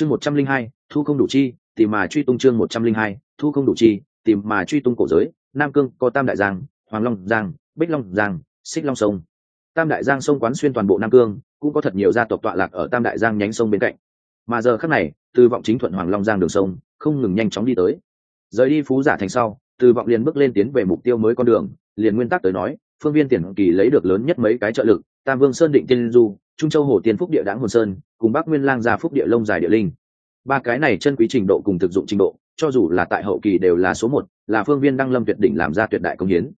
chương một trăm linh hai, thu không đủ chi, tìm mà truy tung chương một trăm linh hai, thu không đủ chi, tìm mà truy tung cổ giới, nam cương, có tam đại giang, hoàng long giang, bích long giang, xích long sông. Tam đại giang sông quán xuyên toàn bộ nam cương, cũng có thật nhiều gia tộc tọa lạc ở tam đại giang nhánh sông bên cạnh. Mà giờ khắc này, từ vọng chính thuận hoàng long giang đường sông, không ngừng nhanh chóng đi tới. Rời đi phú giả thành sau, từ vọng liền bước lên tiến về mục tiêu mới con đường, liền nguyên tắc tới nói, phương viên tiền kỳ lấy được lớn nhất mấy cái trợ lực tam vương sơn định tiên du trung châu hồ tiên phúc địa đáng hồn sơn, cùng bắc nguyên lang gia phúc địa lông dài địa linh. Ba cái này chân quý trình độ cùng thực dụng trình độ, cho dù là tại hậu kỳ đều là số một, là phương viên đăng lâm tuyệt đỉnh làm ra tuyệt đại công hiến.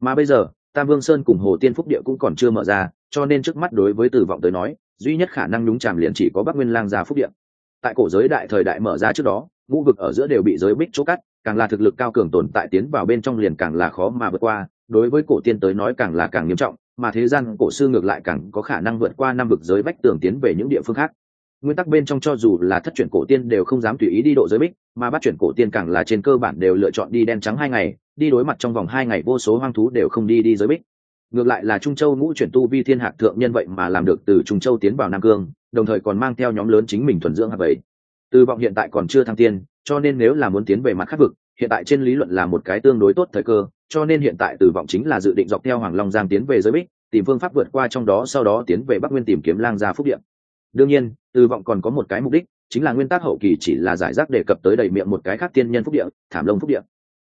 Mà bây giờ, tam vương sơn cùng hồ tiên phúc địa cũng còn chưa mở ra, cho nên trước mắt đối với tử vọng tới nói, duy nhất khả năng nhúng chàm liền chỉ có bắc nguyên lang gia phúc địa. Tại cổ giới đại thời đại mở ra trước đó, ngũ vực ở giữa đều bị giới bích chỗ cắt, càng là thực lực cao cường tồn tại tiến vào bên trong liền càng là khó mà vượt qua, đối với cổ tiên tới nói càng là càng nghiêm trọng mà thế gian cổ sư ngược lại càng có khả năng vượt qua năm vực giới bách tường tiến về những địa phương khác. Nguyên tắc bên trong cho dù là thất chuyển cổ tiên đều không dám tùy ý đi độ giới bích, mà bắt chuyển cổ tiên càng là trên cơ bản đều lựa chọn đi đen trắng hai ngày, đi đối mặt trong vòng hai ngày vô số hoang thú đều không đi đi giới bích. Ngược lại là trung châu ngũ chuyển tu vi thiên hạc thượng nhân vậy mà làm được từ trung châu tiến vào nam cương, đồng thời còn mang theo nhóm lớn chính mình thuần dưỡng hạt bảy từ vọng hiện tại còn chưa thăng tiên, cho nên nếu là muốn tiến về mặt khắc vực, hiện tại trên lý luận là một cái tương đối tốt thời cơ cho nên hiện tại từ vọng chính là dự định dọc theo hoàng long giang tiến về giới bích tìm phương pháp vượt qua trong đó sau đó tiến về bắc nguyên tìm kiếm lang gia phúc điện đương nhiên từ vọng còn có một cái mục đích chính là nguyên tắc hậu kỳ chỉ là giải rác đề cập tới đầy miệng một cái khác tiên nhân phúc Điện, thảm lông phúc Điện.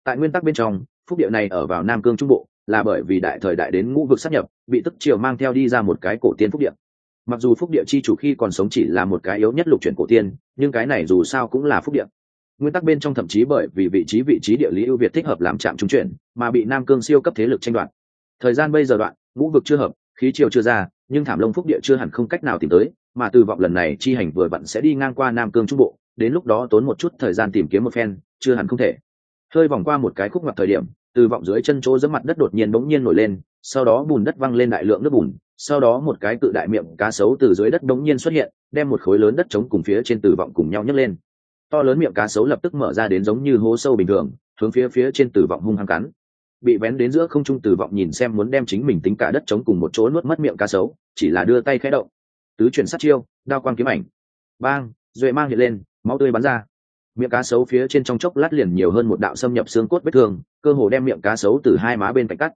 tại nguyên tắc bên trong phúc Điện này ở vào nam cương trung bộ là bởi vì đại thời đại đến ngũ vực sắp nhập bị tức triều mang theo đi ra một cái cổ tiên phúc Điện. mặc dù phúc địa chi chủ khi còn sống chỉ là một cái yếu nhất lục chuyển cổ tiên nhưng cái này dù sao cũng là phúc địa nguyên tắc bên trong thậm chí bởi vì vị trí vị trí địa lý ưu việt thích hợp làm trạm trung chuyển, mà bị nam cương siêu cấp thế lực tranh đoạt. Thời gian bây giờ đoạn, ngũ vực chưa hợp, khí triều chưa ra, nhưng thảm lông phúc địa chưa hẳn không cách nào tìm tới, mà từ vọng lần này chi hành vừa vặn sẽ đi ngang qua nam cương trung bộ, đến lúc đó tốn một chút thời gian tìm kiếm một phen, chưa hẳn không thể. Hơi vòng qua một cái khúc ngoặt thời điểm, từ vọng dưới chân chỗ dẫm mặt đất đột nhiên bỗng nhiên nổi lên, sau đó bùn đất văng lên đại lượng nước bùn, sau đó một cái cự đại miệng cá sấu từ dưới đất bỗng nhiên xuất hiện, đem một khối lớn đất trống cùng phía trên từ vọng cùng nhau nhấc lên to lớn miệng cá sấu lập tức mở ra đến giống như hố sâu bình thường, hướng phía phía trên tử vọng hung hăng cắn. Bị vén đến giữa không trung tử vọng nhìn xem muốn đem chính mình tính cả đất trống cùng một chỗ nuốt mất miệng cá sấu, chỉ là đưa tay khẽ động. Tứ chuyển sát chiêu, đao quang kiếm ảnh. Bang, duệ mang hiện lên, máu tươi bắn ra. Miệng cá sấu phía trên trong chốc lát liền nhiều hơn một đạo xâm nhập xương cốt vết thương, cơ hồ đem miệng cá sấu từ hai má bên cạnh cắt.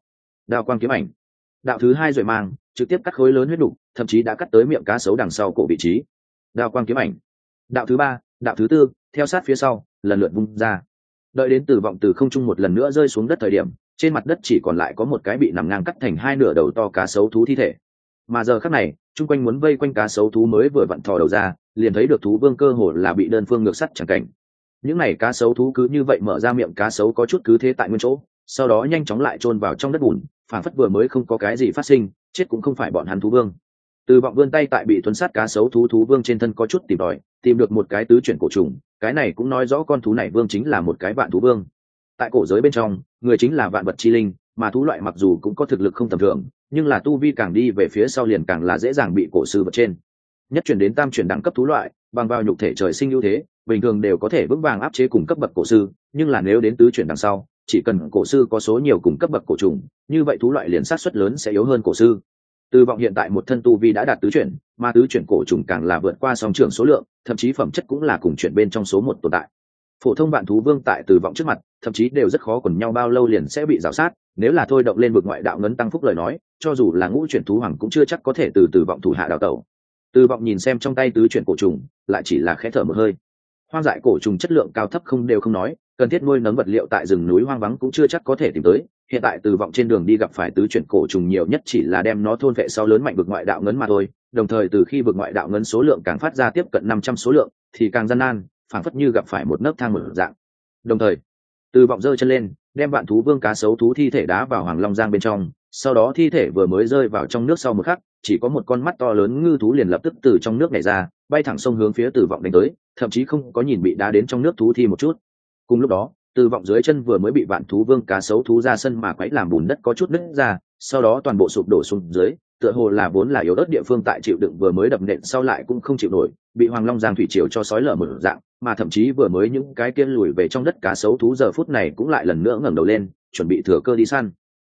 Đao quang kiếm ảnh. Đạo thứ hai duệ mang, trực tiếp cắt khối lớn huyết đục, thậm chí đã cắt tới miệng cá sấu đằng sau cổ vị trí. Đao quang kiếm ảnh. Đạo thứ ba đạo thứ tư, theo sát phía sau, lần lượt vung ra. Đợi đến từ vọng từ không trung một lần nữa rơi xuống đất thời điểm, trên mặt đất chỉ còn lại có một cái bị nằm ngang cắt thành hai nửa đầu to cá sấu thú thi thể. Mà giờ khắc này, chung quanh muốn vây quanh cá sấu thú mới vừa vặn thò đầu ra, liền thấy được thú vương cơ hồ là bị đơn phương ngược sắt chẳng cảnh. Những n à y cá sấu thú cứ như vậy mở ra miệng cá sấu có chút cứ thế tại nguyên chỗ, sau đó nhanh chóng lại chôn vào trong đất bùn phản phất vừa mới không có cái gì phát sinh, chết cũng không phải bọn hắn thú vương từ vọng vươn tay tại bị thuấn sát cá sấu thú thú vương trên thân có chút tìm đòi tìm được một cái tứ chuyển cổ trùng, cái này cũng nói rõ con thú này vương chính là một cái vạn thú vương. Tại cổ giới bên trong, người chính là vạn vật chi linh, mà thú loại mặc dù cũng có thực lực không tầm thường, nhưng là tu vi càng đi về phía sau liền càng là dễ dàng bị cổ sư vật trên. Nhất chuyển đến tam chuyển đẳng cấp thú loại, bằng vào nhục thể trời sinh ưu thế, bình thường đều có thể vững vàng áp chế cùng cấp bậc cổ sư, nhưng là nếu đến tứ chuyển đằng sau, chỉ cần cổ sư có số nhiều cùng cấp bậc cổ trùng, như vậy thú loại liền sát xuất lớn sẽ yếu hơn cổ sư từ vọng hiện tại một thân tu vi đã đạt tứ chuyển, mà tứ chuyển cổ trùng càng là vượt qua song trưởng số lượng, thậm chí phẩm chất cũng là cùng chuyển bên trong số một tồn tại. Phổ thông bạn thú vương tại từ vọng trước mặt, thậm chí đều rất khó quần nhau bao lâu liền sẽ bị rào sát, nếu là thôi động lên vực ngoại đạo ngấn tăng phúc lời nói, cho dù là ngũ chuyển thú hoàng cũng chưa chắc có thể từ từ vọng thủ hạ đào tẩu. Từ vọng nhìn xem trong tay tứ chuyển cổ trùng, lại chỉ là khẽ thở một hơi. Hoang dại cổ trùng chất lượng cao thấp không đều không nói, cần thiết nuôi nấng vật liệu tại rừng núi hoang vắng cũng chưa chắc có thể tìm tới hiện tại từ vọng trên đường đi gặp phải tứ chuyển cổ trùng nhiều nhất chỉ là đem nó thôn vệ sau lớn mạnh vực ngoại đạo ngấn mà thôi. Đồng thời từ khi vực ngoại đạo ngấn số lượng càng phát ra tiếp cận năm trăm số lượng, thì càng gian nan, phảng phất như gặp phải một nấc thang mở dạng. Đồng thời, từ vọng rơi chân lên, đem vạn thú vương cá sấu thú thi thể đá vào hoàng long giang bên trong. Sau đó thi thể vừa mới rơi vào trong nước sau một khắc, chỉ có một con mắt to lớn ngư thú liền lập tức từ trong nước nhảy ra, bay thẳng sông hướng phía từ vọng đánh tới, thậm chí không có nhìn bị đá đến trong nước thú thi một chút. Cùng lúc đó từ vọng dưới chân vừa mới bị vạn thú vương cá sấu thú ra sân mà quấy làm bùn đất có chút nứt ra, sau đó toàn bộ sụp đổ xuống dưới, tựa hồ là vốn là yếu đất địa phương tại chịu đựng vừa mới đập nện sau lại cũng không chịu nổi, bị hoàng long giang thủy triều cho sói lở một dạng, mà thậm chí vừa mới những cái kia lùi về trong đất cá sấu thú giờ phút này cũng lại lần nữa ngẩng đầu lên, chuẩn bị thừa cơ đi săn.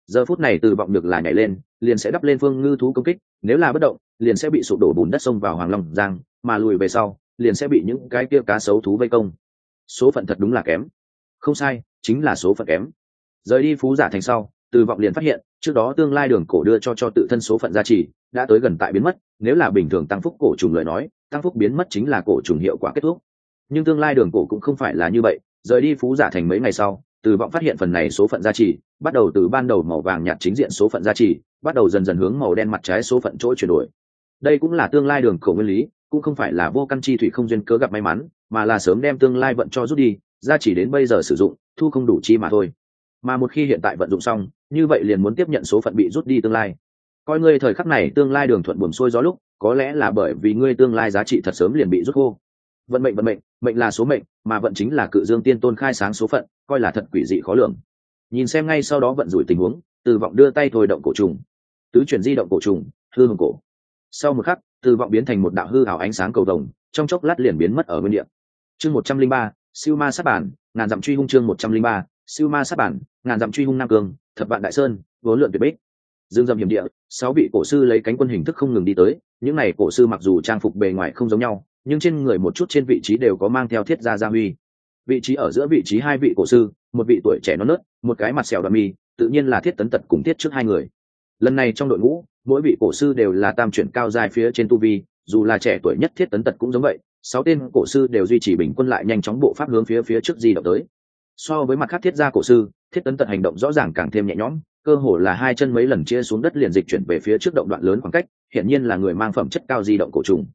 Giờ phút này từ vọng được là nhảy lên, liền sẽ đắp lên phương ngư thú công kích, nếu là bất động, liền sẽ bị sụp đổ bùn đất sông vào hoàng long giang, mà lùi về sau, liền sẽ bị những cái kia cá sấu thú vây công. Số phận thật đúng là kém không sai, chính là số phận kém. Rời đi phú giả thành sau, từ vọng liền phát hiện, trước đó tương lai đường cổ đưa cho cho tự thân số phận gia trì, đã tới gần tại biến mất, nếu là bình thường tăng phúc cổ trùng lời nói, tăng phúc biến mất chính là cổ trùng hiệu quả kết thúc. Nhưng tương lai đường cổ cũng không phải là như vậy, rời đi phú giả thành mấy ngày sau, từ vọng phát hiện phần này số phận gia trì, bắt đầu từ ban đầu màu vàng nhạt chính diện số phận gia trì, bắt đầu dần dần hướng màu đen mặt trái số phận chỗ chuyển đổi. Đây cũng là tương lai đường cổ nguyên lý, cũng không phải là vô căn chi thủy không duyên cớ gặp may mắn, mà là sớm đem tương lai vận cho rút đi gia chỉ đến bây giờ sử dụng, thu không đủ chi mà thôi. Mà một khi hiện tại vận dụng xong, như vậy liền muốn tiếp nhận số phận bị rút đi tương lai. Coi ngươi thời khắc này tương lai đường thuận buồm xuôi gió lúc, có lẽ là bởi vì ngươi tương lai giá trị thật sớm liền bị rút khô. Vận mệnh vận mệnh mệnh là số mệnh, mà vận chính là cự dương tiên tôn khai sáng số phận, coi là thật quỷ dị khó lường. Nhìn xem ngay sau đó vận rủi tình huống, từ vọng đưa tay thôi động cổ trùng. Tứ chuyển di động cổ trùng, hư hồng cổ. Sau một khắc, từ vọng biến thành một đạo hư hảo ánh sáng cầu đồng trong chốc lát liền biến mất ở nguyên địa. Chương một trăm linh ba siêu ma sát bản, ngàn dặm truy hung chương một trăm linh ba, siêu ma sát bản, ngàn dặm truy hung nam cường, thập vạn đại sơn vốn lượn tuyệt bích. Dương dầm hiểm địa, sáu vị cổ sư lấy cánh quân hình thức không ngừng đi tới, những n à y cổ sư mặc dù trang phục bề ngoài không giống nhau, nhưng trên người một chút trên vị trí đều có mang theo thiết gia gia huy. Vị trí ở giữa vị trí hai vị cổ sư, một vị tuổi trẻ non nớt, một cái mặt xẻo đoạn mi, tự nhiên là thiết tấn tật cùng thiết trước hai người. Lần này trong đội ngũ, mỗi vị cổ sư đều là tam chuyển cao dài phía trên tu vi, dù là trẻ tuổi nhất thiết tấn tật cũng giống vậy sáu tên cổ sư đều duy trì bình quân lại nhanh chóng bộ pháp hướng phía phía trước di động tới. So với mặt khác thiết gia cổ sư, thiết tấn tật hành động rõ ràng càng thêm nhẹ nhõm, cơ hồ là hai chân mấy lần chia xuống đất liền dịch chuyển về phía trước động đoạn lớn khoảng cách hiện nhiên là người mang phẩm chất cao di động cổ trùng.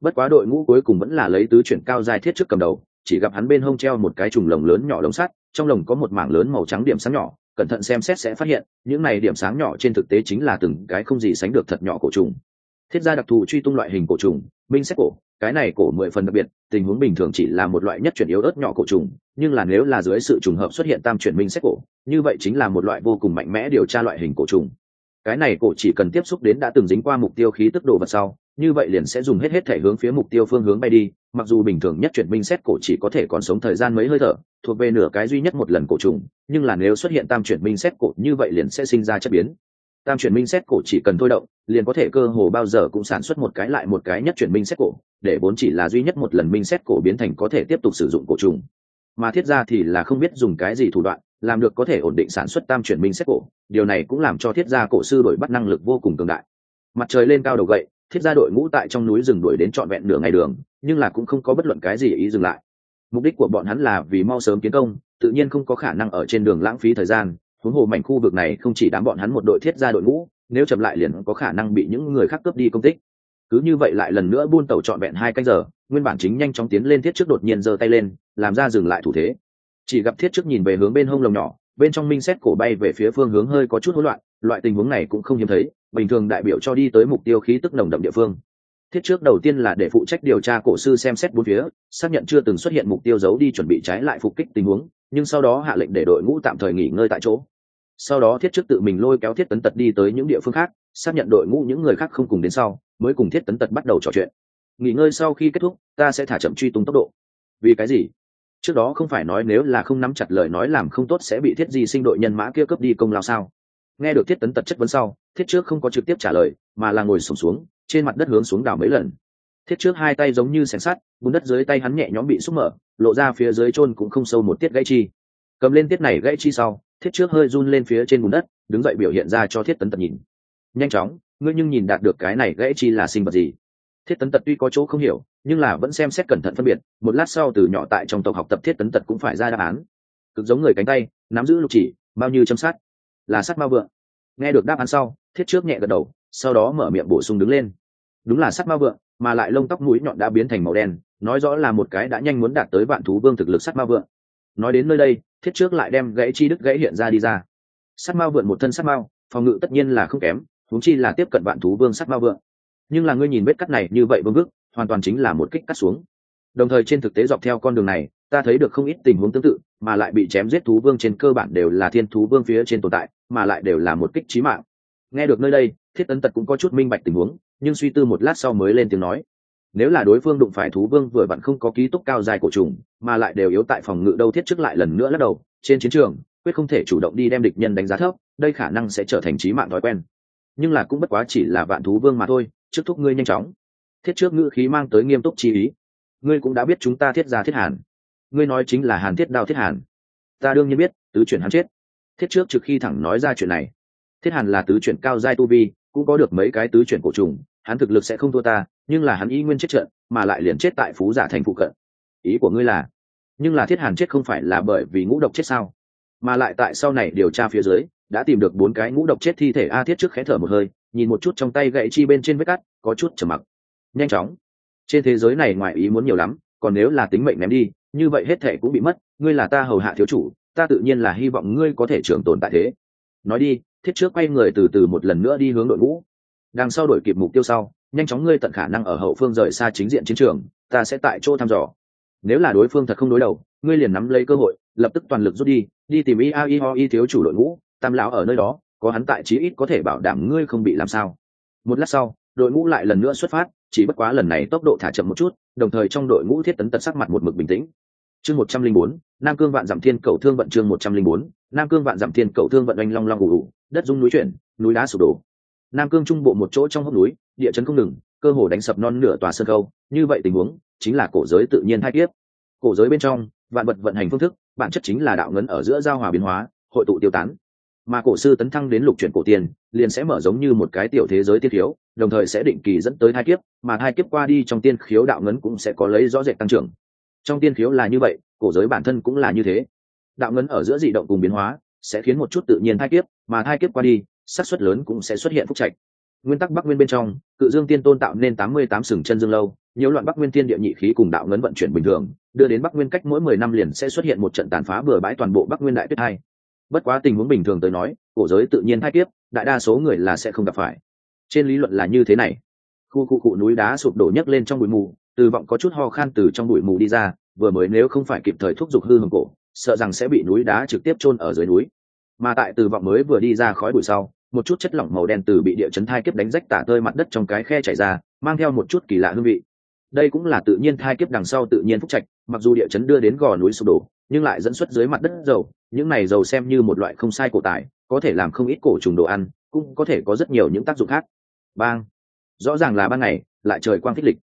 Bất quá đội ngũ cuối cùng vẫn là lấy tứ chuyển cao dài thiết trước cầm đầu, chỉ gặp hắn bên hông treo một cái trùng lồng lớn nhỏ lồng sắt, trong lồng có một mảng lớn màu trắng điểm sáng nhỏ, cẩn thận xem xét sẽ phát hiện, những này điểm sáng nhỏ trên thực tế chính là từng cái không gì sánh được thật nhỏ cổ trùng thiết gia đặc thù truy tung loại hình cổ trùng, minh xét cổ, cái này cổ mười phần đặc biệt, tình huống bình thường chỉ là một loại nhất chuyển yếu ớt nhỏ cổ trùng, nhưng là nếu là dưới sự trùng hợp xuất hiện tam chuyển minh xét cổ, như vậy chính là một loại vô cùng mạnh mẽ điều tra loại hình cổ trùng. Cái này cổ chỉ cần tiếp xúc đến đã từng dính qua mục tiêu khí tức đồ vật sau, như vậy liền sẽ dùng hết hết thể hướng phía mục tiêu phương hướng bay đi, mặc dù bình thường nhất chuyển minh xét cổ chỉ có thể còn sống thời gian mấy hơi thở, thuộc về nửa cái duy nhất một lần cổ trùng, nhưng là nếu xuất hiện tam chuyển minh xét cổ, như vậy liền sẽ sinh ra chất biến tam chuyển minh xét cổ chỉ cần thôi động, liền có thể cơ hồ bao giờ cũng sản xuất một cái lại một cái nhất chuyển minh xét cổ, để vốn chỉ là duy nhất một lần minh xét cổ biến thành có thể tiếp tục sử dụng cổ trùng. Mà thiết ra thì là không biết dùng cái gì thủ đoạn, làm được có thể ổn định sản xuất tam chuyển minh xét cổ, điều này cũng làm cho thiết gia cổ sư đổi bắt năng lực vô cùng cường đại. Mặt trời lên cao đầu gậy, thiết gia đội ngũ tại trong núi rừng đuổi đến trọn vẹn nửa ngày đường, nhưng là cũng không có bất luận cái gì ý dừng lại. Mục đích của bọn hắn là vì mau sớm tiến công, tự nhiên không có khả năng ở trên đường lãng phí thời gian huống hồ mảnh khu vực này không chỉ đám bọn hắn một đội thiết gia đội ngũ, nếu chậm lại liền có khả năng bị những người khác cướp đi công tích. Cứ như vậy lại lần nữa buôn tàu trọn vẹn hai canh giờ, nguyên bản chính nhanh chóng tiến lên thiết trước đột nhiên giơ tay lên, làm ra dừng lại thủ thế. Chỉ gặp thiết trước nhìn về hướng bên hông lồng nhỏ, bên trong minh xét cổ bay về phía phương hướng hơi có chút hỗn loạn, loại tình huống này cũng không hiếm thấy, bình thường đại biểu cho đi tới mục tiêu khí tức nồng đậm địa phương. Thiết trước đầu tiên là để phụ trách điều tra cổ sư xem xét bốn phía, xác nhận chưa từng xuất hiện mục tiêu giấu đi chuẩn bị trái lại phục kích tình huống, nhưng sau đó hạ lệnh để đội ngũ tạm thời nghỉ ngơi tại chỗ sau đó thiết trước tự mình lôi kéo thiết tấn tật đi tới những địa phương khác xác nhận đội ngũ những người khác không cùng đến sau mới cùng thiết tấn tật bắt đầu trò chuyện. Nghỉ ngơi sau khi kết thúc ta sẽ thả chậm truy tung tốc độ. Vì cái gì? Trước đó không phải nói nếu là không nắm chặt lời nói làm không tốt sẽ bị thiết di sinh đội nhân mã kia cướp đi công lao sao? Nghe được thiết tấn tật chất vấn sau thiết trước không có trực tiếp trả lời mà là ngồi sùng xuống, xuống trên mặt đất hướng xuống đảo mấy lần. Thiết trước hai tay giống như sẻng sắt bùn đất dưới tay hắn nhẹ nhõm bị xúc mở lộ ra phía dưới chôn cũng không sâu một tiết gãy chi. Cầm lên tiết này gãy chi sau thiết trước hơi run lên phía trên bùn đất, đứng dậy biểu hiện ra cho thiết tấn tật nhìn. Nhanh chóng, ngươi nhưng nhìn đạt được cái này gãy chi là sinh vật gì? Thiết tấn tật tuy có chỗ không hiểu, nhưng là vẫn xem xét cẩn thận phân biệt, một lát sau từ nhỏ tại trong tộc học tập thiết tấn tật cũng phải ra đáp án. Cực giống người cánh tay, nắm giữ lục chỉ, bao nhiêu châm sát? Là sắt ma vượng. Nghe được đáp án sau, thiết trước nhẹ gật đầu, sau đó mở miệng bổ sung đứng lên. Đúng là sắt ma vượng, mà lại lông tóc mũi nhọn đã biến thành màu đen, nói rõ là một cái đã nhanh muốn đạt tới vạn thú vương thực lực sắt ma vượng nói đến nơi đây, thiết trước lại đem gãy chi đức gãy hiện ra đi ra. Sắt mao vượn một thân sắt mao, phòng ngự tất nhiên là không kém, huống chi là tiếp cận vạn thú vương sắt mao vượn. Nhưng là ngươi nhìn vết cắt này như vậy vương vức, hoàn toàn chính là một kích cắt xuống. Đồng thời trên thực tế dọc theo con đường này, ta thấy được không ít tình huống tương tự, mà lại bị chém giết thú vương trên cơ bản đều là thiên thú vương phía trên tồn tại, mà lại đều là một kích trí mạng. Nghe được nơi đây, thiết ấn tật cũng có chút minh bạch tình huống, nhưng suy tư một lát sau mới lên tiếng nói nếu là đối phương đụng phải thú vương vừa vặn không có ký túc cao dài cổ trùng, mà lại đều yếu tại phòng ngự đâu thiết trước lại lần nữa lắc đầu, trên chiến trường, quyết không thể chủ động đi đem địch nhân đánh giá thấp, đây khả năng sẽ trở thành trí mạng thói quen. Nhưng là cũng bất quá chỉ là vạn thú vương mà thôi, trước thúc ngươi nhanh chóng. Thiết trước ngữ khí mang tới nghiêm túc chi ý. Ngươi cũng đã biết chúng ta thiết ra thiết hàn. Ngươi nói chính là hàn thiết đao thiết hàn. Ta đương nhiên biết, tứ chuyển hắn chết. Thiết trước trực khi thẳng nói ra chuyện này. Thiết hàn là tứ chuyển cao giai tu vi, cũng có được mấy cái tứ chuyển cổ trùng hắn thực lực sẽ không thua ta, nhưng là hắn y nguyên chết trận, mà lại liền chết tại phú giả thành phụ cận. Ý của ngươi là, nhưng là thiết hàn chết không phải là bởi vì ngũ độc chết sao? Mà lại tại sau này điều tra phía dưới, đã tìm được bốn cái ngũ độc chết thi thể a thiết trước khé thở một hơi, nhìn một chút trong tay gậy chi bên trên vết cắt, có chút trầm mặc. Nhanh chóng. Trên thế giới này ngoài ý muốn nhiều lắm, còn nếu là tính mệnh ném đi, như vậy hết thể cũng bị mất, ngươi là ta hầu hạ thiếu chủ, ta tự nhiên là hy vọng ngươi có thể trường tồn tại thế. Nói đi, thiết trước quay người từ từ một lần nữa đi hướng đội ngũ đằng sau đổi kịp mục tiêu sau, nhanh chóng ngươi tận khả năng ở hậu phương rời xa chính diện chiến trường, ta sẽ tại chỗ thăm dò. Nếu là đối phương thật không đối đầu, ngươi liền nắm lấy cơ hội, lập tức toàn lực rút đi đi tìm i a i ho i thiếu chủ đội ngũ, tam lão ở nơi đó, có hắn tại chí ít có thể bảo đảm ngươi không bị làm sao. Một lát sau, đội ngũ lại lần nữa xuất phát, chỉ bất quá lần này tốc độ thả chậm một chút, đồng thời trong đội ngũ thiết tấn tật sắc mặt một mực bình tĩnh. Chương một trăm linh bốn, nam cương vạn dặm thiên cầu thương vận chương một trăm linh bốn, nam cương vạn dặm thiên cầu thương vận oanh long long ủ ủ đất dung núi chuyển, núi đá sụp đổ nam cương trung bộ một chỗ trong hốc núi, địa chấn không ngừng, cơ hồ đánh sập non nửa tòa sân khâu như vậy tình huống, chính là cổ giới tự nhiên hai tiếp cổ giới bên trong, vạn vật vận hành phương thức, bản chất chính là đạo ngấn ở giữa giao hòa biến hóa, hội tụ tiêu tán. Mà cổ sư tấn thăng đến lục chuyển cổ tiền, liền sẽ mở giống như một cái tiểu thế giới tiết khiếu, đồng thời sẽ định kỳ dẫn tới hai kiếp, mà hai kiếp qua đi trong tiên khiếu đạo ngấn cũng sẽ có lấy rõ rệt tăng trưởng. Trong tiên khiếu là như vậy, cổ giới bản thân cũng là như thế. Đạo ngấn ở giữa dị động cùng biến hóa, sẽ khiến một chút tự nhiên hai kiếp, mà hai kiếp qua đi xác suất lớn cũng sẽ xuất hiện phúc trạch. Nguyên tắc bắc nguyên bên trong, cự dương tiên tôn tạo nên tám mươi tám sừng chân dương lâu nhiều loạn bắc nguyên tiên địa nhị khí cùng đạo ngấn vận chuyển bình thường, đưa đến bắc nguyên cách mỗi mười năm liền sẽ xuất hiện một trận tàn phá bừa bãi toàn bộ bắc nguyên đại tuyết hai. Bất quá tình huống bình thường tới nói, cổ giới tự nhiên thay kiếp, đại đa số người là sẽ không gặp phải. Trên lý luận là như thế này. Khu khu cụ núi đá sụp đổ nhấc lên trong bụi mù, từ vọng có chút ho khan từ trong bụi mù đi ra, vừa mới nếu không phải kịp thời thúc giục hư hồng cổ, sợ rằng sẽ bị núi đá trực tiếp chôn ở dưới núi. Mà tại từ vọng mới vừa đi ra khói bụi sau một chút chất lỏng màu đen từ bị địa chấn thai kiếp đánh rách tả tơi mặt đất trong cái khe chảy ra, mang theo một chút kỳ lạ hương vị. Đây cũng là tự nhiên thai kiếp đằng sau tự nhiên phúc trạch, mặc dù địa chấn đưa đến gò núi sụp đổ, nhưng lại dẫn xuất dưới mặt đất dầu. Những này dầu xem như một loại không sai cổ tài, có thể làm không ít cổ trùng đồ ăn, cũng có thể có rất nhiều những tác dụng khác. Bang. Rõ ràng là ban ngày, lại trời quang thích lịch.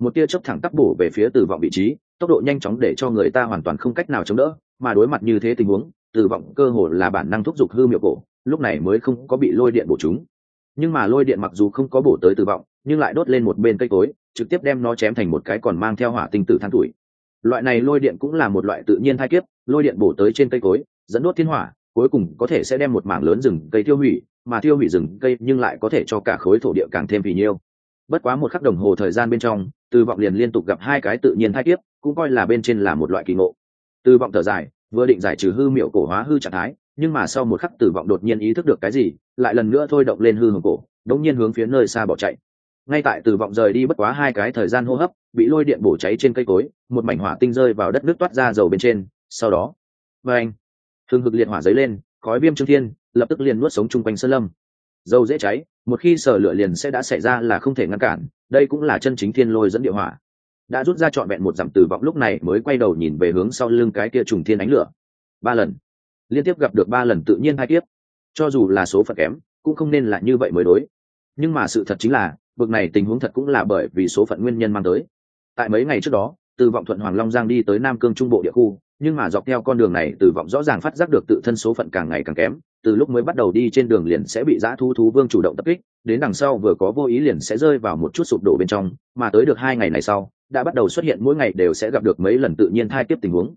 Một tia chớp thẳng tắp bổ về phía từ vọng vị trí, tốc độ nhanh chóng để cho người ta hoàn toàn không cách nào chống đỡ, mà đối mặt như thế tình huống từ vọng cơ hồ là bản năng thúc giục hư miệu cổ lúc này mới không có bị lôi điện bổ chúng. Nhưng mà lôi điện mặc dù không có bổ tới từ vọng, nhưng lại đốt lên một bên cây cối, trực tiếp đem nó chém thành một cái còn mang theo hỏa tinh tử than tuổi. Loại này lôi điện cũng là một loại tự nhiên thai kiếp, lôi điện bổ tới trên cây cối, dẫn đốt thiên hỏa, cuối cùng có thể sẽ đem một mảng lớn rừng cây tiêu hủy, mà tiêu hủy rừng cây nhưng lại có thể cho cả khối thổ địa càng thêm vì nhiêu bất quá một khắc đồng hồ thời gian bên trong từ vọng liền liên tục gặp hai cái tự nhiên thai kiếp, cũng coi là bên trên là một loại kỳ ngộ. Từ vọng thở dài, vừa định giải trừ hư miệu cổ hóa hư trạng thái nhưng mà sau một khắc tử vọng đột nhiên ý thức được cái gì, lại lần nữa thôi động lên hư hồng cổ, đống nhiên hướng phía nơi xa bỏ chạy. Ngay tại tử vọng rời đi bất quá hai cái thời gian hô hấp, bị lôi điện bổ cháy trên cây cối, một mảnh hỏa tinh rơi vào đất nước toát ra dầu bên trên, sau đó và anh thương hực liệt hỏa dấy lên, khói viêm trương thiên, lập tức liền nuốt sống chung quanh sơn lâm. Dầu dễ cháy, một khi sở lửa liền sẽ đã xảy ra là không thể ngăn cản, đây cũng là chân chính thiên lôi dẫn địa hỏa. Đã rút ra trọn vẹn một dặm tử vọng lúc này mới quay đầu nhìn về hướng sau lưng cái kia trùng thiên ánh lửa. Ba lần liên tiếp gặp được ba lần tự nhiên hai tiếp cho dù là số phận kém, cũng không nên là như vậy mới đối. Nhưng mà sự thật chính là, bực này tình huống thật cũng là bởi vì số phận nguyên nhân mang tới. Tại mấy ngày trước đó, từ vọng thuận hoàng long giang đi tới nam cương trung bộ địa khu, nhưng mà dọc theo con đường này, từ vọng rõ ràng phát giác được tự thân số phận càng ngày càng kém, từ lúc mới bắt đầu đi trên đường liền sẽ bị giã thu thú vương chủ động tập kích, đến đằng sau vừa có vô ý liền sẽ rơi vào một chút sụp đổ bên trong, mà tới được hai ngày này sau, đã bắt đầu xuất hiện mỗi ngày đều sẽ gặp được mấy lần tự nhiên thai tiếp tình huống.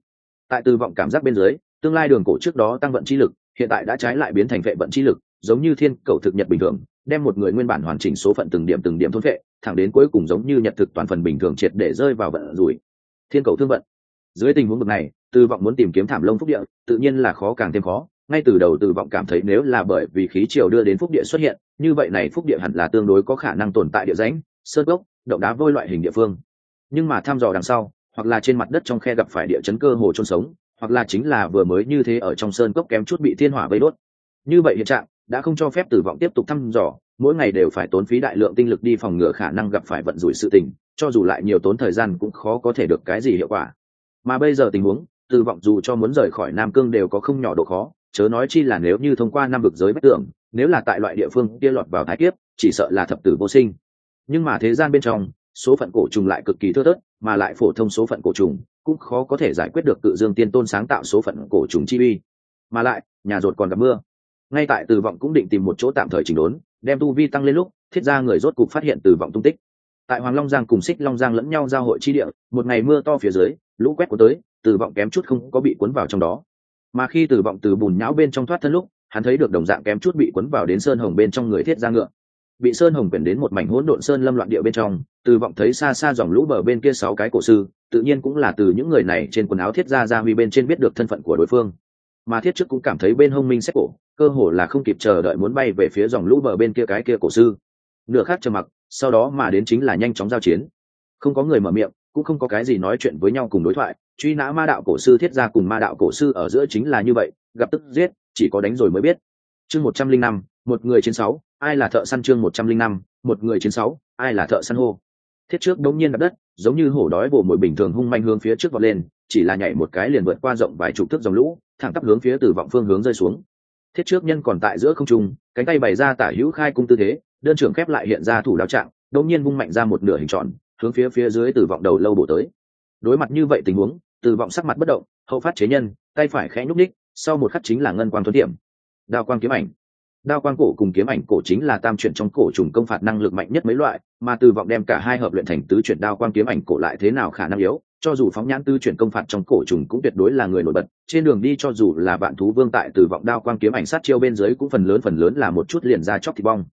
Tại từ vọng cảm giác bên dưới tương lai đường cổ trước đó tăng vận chi lực, hiện tại đã trái lại biến thành vệ vận chi lực, giống như thiên cầu thực nhật bình thường, đem một người nguyên bản hoàn chỉnh số phận từng điểm từng điểm thôn vệ thẳng đến cuối cùng giống như nhật thực toàn phần bình thường triệt để rơi vào vận rủi. Thiên cầu thương vận. Dưới tình huống bực này từ vọng muốn tìm kiếm thảm lông phúc địa, tự nhiên là khó càng thêm khó, ngay từ đầu từ vọng cảm thấy nếu là bởi vì khí triều đưa đến phúc địa xuất hiện, như vậy này phúc địa hẳn là tương đối có khả năng tồn tại địa rãnh, sơn gốc động đá vôi loại hình địa phương. Nhưng mà thăm dò đằng sau, hoặc là trên mặt đất trong khe gặp phải địa chấn cơ hồ trôn sống hoặc là chính là vừa mới như thế ở trong sơn cốc kém chút bị thiên hỏa vây đốt. Như vậy hiện trạng, đã không cho phép tử vọng tiếp tục thăm dò, mỗi ngày đều phải tốn phí đại lượng tinh lực đi phòng ngừa khả năng gặp phải vận rủi sự tình, cho dù lại nhiều tốn thời gian cũng khó có thể được cái gì hiệu quả. Mà bây giờ tình huống, tử vọng dù cho muốn rời khỏi nam cương đều có không nhỏ độ khó, chớ nói chi là nếu như thông qua năm vực giới bất tưởng, nếu là tại loại địa phương kia lọt vào thái kiếp, chỉ sợ là thập tử vô sinh. Nhưng mà thế gian bên trong số phận cổ trùng lại cực kỳ thưa thớt, mà lại phổ thông số phận cổ trùng cũng khó có thể giải quyết được tự dương tiên tôn sáng tạo số phận cổ trùng chi uy. Mà lại, nhà rột còn gặp mưa. Ngay tại từ vọng cũng định tìm một chỗ tạm thời chỉnh đốn, đem tu vi tăng lên lúc, thiết ra người rốt cục phát hiện từ vọng tung tích. Tại hoàng long giang cùng xích long giang lẫn nhau giao hội chi địa, một ngày mưa to phía dưới, lũ quét của tới, từ vọng kém chút không có bị cuốn vào trong đó. Mà khi từ vọng từ bùn nhão bên trong thoát thân lúc, hắn thấy được đồng dạng kém chút bị cuốn vào đến sơn hồng bên trong người thiết ra ngựa bị sơn hồng quyển đến một mảnh hỗn độn sơn lâm loạn địa bên trong, từ vọng thấy xa xa dòng lũ bờ bên kia sáu cái cổ sư, tự nhiên cũng là từ những người này trên quần áo thiết ra ra huy bên trên biết được thân phận của đối phương. Mà thiết trước cũng cảm thấy bên hông minh xét cổ, cơ hồ là không kịp chờ đợi muốn bay về phía dòng lũ bờ bên kia cái kia cổ sư. Nửa khác trầm mặc, sau đó mà đến chính là nhanh chóng giao chiến. Không có người mở miệng, cũng không có cái gì nói chuyện với nhau cùng đối thoại, truy nã ma đạo cổ sư thiết ra cùng ma đạo cổ sư ở giữa chính là như vậy, gặp tức giết, chỉ có đánh rồi mới biết. Chương một trăm linh năm, một người trên sáu ai là thợ săn chương một trăm linh năm, một người chiến sáu, ai là thợ săn hô? Thiết trước đống nhiên đặt đất, giống như hổ đói vồ mồi bình thường hung manh hướng phía trước vọt lên, chỉ là nhảy một cái liền vượt qua rộng vài chục thước dòng lũ, thẳng tắp hướng phía từ vọng phương hướng rơi xuống. Thiết trước nhân còn tại giữa không trung, cánh tay bày ra tả hữu khai cung tư thế, đơn trưởng khép lại hiện ra thủ đáo trạng, đống nhiên vung mạnh ra một nửa hình tròn, hướng phía phía dưới từ vọng đầu lâu bổ tới. Đối mặt như vậy tình huống, từ vọng sắc mặt bất động, hậu phát chế nhân, tay phải khẽ nhúc ních sau một khắc chính là ngân quang thuấn điểm đao quang kiếm ảnh đao quang cổ cùng kiếm ảnh cổ chính là tam chuyển trong cổ trùng công phạt năng lực mạnh nhất mấy loại, mà từ vọng đem cả hai hợp luyện thành tứ chuyển đao quang kiếm ảnh cổ lại thế nào khả năng yếu, cho dù phóng nhãn tư chuyển công phạt trong cổ trùng cũng tuyệt đối là người nổi bật. Trên đường đi cho dù là bạn thú vương tại từ vọng đao quang kiếm ảnh sát chiêu bên dưới cũng phần lớn phần lớn là một chút liền ra chóc thì bong.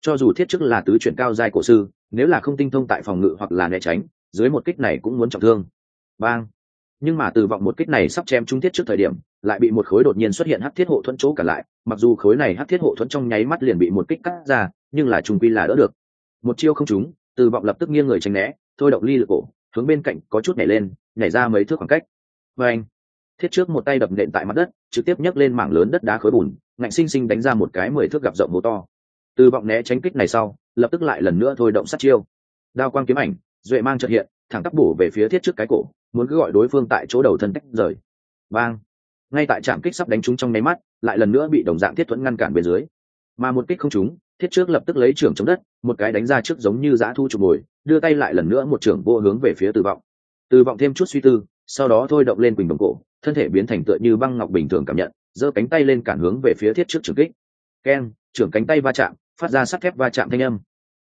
Cho dù thiết chức là tứ chuyển cao giai cổ sư, nếu là không tinh thông tại phòng ngự hoặc là né tránh, dưới một kích này cũng muốn trọng thương. Bang! Nhưng mà từ vọng một kích này sắp chém trúng thiết trước thời điểm, lại bị một khối đột nhiên xuất hiện hắc thiết hộ thuẫn chỗ cả lại, mặc dù khối này hắc thiết hộ thuẫn trong nháy mắt liền bị một kích cắt ra, nhưng là trùng quy là đỡ được. Một chiêu không trúng, từ vọng lập tức nghiêng người tránh né, thôi động ly lực cổ, hướng bên cạnh có chút nhảy lên, nhảy ra mấy thước khoảng cách. Và anh, thiết trước một tay đập nện tại mặt đất, trực tiếp nhấc lên mảng lớn đất đá khối bùn, ngạnh sinh sinh đánh ra một cái mười thước gặp rộng hố to. Từ vọng né tránh kích này sau, lập tức lại lần nữa thôi động sát chiêu. Đao quang kiếm ảnh, duệ mang trợ hiện, thẳng tắp bổ về phía thiết trước cái cổ muốn cứ gọi đối phương tại chỗ đầu thân tách rời. Bang ngay tại trạm kích sắp đánh trúng trong nháy mắt, lại lần nữa bị đồng dạng thiết thuẫn ngăn cản bên dưới. Mà một kích không trúng, thiết trước lập tức lấy trưởng chống đất, một cái đánh ra trước giống như giã thu trục bồi đưa tay lại lần nữa một trưởng vô hướng về phía từ vọng. Từ vọng thêm chút suy tư, sau đó thôi động lên quỳnh đồng cổ, thân thể biến thành tựa như băng ngọc bình thường cảm nhận, giơ cánh tay lên cản hướng về phía thiết trước trường kích. Keng, trưởng cánh tay va chạm, phát ra sắt thép va chạm thanh âm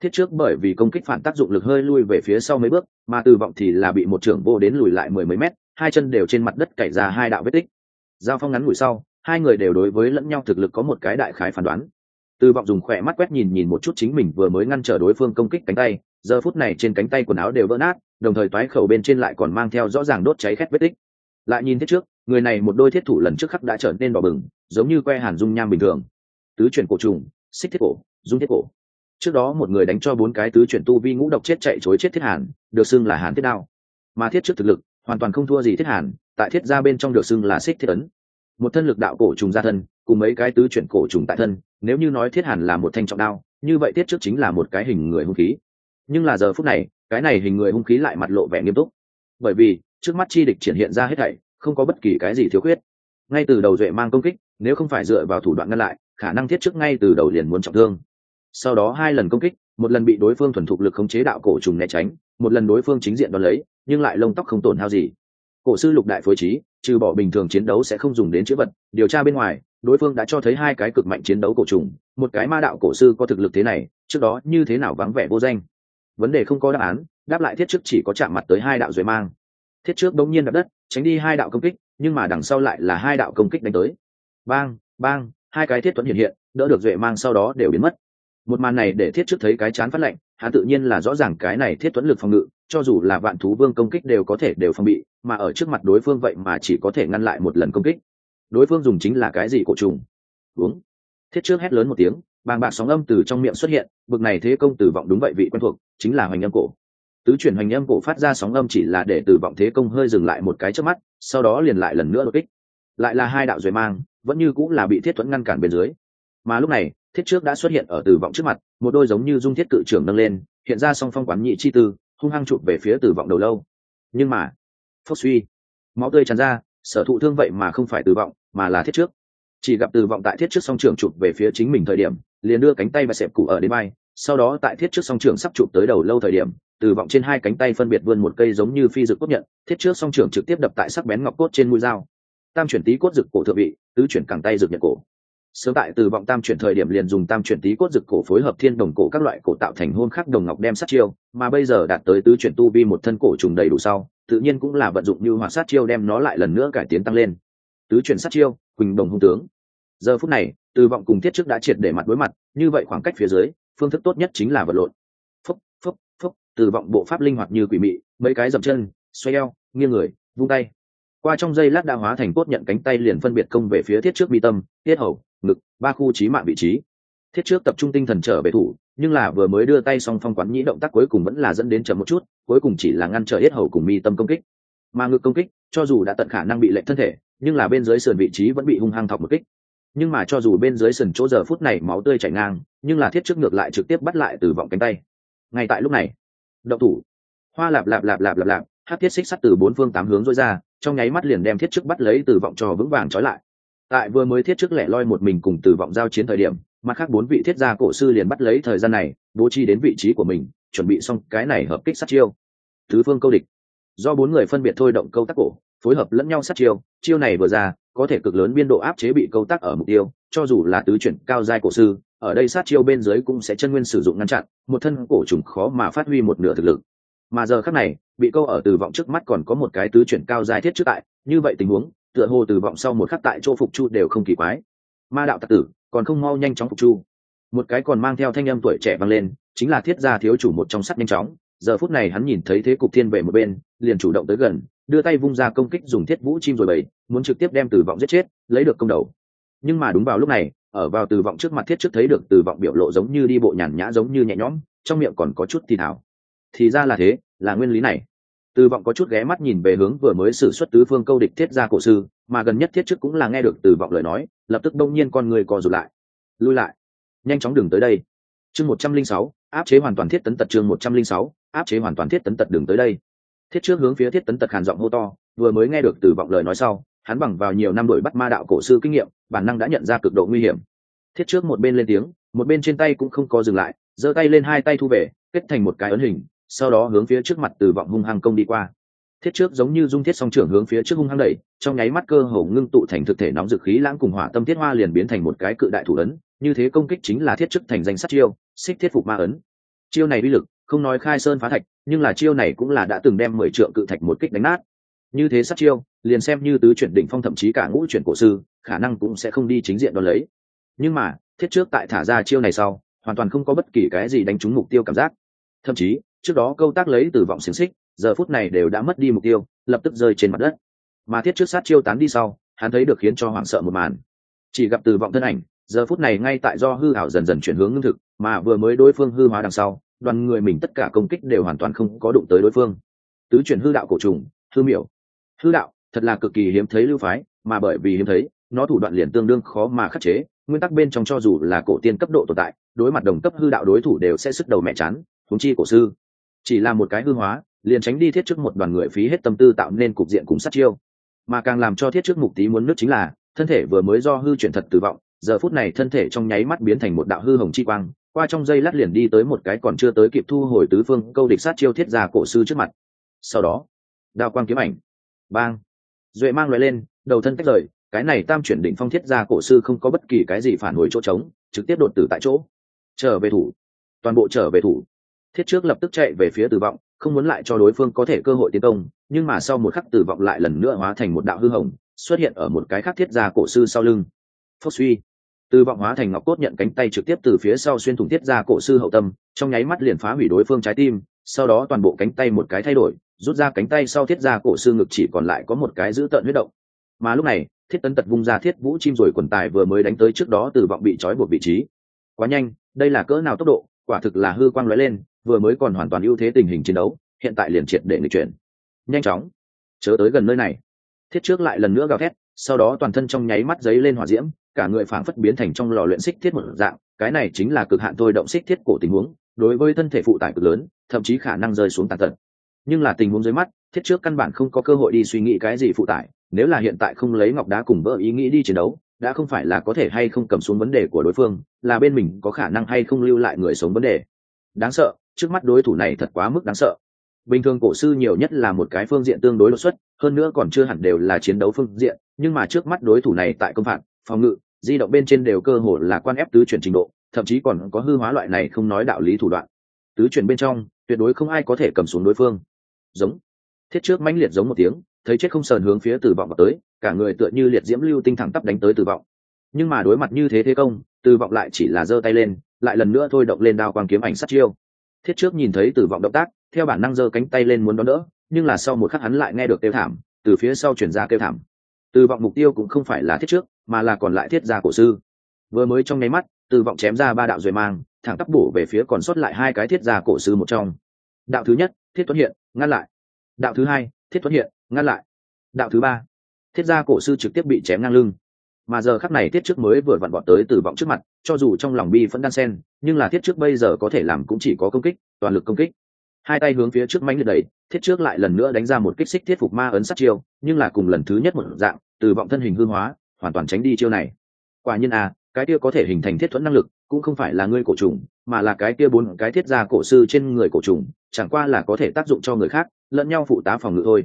thiết trước bởi vì công kích phản tác dụng lực hơi lui về phía sau mấy bước, mà từ vọng thì là bị một trưởng vô đến lùi lại mười mấy mét, hai chân đều trên mặt đất cày ra hai đạo vết tích. Giao phong ngắn ngủi sau, hai người đều đối với lẫn nhau thực lực có một cái đại khái phán đoán. Từ vọng dùng khỏe mắt quét nhìn nhìn một chút chính mình vừa mới ngăn trở đối phương công kích cánh tay, giờ phút này trên cánh tay quần áo đều vỡ nát, đồng thời toái khẩu bên trên lại còn mang theo rõ ràng đốt cháy khét vết tích. Lại nhìn thiết trước, người này một đôi thiết thủ lần trước khắc đã trở nên đỏ bừng, giống như que hàn dung nham bình thường. Tứ chuyển cổ trùng, xích thiết cổ, dung thiết cổ trước đó một người đánh cho bốn cái tứ chuyển tu vi ngũ độc chết chạy chối chết thiết hàn, được xưng là hàn thiết đao. Mà thiết trước thực lực, hoàn toàn không thua gì thiết hàn, tại thiết ra bên trong được xưng là xích thiết ấn. Một thân lực đạo cổ trùng ra thân, cùng mấy cái tứ chuyển cổ trùng tại thân, nếu như nói thiết hàn là một thanh trọng đao, như vậy thiết trước chính là một cái hình người hung khí. Nhưng là giờ phút này, cái này hình người hung khí lại mặt lộ vẻ nghiêm túc. Bởi vì, trước mắt chi địch triển hiện ra hết thảy, không có bất kỳ cái gì thiếu khuyết. Ngay từ đầu duệ mang công kích, nếu không phải dựa vào thủ đoạn ngăn lại, khả năng thiết trước ngay từ đầu liền muốn trọng thương sau đó hai lần công kích, một lần bị đối phương thuần thục lực khống chế đạo cổ trùng né tránh, một lần đối phương chính diện đón lấy, nhưng lại lông tóc không tổn hao gì. Cổ sư lục đại phối trí, trừ bỏ bình thường chiến đấu sẽ không dùng đến chữ vật. Điều tra bên ngoài, đối phương đã cho thấy hai cái cực mạnh chiến đấu cổ trùng, một cái ma đạo cổ sư có thực lực thế này, trước đó như thế nào vắng vẻ vô danh? Vấn đề không có đáp án, đáp lại thiết trước chỉ có chạm mặt tới hai đạo duệ mang. Thiết trước đống nhiên đập đất, tránh đi hai đạo công kích, nhưng mà đằng sau lại là hai đạo công kích đánh tới. Bang bang, hai cái thiết thuẫn hiện hiện, đỡ được duệ mang sau đó đều biến mất một màn này để thiết trước thấy cái chán phát lạnh hắn tự nhiên là rõ ràng cái này thiết tuấn lực phòng ngự, cho dù là vạn thú vương công kích đều có thể đều phòng bị, mà ở trước mặt đối phương vậy mà chỉ có thể ngăn lại một lần công kích. Đối phương dùng chính là cái gì cổ trùng? Uống. Thiết trước hét lớn một tiếng, bàng bạc sóng âm từ trong miệng xuất hiện, bực này thế công tử vọng đúng vậy vị quen thuộc, chính là hoành âm cổ. Tứ chuyển hoành âm cổ phát ra sóng âm chỉ là để tử vọng thế công hơi dừng lại một cái trước mắt, sau đó liền lại lần nữa đột kích. Lại là hai đạo duệ mang, vẫn như cũng là bị thiết thuẫn ngăn cản bên dưới. Mà lúc này thiết trước đã xuất hiện ở tử vọng trước mặt, một đôi giống như dung thiết cự trưởng nâng lên, hiện ra song phong quán nhị chi tư, hung hăng chụp về phía tử vọng đầu lâu. Nhưng mà, phốc suy, máu tươi tràn ra, sở thụ thương vậy mà không phải tử vọng, mà là thiết trước. Chỉ gặp tử vọng tại thiết trước song trưởng chụp về phía chính mình thời điểm, liền đưa cánh tay và xẹp cụ ở đến bay sau đó tại thiết trước song trưởng sắp chụp tới đầu lâu thời điểm từ vọng trên hai cánh tay phân biệt vươn một cây giống như phi dực cốt nhận, thiết trước song trưởng trực tiếp đập tại sắc bén ngọc cốt trên mũi dao. Tam chuyển tý cốt dực cổ thượng vị, tứ chuyển cẳng tay dực nhận cổ sớm tại từ vọng tam chuyển thời điểm liền dùng tam chuyển tý cốt dực cổ phối hợp thiên đồng cổ các loại cổ tạo thành hôn khắc đồng ngọc đem sát chiêu, mà bây giờ đạt tới tứ chuyển tu vi một thân cổ trùng đầy đủ sau, tự nhiên cũng là vận dụng như hoạt sát chiêu đem nó lại lần nữa cải tiến tăng lên. Tứ chuyển sát chiêu, quỳnh đồng hung tướng. Giờ phút này, từ vọng cùng thiết trước đã triệt để mặt đối mặt, như vậy khoảng cách phía dưới, phương thức tốt nhất chính là vật lộn. Phúc phúc phúc từ vọng bộ pháp linh hoạt như quỷ mị, mấy cái dậm chân, xoay eo, nghiêng người, vung tay. Qua trong giây lát đã hóa thành cốt nhận cánh tay liền phân biệt công về phía thiết trước mi tâm, tiết hầu ngực, ba khu trí mạng vị trí. Thiết trước tập trung tinh thần trở về thủ, nhưng là vừa mới đưa tay xong phong quán nhĩ động tác cuối cùng vẫn là dẫn đến chậm một chút, cuối cùng chỉ là ngăn trở hết hầu cùng mi tâm công kích. Mà ngực công kích, cho dù đã tận khả năng bị lệnh thân thể, nhưng là bên dưới sườn vị trí vẫn bị hung hăng thọc một kích. Nhưng mà cho dù bên dưới sườn chỗ giờ phút này máu tươi chảy ngang, nhưng là thiết trước ngược lại trực tiếp bắt lại từ vọng cánh tay. Ngay tại lúc này, động thủ. Hoa lạp lạp lạp lạp lạp lạp, hát thiết xích sắt từ bốn phương tám hướng dối ra, trong nháy mắt liền đem thiết trước bắt lấy từ vọng trò vững vàng trói lại tại vừa mới thiết trước lẻ loi một mình cùng tử vọng giao chiến thời điểm, mặt khác bốn vị thiết gia cổ sư liền bắt lấy thời gian này, bố trí đến vị trí của mình, chuẩn bị xong cái này hợp kích sát chiêu. Thứ phương câu địch. Do bốn người phân biệt thôi động câu tác cổ, phối hợp lẫn nhau sát chiêu chiêu này vừa ra, có thể cực lớn biên độ áp chế bị câu tác ở mục tiêu, cho dù là tứ chuyển cao giai cổ sư, ở đây sát chiêu bên dưới cũng sẽ chân nguyên sử dụng ngăn chặn, một thân cổ trùng khó mà phát huy một nửa thực lực. Mà giờ khác này, bị câu ở từ vọng trước mắt còn có một cái tứ chuyển cao giai thiết trước tại, như vậy tình huống tựa hồ từ vọng sau một khắc tại chỗ phục chu đều không kỳ quái. Ma đạo tặc tử, còn không mau nhanh chóng phục chu. Một cái còn mang theo thanh âm tuổi trẻ vang lên, chính là thiết gia thiếu chủ một trong sắt nhanh chóng. Giờ phút này hắn nhìn thấy thế cục thiên vệ một bên, liền chủ động tới gần, đưa tay vung ra công kích dùng thiết vũ chim rồi bầy, muốn trực tiếp đem từ vọng giết chết, lấy được công đầu. Nhưng mà đúng vào lúc này, ở vào từ vọng trước mặt thiết trước thấy được từ vọng biểu lộ giống như đi bộ nhàn nhã giống như nhẹ nhõm, trong miệng còn có chút thì thảo thì ra là thế, là nguyên lý này từ vọng có chút ghé mắt nhìn về hướng vừa mới xử xuất tứ phương câu địch thiết gia cổ sư, mà gần nhất thiết trước cũng là nghe được từ vọng lời nói, lập tức đông nhiên con người co rụt lại. Lui lại. Nhanh chóng đừng tới đây. Chương một trăm linh sáu, áp chế hoàn toàn thiết tấn tật chương một trăm linh sáu, áp chế hoàn toàn thiết tấn tật đừng tới đây. Thiết trước hướng phía thiết tấn tật hàn giọng hô to, vừa mới nghe được từ vọng lời nói sau, hắn bằng vào nhiều năm đuổi bắt ma đạo cổ sư kinh nghiệm, bản năng đã nhận ra cực độ nguy hiểm. Thiết trước một bên lên tiếng, một bên trên tay cũng không có dừng lại, giơ tay lên hai tay thu về, kết thành một cái ấn hình sau đó hướng phía trước mặt từ vọng hung hăng công đi qua. Thiết trước giống như dung thiết song trưởng hướng phía trước hung hăng đẩy, trong nháy mắt cơ hồ ngưng tụ thành thực thể nóng dực khí lãng cùng hỏa tâm thiết hoa liền biến thành một cái cự đại thủ ấn, như thế công kích chính là thiết chức thành danh sát chiêu, xích thiết phục ma ấn. Chiêu này uy lực, không nói khai sơn phá thạch, nhưng là chiêu này cũng là đã từng đem mười trượng cự thạch một kích đánh nát. Như thế sát chiêu, liền xem như tứ chuyển đỉnh phong thậm chí cả ngũ chuyển cổ sư, khả năng cũng sẽ không đi chính diện đón lấy. Nhưng mà, thiết trước tại thả ra chiêu này sau, hoàn toàn không có bất kỳ cái gì đánh trúng mục tiêu cảm giác. Thậm chí trước đó câu tác lấy từ vọng xiềng xích, giờ phút này đều đã mất đi mục tiêu, lập tức rơi trên mặt đất. Mà thiết trước sát chiêu tán đi sau, hắn thấy được khiến cho hoảng sợ một màn. Chỉ gặp từ vọng thân ảnh, giờ phút này ngay tại do hư hảo dần dần chuyển hướng ngưng thực, mà vừa mới đối phương hư hóa đằng sau, đoàn người mình tất cả công kích đều hoàn toàn không có đụng tới đối phương. Tứ chuyển hư đạo cổ trùng, hư miểu. Hư đạo, thật là cực kỳ hiếm thấy lưu phái, mà bởi vì hiếm thấy, nó thủ đoạn liền tương đương khó mà khắc chế, nguyên tắc bên trong cho dù là cổ tiên cấp độ tồn tại, đối mặt đồng cấp hư đạo đối thủ đều sẽ sức đầu mẹ chán thúng chi cổ sư chỉ là một cái hư hóa, liền tránh đi thiết trước một đoàn người phí hết tâm tư tạo nên cục diện cùng sát chiêu. Mà càng làm cho thiết trước mục tí muốn nước chính là, thân thể vừa mới do hư chuyển thật tử vọng, giờ phút này thân thể trong nháy mắt biến thành một đạo hư hồng chi quang, qua trong dây lát liền đi tới một cái còn chưa tới kịp thu hồi tứ phương câu địch sát chiêu thiết ra cổ sư trước mặt. Sau đó, đao quang kiếm ảnh, bang, duệ mang loại lên, đầu thân tách rời, cái này tam chuyển định phong thiết ra cổ sư không có bất kỳ cái gì phản hồi chỗ trống, trực tiếp đột tử tại chỗ. Trở về thủ, toàn bộ trở về thủ thiết trước lập tức chạy về phía tử vọng, không muốn lại cho đối phương có thể cơ hội tiến công, nhưng mà sau một khắc tử vọng lại lần nữa hóa thành một đạo hư hồng, xuất hiện ở một cái khác thiết ra cổ sư sau lưng. Phốc suy. Tử vọng hóa thành ngọc cốt nhận cánh tay trực tiếp từ phía sau xuyên thủng thiết ra cổ sư hậu tâm, trong nháy mắt liền phá hủy đối phương trái tim, sau đó toàn bộ cánh tay một cái thay đổi, rút ra cánh tay sau thiết ra cổ sư ngực chỉ còn lại có một cái giữ tợn huyết động. Mà lúc này, thiết tấn tật vung ra thiết vũ chim rồi quần tài vừa mới đánh tới trước đó tử vọng bị trói buộc vị trí. Quá nhanh, đây là cỡ nào tốc độ, quả thực là hư quang lóe lên vừa mới còn hoàn toàn ưu thế tình hình chiến đấu, hiện tại liền triệt để người chuyển. Nhanh chóng. Chớ tới gần nơi này. Thiết trước lại lần nữa gào thét, sau đó toàn thân trong nháy mắt giấy lên hỏa diễm, cả người phảng phất biến thành trong lò luyện xích thiết một dạng, cái này chính là cực hạn thôi động xích thiết cổ tình huống, đối với thân thể phụ tải cực lớn, thậm chí khả năng rơi xuống tàn tật. Nhưng là tình huống dưới mắt, thiết trước căn bản không có cơ hội đi suy nghĩ cái gì phụ tải, nếu là hiện tại không lấy ngọc đá cùng vỡ ý nghĩ đi chiến đấu, đã không phải là có thể hay không cầm xuống vấn đề của đối phương, là bên mình có khả năng hay không lưu lại người sống vấn đề. Đáng sợ trước mắt đối thủ này thật quá mức đáng sợ. Bình thường cổ sư nhiều nhất là một cái phương diện tương đối đột xuất, hơn nữa còn chưa hẳn đều là chiến đấu phương diện, nhưng mà trước mắt đối thủ này tại công phạt, phòng ngự, di động bên trên đều cơ hồ là quan ép tứ chuyển trình độ, thậm chí còn có hư hóa loại này không nói đạo lý thủ đoạn. Tứ chuyển bên trong, tuyệt đối không ai có thể cầm xuống đối phương. Giống. Thiết trước mãnh liệt giống một tiếng, thấy chết không sờn hướng phía tử vọng vào tới, cả người tựa như liệt diễm lưu tinh thẳng tắp đánh tới tử vọng. Nhưng mà đối mặt như thế thế công, tử vọng lại chỉ là giơ tay lên, lại lần nữa thôi động lên đao quang kiếm ảnh sát chiêu thiết trước nhìn thấy tử vọng động tác, theo bản năng giơ cánh tay lên muốn đón đỡ, nhưng là sau một khắc hắn lại nghe được kêu thảm, từ phía sau chuyển ra kêu thảm. Tử vọng mục tiêu cũng không phải là thiết trước, mà là còn lại thiết gia cổ sư. Vừa mới trong nháy mắt, tử vọng chém ra ba đạo duệ mang, thẳng tắp bổ về phía còn sót lại hai cái thiết gia cổ sư một trong. Đạo thứ nhất, thiết tuấn hiện, ngăn lại. Đạo thứ hai, thiết tuấn hiện, ngăn lại. Đạo thứ ba, thiết gia cổ sư trực tiếp bị chém ngang lưng mà giờ khắc này thiết trước mới vừa vặn bọn tới từ vọng trước mặt, cho dù trong lòng bi vẫn đan sen, nhưng là thiết trước bây giờ có thể làm cũng chỉ có công kích, toàn lực công kích. Hai tay hướng phía trước mánh liệt đầy thiết trước lại lần nữa đánh ra một kích xích thiết phục ma ấn sát chiêu, nhưng là cùng lần thứ nhất một dạng, từ vọng thân hình hư hóa, hoàn toàn tránh đi chiêu này. Quả nhiên à cái kia có thể hình thành thiết thuẫn năng lực, cũng không phải là ngươi cổ trùng, mà là cái kia bốn cái thiết gia cổ sư trên người cổ trùng, chẳng qua là có thể tác dụng cho người khác, lẫn nhau phụ tá phòng ngự thôi.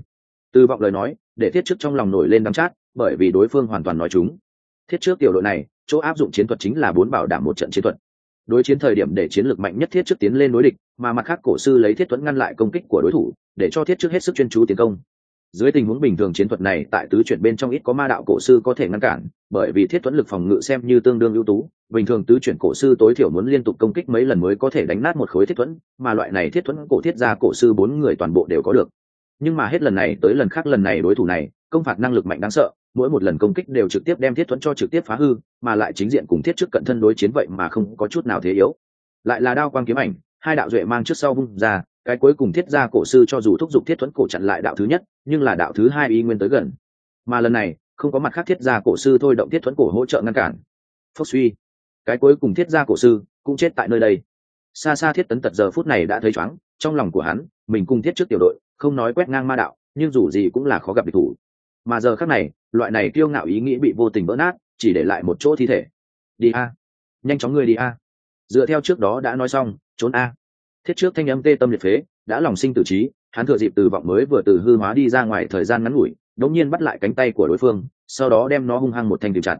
Từ vọng lời nói, để thiết trước trong lòng nổi lên đắm chát, bởi vì đối phương hoàn toàn nói chúng thiết trước tiểu đội này, chỗ áp dụng chiến thuật chính là bốn bảo đảm một trận chiến thuật. Đối chiến thời điểm để chiến lược mạnh nhất thiết trước tiến lên đối địch, mà mặt khác cổ sư lấy thiết thuẫn ngăn lại công kích của đối thủ, để cho thiết trước hết sức chuyên chú tiến công. Dưới tình huống bình thường chiến thuật này tại tứ chuyển bên trong ít có ma đạo cổ sư có thể ngăn cản, bởi vì thiết thuẫn lực phòng ngự xem như tương đương ưu tú, bình thường tứ chuyển cổ sư tối thiểu muốn liên tục công kích mấy lần mới có thể đánh nát một khối thiết thuẫn mà loại này thiết thuẫn cổ thiết ra cổ sư bốn người toàn bộ đều có được. Nhưng mà hết lần này tới lần khác lần này đối thủ này công phạt năng lực mạnh đáng sợ, mỗi một lần công kích đều trực tiếp đem thiết thuẫn cho trực tiếp phá hư, mà lại chính diện cùng thiết trước cận thân đối chiến vậy mà không có chút nào thế yếu. Lại là đao quang kiếm ảnh, hai đạo duệ mang trước sau vung ra, cái cuối cùng thiết ra cổ sư cho dù thúc giục thiết thuẫn cổ chặn lại đạo thứ nhất, nhưng là đạo thứ hai y nguyên tới gần. Mà lần này, không có mặt khác thiết ra cổ sư thôi động thiết thuẫn cổ hỗ trợ ngăn cản. Phốc suy. Cái cuối cùng thiết ra cổ sư cũng chết tại nơi đây. Xa xa thiết tấn tật giờ phút này đã thấy chóng trong lòng của hắn, mình cùng thiết trước tiểu đội, không nói quét ngang ma đạo, nhưng dù gì cũng là khó gặp địch thủ mà giờ khác này, loại này kiêu ngạo ý nghĩ bị vô tình vỡ nát, chỉ để lại một chỗ thi thể. Đi a. Nhanh chóng ngươi đi a. Dựa theo trước đó đã nói xong, trốn a. Thiết trước thanh âm tê tâm liệt phế, đã lòng sinh tử trí, hắn thừa dịp từ vọng mới vừa từ hư hóa đi ra ngoài thời gian ngắn ngủi đống nhiên bắt lại cánh tay của đối phương, sau đó đem nó hung hăng một thanh tìm chặt.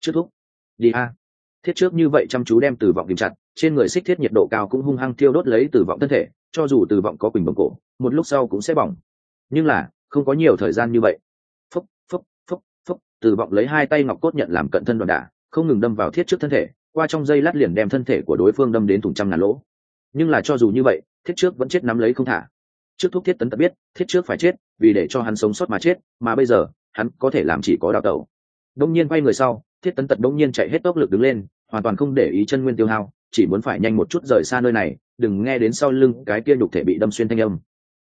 Trước thúc. Đi a. Thiết trước như vậy chăm chú đem từ vọng tìm chặt, trên người xích thiết nhiệt độ cao cũng hung hăng thiêu đốt lấy từ vọng thân thể, cho dù từ vọng có quỳnh bồng cổ, một lúc sau cũng sẽ bỏng. Nhưng là, không có nhiều thời gian như vậy phúc phúc phúc phúc từ vọng lấy hai tay ngọc cốt nhận làm cận thân đòn đả, không ngừng đâm vào thiết trước thân thể, qua trong dây lát liền đem thân thể của đối phương đâm đến thùng trăm ngàn lỗ. Nhưng là cho dù như vậy, thiết trước vẫn chết nắm lấy không thả. Trước thúc thiết tấn tật biết, thiết trước phải chết, vì để cho hắn sống sót mà chết, mà bây giờ, hắn có thể làm chỉ có đào tẩu. Đông nhiên quay người sau, thiết tấn tật đông nhiên chạy hết tốc lực đứng lên, hoàn toàn không để ý chân nguyên tiêu hao, chỉ muốn phải nhanh một chút rời xa nơi này, đừng nghe đến sau lưng cái kia nhục thể bị đâm xuyên thanh âm.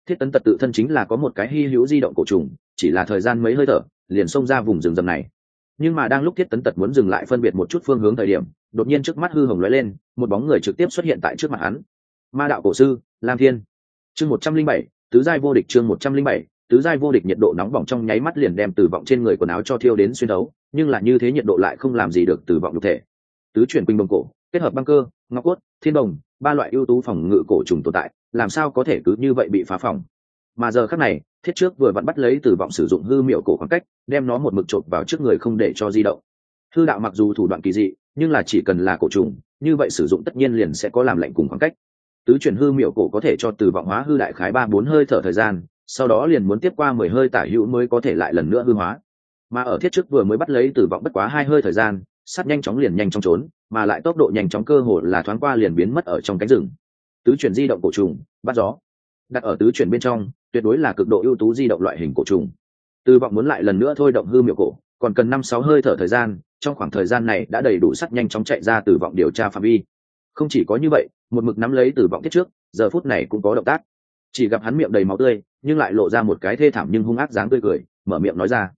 Thiết tấn tật tự thân chính là có một cái hy hữu di động cổ trùng, chỉ là thời gian mấy hơi thở liền xông ra vùng rừng rầm này. Nhưng mà đang lúc thiết tấn tật muốn dừng lại phân biệt một chút phương hướng thời điểm, đột nhiên trước mắt hư hồng lóe lên, một bóng người trực tiếp xuất hiện tại trước mặt hắn. Ma đạo cổ sư, lam thiên. Chương một trăm linh bảy, tứ giai vô địch chương một trăm linh bảy, tứ giai vô địch nhiệt độ nóng bỏng trong nháy mắt liền đem từ vọng trên người quần áo cho thiêu đến xuyên đấu, nhưng là như thế nhiệt độ lại không làm gì được từ vọng nhục thể. Tứ chuyển quỳnh bồng cổ, kết hợp băng cơ, ngọc cốt, thiên đồng, ba loại ưu tú phòng ngự cổ trùng tồn tại, làm sao có thể cứ như vậy bị phá phòng? Mà giờ khác này thiết trước vừa vặn bắt lấy từ vọng sử dụng hư miệu cổ khoảng cách, đem nó một mực trộn vào trước người không để cho di động. Hư đạo mặc dù thủ đoạn kỳ dị, nhưng là chỉ cần là cổ trùng, như vậy sử dụng tất nhiên liền sẽ có làm lạnh cùng khoảng cách. Tứ chuyển hư miệu cổ có thể cho từ vọng hóa hư đại khái ba bốn hơi thở thời gian, sau đó liền muốn tiếp qua mười hơi tả hữu mới có thể lại lần nữa hư hóa. Mà ở thiết trước vừa mới bắt lấy từ vọng bất quá hai hơi thời gian sát nhanh chóng liền nhanh chóng trốn, mà lại tốc độ nhanh chóng cơ hồ là thoáng qua liền biến mất ở trong cánh rừng. Tứ chuyển di động cổ trùng, bắt gió. Đặt ở tứ chuyển bên trong tuyệt đối là cực độ ưu tú di động loại hình cổ trùng. Tư vọng muốn lại lần nữa thôi động hư miệu cổ, còn cần năm sáu hơi thở thời gian, trong khoảng thời gian này đã đầy đủ sắt nhanh chóng chạy ra từ vọng điều tra phạm vi. Không chỉ có như vậy, một mực nắm lấy từ vọng thiết trước, giờ phút này cũng có động tác. Chỉ gặp hắn miệng đầy máu tươi, nhưng lại lộ ra một cái thê thảm nhưng hung ác dáng tươi cười, mở miệng nói ra.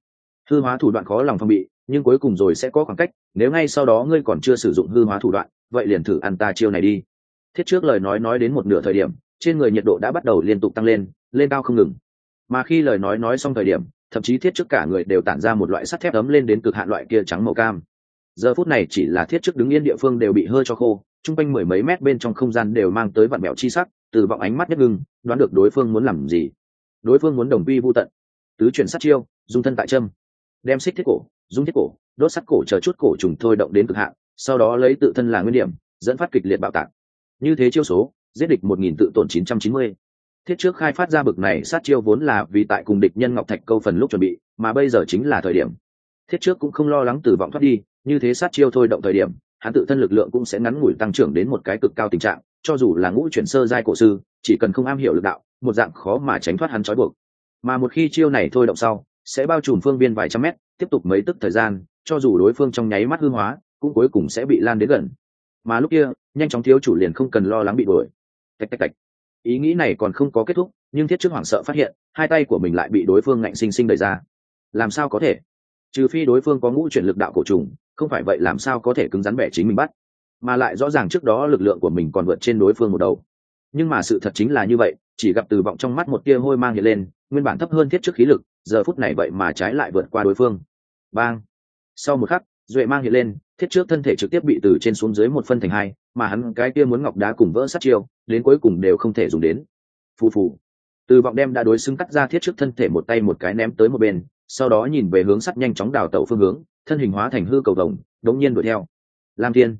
Hư hóa thủ đoạn khó lòng phong bị, nhưng cuối cùng rồi sẽ có khoảng cách, nếu ngay sau đó ngươi còn chưa sử dụng hư hóa thủ đoạn, vậy liền thử ăn ta chiêu này đi. Thiết trước lời nói nói đến một nửa thời điểm, trên người nhiệt độ đã bắt đầu liên tục tăng lên lên cao không ngừng. Mà khi lời nói nói xong thời điểm, thậm chí thiết trước cả người đều tản ra một loại sắt thép ấm lên đến cực hạn loại kia trắng màu cam. Giờ phút này chỉ là thiết trước đứng yên địa phương đều bị hơi cho khô, chung quanh mười mấy mét bên trong không gian đều mang tới vạn mẹo chi sắc, từ vọng ánh mắt nhất ngưng, đoán được đối phương muốn làm gì. Đối phương muốn đồng quy vô tận, tứ chuyển sát chiêu, dung thân tại châm. Đem xích thiết cổ, dung thiết cổ, đốt sắt cổ chờ chút cổ trùng thôi động đến cực hạn, sau đó lấy tự thân là nguyên điểm, dẫn phát kịch liệt bạo tạc. Như thế chiêu số, giết địch một nghìn tự tổn chín trăm chín mươi thiết trước khai phát ra bực này sát chiêu vốn là vì tại cùng địch nhân ngọc thạch câu phần lúc chuẩn bị, mà bây giờ chính là thời điểm. Thiết trước cũng không lo lắng tử vọng thoát đi, như thế sát chiêu thôi động thời điểm, hắn tự thân lực lượng cũng sẽ ngắn ngủi tăng trưởng đến một cái cực cao tình trạng, cho dù là ngũ chuyển sơ giai cổ sư, chỉ cần không am hiểu lực đạo, một dạng khó mà tránh thoát hắn trói buộc. Mà một khi chiêu này thôi động sau, sẽ bao trùm phương biên vài trăm mét, tiếp tục mấy tức thời gian, cho dù đối phương trong nháy mắt hư hóa, cũng cuối cùng sẽ bị lan đến gần. Mà lúc kia, nhanh chóng thiếu chủ liền không cần lo lắng bị đuổi. Tạch tạch tạch ý nghĩ này còn không có kết thúc, nhưng thiết trước hoảng sợ phát hiện, hai tay của mình lại bị đối phương ngạnh sinh sinh đẩy ra. Làm sao có thể? Trừ phi đối phương có ngũ chuyển lực đạo cổ trùng, không phải vậy làm sao có thể cứng rắn bẻ chính mình bắt? Mà lại rõ ràng trước đó lực lượng của mình còn vượt trên đối phương một đầu. Nhưng mà sự thật chính là như vậy, chỉ gặp từ vọng trong mắt một tia hôi mang hiện lên, nguyên bản thấp hơn thiết trước khí lực, giờ phút này vậy mà trái lại vượt qua đối phương. Bang! Sau một khắc duệ mang hiện lên, thiết trước thân thể trực tiếp bị từ trên xuống dưới một phân thành hai, mà hắn cái kia muốn ngọc đá cùng vỡ sát chiêu, đến cuối cùng đều không thể dùng đến. Phù phù. Từ vọng đem đã đối xứng cắt ra thiết trước thân thể một tay một cái ném tới một bên, sau đó nhìn về hướng sắt nhanh chóng đào tẩu phương hướng, thân hình hóa thành hư cầu đồng đống nhiên đuổi theo. Lam thiên,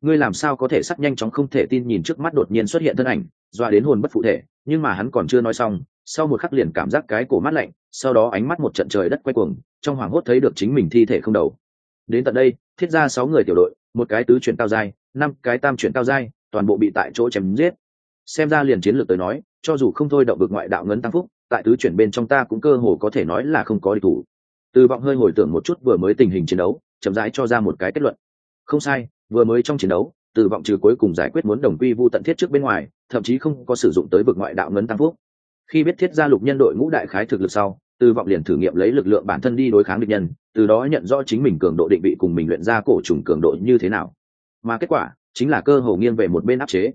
ngươi làm sao có thể sắt nhanh chóng không thể tin nhìn trước mắt đột nhiên xuất hiện thân ảnh doa đến hồn bất phụ thể, nhưng mà hắn còn chưa nói xong, sau một khắc liền cảm giác cái cổ mắt lạnh, sau đó ánh mắt một trận trời đất quay cuồng, trong hoàng hốt thấy được chính mình thi thể không đầu đến tận đây, thiết ra sáu người tiểu đội, một cái tứ chuyển cao dai năm cái tam chuyển cao dai toàn bộ bị tại chỗ chém giết. Xem ra liền chiến lược tới nói, cho dù không thôi động vực ngoại đạo ngấn tăng phúc, tại tứ chuyển bên trong ta cũng cơ hồ có thể nói là không có địch thủ. Từ vọng hơi hồi tưởng một chút vừa mới tình hình chiến đấu, chậm rãi cho ra một cái kết luận. Không sai, vừa mới trong chiến đấu, từ vọng trừ cuối cùng giải quyết muốn đồng quy vu tận thiết trước bên ngoài, thậm chí không có sử dụng tới vực ngoại đạo ngấn tăng phúc. Khi biết thiết gia lục nhân đội ngũ đại khái thực lực sau, từ vọng liền thử nghiệm lấy lực lượng bản thân đi đối kháng địch nhân từ đó nhận rõ chính mình cường độ định vị cùng mình luyện ra cổ trùng cường độ như thế nào. Mà kết quả chính là cơ hồ nghiêng về một bên áp chế.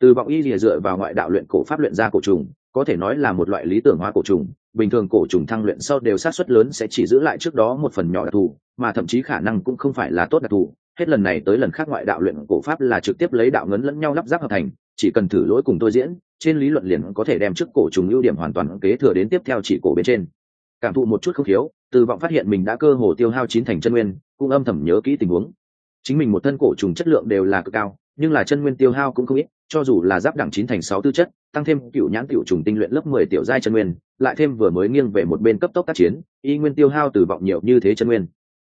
Từ vọng y lìa dựa vào ngoại đạo luyện cổ pháp luyện ra cổ trùng, có thể nói là một loại lý tưởng hóa cổ trùng, bình thường cổ trùng thăng luyện sau đều sát xuất lớn sẽ chỉ giữ lại trước đó một phần nhỏ đặc thù, mà thậm chí khả năng cũng không phải là tốt đặc thù. Hết lần này tới lần khác ngoại đạo luyện cổ pháp là trực tiếp lấy đạo ngấn lẫn nhau lắp ráp hợp thành, chỉ cần thử lỗi cùng tôi diễn, trên lý luận liền có thể đem trước cổ trùng ưu điểm hoàn toàn kế thừa đến tiếp theo chỉ cổ bên trên. Cảm thụ một chút không thiếu từ vọng phát hiện mình đã cơ hồ tiêu hao chín thành chân nguyên, cũng âm thầm nhớ kỹ tình huống. Chính mình một thân cổ trùng chất lượng đều là cực cao, nhưng là chân nguyên tiêu hao cũng không ít, cho dù là giáp đẳng chín thành sáu tư chất, tăng thêm cựu nhãn cựu trùng tinh luyện lớp mười tiểu giai chân nguyên, lại thêm vừa mới nghiêng về một bên cấp tốc tác chiến, y nguyên tiêu hao từ vọng nhiều như thế chân nguyên.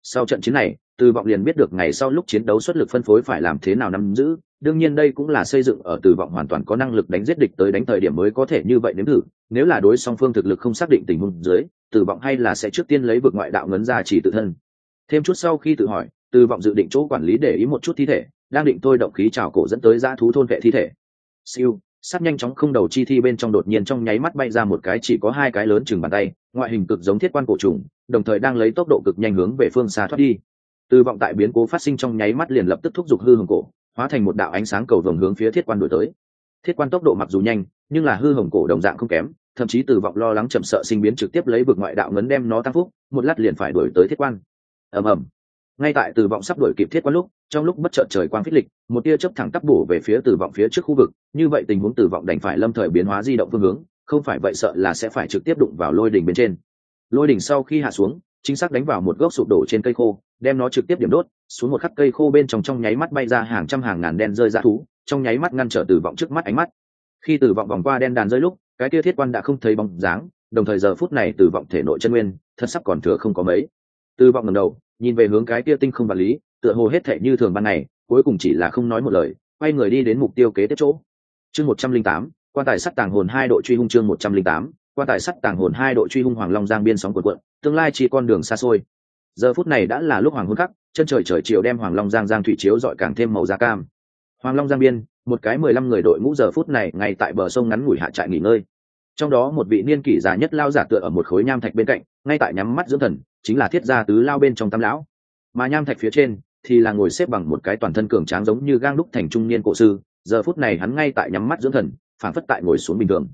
Sau trận chiến này từ vọng liền biết được ngày sau lúc chiến đấu xuất lực phân phối phải làm thế nào nắm giữ, đương nhiên đây cũng là xây dựng ở từ vọng hoàn toàn có năng lực đánh giết địch tới đánh thời điểm mới có thể như vậy nếm thử. Nếu là đối song phương thực lực không xác định tình huống dưới, từ vọng hay là sẽ trước tiên lấy vực ngoại đạo ngấn ra chỉ tự thân. Thêm chút sau khi tự hỏi, từ vọng dự định chỗ quản lý để ý một chút thi thể, đang định tôi động khí trào cổ dẫn tới dã thú thôn vệ thi thể. Siêu, sắp nhanh chóng không đầu chi thi bên trong đột nhiên trong nháy mắt bay ra một cái chỉ có hai cái lớn chừng bàn tay, ngoại hình cực giống thiết quan cổ trùng, đồng thời đang lấy tốc độ cực nhanh hướng về phương xa thoát đi từ vọng tại biến cố phát sinh trong nháy mắt liền lập tức thúc giục hư hồng cổ, hóa thành một đạo ánh sáng cầu vồng hướng phía thiết quan đuổi tới. Thiết quan tốc độ mặc dù nhanh, nhưng là hư hồng cổ đồng dạng không kém, thậm chí từ vọng lo lắng chậm sợ sinh biến trực tiếp lấy vực ngoại đạo ngấn đem nó tăng phúc, một lát liền phải đuổi tới thiết quan. Ầm ầm. Ngay tại từ vọng sắp đuổi kịp thiết quan lúc, trong lúc bất chợt trời quang phích lịch, một tia chớp thẳng tắp bổ về phía từ vọng phía trước khu vực, như vậy tình huống từ vọng đành phải lâm thời biến hóa di động phương hướng, không phải vậy sợ là sẽ phải trực tiếp đụng vào lôi đỉnh bên trên. Lôi đỉnh sau khi hạ xuống, chính xác đánh vào một gốc sụp đổ trên cây khô đem nó trực tiếp điểm đốt, xuống một khắc cây khô bên trong trong nháy mắt bay ra hàng trăm hàng ngàn đen rơi ra thú, trong nháy mắt ngăn trở tử vọng trước mắt ánh mắt. Khi tử vọng vòng qua đen đàn rơi lúc, cái tia thiết quan đã không thấy bóng dáng, đồng thời giờ phút này tử vọng thể nội chân nguyên, thật sắp còn thừa không có mấy. Tử vọng ngầm đầu, nhìn về hướng cái tia tinh không vật lý, tựa hồ hết thể như thường ban ngày, cuối cùng chỉ là không nói một lời, quay người đi đến mục tiêu kế tiếp chỗ. Chương một trăm linh tám, quan tài sắt tàng hồn hai độ truy hung chương một trăm linh tám, quan tài sắt tàng hồn hai độ truy hung hoàng long giang biên sóng cuộn cuộn, tương lai chỉ con đường xa xôi giờ phút này đã là lúc hoàng hôn khắc, chân trời trời chiều đem hoàng long giang giang thủy chiếu dọi càng thêm màu da cam. Hoàng long giang biên, một cái mười lăm người đội ngũ giờ phút này ngay tại bờ sông ngắn ngủi hạ trại nghỉ ngơi. Trong đó một vị niên kỷ già nhất lao giả tựa ở một khối nham thạch bên cạnh, ngay tại nhắm mắt dưỡng thần, chính là thiết gia tứ lao bên trong tam lão. Mà nham thạch phía trên thì là ngồi xếp bằng một cái toàn thân cường tráng giống như gang đúc thành trung niên cổ sư, giờ phút này hắn ngay tại nhắm mắt dưỡng thần phản phất tại ngồi xuống bình thường.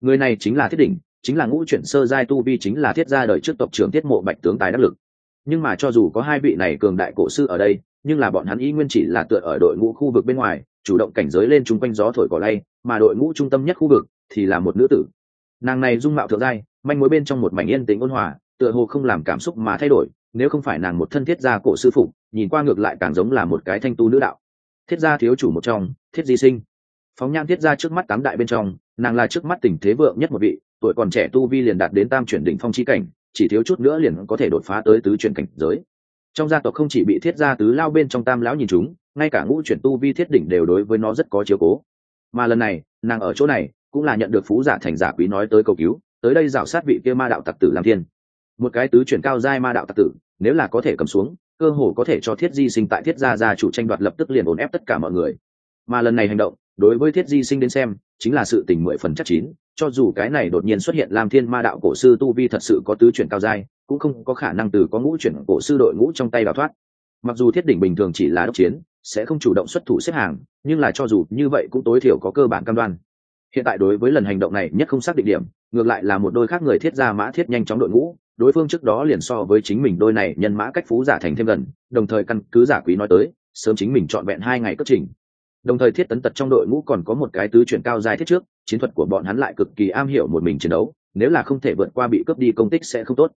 Người này chính là thiết đỉnh, chính là ngũ chuyển sơ giai tu vi chính là thiết gia đời trước tộc trưởng tiết mộ bạch tướng tài đắc lực nhưng mà cho dù có hai vị này cường đại cổ sư ở đây, nhưng là bọn hắn ý nguyên chỉ là tựa ở đội ngũ khu vực bên ngoài, chủ động cảnh giới lên chung quanh gió thổi cỏ lay, mà đội ngũ trung tâm nhất khu vực thì là một nữ tử. Nàng này dung mạo thượng giai, manh mối bên trong một mảnh yên tĩnh ôn hòa, tựa hồ không làm cảm xúc mà thay đổi, nếu không phải nàng một thân thiết gia cổ sư phụ, nhìn qua ngược lại càng giống là một cái thanh tu nữ đạo. Thiết gia thiếu chủ một trong, thiết di sinh. Phóng nhan thiết gia trước mắt tám đại bên trong, nàng là trước mắt tình thế vượng nhất một vị, tuổi còn trẻ tu vi liền đạt đến tam chuyển đỉnh phong chi cảnh chỉ thiếu chút nữa liền có thể đột phá tới tứ chuyển cảnh giới. Trong gia tộc không chỉ bị thiết gia tứ lao bên trong tam lão nhìn chúng, ngay cả ngũ chuyển tu vi thiết đỉnh đều đối với nó rất có chiếu cố. Mà lần này, nàng ở chỗ này, cũng là nhận được phú giả thành giả quý nói tới cầu cứu, tới đây rảo sát vị kia ma đạo tặc tử làm thiên. Một cái tứ chuyển cao giai ma đạo tặc tử, nếu là có thể cầm xuống, cơ hồ có thể cho thiết di sinh tại thiết gia gia chủ tranh đoạt lập tức liền ổn ép tất cả mọi người. Mà lần này hành động, đối với thiết di sinh đến xem, chính là sự tình mười phần chắc chín cho dù cái này đột nhiên xuất hiện làm thiên ma đạo cổ sư tu vi thật sự có tứ chuyển cao giai, cũng không có khả năng từ có ngũ chuyển cổ sư đội ngũ trong tay đào thoát. Mặc dù thiết đỉnh bình thường chỉ là đốc chiến, sẽ không chủ động xuất thủ xếp hàng, nhưng là cho dù như vậy cũng tối thiểu có cơ bản cam đoan. Hiện tại đối với lần hành động này nhất không xác định điểm, ngược lại là một đôi khác người thiết ra mã thiết nhanh chóng đội ngũ, đối phương trước đó liền so với chính mình đôi này nhân mã cách phú giả thành thêm gần, đồng thời căn cứ giả quý nói tới, sớm chính mình trọn vẹn hai ngày cất trình. Đồng thời thiết tấn tật trong đội ngũ còn có một cái tứ chuyển cao dài thiết trước chiến thuật của bọn hắn lại cực kỳ am hiểu một mình chiến đấu, nếu là không thể vượt qua bị cướp đi công tích sẽ không tốt.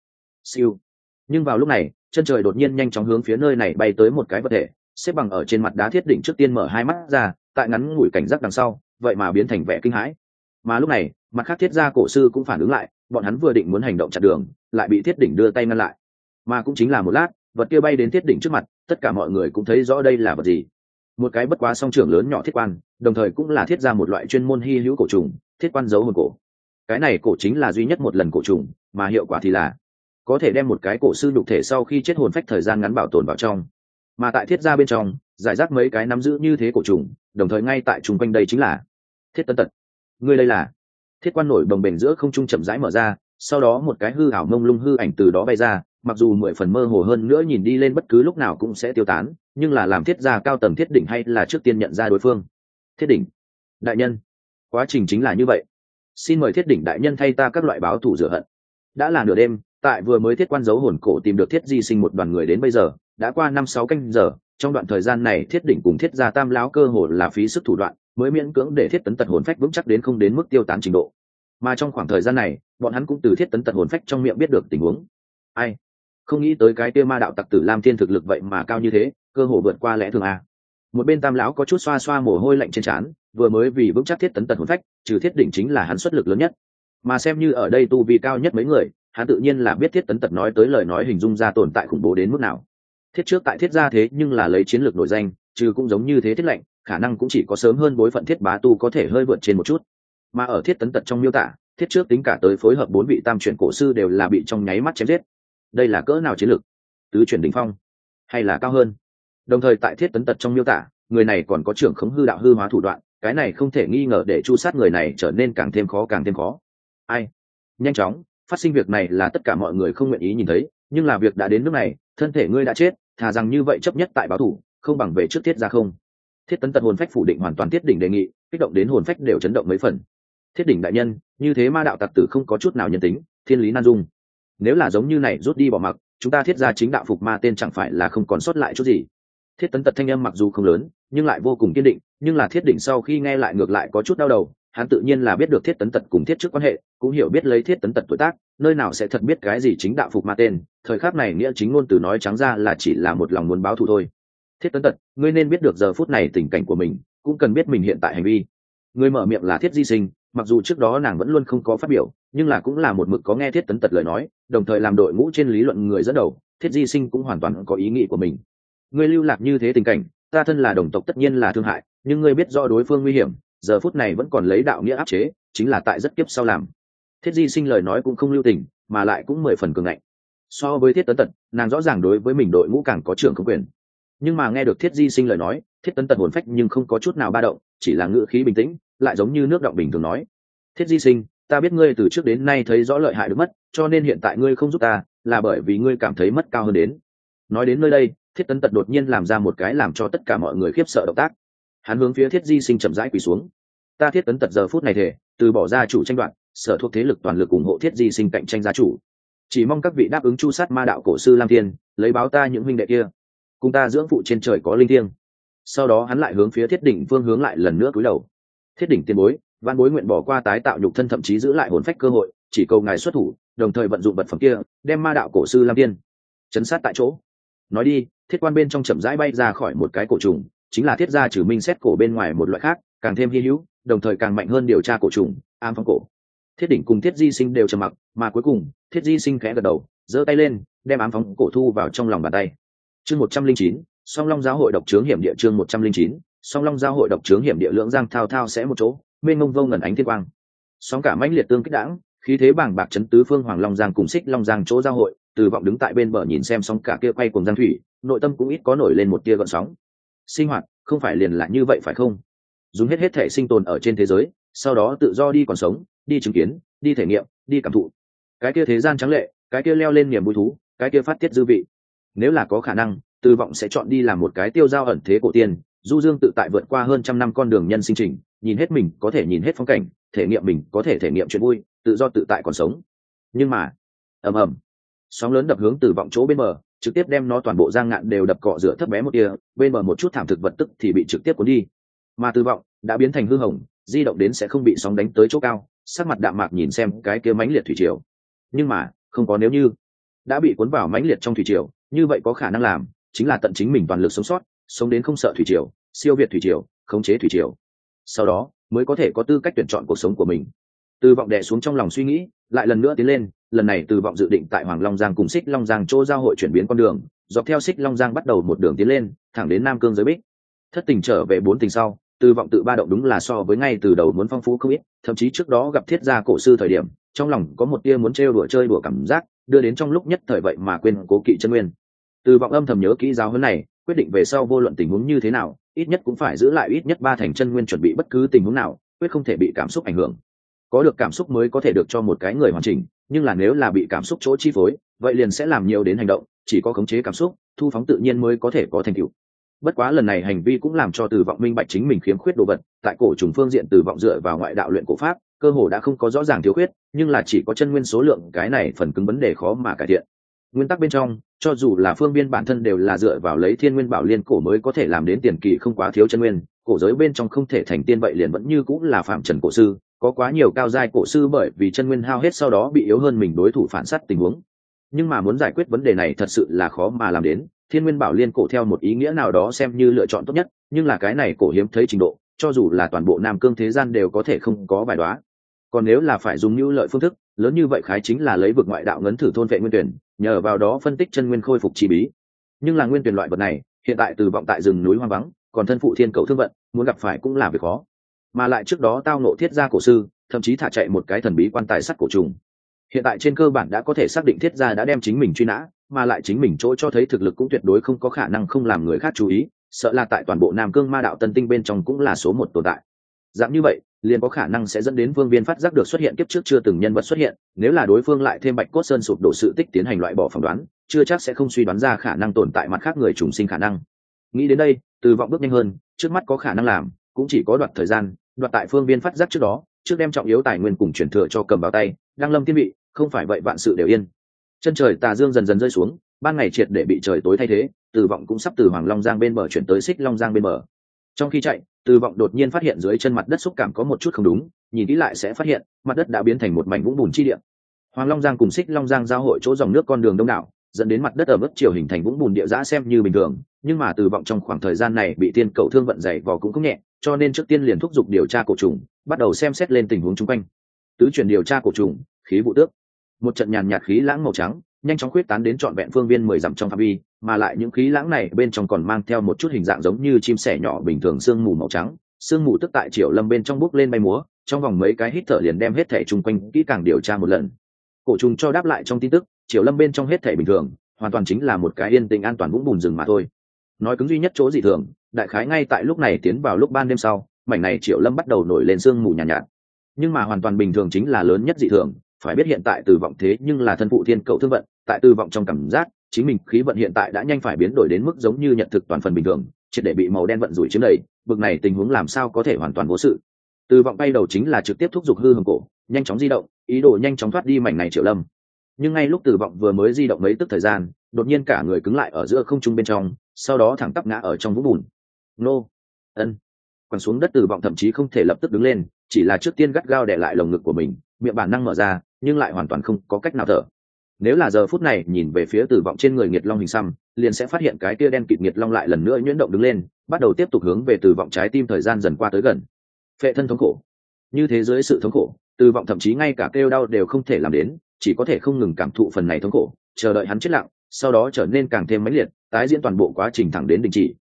Siêu. Nhưng vào lúc này, chân trời đột nhiên nhanh chóng hướng phía nơi này bay tới một cái vật thể, xếp bằng ở trên mặt đá thiết Định trước tiên mở hai mắt ra, tại ngắn ngủi cảnh giác đằng sau, vậy mà biến thành vẻ kinh hãi. Mà lúc này, mặt khác thiết gia cổ sư cũng phản ứng lại, bọn hắn vừa định muốn hành động chặn đường, lại bị thiết đỉnh đưa tay ngăn lại. Mà cũng chính là một lát, vật kia bay đến thiết đỉnh trước mặt, tất cả mọi người cũng thấy rõ đây là vật gì một cái bất quá song trưởng lớn nhỏ thiết quan, đồng thời cũng là thiết ra một loại chuyên môn hy hữu cổ trùng, thiết quan giấu hồn cổ. Cái này cổ chính là duy nhất một lần cổ trùng, mà hiệu quả thì là có thể đem một cái cổ sư đục thể sau khi chết hồn phách thời gian ngắn bảo tồn vào trong. Mà tại thiết ra bên trong, giải rác mấy cái nắm giữ như thế cổ trùng, đồng thời ngay tại chung quanh đây chính là thiết tân tật. Ngươi đây là thiết quan nổi bồng bềnh giữa không trung chậm rãi mở ra, sau đó một cái hư ảo mông lung hư ảnh từ đó bay ra mặc dù mười phần mơ hồ hơn nữa nhìn đi lên bất cứ lúc nào cũng sẽ tiêu tán, nhưng là làm thiết gia cao tầng thiết đỉnh hay là trước tiên nhận ra đối phương? Thiết đỉnh. Đại nhân. Quá trình chính là như vậy. Xin mời thiết đỉnh đại nhân thay ta các loại báo thủ rửa hận. Đã là nửa đêm, tại vừa mới thiết quan dấu hồn cổ tìm được thiết di sinh một đoàn người đến bây giờ, đã qua năm sáu canh giờ, trong đoạn thời gian này thiết đỉnh cùng thiết gia tam lão cơ hồ là phí sức thủ đoạn, mới miễn cưỡng để thiết tấn tật hồn phách vững chắc đến không đến mức tiêu tán trình độ. Mà trong khoảng thời gian này, bọn hắn cũng từ thiết tấn tật hồn phách trong miệng biết được tình huống. Ai? Không nghĩ tới cái kia ma đạo tặc tử lam thiên thực lực vậy mà cao như thế, cơ hồ vượt qua lẽ thường a. Một bên tam lão có chút xoa xoa mồ hôi lạnh trên trán, vừa mới vì vững chắc thiết tấn tật hồn phách, trừ thiết đỉnh chính là hắn xuất lực lớn nhất. Mà xem như ở đây tu vi cao nhất mấy người, hắn tự nhiên là biết thiết tấn tật nói tới lời nói hình dung ra tồn tại khủng bố đến mức nào. Thiết trước tại thiết gia thế nhưng là lấy chiến lược nổi danh trừ cũng giống như thế thiết lệnh khả năng cũng chỉ có sớm hơn bối phận thiết bá tu có thể hơi vượt trên một chút. Mà ở thiết tấn tật trong miêu tả, thiết trước tính cả tới phối hợp bốn vị tam chuyển cổ sư đều là bị trong nháy mắt chém giết đây là cỡ nào chiến lược? Tứ chuyển đỉnh phong, hay là cao hơn? Đồng thời tại thiết tấn tật trong miêu tả, người này còn có trưởng khống hư đạo hư hóa thủ đoạn, cái này không thể nghi ngờ để chu sát người này trở nên càng thêm khó, càng thêm khó. Ai? Nhanh chóng, phát sinh việc này là tất cả mọi người không nguyện ý nhìn thấy, nhưng là việc đã đến nước này, thân thể ngươi đã chết, thà rằng như vậy chấp nhất tại báo thủ, không bằng về trước thiết ra không. Thiết tấn tật hồn phách phủ định hoàn toàn thiết đỉnh đề nghị, kích động đến hồn phách đều chấn động mấy phần. Thiết đỉnh đại nhân, như thế ma đạo tặc tử không có chút nào nhân tính, thiên lý nan dung nếu là giống như này rút đi bỏ mặc, chúng ta thiết ra chính đạo phục ma tên chẳng phải là không còn sót lại chút gì. Thiết tấn tật thanh âm mặc dù không lớn, nhưng lại vô cùng kiên định, nhưng là thiết đỉnh sau khi nghe lại ngược lại có chút đau đầu, hắn tự nhiên là biết được thiết tấn tật cùng thiết trước quan hệ, cũng hiểu biết lấy thiết tấn tật tuổi tác, nơi nào sẽ thật biết cái gì chính đạo phục ma tên, thời khắc này nghĩa chính ngôn từ nói trắng ra là chỉ là một lòng muốn báo thù thôi. Thiết tấn tật, ngươi nên biết được giờ phút này tình cảnh của mình, cũng cần biết mình hiện tại hành vi. Người mở miệng là thiết di sinh mặc dù trước đó nàng vẫn luôn không có phát biểu, nhưng là cũng là một mực có nghe thiết tấn tật lời nói, đồng thời làm đội ngũ trên lý luận người dẫn đầu, thiết di sinh cũng hoàn toàn có ý nghĩ của mình. Ngươi lưu lạc như thế tình cảnh, ta thân là đồng tộc tất nhiên là thương hại, nhưng ngươi biết do đối phương nguy hiểm, giờ phút này vẫn còn lấy đạo nghĩa áp chế, chính là tại rất kiếp sau làm. Thiết di sinh lời nói cũng không lưu tình, mà lại cũng mười phần cường ngạnh. So với thiết tấn tật, nàng rõ ràng đối với mình đội ngũ càng có trưởng không quyền nhưng mà nghe được thiết di sinh lời nói, thiết tấn tật hồn phách nhưng không có chút nào ba động, chỉ là ngữ khí bình tĩnh, lại giống như nước động bình thường nói. Thiết di sinh, ta biết ngươi từ trước đến nay thấy rõ lợi hại được mất, cho nên hiện tại ngươi không giúp ta, là bởi vì ngươi cảm thấy mất cao hơn đến. Nói đến nơi đây, thiết tấn tật đột nhiên làm ra một cái làm cho tất cả mọi người khiếp sợ động tác. Hắn hướng phía thiết di sinh chậm rãi quỳ xuống. Ta thiết tấn tật giờ phút này thể từ bỏ ra chủ tranh đoạn sở thuộc thế lực toàn lực ủng hộ thiết di sinh cạnh tranh gia chủ. Chỉ mong các vị đáp ứng chu sát ma đạo cổ sư lam thiên, lấy báo ta những huynh đệ kia cùng ta dưỡng phụ trên trời có linh thiêng. Sau đó hắn lại hướng phía thiết đỉnh phương hướng lại lần nữa cúi đầu. Thiết đỉnh tiền bối văn bối nguyện bỏ qua tái tạo nhục thân thậm chí giữ lại hồn phách cơ hội, chỉ cầu ngài xuất thủ, đồng thời vận dụng vật phẩm kia, đem ma đạo cổ sư lam tiên chấn sát tại chỗ. Nói đi, thiết quan bên trong chậm rãi bay ra khỏi một cái cổ trùng, chính là thiết gia trừ minh xét cổ bên ngoài một loại khác, càng thêm hy hữu, đồng thời càng mạnh hơn điều tra cổ trùng, am phong cổ. Thiết đỉnh cùng thiết di sinh đều trầm mặc, mà cuối cùng, thiết di sinh khẽ gật đầu, giơ tay lên, đem ám phóng cổ thu vào trong lòng bàn tay chương một trăm linh chín, song long giáo hội độc trướng hiểm địa chương một trăm linh chín, song long giáo hội độc trướng hiểm địa lưỡng giang thao thao sẽ một chỗ, mênh mông vô ngần ánh thiên quang. Sóng cả mãnh liệt tương kích đãng, khí thế bảng bạc chấn tứ phương hoàng long giang cùng xích long giang chỗ giao hội, từ vọng đứng tại bên bờ nhìn xem sóng cả kia quay cùng giang thủy, nội tâm cũng ít có nổi lên một tia gợn sóng. Sinh hoạt, không phải liền là như vậy phải không? Dùng hết hết thể sinh tồn ở trên thế giới, sau đó tự do đi còn sống, đi chứng kiến, đi thể nghiệm, đi cảm thụ. Cái kia thế gian trắng lệ, cái kia leo lên niềm vui thú, cái kia phát tiết dư vị nếu là có khả năng, tư vọng sẽ chọn đi làm một cái tiêu giao ẩn thế cổ tiên, du dương tự tại vượt qua hơn trăm năm con đường nhân sinh trình, nhìn hết mình có thể nhìn hết phong cảnh, thể nghiệm mình có thể thể nghiệm chuyện vui, tự do tự tại còn sống. Nhưng mà, ầm ầm, sóng lớn đập hướng từ vọng chỗ bên bờ, trực tiếp đem nó toàn bộ giang ngạn đều đập cọ rửa thấp bé một tia, bên bờ một chút thảm thực vật tức thì bị trực tiếp cuốn đi. Mà từ vọng đã biến thành hư hỏng, di động đến sẽ không bị sóng đánh tới chỗ cao, sắc mặt đạm mạc nhìn xem cái kia mãnh liệt thủy triều. Nhưng mà, không có nếu như, đã bị cuốn vào mãnh liệt trong thủy triều như vậy có khả năng làm chính là tận chính mình toàn lực sống sót, sống đến không sợ thủy triều, siêu việt thủy triều, khống chế thủy triều. Sau đó, mới có thể có tư cách tuyển chọn cuộc sống của mình. Từ vọng đè xuống trong lòng suy nghĩ, lại lần nữa tiến lên, lần này từ vọng dự định tại hoàng long giang cùng xích long giang chỗ giao hội chuyển biến con đường, dọc theo xích long giang bắt đầu một đường tiến lên, thẳng đến nam cương giới bích. Thất tình trở về bốn tình sau, từ vọng tự ba động đúng là so với ngay từ đầu muốn phong phú không ít, thậm chí trước đó gặp thiết gia cổ sư thời điểm, trong lòng có một tia muốn trêu đùa chơi đùa cảm giác, đưa đến trong lúc nhất thời vậy mà quên cố kỵ chân nguyên từ vọng âm thầm nhớ kỹ giáo huấn này, quyết định về sau vô luận tình huống như thế nào, ít nhất cũng phải giữ lại ít nhất ba thành chân nguyên chuẩn bị bất cứ tình huống nào, quyết không thể bị cảm xúc ảnh hưởng. Có được cảm xúc mới có thể được cho một cái người hoàn chỉnh, nhưng là nếu là bị cảm xúc chỗ chi phối, vậy liền sẽ làm nhiều đến hành động, chỉ có khống chế cảm xúc, thu phóng tự nhiên mới có thể có thành tựu. Bất quá lần này hành vi cũng làm cho từ vọng minh bạch chính mình khiếm khuyết đồ vật, tại cổ trùng phương diện từ vọng dựa vào ngoại đạo luyện cổ pháp, cơ hồ đã không có rõ ràng thiếu khuyết, nhưng là chỉ có chân nguyên số lượng, cái này phần cứng vấn đề khó mà cải thiện nguyên tắc bên trong, cho dù là phương biên bản thân đều là dựa vào lấy thiên nguyên bảo liên cổ mới có thể làm đến tiền kỳ không quá thiếu chân nguyên, cổ giới bên trong không thể thành tiên vậy liền vẫn như cũng là phạm trần cổ sư, có quá nhiều cao giai cổ sư bởi vì chân nguyên hao hết sau đó bị yếu hơn mình đối thủ phản s á t tình huống. Nhưng mà muốn giải quyết vấn đề này thật sự là khó mà làm đến, thiên nguyên bảo liên cổ theo một ý nghĩa nào đó xem như lựa chọn tốt nhất, nhưng là cái này cổ hiếm thấy trình độ, cho dù là toàn bộ nam cương thế gian đều có thể không có bài đoá. Còn nếu là phải dùng như lợi phương thức, lớn như vậy khái chính là lấy vực ngoại đạo ngấn thử thôn vệ nguyên tuyển nhờ vào đó phân tích chân nguyên khôi phục chi bí. Nhưng là nguyên tuyển loại vật này, hiện tại từ vọng tại rừng núi hoang vắng, còn thân phụ thiên cầu thương vận, muốn gặp phải cũng là việc khó. Mà lại trước đó tao nộ thiết gia cổ sư, thậm chí thả chạy một cái thần bí quan tài sắt cổ trùng. Hiện tại trên cơ bản đã có thể xác định thiết gia đã đem chính mình truy nã, mà lại chính mình chỗ cho thấy thực lực cũng tuyệt đối không có khả năng không làm người khác chú ý, sợ là tại toàn bộ nam cương ma đạo tân tinh bên trong cũng là số một tồn tại dạng như vậy liền có khả năng sẽ dẫn đến vương viên phát giác được xuất hiện kiếp trước chưa từng nhân vật xuất hiện nếu là đối phương lại thêm bạch cốt sơn sụp đổ sự tích tiến hành loại bỏ phỏng đoán chưa chắc sẽ không suy đoán ra khả năng tồn tại mặt khác người trùng sinh khả năng. Nghĩ đến đây từ vọng bước nhanh hơn trước mắt có khả năng làm cũng chỉ có đoạt thời gian đoạt tại phương viên phát giác trước đó trước đem trọng yếu tài nguyên cùng chuyển thừa cho cầm vào tay đang lâm thiên bị, không phải vậy vạn sự đều yên. Chân trời tà dương dần dần rơi xuống ban ngày triệt để bị trời tối thay thế từ vọng cũng sắp từ hoàng long giang bên bờ chuyển tới xích long giang bên bờ. Trong khi chạy từ vọng đột nhiên phát hiện dưới chân mặt đất xúc cảm có một chút không đúng, nhìn kỹ lại sẽ phát hiện, mặt đất đã biến thành một mảnh vũng bùn chi địa. hoàng long giang cùng xích long giang giao hội chỗ dòng nước con đường đông đảo, dẫn đến mặt đất ở mức chiều hình thành vũng bùn địa giã xem như bình thường, nhưng mà từ vọng trong khoảng thời gian này bị tiên cầu thương vận dày vò cũng không nhẹ, cho nên trước tiên liền thúc giục điều tra cổ trùng, bắt đầu xem xét lên tình huống chung quanh tứ chuyển điều tra cổ trùng, khí vụ tước một trận nhàn nhạt khí lãng màu trắng, nhanh chóng khuyết tán đến trọn vẹn phương viên mười dặm trong phạm vi mà lại những khí lãng này bên trong còn mang theo một chút hình dạng giống như chim sẻ nhỏ bình thường sương mù màu trắng. Sương mù tức tại Triệu lâm bên trong bốc lên bay múa trong vòng mấy cái hít thở liền đem hết thể chung quanh kỹ càng điều tra một lần. Cổ trùng cho đáp lại trong tin tức Triệu lâm bên trong hết thể bình thường hoàn toàn chính là một cái yên tĩnh an toàn vũng bùn rừng mà thôi. Nói cứng duy nhất chỗ dị thường đại khái ngay tại lúc này tiến vào lúc ban đêm sau mảnh này triệu lâm bắt đầu nổi lên sương mù nhàn nhạt, nhạt. Nhưng mà hoàn toàn bình thường chính là lớn nhất dị thường phải biết hiện tại từ vọng thế nhưng là thân phụ thiên cậu thương vận tại từ vọng trong cảm giác chính mình khí vận hiện tại đã nhanh phải biến đổi đến mức giống như nhận thực toàn phần bình thường, triệt để bị màu đen vận rủi chiếm đầy, bực này tình huống làm sao có thể hoàn toàn vô sự. Từ vọng bay đầu chính là trực tiếp thúc giục hư hồng cổ, nhanh chóng di động, ý đồ nhanh chóng thoát đi mảnh này triệu lâm. Nhưng ngay lúc từ vọng vừa mới di động mấy tức thời gian, đột nhiên cả người cứng lại ở giữa không trung bên trong, sau đó thẳng tắp ngã ở trong vũng bùn. Nô, ân. Quẳng xuống đất từ vọng thậm chí không thể lập tức đứng lên, chỉ là trước tiên gắt gao để lại lồng ngực của mình, miệng bản năng mở ra, nhưng lại hoàn toàn không có cách nào thở nếu là giờ phút này nhìn về phía tử vọng trên người nghiệt long hình xăm, liền sẽ phát hiện cái kia đen kịt nghiệt long lại lần nữa nhuyễn động đứng lên, bắt đầu tiếp tục hướng về tử vọng trái tim thời gian dần qua tới gần. Phệ thân thống khổ. Như thế giới sự thống khổ, tử vọng thậm chí ngay cả kêu đau đều không thể làm đến, chỉ có thể không ngừng cảm thụ phần này thống khổ, chờ đợi hắn chết lặng, sau đó trở nên càng thêm mãnh liệt, tái diễn toàn bộ quá trình thẳng đến đình chỉ.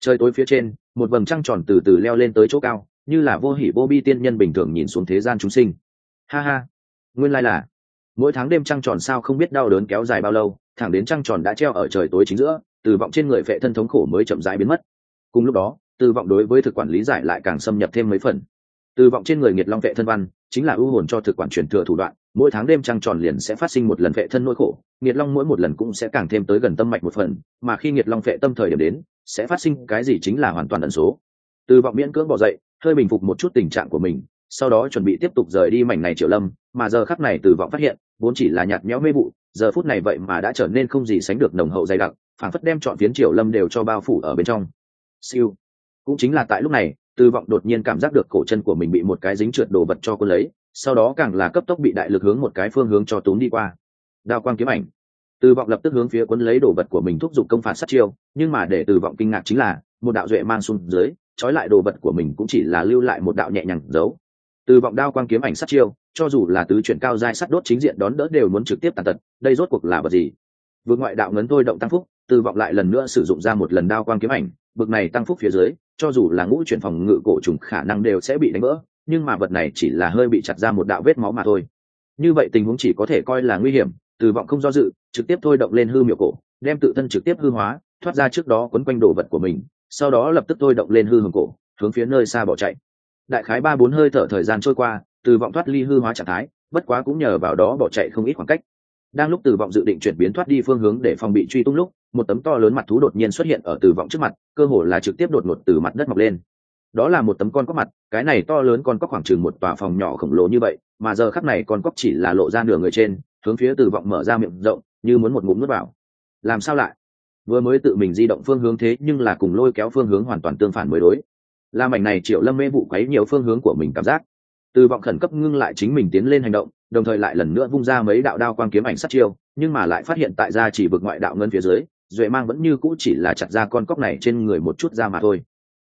Trời tối phía trên, một vầng trăng tròn từ từ leo lên tới chỗ cao, như là vô hỉ vô bi tiên nhân bình thường nhìn xuống thế gian chúng sinh. Ha ha. Nguyên lai là mỗi tháng đêm trăng tròn sao không biết đau đớn kéo dài bao lâu, thẳng đến trăng tròn đã treo ở trời tối chính giữa, từ vọng trên người phệ thân thống khổ mới chậm rãi biến mất. Cùng lúc đó, từ vọng đối với thực quản lý giải lại càng xâm nhập thêm mấy phần. Từ vọng trên người nghiệt long vệ thân văn, chính là ưu hồn cho thực quản truyền thừa thủ đoạn, mỗi tháng đêm trăng tròn liền sẽ phát sinh một lần vệ thân nỗi khổ, nghiệt long mỗi một lần cũng sẽ càng thêm tới gần tâm mạch một phần, mà khi nghiệt long vệ tâm thời điểm đến, sẽ phát sinh cái gì chính là hoàn toàn ẩn số. Từ vọng miễn cưỡng bỏ dậy, hơi bình phục một chút tình trạng của mình sau đó chuẩn bị tiếp tục rời đi mảnh này triệu lâm, mà giờ khắc này từ vọng phát hiện, vốn chỉ là nhạt nhẽo mê vụ, giờ phút này vậy mà đã trở nên không gì sánh được nồng hậu dày đặc phản phất đem chọn phiến triệu lâm đều cho bao phủ ở bên trong. Siêu. Cũng chính là tại lúc này, từ vọng đột nhiên cảm giác được cổ chân của mình bị một cái dính trượt đồ vật cho cô lấy, sau đó càng là cấp tốc bị đại lực hướng một cái phương hướng cho túm đi qua. Đao quang kiếm ảnh. Từ vọng lập tức hướng phía quấn lấy đồ vật của mình thúc giục công phạt sát chiêu, nhưng mà để từ vọng kinh ngạc chính là, một đạo duệ mang xuống dưới, trói lại đồ vật của mình cũng chỉ là lưu lại một đạo nhẹ nhàng giấu từ vọng đao quang kiếm ảnh sát chiêu, cho dù là tứ chuyển cao giai sắt đốt chính diện đón đỡ đều muốn trực tiếp tàn tật, đây rốt cuộc là vật gì? Vượt ngoại đạo ngấn thôi động tăng phúc, từ vọng lại lần nữa sử dụng ra một lần đao quang kiếm ảnh, bực này tăng phúc phía dưới, cho dù là ngũ chuyển phòng ngự cổ trùng khả năng đều sẽ bị đánh vỡ, nhưng mà vật này chỉ là hơi bị chặt ra một đạo vết máu mà thôi. Như vậy tình huống chỉ có thể coi là nguy hiểm, từ vọng không do dự, trực tiếp thôi động lên hư miệu cổ, đem tự thân trực tiếp hư hóa, thoát ra trước đó quấn quanh đồ vật của mình, sau đó lập tức thôi động lên hư hưởng cổ, hướng phía nơi xa bỏ chạy đại khái ba bốn hơi thở thời gian trôi qua, từ vọng thoát ly hư hóa trạng thái, bất quá cũng nhờ vào đó bỏ chạy không ít khoảng cách. Đang lúc từ vọng dự định chuyển biến thoát đi phương hướng để phòng bị truy tung lúc, một tấm to lớn mặt thú đột nhiên xuất hiện ở từ vọng trước mặt, cơ hồ là trực tiếp đột ngột từ mặt đất mọc lên. Đó là một tấm con cóc mặt, cái này to lớn con cóc khoảng chừng một tòa phòng nhỏ khổng lồ như vậy, mà giờ khắc này con cóc chỉ là lộ ra nửa người trên, hướng phía từ vọng mở ra miệng rộng, như muốn một ngụm nuốt vào. Làm sao lại? Vừa mới tự mình di động phương hướng thế nhưng là cùng lôi kéo phương hướng hoàn toàn tương phản mới đối là mảnh này, triệu lâm mê vụ quấy nhiều phương hướng của mình cảm giác. Từ vọng khẩn cấp ngưng lại chính mình tiến lên hành động, đồng thời lại lần nữa vung ra mấy đạo đao quang kiếm ảnh sát chiêu, nhưng mà lại phát hiện tại gia chỉ vực ngoại đạo ngân phía dưới, duệ mang vẫn như cũ chỉ là chặt ra con cóc này trên người một chút ra mà thôi.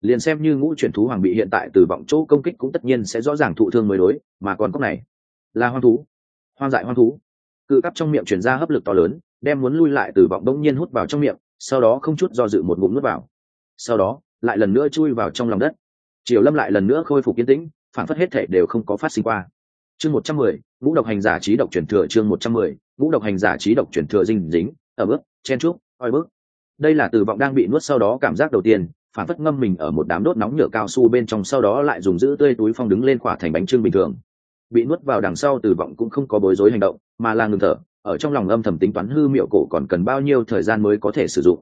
Liền xem như ngũ chuyển thú hoàng bị hiện tại từ vọng chỗ công kích cũng tất nhiên sẽ rõ ràng thụ thương mới đối, mà con cóc này là hoang thú, hoang dại hoang thú. Cự cắp trong miệng chuyển ra hấp lực to lớn, đem muốn lui lại từ vọng đông nhiên hút vào trong miệng, sau đó không chút do dự một ngụm nuốt vào. Sau đó lại lần nữa chui vào trong lòng đất. Triều lâm lại lần nữa khôi phục yên tĩnh, phản phất hết thể đều không có phát sinh qua. Chương một trăm mười, ngũ độc hành giả trí độc truyền thừa chương một trăm mười, ngũ độc hành giả trí độc truyền thừa dinh dính, ở bước, chen trúc oi bước. Đây là từ vọng đang bị nuốt sau đó cảm giác đầu tiên, phản phất ngâm mình ở một đám đốt nóng nhựa cao su bên trong sau đó lại dùng giữ tươi túi phong đứng lên khỏa thành bánh trưng bình thường. Bị nuốt vào đằng sau từ vọng cũng không có bối rối hành động, mà là ngừng thở, ở trong lòng âm thầm tính toán hư miệu cổ còn cần bao nhiêu thời gian mới có thể sử dụng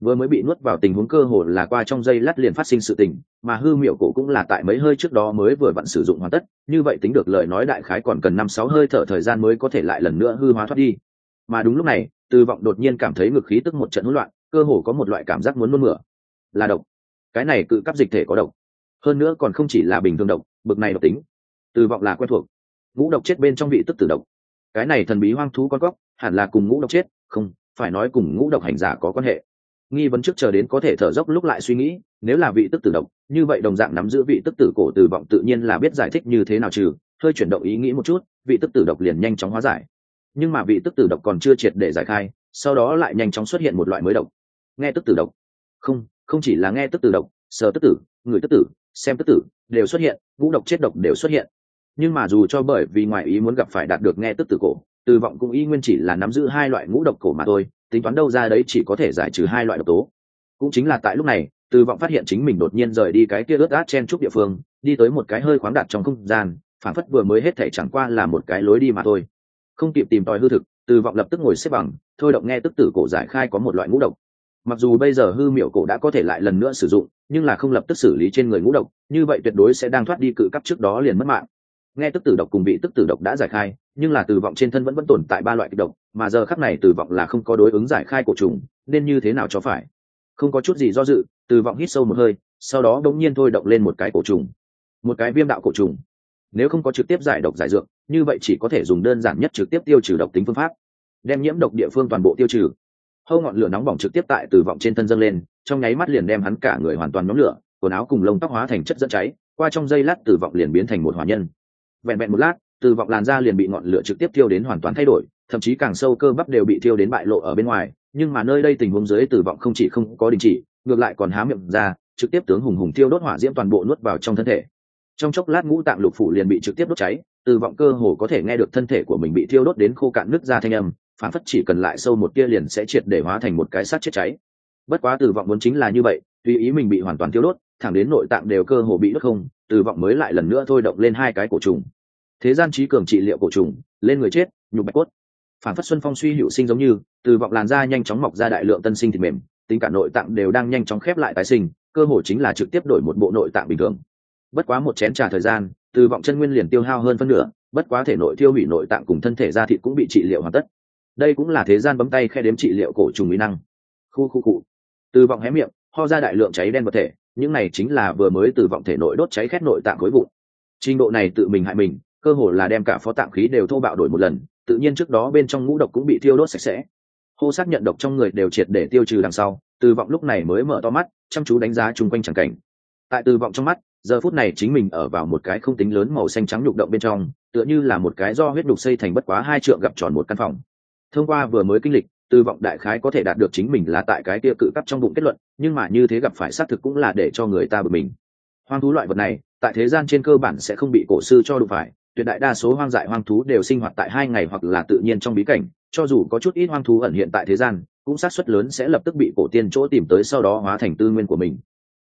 vừa mới bị nuốt vào tình huống cơ hồ là qua trong dây lát liền phát sinh sự tình, mà hư miệu cổ cũng là tại mấy hơi trước đó mới vừa vặn sử dụng hoàn tất, như vậy tính được lời nói đại khái còn cần năm sáu hơi thở thời gian mới có thể lại lần nữa hư hóa thoát đi. Mà đúng lúc này, từ vọng đột nhiên cảm thấy ngực khí tức một trận hỗn loạn, cơ hồ có một loại cảm giác muốn nôn mửa. Là độc. Cái này cự cấp dịch thể có độc. Hơn nữa còn không chỉ là bình thường độc, bực này độc tính. Từ vọng là quen thuộc. Ngũ độc chết bên trong vị tức tử độc. Cái này thần bí hoang thú con cóc, hẳn là cùng ngũ độc chết, không, phải nói cùng ngũ độc hành giả có quan hệ nghi vấn trước chờ đến có thể thở dốc lúc lại suy nghĩ, nếu là vị tức tử độc, như vậy đồng dạng nắm giữ vị tức tử cổ từ vọng tự nhiên là biết giải thích như thế nào trừ, hơi chuyển động ý nghĩ một chút, vị tức tử độc liền nhanh chóng hóa giải. Nhưng mà vị tức tử độc còn chưa triệt để giải khai, sau đó lại nhanh chóng xuất hiện một loại mới độc. Nghe tức tử độc. Không không chỉ là nghe tức tử độc, sờ tức tử, người tức tử, xem tức tử, đều xuất hiện ngũ độc chết độc đều xuất hiện. Nhưng mà dù cho bởi vì ngoại ý muốn gặp phải đạt được nghe tức tử cổ, từ vọng cũng y nguyên chỉ là nắm giữ hai loại ngũ độc cổ mà thôi tính toán đâu ra đấy chỉ có thể giải trừ hai loại độc tố. Cũng chính là tại lúc này, từ vọng phát hiện chính mình đột nhiên rời đi cái kia ướt át chen trúc địa phương, đi tới một cái hơi khoáng đạt trong không gian, phản phất vừa mới hết thể chẳng qua là một cái lối đi mà thôi. Không kịp tìm tòi hư thực, từ vọng lập tức ngồi xếp bằng, thôi động nghe tức tử cổ giải khai có một loại ngũ độc. Mặc dù bây giờ hư miểu cổ đã có thể lại lần nữa sử dụng, nhưng là không lập tức xử lý trên người ngũ độc, như vậy tuyệt đối sẽ đang thoát đi cự cấp trước đó liền mất mạng. Nghe tức tử độc cùng bị tức tử độc đã giải khai nhưng là từ vọng trên thân vẫn vẫn tồn tại ba loại kịch độc, mà giờ khắc này từ vọng là không có đối ứng giải khai cổ trùng nên như thế nào cho phải? Không có chút gì do dự, từ vọng hít sâu một hơi, sau đó đống nhiên thôi động lên một cái cổ trùng. Một cái viêm đạo cổ trùng. Nếu không có trực tiếp giải độc giải dược, như vậy chỉ có thể dùng đơn giản nhất trực tiếp tiêu trừ độc tính phương pháp. Đem nhiễm độc địa phương toàn bộ tiêu trừ. Hâu ngọn lửa nóng bỏng trực tiếp tại từ vọng trên thân dâng lên, trong nháy mắt liền đem hắn cả người hoàn toàn nhóm lửa, quần áo cùng lông tóc hóa thành chất dẫn cháy, qua trong giây lát từ vọng liền biến thành một hỏa nhân. Vẹn vẹn một lát từ vọng làn da liền bị ngọn lửa trực tiếp thiêu đến hoàn toàn thay đổi, thậm chí càng sâu cơ bắp đều bị thiêu đến bại lộ ở bên ngoài. Nhưng mà nơi đây tình huống dưới từ vọng không chỉ không có đình chỉ, ngược lại còn há miệng ra, trực tiếp tướng hùng hùng thiêu đốt hỏa diễm toàn bộ nuốt vào trong thân thể. Trong chốc lát ngũ tạng lục phủ liền bị trực tiếp đốt cháy, từ vọng cơ hồ có thể nghe được thân thể của mình bị thiêu đốt đến khô cạn nước ra thanh âm, phản phất chỉ cần lại sâu một tia liền sẽ triệt để hóa thành một cái sát chết cháy. Bất quá từ vọng muốn chính là như vậy, tùy ý mình bị hoàn toàn thiêu đốt, thẳng đến nội tạng đều cơ hồ bị đốt không, từ vọng mới lại lần nữa thôi động lên hai cái cổ trùng thế gian trí cường trị liệu cổ trùng, lên người chết, nhục bạch cốt. Phản phất xuân phong suy hữu sinh giống như, từ vọng làn da nhanh chóng mọc ra đại lượng tân sinh thịt mềm, tính cả nội tạng đều đang nhanh chóng khép lại tái sinh, cơ hội chính là trực tiếp đổi một bộ nội tạng bình thường. Bất quá một chén trà thời gian, từ vọng chân nguyên liền tiêu hao hơn phân nửa, bất quá thể nội tiêu hủy nội tạng cùng thân thể da thịt cũng bị trị liệu hoàn tất. Đây cũng là thế gian bấm tay khe đếm trị liệu cổ trùng mỹ năng. Khu khu cụ. Từ vọng hé miệng, ho ra đại lượng cháy đen vật thể, những này chính là vừa mới từ vọng thể nội đốt cháy khét nội tạng khối vụn. Trình độ này tự mình hại mình cơ hồ là đem cả phó tạng khí đều thô bạo đổi một lần, tự nhiên trước đó bên trong ngũ độc cũng bị thiêu đốt sạch sẽ. Hô xác nhận độc trong người đều triệt để tiêu trừ đằng sau, từ vọng lúc này mới mở to mắt, chăm chú đánh giá chung quanh chẳng cảnh. Tại từ vọng trong mắt, giờ phút này chính mình ở vào một cái không tính lớn màu xanh trắng nhục động bên trong, tựa như là một cái do huyết đục xây thành bất quá hai trượng gặp tròn một căn phòng. Thông qua vừa mới kinh lịch, từ vọng đại khái có thể đạt được chính mình là tại cái kia cự cấp trong bụng kết luận, nhưng mà như thế gặp phải xác thực cũng là để cho người ta bực mình. Hoang thú loại vật này, tại thế gian trên cơ bản sẽ không bị cổ sư cho đụng phải tuyệt đại đa số hoang dại hoang thú đều sinh hoạt tại hai ngày hoặc là tự nhiên trong bí cảnh, cho dù có chút ít hoang thú ẩn hiện tại thế gian, cũng xác suất lớn sẽ lập tức bị cổ tiên chỗ tìm tới sau đó hóa thành tư nguyên của mình.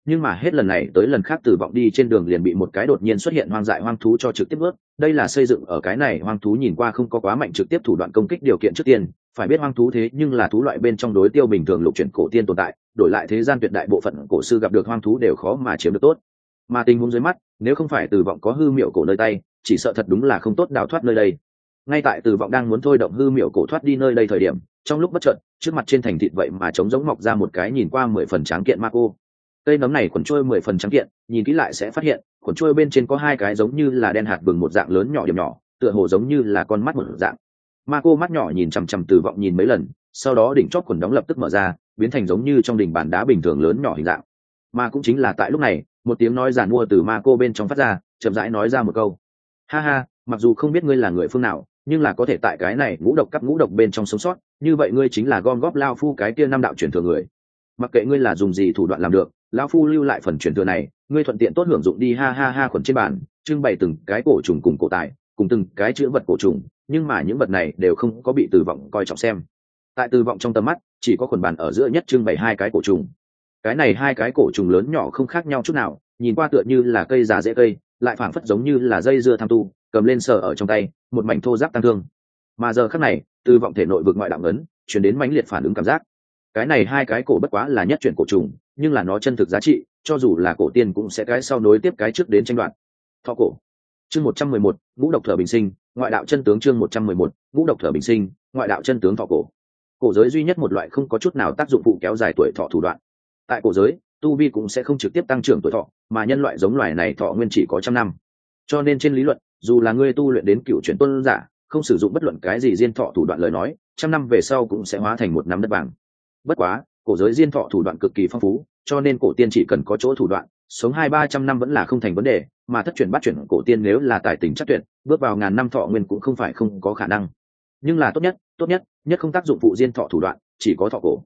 Nhưng mà hết lần này tới lần khác từ vọng đi trên đường liền bị một cái đột nhiên xuất hiện hoang dại hoang thú cho trực tiếp ướt đây là xây dựng ở cái này hoang thú nhìn qua không có quá mạnh trực tiếp thủ đoạn công kích điều kiện trước tiên. Phải biết hoang thú thế nhưng là thú loại bên trong đối tiêu bình thường lục chuyển cổ tiên tồn tại, đổi lại thế gian tuyệt đại bộ phận cổ sư gặp được hoang thú đều khó mà chiếm được tốt. Mà tình huống dưới mắt, nếu không phải từ vọng có hư miệu cổ nơi tay chỉ sợ thật đúng là không tốt đào thoát nơi đây. Ngay tại từ vọng đang muốn thôi động hư miệu cổ thoát đi nơi đây thời điểm, trong lúc bất trợn trước mặt trên thành thịt vậy mà trống giống mọc ra một cái nhìn qua mười phần tráng kiện ma cô. Cây nấm này quần trôi mười phần trắng kiện, nhìn kỹ lại sẽ phát hiện, quần trôi bên trên có hai cái giống như là đen hạt bừng một dạng lớn nhỏ điểm nhỏ, tựa hồ giống như là con mắt một dạng. Ma cô mắt nhỏ nhìn chằm chằm từ vọng nhìn mấy lần, sau đó đỉnh chót quần đóng lập tức mở ra, biến thành giống như trong đỉnh bàn đá bình thường lớn nhỏ hình dạng. Mà cũng chính là tại lúc này, một tiếng nói giàn mua từ ma cô bên trong phát ra, chậm rãi nói ra một câu ha ha, mặc dù không biết ngươi là người phương nào, nhưng là có thể tại cái này ngũ độc cắp ngũ độc bên trong sống sót, như vậy ngươi chính là gom góp lao phu cái kia năm đạo truyền thừa người. Mặc kệ ngươi là dùng gì thủ đoạn làm được lão phu lưu lại phần truyền thừa này, ngươi thuận tiện tốt hưởng dụng đi, ha ha ha, khuẩn trên bàn, trưng bày từng cái cổ trùng cùng cổ tài, cùng từng cái chữ vật cổ trùng, nhưng mà những vật này đều không có bị từ vọng coi trọng xem. Tại từ vọng trong tầm mắt, chỉ có khuẩn bàn ở giữa nhất trưng bày hai cái cổ trùng. Cái này hai cái cổ trùng lớn nhỏ không khác nhau chút nào, nhìn qua tựa như là cây già dễ cây lại phảng phất giống như là dây dưa tham tu, cầm lên sờ ở trong tay, một mảnh thô giáp tăng thương. Mà giờ khắc này, từ vọng thể nội vực ngoại đạo ấn, chuyển đến mãnh liệt phản ứng cảm giác. Cái này hai cái cổ bất quá là nhất chuyển cổ trùng, nhưng là nó chân thực giá trị, cho dù là cổ tiên cũng sẽ cái sau nối tiếp cái trước đến tranh đoạt. Thọ cổ. Chương một trăm mười một, ngũ độc thở bình sinh, ngoại đạo chân tướng chương một trăm mười một, ngũ độc thở bình sinh, ngoại đạo chân tướng thọ cổ. Cổ giới duy nhất một loại không có chút nào tác dụng phụ kéo dài tuổi thọ thủ đoạn. Tại cổ giới tu vi cũng sẽ không trực tiếp tăng trưởng tuổi thọ, mà nhân loại giống loài này thọ nguyên chỉ có trăm năm. Cho nên trên lý luận, dù là ngươi tu luyện đến cựu chuyển tuân giả, không sử dụng bất luận cái gì diên thọ thủ đoạn lời nói, trăm năm về sau cũng sẽ hóa thành một năm đất vàng. Bất quá, cổ giới diên thọ thủ đoạn cực kỳ phong phú, cho nên cổ tiên chỉ cần có chỗ thủ đoạn, sống hai ba trăm năm vẫn là không thành vấn đề, mà thất truyền bắt chuyển cổ tiên nếu là tài tình chắc tuyệt, bước vào ngàn năm thọ nguyên cũng không phải không có khả năng. Nhưng là tốt nhất tốt nhất nhất không tác dụng phụ diên thọ thủ đoạn, chỉ có thọ cổ.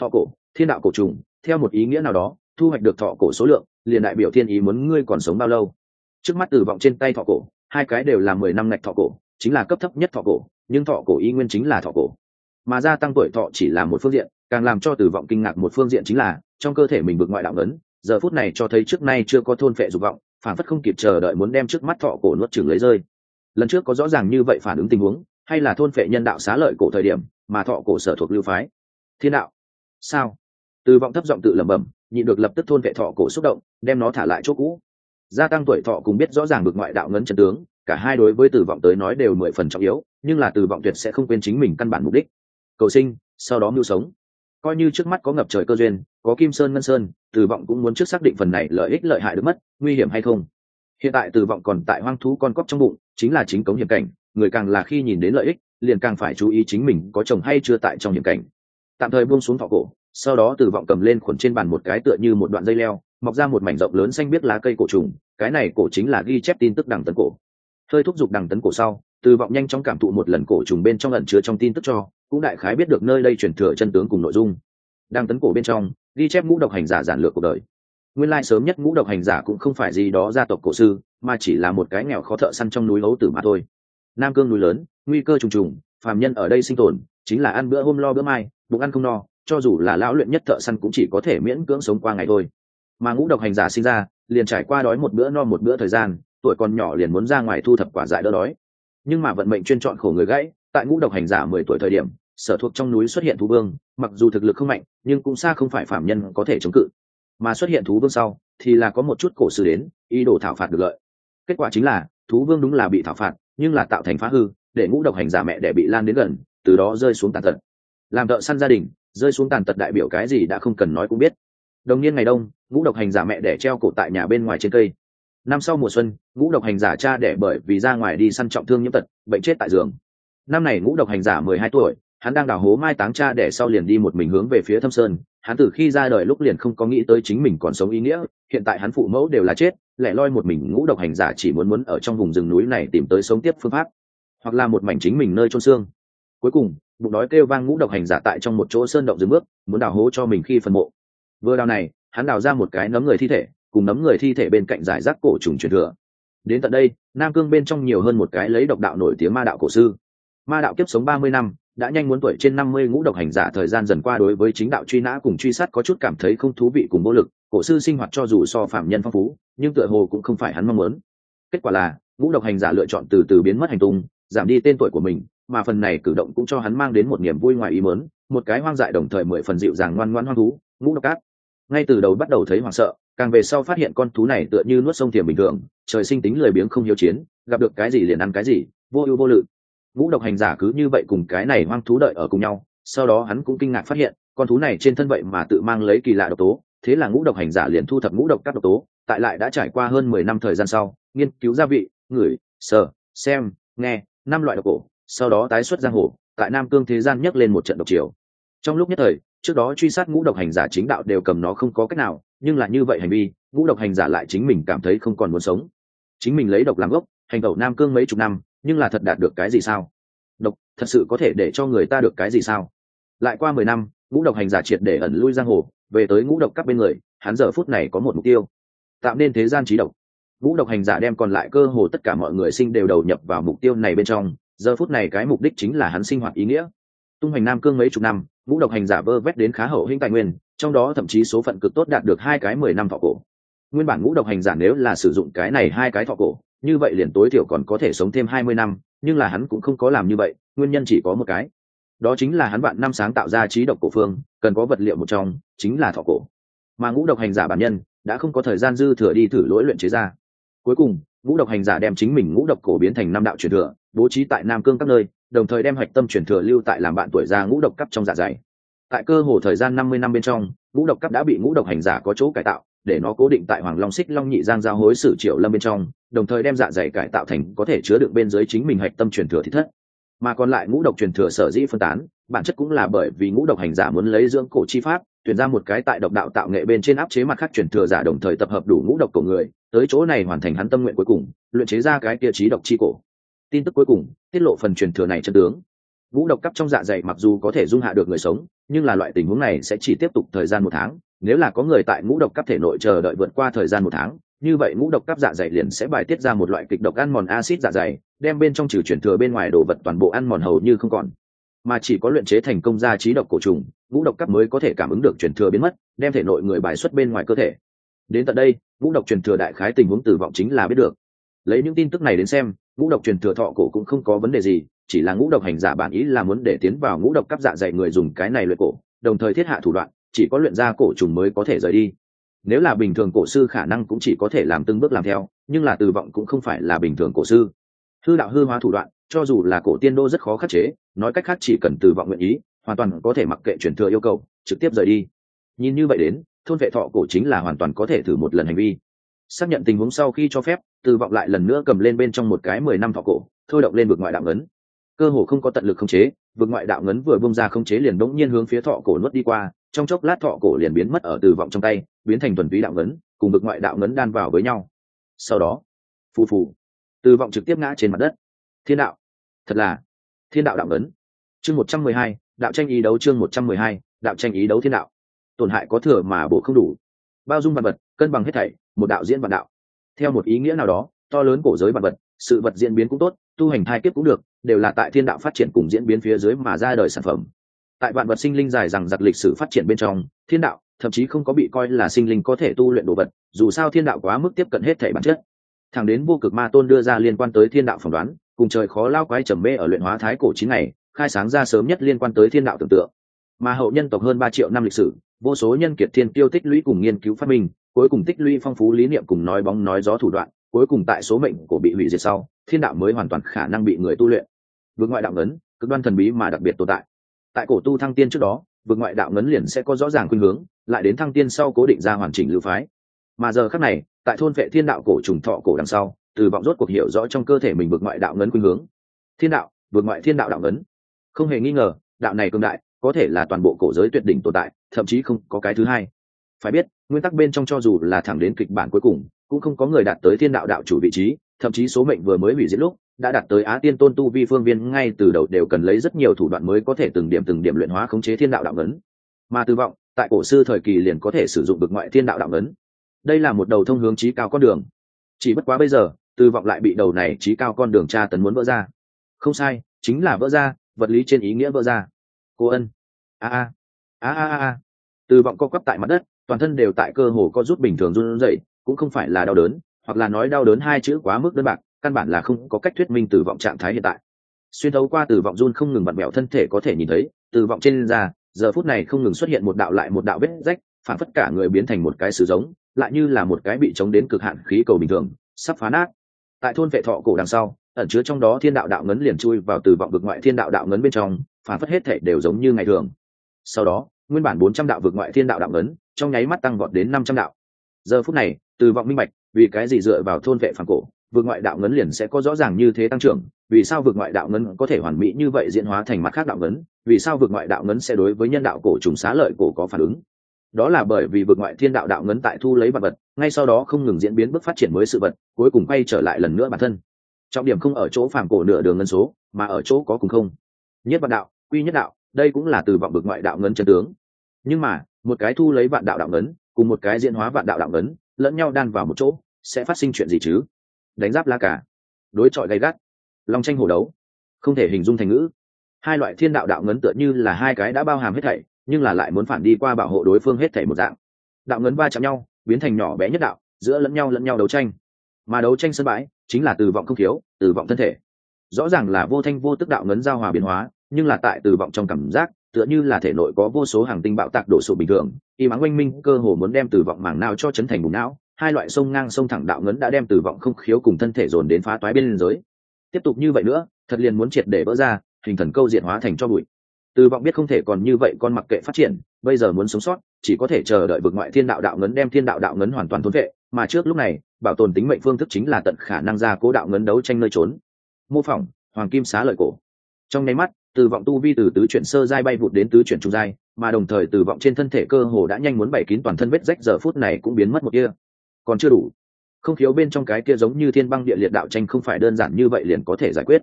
Thọ cổ, thiên đạo cổ trùng theo một ý nghĩa nào đó, thu hoạch được thọ cổ số lượng, liền đại biểu thiên ý muốn ngươi còn sống bao lâu. Trước mắt tử vọng trên tay thọ cổ, hai cái đều là mười năm ngạch thọ cổ, chính là cấp thấp nhất thọ cổ, nhưng thọ cổ y nguyên chính là thọ cổ. Mà gia tăng tuổi thọ chỉ là một phương diện, càng làm cho tử vọng kinh ngạc một phương diện chính là, trong cơ thể mình bực ngoại đạo ấn, giờ phút này cho thấy trước nay chưa có thôn phệ dục vọng, phản phất không kịp chờ đợi muốn đem trước mắt thọ cổ nuốt chừng lấy rơi. Lần trước có rõ ràng như vậy phản ứng tình huống, hay là thôn phệ nhân đạo xá lợi cổ thời điểm, mà thọ cổ sở thuộc lưu phái. Thiên đạo. Sao? Từ vọng thấp giọng tự lẩm bẩm, nhịn được lập tức thôn vệ thọ cổ xúc động, đem nó thả lại chỗ cũ. Gia tăng tuổi thọ cùng biết rõ ràng được ngoại đạo ngấn trận tướng, cả hai đối với tử vọng tới nói đều mười phần trọng yếu, nhưng là tử vọng tuyệt sẽ không quên chính mình căn bản mục đích. Cầu sinh, sau đó mưu sống. Coi như trước mắt có ngập trời cơ duyên, có kim sơn ngân sơn, từ vọng cũng muốn trước xác định phần này lợi ích lợi hại được mất, nguy hiểm hay không. Hiện tại từ vọng còn tại hoang thú con cóc trong bụng, chính là chính cống hiểm cảnh, người càng là khi nhìn đến lợi ích, liền càng phải chú ý chính mình có chồng hay chưa tại trong hiểm cảnh. Tạm thời buông xuống thọ cổ sau đó từ vọng cầm lên khuẩn trên bàn một cái tựa như một đoạn dây leo, mọc ra một mảnh rộng lớn xanh biết lá cây cổ trùng, cái này cổ chính là ghi chép tin tức đằng tấn cổ. Hơi thúc giục đằng tấn cổ sau từ vọng nhanh chóng cảm thụ một lần cổ trùng bên trong ẩn chứa trong tin tức cho, cũng đại khái biết được nơi đây truyền thừa chân tướng cùng nội dung. Đằng tấn cổ bên trong, ghi chép ngũ độc hành giả giản lược cuộc đời. Nguyên lai sớm nhất ngũ độc hành giả cũng không phải gì đó gia tộc cổ sư, mà chỉ là một cái nghèo khó thợ săn trong núi ấu tử mà thôi. Nam cương núi lớn, nguy cơ trùng trùng, phàm nhân ở đây sinh tồn, chính là ăn bữa hôm lo bữa mai, bụng ăn không no cho dù là lão luyện nhất thợ săn cũng chỉ có thể miễn cưỡng sống qua ngày thôi. Mà ngũ độc hành giả sinh ra, liền trải qua đói một bữa no một bữa thời gian, tuổi còn nhỏ liền muốn ra ngoài thu thập quả dại đỡ đói. Nhưng mà vận mệnh chuyên chọn khổ người gãy, tại ngũ độc hành giả mười tuổi thời điểm, sở thuộc trong núi xuất hiện thú vương, mặc dù thực lực không mạnh, nhưng cũng xa không phải phạm nhân có thể chống cự. Mà xuất hiện thú vương sau, thì là có một chút cổ sư đến, ý đồ thảo phạt được lợi. Kết quả chính là, thú vương đúng là bị thảo phạt, nhưng là tạo thành phá hư, để ngũ độc hành giả mẹ để bị lan đến gần, từ đó rơi xuống tàn tật. Làm thợ săn gia đình rơi xuống tàn tật đại biểu cái gì đã không cần nói cũng biết. Đồng niên ngày đông, ngũ độc hành giả mẹ để treo cổ tại nhà bên ngoài trên cây. Năm sau mùa xuân, ngũ độc hành giả cha đẻ bởi vì ra ngoài đi săn trọng thương nhiễm tật, bệnh chết tại giường. Năm này ngũ độc hành giả mười hai tuổi, hắn đang đào hố mai táng cha đẻ sau liền đi một mình hướng về phía thâm sơn. Hắn từ khi ra đời lúc liền không có nghĩ tới chính mình còn sống ý nghĩa, hiện tại hắn phụ mẫu đều là chết, lẻ loi một mình ngũ độc hành giả chỉ muốn muốn ở trong vùng rừng núi này tìm tới sống tiếp phương pháp, hoặc là một mảnh chính mình nơi trôn xương. Cuối cùng bụng đói kêu vang ngũ độc hành giả tại trong một chỗ sơn động dừng bước, muốn đào hố cho mình khi phân mộ. Vừa đào này, hắn đào ra một cái nấm người thi thể, cùng nấm người thi thể bên cạnh giải rác cổ trùng truyền thừa. Đến tận đây, nam cương bên trong nhiều hơn một cái lấy độc đạo nổi tiếng ma đạo cổ sư. Ma đạo kiếp sống ba mươi năm, đã nhanh muốn tuổi trên năm mươi ngũ độc hành giả thời gian dần qua đối với chính đạo truy nã cùng truy sát có chút cảm thấy không thú vị cùng vô lực, cổ sư sinh hoạt cho dù so phạm nhân phong phú, nhưng tựa hồ cũng không phải hắn mong muốn. Kết quả là, ngũ độc hành giả lựa chọn từ từ biến mất hành tung, giảm đi tên tuổi của mình mà phần này cử động cũng cho hắn mang đến một niềm vui ngoài ý mớn một cái hoang dại đồng thời mười phần dịu dàng ngoan ngoan hoang thú, ngũ độc cát ngay từ đầu bắt đầu thấy hoảng sợ, càng về sau phát hiện con thú này tựa như nuốt sông thiềm bình thường, trời sinh tính lười biếng không hiếu chiến, gặp được cái gì liền ăn cái gì, vô ưu vô lự. Ngũ độc hành giả cứ như vậy cùng cái này hoang thú đợi ở cùng nhau, sau đó hắn cũng kinh ngạc phát hiện, con thú này trên thân vậy mà tự mang lấy kỳ lạ độc tố, thế là ngũ độc hành giả liền thu thập ngũ độc các độc tố, tại lại đã trải qua hơn mười năm thời gian sau, nghiên cứu gia vị, ngửi, sờ, xem, nghe, năm loại độc cổ sau đó tái xuất giang hồ, tại nam cương thế gian nhấc lên một trận độc triều. Trong lúc nhất thời, trước đó truy sát ngũ độc hành giả chính đạo đều cầm nó không có cách nào, nhưng là như vậy hành vi, ngũ độc hành giả lại chính mình cảm thấy không còn muốn sống. Chính mình lấy độc làm gốc, hành tẩu nam cương mấy chục năm, nhưng là thật đạt được cái gì sao? Độc, thật sự có thể để cho người ta được cái gì sao? Lại qua mười năm, ngũ độc hành giả triệt để ẩn lui giang hồ, về tới ngũ độc các bên người, hắn giờ phút này có một mục tiêu. Tạo nên thế gian trí độc. Ngũ độc hành giả đem còn lại cơ hồ tất cả mọi người sinh đều đầu nhập vào mục tiêu này bên trong giờ phút này cái mục đích chính là hắn sinh hoạt ý nghĩa. Tung hoành nam cương mấy chục năm, ngũ độc hành giả vơ vét đến khá hậu hĩnh tài nguyên, trong đó thậm chí số phận cực tốt đạt được hai cái mười năm thọ cổ. Nguyên bản ngũ độc hành giả nếu là sử dụng cái này hai cái thọ cổ, như vậy liền tối thiểu còn có thể sống thêm hai mươi năm, nhưng là hắn cũng không có làm như vậy, nguyên nhân chỉ có một cái. Đó chính là hắn bạn năm sáng tạo ra trí độc cổ phương, cần có vật liệu một trong, chính là thọ cổ. Mà ngũ độc hành giả bản nhân, đã không có thời gian dư thừa đi thử lỗi luyện chế ra. Cuối cùng ngũ độc hành giả đem chính mình ngũ độc cổ biến thành năm đạo truyền thừa, bố trí tại nam cương các nơi, đồng thời đem hạch tâm truyền thừa lưu tại làm bạn tuổi già ngũ độc cấp trong dạ dày. Tại cơ hồ thời gian năm mươi năm bên trong, ngũ độc cấp đã bị ngũ độc hành giả có chỗ cải tạo, để nó cố định tại hoàng long xích long nhị giang giao hối sử triệu lâm bên trong, đồng thời đem dạ dày cải tạo thành có thể chứa đựng bên dưới chính mình hạch tâm truyền thừa thì thất. Mà còn lại ngũ độc truyền thừa sở dĩ phân tán, bản chất cũng là bởi vì ngũ độc hành giả muốn lấy dưỡng cổ chi pháp tuyển ra một cái tại độc đạo tạo nghệ bên trên áp chế mặt khác truyền thừa giả đồng thời tập hợp đủ ngũ độc của người, tới chỗ này hoàn thành hắn tâm nguyện cuối cùng, luyện chế ra cái kia trí độc chi cổ. Tin tức cuối cùng, tiết lộ phần truyền thừa này chân tướng. Ngũ độc cấp trong dạ dày mặc dù có thể dung hạ được người sống, nhưng là loại tình huống này sẽ chỉ tiếp tục thời gian một tháng. Nếu là có người tại ngũ độc cấp thể nội chờ đợi vượt qua thời gian một tháng, như vậy ngũ độc cấp dạ dày liền sẽ bài tiết ra một loại kịch độc ăn mòn axit dạ dày, đem bên trong trừ chuyển thừa bên ngoài đồ vật toàn bộ ăn mòn hầu như không còn. Mà chỉ có luyện chế thành công ra trí độc cổ trùng ngũ độc cấp mới có thể cảm ứng được truyền thừa biến mất, đem thể nội người bài xuất bên ngoài cơ thể. Đến tận đây, ngũ độc truyền thừa đại khái tình huống tử vọng chính là biết được. Lấy những tin tức này đến xem, ngũ độc truyền thừa thọ cổ cũng không có vấn đề gì, chỉ là ngũ độc hành giả bản ý là muốn để tiến vào ngũ độc cấp dạ dày người dùng cái này luyện cổ, đồng thời thiết hạ thủ đoạn, chỉ có luyện ra cổ trùng mới có thể rời đi. Nếu là bình thường cổ sư khả năng cũng chỉ có thể làm từng bước làm theo, nhưng là từ vọng cũng không phải là bình thường cổ sư. Hư đạo hư hóa thủ đoạn, cho dù là cổ tiên đô rất khó khắc chế, nói cách khác chỉ cần từ vọng nguyện ý hoàn toàn có thể mặc kệ chuyển thừa yêu cầu, trực tiếp rời đi. Nhìn như vậy đến, thôn vệ thọ cổ chính là hoàn toàn có thể thử một lần hành vi. Xác nhận tình huống sau khi cho phép, từ vọng lại lần nữa cầm lên bên trong một cái mười năm thọ cổ, thôi động lên vực ngoại đạo ngấn. Cơ hồ không có tận lực khống chế, vực ngoại đạo ngấn vừa bông ra khống chế liền đống nhiên hướng phía thọ cổ nuốt đi qua, trong chốc lát thọ cổ liền biến mất ở từ vọng trong tay, biến thành thuần túy đạo ngấn, cùng vực ngoại đạo ngấn đan vào với nhau. Sau đó, phù phù, từ vọng trực tiếp ngã trên mặt đất. Thiên đạo, thật là thiên đạo đạo ngấn. Chương một trăm mười hai đạo tranh ý đấu chương một trăm mười hai, đạo tranh ý đấu thiên đạo. Tổn hại có thừa mà bổ không đủ. Bao dung vật vật, cân bằng hết thảy, một đạo diễn vạn đạo. Theo một ý nghĩa nào đó, to lớn cổ giới vạn vật, sự vật diễn biến cũng tốt, tu hành thai kiếp cũng được, đều là tại thiên đạo phát triển cùng diễn biến phía dưới mà ra đời sản phẩm. Tại vạn vật sinh linh dài rằng giặc lịch sử phát triển bên trong, thiên đạo thậm chí không có bị coi là sinh linh có thể tu luyện đồ vật, dù sao thiên đạo quá mức tiếp cận hết thể bản chất. Thẳng đến vô cực ma tôn đưa ra liên quan tới thiên đạo phỏng đoán, cùng trời khó lao quái trầm mê ở luyện hóa thái cổ chín ngày khai sáng ra sớm nhất liên quan tới thiên đạo tưởng tượng. Mà hậu nhân tộc hơn ba triệu năm lịch sử, vô số nhân kiệt thiên tiêu tích lũy cùng nghiên cứu phát minh, cuối cùng tích lũy phong phú lý niệm cùng nói bóng nói gió thủ đoạn, cuối cùng tại số mệnh của bị hủy diệt sau, thiên đạo mới hoàn toàn khả năng bị người tu luyện. Vượt ngoại đạo ngấn, cực đoan thần bí mà đặc biệt tồn tại. Tại cổ tu thăng tiên trước đó vượt ngoại đạo ngấn liền sẽ có rõ ràng khuynh hướng, lại đến thăng tiên sau cố định ra hoàn chỉnh lưu phái. Mà giờ khác này, tại thôn vệ thiên đạo cổ trùng thọ cổ đằng sau, từ vọng rốt cuộc hiểu rõ trong cơ thể mình vượt ngoại đạo ngấn khuynh hướng. Thiên đạo vượt ngoại thiên đạo đạo ngấn không hề nghi ngờ, đạo này cường đại, có thể là toàn bộ cổ giới tuyệt đỉnh tồn tại, thậm chí không có cái thứ hai. Phải biết, nguyên tắc bên trong cho dù là thẳng đến kịch bản cuối cùng, cũng không có người đạt tới thiên đạo đạo chủ vị trí, thậm chí số mệnh vừa mới hủy diệt lúc, đã đạt tới á tiên tôn tu vi phương viên ngay từ đầu đều cần lấy rất nhiều thủ đoạn mới có thể từng điểm từng điểm luyện hóa khống chế thiên đạo đạo ngấn mà tư vọng, tại cổ sư thời kỳ liền có thể sử dụng bực ngoại thiên đạo đạo ngấn đây là một đầu thông hướng trí cao con đường. Chỉ bất quá bây giờ tư vọng lại bị đầu này trí cao con đường tra tấn muốn vỡ ra. Không sai, chính là vỡ ra vật lý trên ý nghĩa vỡ ra. Cô ân. A a. A a a từ vọng co quắp tại mặt đất, toàn thân đều tại cơ hồ có rút bình thường run rẩy, cũng không phải là đau đớn, hoặc là nói đau đớn hai chữ quá mức đơn bạc, căn bản là không có cách thuyết minh từ vọng trạng thái hiện tại. Xuyên thấu qua từ vọng run không ngừng bật mẹo thân thể có thể nhìn thấy, từ vọng trên da giờ phút này không ngừng xuất hiện một đạo lại một đạo vết rách, phản phất cả người biến thành một cái sử giống, lại như là một cái bị chống đến cực hạn khí cầu bình thường, sắp phá nát. Tại thôn vệ thọ cổ đằng sau ẩn chứa trong đó thiên đạo đạo ngấn liền chui vào từ vọng vực ngoại thiên đạo đạo ngấn bên trong, phản phất hết thể đều giống như ngày thường. Sau đó, nguyên bản bốn trăm đạo vực ngoại thiên đạo đạo ngấn, trong nháy mắt tăng vọt đến năm trăm đạo. Giờ phút này, từ vọng minh bạch, vì cái gì dựa vào thôn vệ phản cổ, vực ngoại đạo ngấn liền sẽ có rõ ràng như thế tăng trưởng, vì sao vực ngoại đạo ngấn có thể hoàn mỹ như vậy diễn hóa thành mặt khác đạo ngấn, vì sao vực ngoại đạo ngấn sẽ đối với nhân đạo cổ trùng xá lợi cổ có phản ứng? Đó là bởi vì vực ngoại thiên đạo đạo ngấn tại thu lấy vật vật, ngay sau đó không ngừng diễn biến bước phát triển mới sự vật, cuối cùng quay trở lại lần nữa bản thân trọng điểm không ở chỗ phản cổ nửa đường ngân số, mà ở chỗ có cùng không. Nhất vạn đạo, quy nhất đạo, đây cũng là từ vọng bực ngoại đạo ngấn chân tướng. Nhưng mà, một cái thu lấy vạn đạo đạo ngấn, cùng một cái diễn hóa vạn đạo đạo ngấn, lẫn nhau đan vào một chỗ, sẽ phát sinh chuyện gì chứ? Đánh giáp la cả đối chọi gay gắt. Long tranh hổ đấu. Không thể hình dung thành ngữ. Hai loại thiên đạo đạo ngấn tựa như là hai cái đã bao hàm hết thảy, nhưng là lại muốn phản đi qua bảo hộ đối phương hết thảy một dạng. Đạo ngấn va chạm nhau, biến thành nhỏ bé nhất đạo, giữa lẫn nhau lẫn nhau đấu tranh mà đấu tranh sân bãi chính là từ vọng không thiếu, từ vọng thân thể. Rõ ràng là vô thanh vô tức đạo ngấn giao hòa biến hóa, nhưng là tại từ vọng trong cảm giác, tựa như là thể nội có vô số hàng tinh bạo tạc đổ sụp bình thường, y mắng oanh minh cơ hồ muốn đem từ vọng màng nào cho chấn thành bùng não, hai loại sông ngang sông thẳng đạo ngấn đã đem từ vọng không khiếu cùng thân thể dồn đến phá toái bên liên giới. Tiếp tục như vậy nữa, thật liền muốn triệt để vỡ ra, hình thần câu diện hóa thành cho bụi. Từ vọng biết không thể còn như vậy, con mặc kệ phát triển, bây giờ muốn sống sót, chỉ có thể chờ đợi vực ngoại thiên đạo đạo ngấn đem thiên đạo đạo ngấn hoàn toàn thốn vệ mà trước lúc này, bảo tồn tính mệnh phương thức chính là tận khả năng ra cố đạo ngấn đấu tranh nơi trốn. Mô phỏng, hoàng kim xá lợi cổ. Trong nháy mắt, từ vọng tu vi từ tứ chuyển sơ giai bay vụt đến tứ chuyển trung giai, mà đồng thời từ vọng trên thân thể cơ hồ đã nhanh muốn bảy kín toàn thân vết rách giờ phút này cũng biến mất một kia còn chưa đủ. Không thiếu bên trong cái kia giống như thiên băng địa liệt đạo tranh không phải đơn giản như vậy liền có thể giải quyết.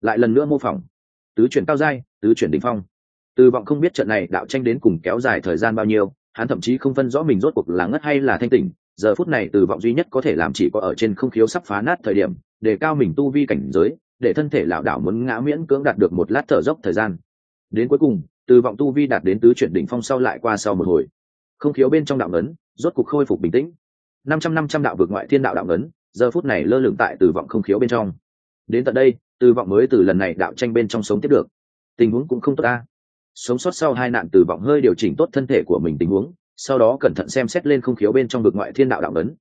Lại lần nữa mô phỏng. Tứ chuyển cao giai, tứ chuyển đ ỉ n h phong. Từ vọng không biết trận này đạo tranh đến cùng kéo dài thời gian bao nhiêu, hắn thậm chí không phân rõ mình rốt cuộc là ngất hay là thanh tỉnh giờ phút này từ vọng duy nhất có thể làm chỉ có ở trên không khiếu sắp phá nát thời điểm, để cao mình tu vi cảnh giới, để thân thể lảo đảo muốn ngã miễn cưỡng đạt được một lát thở dốc thời gian. Đến cuối cùng, từ vọng tu vi đạt đến tứ chuyển đỉnh phong sau lại qua sau một hồi. Không khiếu bên trong đạo ngấn, rốt cuộc khôi phục bình tĩnh. Năm trăm năm trăm đạo vượt ngoại thiên đạo đạo ngấn, giờ phút này lơ lửng tại từ vọng không khiếu bên trong. Đến tận đây, từ vọng mới từ lần này đạo tranh bên trong sống tiếp được. Tình huống cũng không tốt ta. Sống sót sau hai nạn từ vọng hơi điều chỉnh tốt thân thể của mình tình huống sau đó cẩn thận xem xét lên không khiếu bên trong vực ngoại thiên đạo đạo ngấn.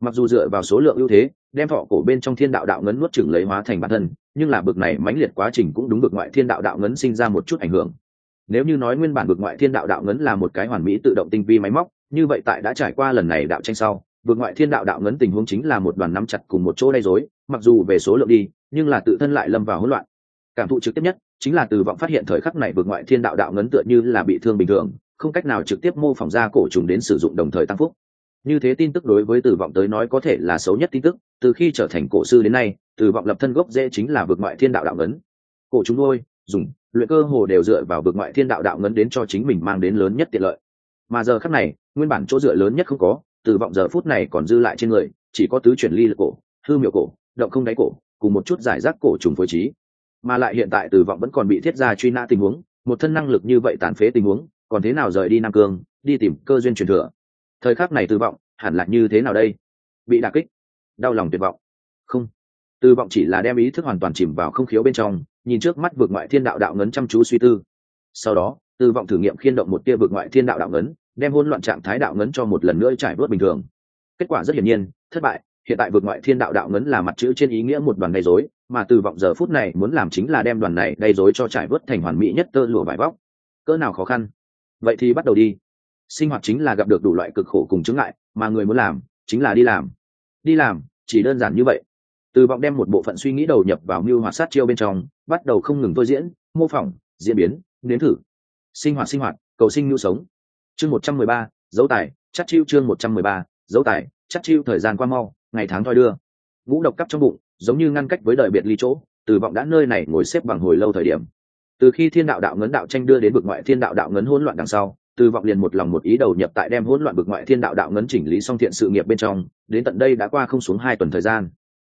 Mặc dù dựa vào số lượng ưu thế, đem thọ cổ bên trong thiên đạo đạo ngấn nuốt chừng lấy hóa thành bản thân, nhưng là bực này mãnh liệt quá trình cũng đúng bực ngoại thiên đạo đạo ngấn sinh ra một chút ảnh hưởng. Nếu như nói nguyên bản vực ngoại thiên đạo đạo ngấn là một cái hoàn mỹ tự động tinh vi máy móc, như vậy tại đã trải qua lần này đạo tranh sau, vực ngoại thiên đạo đạo ngấn tình huống chính là một đoàn nắm chặt cùng một chỗ lay dối mặc dù về số lượng đi, nhưng là tự thân lại lâm vào hỗn loạn. Cảm thụ trực tiếp nhất, chính là từ vọng phát hiện thời khắc này vực ngoại thiên đạo đạo ngấn tựa như là bị thương bình thường không cách nào trực tiếp mô phỏng ra cổ trùng đến sử dụng đồng thời tăng phúc. Như thế tin tức đối với từ vọng tới nói có thể là xấu nhất tin tức, từ khi trở thành cổ sư đến nay từ vọng lập thân gốc dễ chính là vực ngoại thiên đạo đạo ngấn. Cổ chúng nuôi, dùng, luyện cơ hồ đều dựa vào vực ngoại thiên đạo đạo ngấn đến cho chính mình mang đến lớn nhất tiện lợi. Mà giờ khắc này, nguyên bản chỗ dựa lớn nhất không có từ vọng giờ phút này còn dư lại trên người, chỉ có tứ chuyển ly lực cổ, hư miệu cổ, động không đáy cổ, cùng một chút giải rác cổ trùng phối trí. Mà lại hiện tại từ vọng vẫn còn bị thiết ra truy nã tình huống, một thân năng lực như vậy tàn phế tình huống còn thế nào rời đi nam cương, đi tìm cơ duyên truyền thừa? Thời khắc này từ vọng, hẳn là như thế nào đây? Bị đà kích, đau lòng tuyệt vọng. Không từ vọng chỉ là đem ý thức hoàn toàn chìm vào không khiếu bên trong, nhìn trước mắt vượt ngoại thiên đạo đạo ngấn chăm chú suy tư. Sau đó từ vọng thử nghiệm khiên động một tia vượt ngoại thiên đạo đạo ngấn, đem hôn loạn trạng thái đạo ngấn cho một lần nữa trải vớt bình thường. Kết quả rất hiển nhiên, thất bại, hiện tại vượt ngoại thiên đạo đạo ngấn là mặt chữ trên ý nghĩa một đoàn gây dối mà từ vọng giờ phút này muốn làm chính là đem đoàn này gây dối cho trải vớt thành hoàn mỹ nhất tơ lụa vải vóc. Cỡ nào khó khăn? Vậy thì bắt đầu đi. Sinh hoạt chính là gặp được đủ loại cực khổ cùng chứng ngại, mà người muốn làm chính là đi làm. Đi làm, chỉ đơn giản như vậy. Từ vọng đem một bộ phận suy nghĩ đầu nhập vào mưu hoạt sát chiêu bên trong, bắt đầu không ngừng tôi diễn, mô phỏng, diễn biến, nếm thử. Sinh hoạt sinh hoạt, cầu sinh nhu sống. Chương một trăm mười ba, dấu tài, chắc chiêu chương một trăm mười ba, dấu tài, chắc chiêu thời gian qua mau, ngày tháng thoi đưa. Ngũ độc cắp trong bụng, giống như ngăn cách với đời biệt ly chỗ, từ vọng đã nơi này ngồi xếp bằng hồi lâu thời điểm từ khi thiên đạo đạo ngấn đạo tranh đưa đến vực ngoại thiên đạo đạo ngấn hỗn loạn đằng sau, từ vọng liền một lòng một ý đầu nhập tại đem hỗn loạn vực ngoại thiên đạo đạo ngấn chỉnh lý song thiện sự nghiệp bên trong, đến tận đây đã qua không xuống hai tuần thời gian.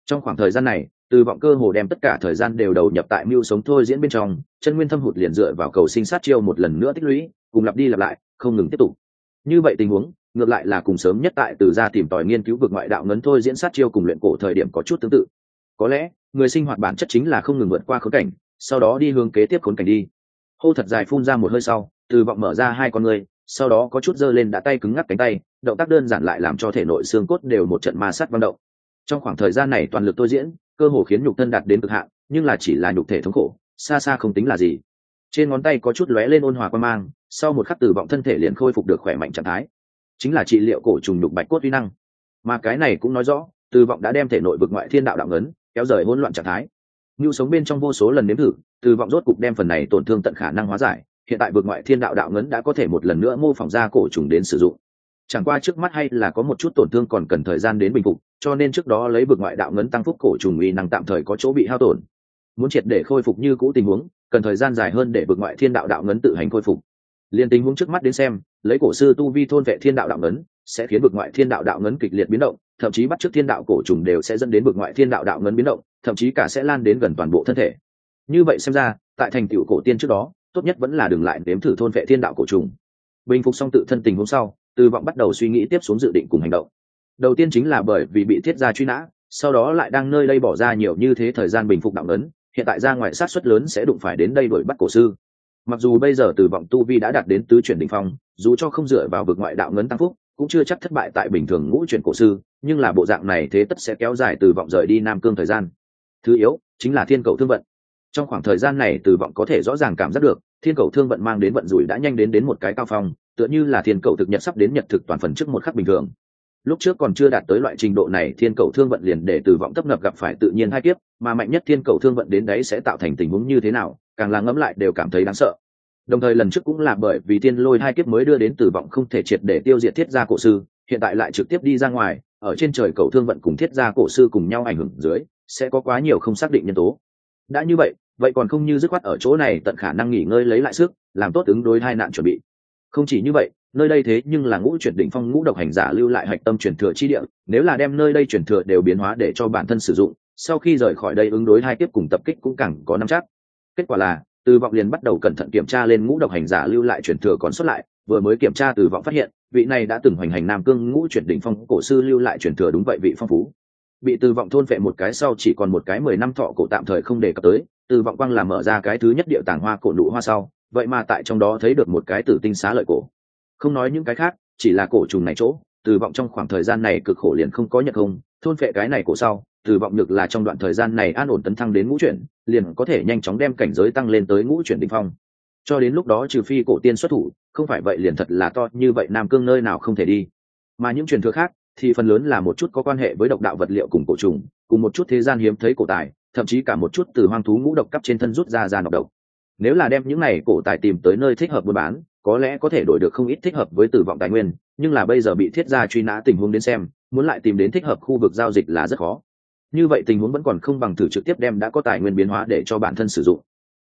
Trong khoảng thời gian này, từ vọng cơ hồ đem tất cả thời gian đều đầu nhập tại mưu sống thôi diễn bên trong, chân nguyên thâm hụt liền dựa vào cầu sinh sát chiêu một lần nữa tích lũy, cùng lặp đi lặp lại, không ngừng tiếp tục. Như vậy tình huống, ngược lại là cùng sớm nhất tại từ ra tìm tòi nghiên cứu vực ngoại đạo ngấn thôi diễn sát chiêu cùng luyện cổ thời điểm có chút tương tự. Có lẽ, người sinh hoạt bản chất chính là không ngừng vượt qua khốn cảnh sau đó đi hướng kế tiếp khốn cảnh đi. Hô thật dài phun ra một hơi sau, từ vọng mở ra hai con người, sau đó có chút giơ lên đã tay cứng ngắc cánh tay, động tác đơn giản lại làm cho thể nội xương cốt đều một trận ma sát văng động. Trong khoảng thời gian này toàn lực tôi diễn, cơ hồ khiến nhục thân đạt đến cực hạn, nhưng là chỉ là nhục thể thống khổ, xa xa không tính là gì. Trên ngón tay có chút lóe lên ôn hòa quan mang, sau một khắc từ vọng thân thể liền khôi phục được khỏe mạnh trạng thái. Chính là trị liệu cổ trùng nhục bạch cốt vi năng. Mà cái này cũng nói rõ, từ vọng đã đem thể nội vực ngoại thiên đạo đạo ngấn, kéo rời hỗn loạn trạng thái. Nưu sống bên trong vô số lần nếm thử, từ vọng rốt cục đem phần này tổn thương tận khả năng hóa giải, hiện tại vực ngoại thiên đạo đạo ngấn đã có thể một lần nữa mô phỏng ra cổ trùng đến sử dụng. Chẳng qua trước mắt hay là có một chút tổn thương còn cần thời gian đến bình phục, cho nên trước đó lấy vực ngoại đạo ngấn tăng phúc cổ trùng uy năng tạm thời có chỗ bị hao tổn. Muốn triệt để khôi phục như cũ tình huống, cần thời gian dài hơn để vực ngoại thiên đạo đạo ngấn tự hành khôi phục. Liên tình huống trước mắt đến xem, lấy cổ sư tu vi thôn vệ thiên đạo đạo ngấn, sẽ khiến vực ngoại thiên đạo đạo ngấn kịch liệt biến động, thậm chí bắt trước thiên đạo cổ trùng đều sẽ dẫn đến vực ngoại thiên đạo đạo ngấn biến động thậm chí cả sẽ lan đến gần toàn bộ thân thể. Như vậy xem ra, tại thành tựu cổ tiên trước đó, tốt nhất vẫn là đừng lại nếm thử thôn vệ thiên đạo cổ trùng. Bình phục xong tự thân tình hôm sau, từ vọng bắt đầu suy nghĩ tiếp xuống dự định cùng hành động. Đầu tiên chính là bởi vì bị thiết gia truy nã, sau đó lại đang nơi đây bỏ ra nhiều như thế thời gian bình phục đạo lớn hiện tại ra ngoài sát xuất lớn sẽ đụng phải đến đây đuổi bắt cổ sư. Mặc dù bây giờ từ vọng tu vi đã đạt đến tứ chuyển đ ỉ n h phong, dù cho không dựa vào vực ngoại đạo ngấn tăng phúc, cũng chưa chắc thất bại tại bình thường ngũ chuyển cổ sư, nhưng là bộ dạng này thế tất sẽ kéo dài từ vọng rời đi nam cương thời gian thứ yếu, chính là thiên cầu thương vận. Trong khoảng thời gian này từ vọng có thể rõ ràng cảm giác được, thiên cầu thương vận mang đến vận rủi đã nhanh đến đến một cái cao phong, tựa như là thiên cầu thực nhật sắp đến nhật thực toàn phần trước một khắc bình thường. Lúc trước còn chưa đạt tới loại trình độ này, thiên cầu thương vận liền để từ vọng tấp nập gặp phải tự nhiên hai kiếp, mà mạnh nhất thiên cầu thương vận đến đấy sẽ tạo thành tình huống như thế nào, càng là ngẫm lại đều cảm thấy đáng sợ. Đồng thời lần trước cũng là bởi vì thiên lôi hai kiếp mới đưa đến tử vọng không thể triệt để tiêu diệt thiết gia cổ sư, hiện tại lại trực tiếp đi ra ngoài, ở trên trời cầu thương vận cùng thiết gia cổ sư cùng nhau ảnh hưởng dưới sẽ có quá nhiều không xác định nhân tố. Đã như vậy vậy còn không như dứt khoát ở chỗ này tận khả năng nghỉ ngơi lấy lại sức, làm tốt ứng đối hai nạn chuẩn bị. Không chỉ như vậy, nơi đây thế nhưng là ngũ chuyển đỉnh phong ngũ độc hành giả lưu lại hạch tâm truyền thừa chi địa, nếu là đem nơi đây truyền thừa đều biến hóa để cho bản thân sử dụng, sau khi rời khỏi đây ứng đối hai tiếp cùng tập kích cũng càng có năm chắc. Kết quả là, từ vọng liền bắt đầu cẩn thận kiểm tra lên ngũ độc hành giả lưu lại truyền thừa còn xuất lại, vừa mới kiểm tra từ vọng phát hiện, vị này đã từng hoành hành nam cương ngũ chuyển đỉnh phong cổ sư lưu lại truyền thừa đúng vậy vị phong phú bị từ vọng thôn vệ một cái sau chỉ còn một cái mười năm thọ cổ tạm thời không đề cập tới từ vọng quang làm mở ra cái thứ nhất địa tàng hoa cổ nụ hoa sau, vậy mà tại trong đó thấy được một cái tử tinh xá lợi cổ. Không nói những cái khác, chỉ là cổ trùng này chỗ từ vọng trong khoảng thời gian này cực khổ liền không có nhận không, thôn phệ cái này cổ sau từ vọng được là trong đoạn thời gian này an ổn tấn thăng đến ngũ chuyển, liền có thể nhanh chóng đem cảnh giới tăng lên tới ngũ chuyển đ ỉ n h phong. Cho đến lúc đó trừ phi cổ tiên xuất thủ, không phải vậy liền thật là to như vậy nam cương nơi nào không thể đi. Mà những truyền thừa khác thì phần lớn là một chút có quan hệ với độc đạo vật liệu cùng cổ trùng, cùng một chút thế gian hiếm thấy cổ tài, thậm chí cả một chút từ hoang thú ngũ độc cắp trên thân rút ra ra nọc độc. Nếu là đem những này cổ tài tìm tới nơi thích hợp buôn bán, có lẽ có thể đổi được không ít thích hợp với tử vọng tài nguyên, nhưng là bây giờ bị thiết gia truy nã tình huống đến xem, muốn lại tìm đến thích hợp khu vực giao dịch là rất khó. Như vậy tình huống vẫn còn không bằng thử trực tiếp đem đã có tài nguyên biến hóa để cho bản thân sử dụng.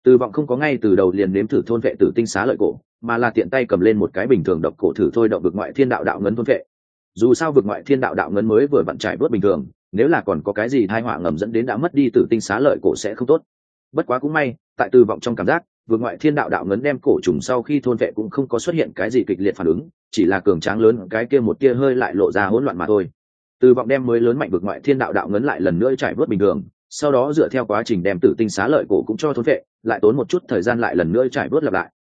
Tử vọng không có ngay từ đầu liền nếm thử thôn vệ tử tinh xá lợi cổ, mà là tiện tay cầm lên một cái bình thường độc cổ thử thôi động được ngoại thiên đạo đạo ngấn thôn vệ dù sao vực ngoại thiên đạo đạo ngấn mới vừa vặn trải bớt bình thường, nếu là còn có cái gì thai họa ngầm dẫn đến đã mất đi tử tinh xá lợi cổ sẽ không tốt. Bất quá cũng may, tại từ vọng trong cảm giác vượt ngoại thiên đạo đạo ngấn đem cổ trùng sau khi thôn vệ cũng không có xuất hiện cái gì kịch liệt phản ứng, chỉ là cường tráng lớn cái kia một tia hơi lại lộ ra hỗn loạn mà thôi. Từ vọng đem mới lớn mạnh vượt ngoại thiên đạo đạo ngấn lại lần nữa trải bớt bình thường, sau đó dựa theo quá trình đem tử tinh xá lợi cổ cũng cho thôn vệ, lại tốn một chút thời gian lại lần nữa trải bớt lặp lại.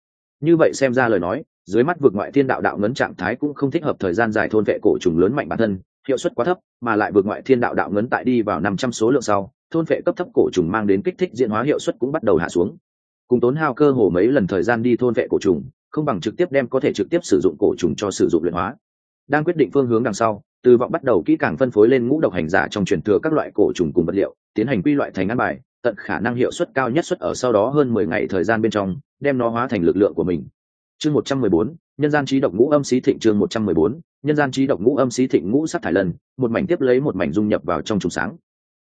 Như vậy xem ra lời nói dưới mắt vượt ngoại thiên đạo đạo ngấn trạng thái cũng không thích hợp thời gian dài thôn vệ cổ trùng lớn mạnh bản thân, hiệu suất quá thấp, mà lại vượt ngoại thiên đạo đạo ngấn tại đi vào năm trăm số lượng sau, thôn vệ cấp thấp cổ trùng mang đến kích thích diễn hóa hiệu suất cũng bắt đầu hạ xuống. Cùng tốn hao cơ hồ mấy lần thời gian đi thôn vệ cổ trùng, không bằng trực tiếp đem có thể trực tiếp sử dụng cổ trùng cho sử dụng luyện hóa. Đang quyết định phương hướng đằng sau, từ vọng bắt đầu kỹ càng phân phối lên ngũ độc hành giả trong truyền thừa các loại cổ trùng cùng vật liệu, tiến hành quy loại thành ngăn bài, tận khả năng hiệu suất cao nhất suất ở sau đó hơn mười ngày thời gian bên trong, đem nó hóa thành lực lượng của mình chương một trăm mười bốn nhân gian trí độc ngũ âm xí thịnh chương một trăm mười bốn nhân gian trí độc ngũ âm xí thịnh ngũ sắc thải lần, một mảnh tiếp lấy một mảnh dung nhập vào trong trùng sáng.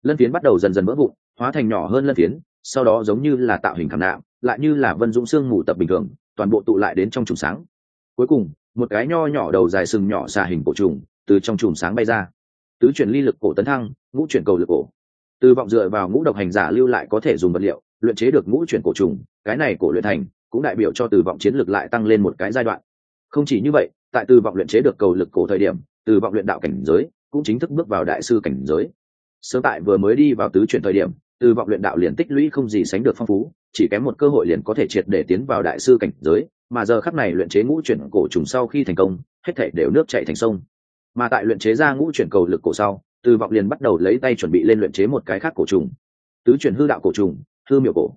Lân phiến bắt đầu dần dần vỡ vụn hóa thành nhỏ hơn lân phiến sau đó giống như là tạo hình khảm nạm lại như là vân dũng xương mù tập bình thường toàn bộ tụ lại đến trong trùng sáng. Cuối cùng một cái nho nhỏ đầu dài sừng nhỏ xà hình cổ trùng từ trong trùng sáng bay ra. Tứ chuyển ly lực cổ tấn thăng ngũ chuyển cầu lực cổ. Từ vọng dựa vào ngũ độc hành giả lưu lại có thể dùng vật liệu luyện chế được ngũ chuyển cổ trùng cái này cổ luyện thành cũng đại biểu cho từ vọng chiến lược lại tăng lên một cái giai đoạn. Không chỉ như vậy, tại từ vọng luyện chế được cầu lực cổ thời điểm, từ vọng luyện đạo cảnh giới cũng chính thức bước vào đại sư cảnh giới. Sớm tại vừa mới đi vào tứ chuyển thời điểm, từ vọng luyện đạo liền tích lũy không gì sánh được phong phú, chỉ kém một cơ hội liền có thể triệt để tiến vào đại sư cảnh giới, mà giờ khắc này luyện chế ngũ chuyển cổ trùng sau khi thành công, hết thể đều nước chảy thành sông. Mà tại luyện chế ra ngũ chuyển cầu lực cổ sau, từ vọng liền bắt đầu lấy tay chuẩn bị lên luyện chế một cái khác cổ trùng. Tứ chuyển hư đạo cổ trùng, hư miệu cổ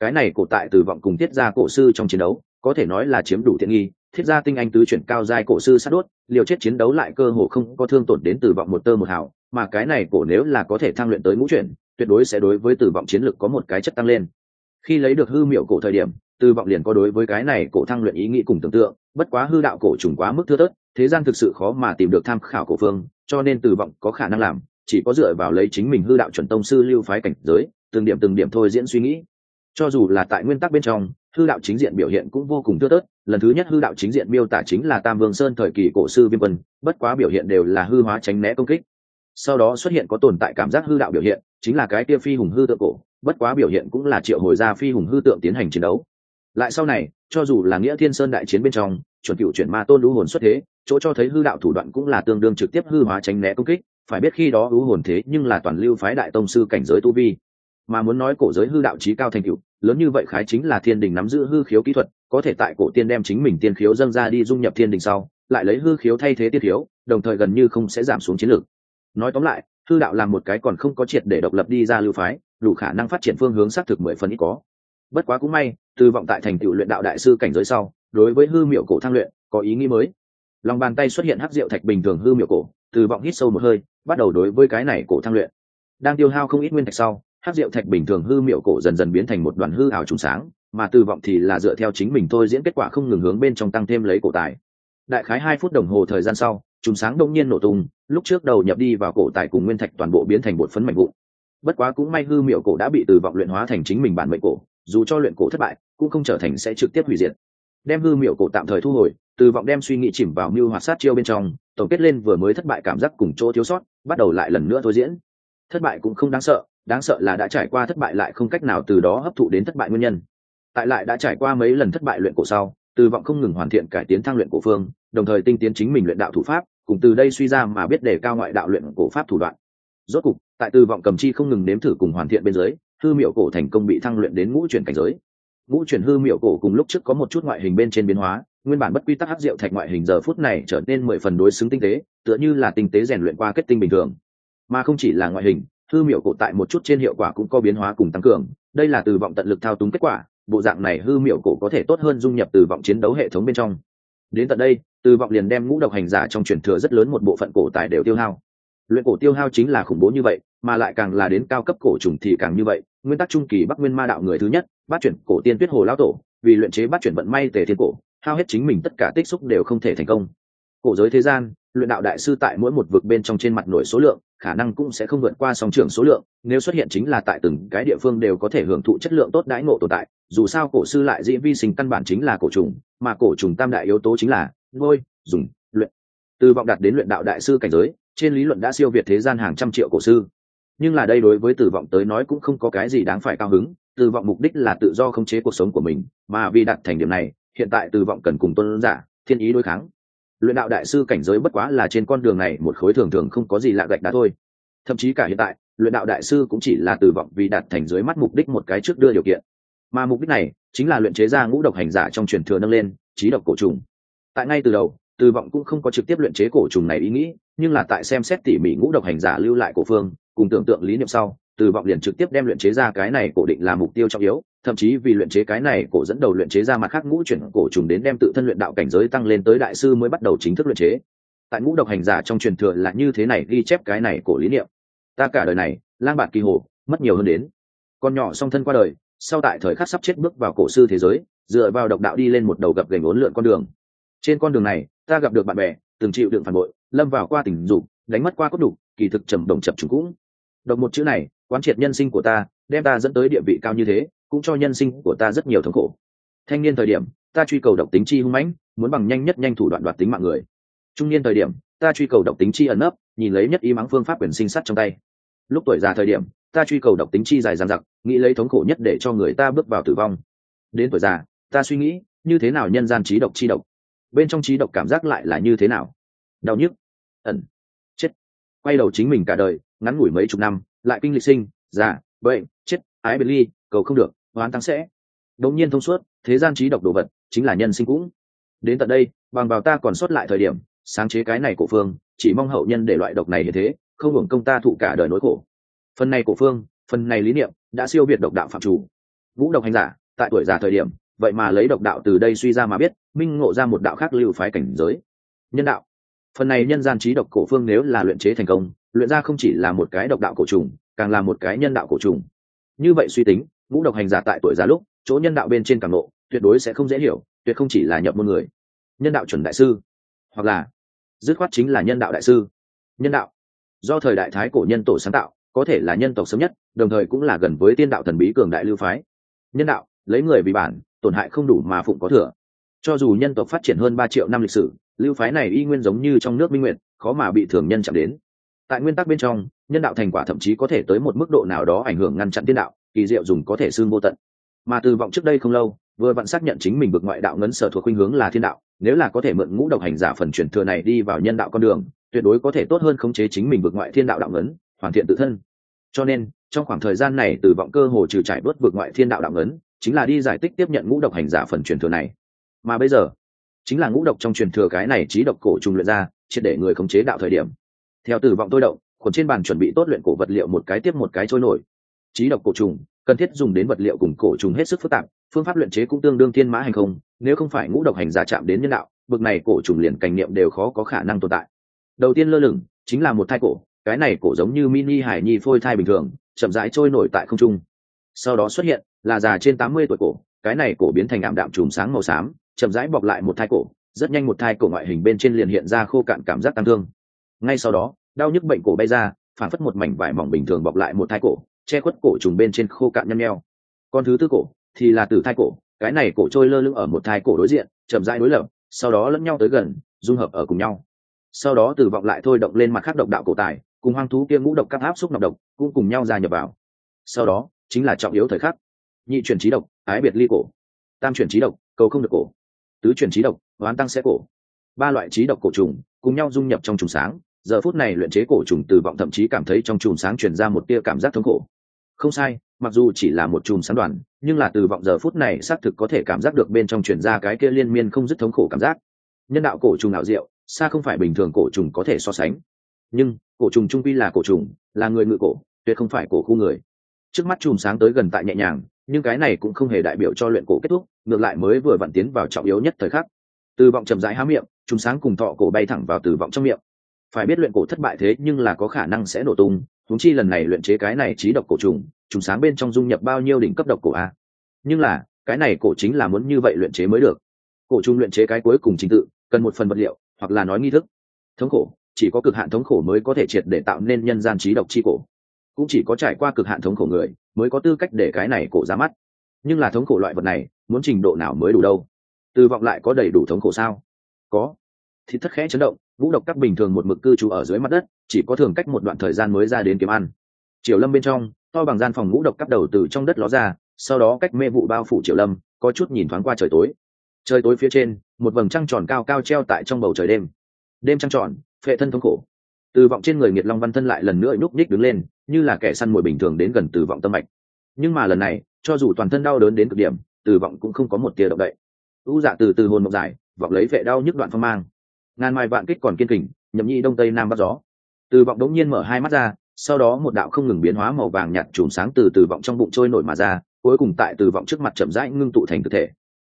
cái này cổ tại từ vọng cùng thiết gia cổ sư trong chiến đấu, có thể nói là chiếm đủ tiện nghi, thiết gia tinh anh tứ chuyển cao giai cổ sư sát đốt, liều chết chiến đấu lại cơ hồ không có thương tổn đến từ vọng một tơ một hào, mà cái này cổ nếu là có thể thăng luyện tới ngũ chuyển, tuyệt đối sẽ đối với từ vọng chiến lực có một cái chất tăng lên. Khi lấy được hư miệu cổ thời điểm, từ vọng liền có đối với cái này cổ thăng luyện ý nghĩ cùng tưởng tượng, bất quá hư đạo cổ trùng quá mức thưa thớt, thế gian thực sự khó mà tìm được tham khảo cổ phương, cho nên từ vọng có khả năng làm, chỉ có dựa vào lấy chính mình hư đạo chuẩn tông sư lưu phái cảnh giới, từng điểm từng điểm thôi diễn suy nghĩ cho dù là tại nguyên tắc bên trong, hư đạo chính diện biểu hiện cũng vô cùng thưa tớt lần thứ nhất hư đạo chính diện miêu tả chính là tam vương sơn thời kỳ cổ sư viêm quân, bất quá biểu hiện đều là hư hóa tránh né công kích. Sau đó xuất hiện có tồn tại cảm giác hư đạo biểu hiện, chính là cái kia phi hùng hư tượng cổ, bất quá biểu hiện cũng là triệu hồi ra phi hùng hư tượng tiến hành chiến đấu. Lại sau này, cho dù là nghĩa thiên sơn đại chiến bên trong, chuẩn cựu chuyển ma tôn lũ hồn xuất thế, chỗ cho thấy hư đạo thủ đoạn cũng là tương đương trực tiếp hư hóa tránh né công kích. Phải biết khi đó lũ hồn thế nhưng là toàn lưu phái đại tông sư cảnh giới tu vi mà muốn nói cổ giới hư đạo trí cao thành cựu lớn như vậy khái chính là thiên đình nắm giữ hư khiếu kỹ thuật, có thể tại cổ tiên đem chính mình tiên khiếu dâng ra đi dung nhập thiên đình sau, lại lấy hư khiếu thay thế tiên khiếu, đồng thời gần như không sẽ giảm xuống chiến lược. Nói tóm lại, hư đạo là một cái còn không có triệt để độc lập đi ra lưu phái, đủ khả năng phát triển phương hướng xác thực mười phần ít có. Bất quá cũng may, từ vọng tại thành tựu luyện đạo đại sư cảnh giới sau, đối với hư miệu cổ thăng luyện, có ý nghĩ mới. Lòng bàn tay xuất hiện hắc rượu thạch bình thường hư miệu cổ, từ vọng hít sâu một hơi, bắt đầu đối với cái này cổ thăng luyện. Đang tiêu hao không ít nguyên thạch sau hát rượu thạch bình thường hư miệu cổ dần dần biến thành một đoàn hư ảo trùng sáng, mà từ vọng thì là dựa theo chính mình thôi diễn kết quả không ngừng hướng bên trong tăng thêm lấy cổ tài. Đại khái hai phút đồng hồ thời gian sau, trùng sáng đông nhiên nổ tung, lúc trước đầu nhập đi vào cổ tài cùng nguyên thạch toàn bộ biến thành bột phấn mạnh vụn. Bất quá cũng may hư miệu cổ đã bị từ vọng luyện hóa thành chính mình bản mệnh cổ, dù cho luyện cổ thất bại, cũng không trở thành sẽ trực tiếp hủy diệt. Đem hư miệu cổ tạm thời thu hồi từ vọng đem suy nghĩ chìm vào mưu hoạt sát chiêu bên trong, tổng kết lên vừa mới thất bại cảm giác cùng chỗ thiếu sót, bắt đầu lại lần nữa thôi diễn. Thất bại cũng không đáng sợ đáng sợ là đã trải qua thất bại lại không cách nào từ đó hấp thụ đến thất bại nguyên nhân. Tại lại đã trải qua mấy lần thất bại luyện cổ sau, từ vọng không ngừng hoàn thiện cải tiến thăng luyện cổ phương, đồng thời tinh tiến chính mình luyện đạo thủ pháp, cùng từ đây suy ra mà biết đề cao ngoại đạo luyện cổ pháp thủ đoạn. Rốt cục, tại từ vọng cầm chi không ngừng nếm thử cùng hoàn thiện bên dưới, hư miệu cổ thành công bị thăng luyện đến ngũ chuyển cảnh giới. Ngũ chuyển hư miệu cổ cùng lúc trước có một chút ngoại hình bên trên biến hóa, nguyên bản bất quy tắc hắc diệu thạch ngoại hình giờ phút này trở nên mười phần đối xứng tinh tế, tựa như là tinh tế rèn luyện qua kết tinh bình thường. Mà không chỉ là ngoại hình hư miệu cổ tại một chút trên hiệu quả cũng có biến hóa cùng tăng cường, đây là từ vọng tận lực thao túng kết quả, bộ dạng này hư miệu cổ có thể tốt hơn dung nhập từ vọng chiến đấu hệ thống bên trong. Đến tận đây, từ vọng liền đem ngũ độc hành giả trong truyền thừa rất lớn một bộ phận cổ tài đều tiêu hao. Luyện cổ tiêu hao chính là khủng bố như vậy, mà lại càng là đến cao cấp cổ trùng thì càng như vậy. Nguyên tắc trung kỳ bắc nguyên ma đạo người thứ nhất bát chuyển cổ tiên tuyết hồ lao tổ, vì luyện chế bát chuyển vận may tề thiên cổ, hao hết chính mình tất cả tích xúc đều không thể thành công. Cổ giới thế gian luyện đạo đại sư tại mỗi một vực bên trong trên mặt nổi số lượng, khả năng cũng sẽ không vượt qua song trưởng số lượng, nếu xuất hiện chính là tại từng cái địa phương đều có thể hưởng thụ chất lượng tốt đãi ngộ tồn tại, dù sao cổ sư lại dĩ vi sinh căn bản chính là cổ trùng, mà cổ trùng tam đại yếu tố chính là ngôi dùng, luyện. Từ vọng đạt đến luyện đạo đại sư cảnh giới, trên lý luận đã siêu việt thế gian hàng trăm triệu cổ sư. Nhưng là đây đối với tử vọng tới nói cũng không có cái gì đáng phải cao hứng tử vọng mục đích là tự do khống chế cuộc sống của mình, mà vì đạt thành điểm này, hiện tại tử vọng cần cùng tôn giả, thiên ý đối kháng luyện đạo đại sư cảnh giới bất quá là trên con đường này một khối thường thường không có gì lạ gạch đá thôi. Thậm chí cả hiện tại, luyện đạo đại sư cũng chỉ là từ vọng vì đạt thành dưới mắt mục đích một cái trước đưa điều kiện. Mà mục đích này chính là luyện chế ra ngũ độc hành giả trong truyền thừa nâng lên, trí độc cổ trùng. Tại ngay từ đầu, từ vọng cũng không có trực tiếp luyện chế cổ trùng này ý nghĩ, nhưng là tại xem xét tỉ mỉ ngũ độc hành giả lưu lại cổ phương, cùng tưởng tượng lý niệm sau, từ vọng liền trực tiếp đem luyện chế ra cái này cổ định là mục tiêu trọng yếu thậm chí vì luyện chế cái này, cổ dẫn đầu luyện chế ra mặt khác ngũ chuyển cổ trùng đến đem tự thân luyện đạo cảnh giới tăng lên tới đại sư mới bắt đầu chính thức luyện chế. Tại ngũ độc hành giả trong truyền thừa là như thế này ghi chép cái này cổ lý niệm. Ta cả đời này, lang bạc kỳ hồ, mất nhiều hơn đến. Con nhỏ song thân qua đời, sau tại thời khắc sắp chết bước vào cổ sư thế giới, dựa vào độc đạo đi lên một đầu gập gành ốn lượn con đường. Trên con đường này, ta gặp được bạn bè, từng chịu đựng phản bội, lâm vào qua tình dục, đánh mất qua cốt đục kỳ thực trầm đồng chập chúng cũng. Độc một chữ này, quán triệt nhân sinh của ta đem ta dẫn tới địa vị cao như thế, cũng cho nhân sinh của ta rất nhiều thống khổ. Thanh niên thời điểm, ta truy cầu độc tính chi hung mãnh, muốn bằng nhanh nhất nhanh thủ đoạn đoạt tính mạng người. Trung niên thời điểm, ta truy cầu độc tính chi ẩn nấp, nhìn lấy nhất ý mắng phương pháp quyền sinh sắt trong tay. Lúc tuổi già thời điểm, ta truy cầu độc tính chi dài dằng dặc, nghĩ lấy thống khổ nhất để cho người ta bước vào tử vong. Đến tuổi già, ta suy nghĩ, như thế nào nhân gian trí độc chi độc? Bên trong trí độc cảm giác lại là như thế nào? Đau nhức, ẩn, chết. Quay đầu chính mình cả đời, ngắn ngủi mấy chục năm, lại kinh lịch sinh, già, bệnh ái biệt ly, cầu không được hoán tăng sẽ. Đống nhiên thông suốt, thế gian trí độc đồ vật, chính là nhân sinh cũng. Đến tận đây, bằng vào ta còn sót lại thời điểm, sáng chế cái này của phương, chỉ mong hậu nhân để loại độc này như thế, không hưởng công ta thụ cả đời nỗi khổ. Phần này của phương, phần này lý niệm, đã siêu việt độc đạo phạm chủ. Vũ độc hành giả, tại tuổi già thời điểm, vậy mà lấy độc đạo từ đây suy ra mà biết, minh ngộ ra một đạo khác lưu phái cảnh giới. Nhân đạo. Phần này nhân gian trí độc cổ phương nếu là luyện chế thành công, luyện ra không chỉ là một cái độc đạo cổ trùng, càng là một cái nhân đạo cổ trùng như vậy suy tính vũ độc hành giả tại tuổi già lúc, chỗ nhân đạo bên trên càng lộ tuyệt đối sẽ không dễ hiểu, tuyệt không chỉ là nhập môn người. Nhân đạo chuẩn đại sư, hoặc là dứt khoát chính là nhân đạo đại sư. Nhân đạo, do thời đại thái cổ nhân tổ sáng tạo, có thể là nhân tộc sớm nhất, đồng thời cũng là gần với tiên đạo thần bí cường đại lưu phái. Nhân đạo, lấy người vì bản, tổn hại không đủ mà phụng có thừa. Cho dù nhân tộc phát triển hơn ba triệu năm lịch sử, lưu phái này y nguyên giống như trong nước minh nguyện khó mà bị thường nhân chạm đến. Tại nguyên tắc bên trong nhân đạo thành quả thậm chí có thể tới một mức độ nào đó ảnh hưởng ngăn chặn tiên đạo, kỳ diệu dùng có thể xương vô tận. Mà từ vọng trước đây không lâu, vừa vặn xác nhận chính mình vực ngoại đạo ngấn sở thuộc khuynh hướng là thiên đạo, nếu là có thể mượn ngũ độc hành giả phần truyền thừa này đi vào nhân đạo con đường, tuyệt đối có thể tốt hơn khống chế chính mình vực ngoại thiên đạo đạo ngấn, hoàn thiện tự thân. Cho nên, trong khoảng thời gian này từ vọng cơ hồ trừ trải bớt vực ngoại thiên đạo đạo ngấn, chính là đi giải tích tiếp nhận ngũ độc hành giả phần truyền thừa này. Mà bây giờ, chính là ngũ độc trong truyền thừa cái này trí độc cổ trùng luyện ra, triệt để người khống chế đạo thời điểm. Theo từ vọng tôi động còn trên bàn chuẩn bị tốt luyện cổ vật liệu một cái tiếp một cái trôi nổi. Trí độc cổ trùng, cần thiết dùng đến vật liệu cùng cổ trùng hết sức phức tạp, phương pháp luyện chế cũng tương đương thiên mã hành không, nếu không phải ngũ độc hành giả chạm đến nhân đạo, bực này cổ trùng liền cảnh niệm đều khó có khả năng tồn tại. Đầu tiên lơ lửng, chính là một thai cổ, cái này cổ giống như mini hải nhi phôi thai bình thường, chậm rãi trôi nổi tại không trung. Sau đó xuất hiện, là già trên tám mươi tuổi cổ, cái này cổ biến thành ảm đạm chùm sáng màu xám, chậm rãi bọc lại một thai cổ, rất nhanh một thai cổ ngoại hình bên trên liền hiện ra khô cạn cảm giác tăng thương. Ngay sau đó đau nhức bệnh cổ bay ra phản phất một mảnh vải mỏng bình thường bọc lại một thai cổ, che khuất cổ trùng bên trên khô cạn nhăm nheo. Con thứ tư cổ thì là từ thai cổ, cái này cổ trôi lơ lửng ở một thai cổ đối diện, chậm rãi đối lập, sau đó lẫn nhau tới gần, dung hợp ở cùng nhau. Sau đó từ vọng lại thôi động lên mặt khác độc đạo cổ tài, cùng hoang thú kia ngũ độc các áp xúc nọc độc, cũng cùng nhau gia nhập vào. Sau đó, chính là trọng yếu thời khắc. Nhị chuyển trí độc, ái biệt ly cổ. Tam chuyển trí độc, cầu không được cổ. Tứ chuyển trí độc, oán tăng sẽ cổ. Ba loại trí độc cổ trùng, cùng nhau dung nhập trong trùng sáng giờ phút này luyện chế cổ trùng từ vọng thậm chí cảm thấy trong chùm sáng truyền ra một tia cảm giác thống khổ. Không sai, mặc dù chỉ là một chùm sáng đoàn nhưng là từ vọng giờ phút này xác thực có thể cảm giác được bên trong truyền ra cái kia liên miên không dứt thống khổ cảm giác. Nhân đạo cổ trùng ảo diệu, xa không phải bình thường cổ trùng có thể so sánh. Nhưng, cổ trùng trung vi là cổ trùng, là người ngự cổ, tuyệt không phải cổ khu người. Trước mắt chùm sáng tới gần tại nhẹ nhàng, nhưng cái này cũng không hề đại biểu cho luyện cổ kết thúc, ngược lại mới vừa vặn tiến vào trọng yếu nhất thời khắc. Từ vọng chậm rãi há miệng, chùm sáng cùng thọ cổ bay thẳng vào từ vọng trong miệng phải biết luyện cổ thất bại thế nhưng là có khả năng sẽ nổ tung thúng chi lần này luyện chế cái này trí độc cổ trùng trùng sáng bên trong dung nhập bao nhiêu đỉnh cấp độc cổ a? Nhưng là, cái này cổ chính là muốn như vậy luyện chế mới được. Cổ trùng luyện chế cái cuối cùng chính tự, cần một phần vật liệu, hoặc là nói nghi thức. Thống khổ, chỉ có cực hạn thống khổ mới có thể triệt để tạo nên nhân gian trí độc chi cổ. Cũng chỉ có trải qua cực hạn thống khổ người, mới có tư cách để cái này cổ ra mắt. Nhưng là thống khổ loại vật này, muốn trình độ nào mới đủ đâu? Từ vọng lại có đầy đủ thống khổ sao? Có thì thất khẽ chấn động vũ độc các bình thường một mực cư trú ở dưới mặt đất, chỉ có thường cách một đoạn thời gian mới ra đến kiếm ăn. Triều lâm bên trong, to bằng gian phòng ngũ độc cắp đầu từ trong đất ló ra, sau đó cách mê vụ bao phủ triều lâm, có chút nhìn thoáng qua trời tối. Trời tối phía trên, một vầng trăng tròn cao cao treo tại trong bầu trời đêm. Đêm trăng tròn, phệ thân thống khổ. Từ vọng trên người nghiệt long văn thân lại lần nữa nhúc nhích đứng lên, như là kẻ săn mồi bình thường đến gần từ vọng tâm mạch. Nhưng mà lần này, cho dù toàn thân đau đớn đến cực điểm, từ vọng cũng không có một tia động đậy. U dạ từ từ hồn mộng dài vọng lấy vệ đau nhức đoạn phong mang ngàn mai vạn kích còn kiên kình, nhậm nhi đông tây nam bắc gió. Từ vọng đống nhiên mở hai mắt ra, sau đó một đạo không ngừng biến hóa màu vàng nhạt chùm sáng từ từ vọng trong bụng trôi nổi mà ra, cuối cùng tại từ vọng trước mặt chậm rãi ngưng tụ thành thực thể.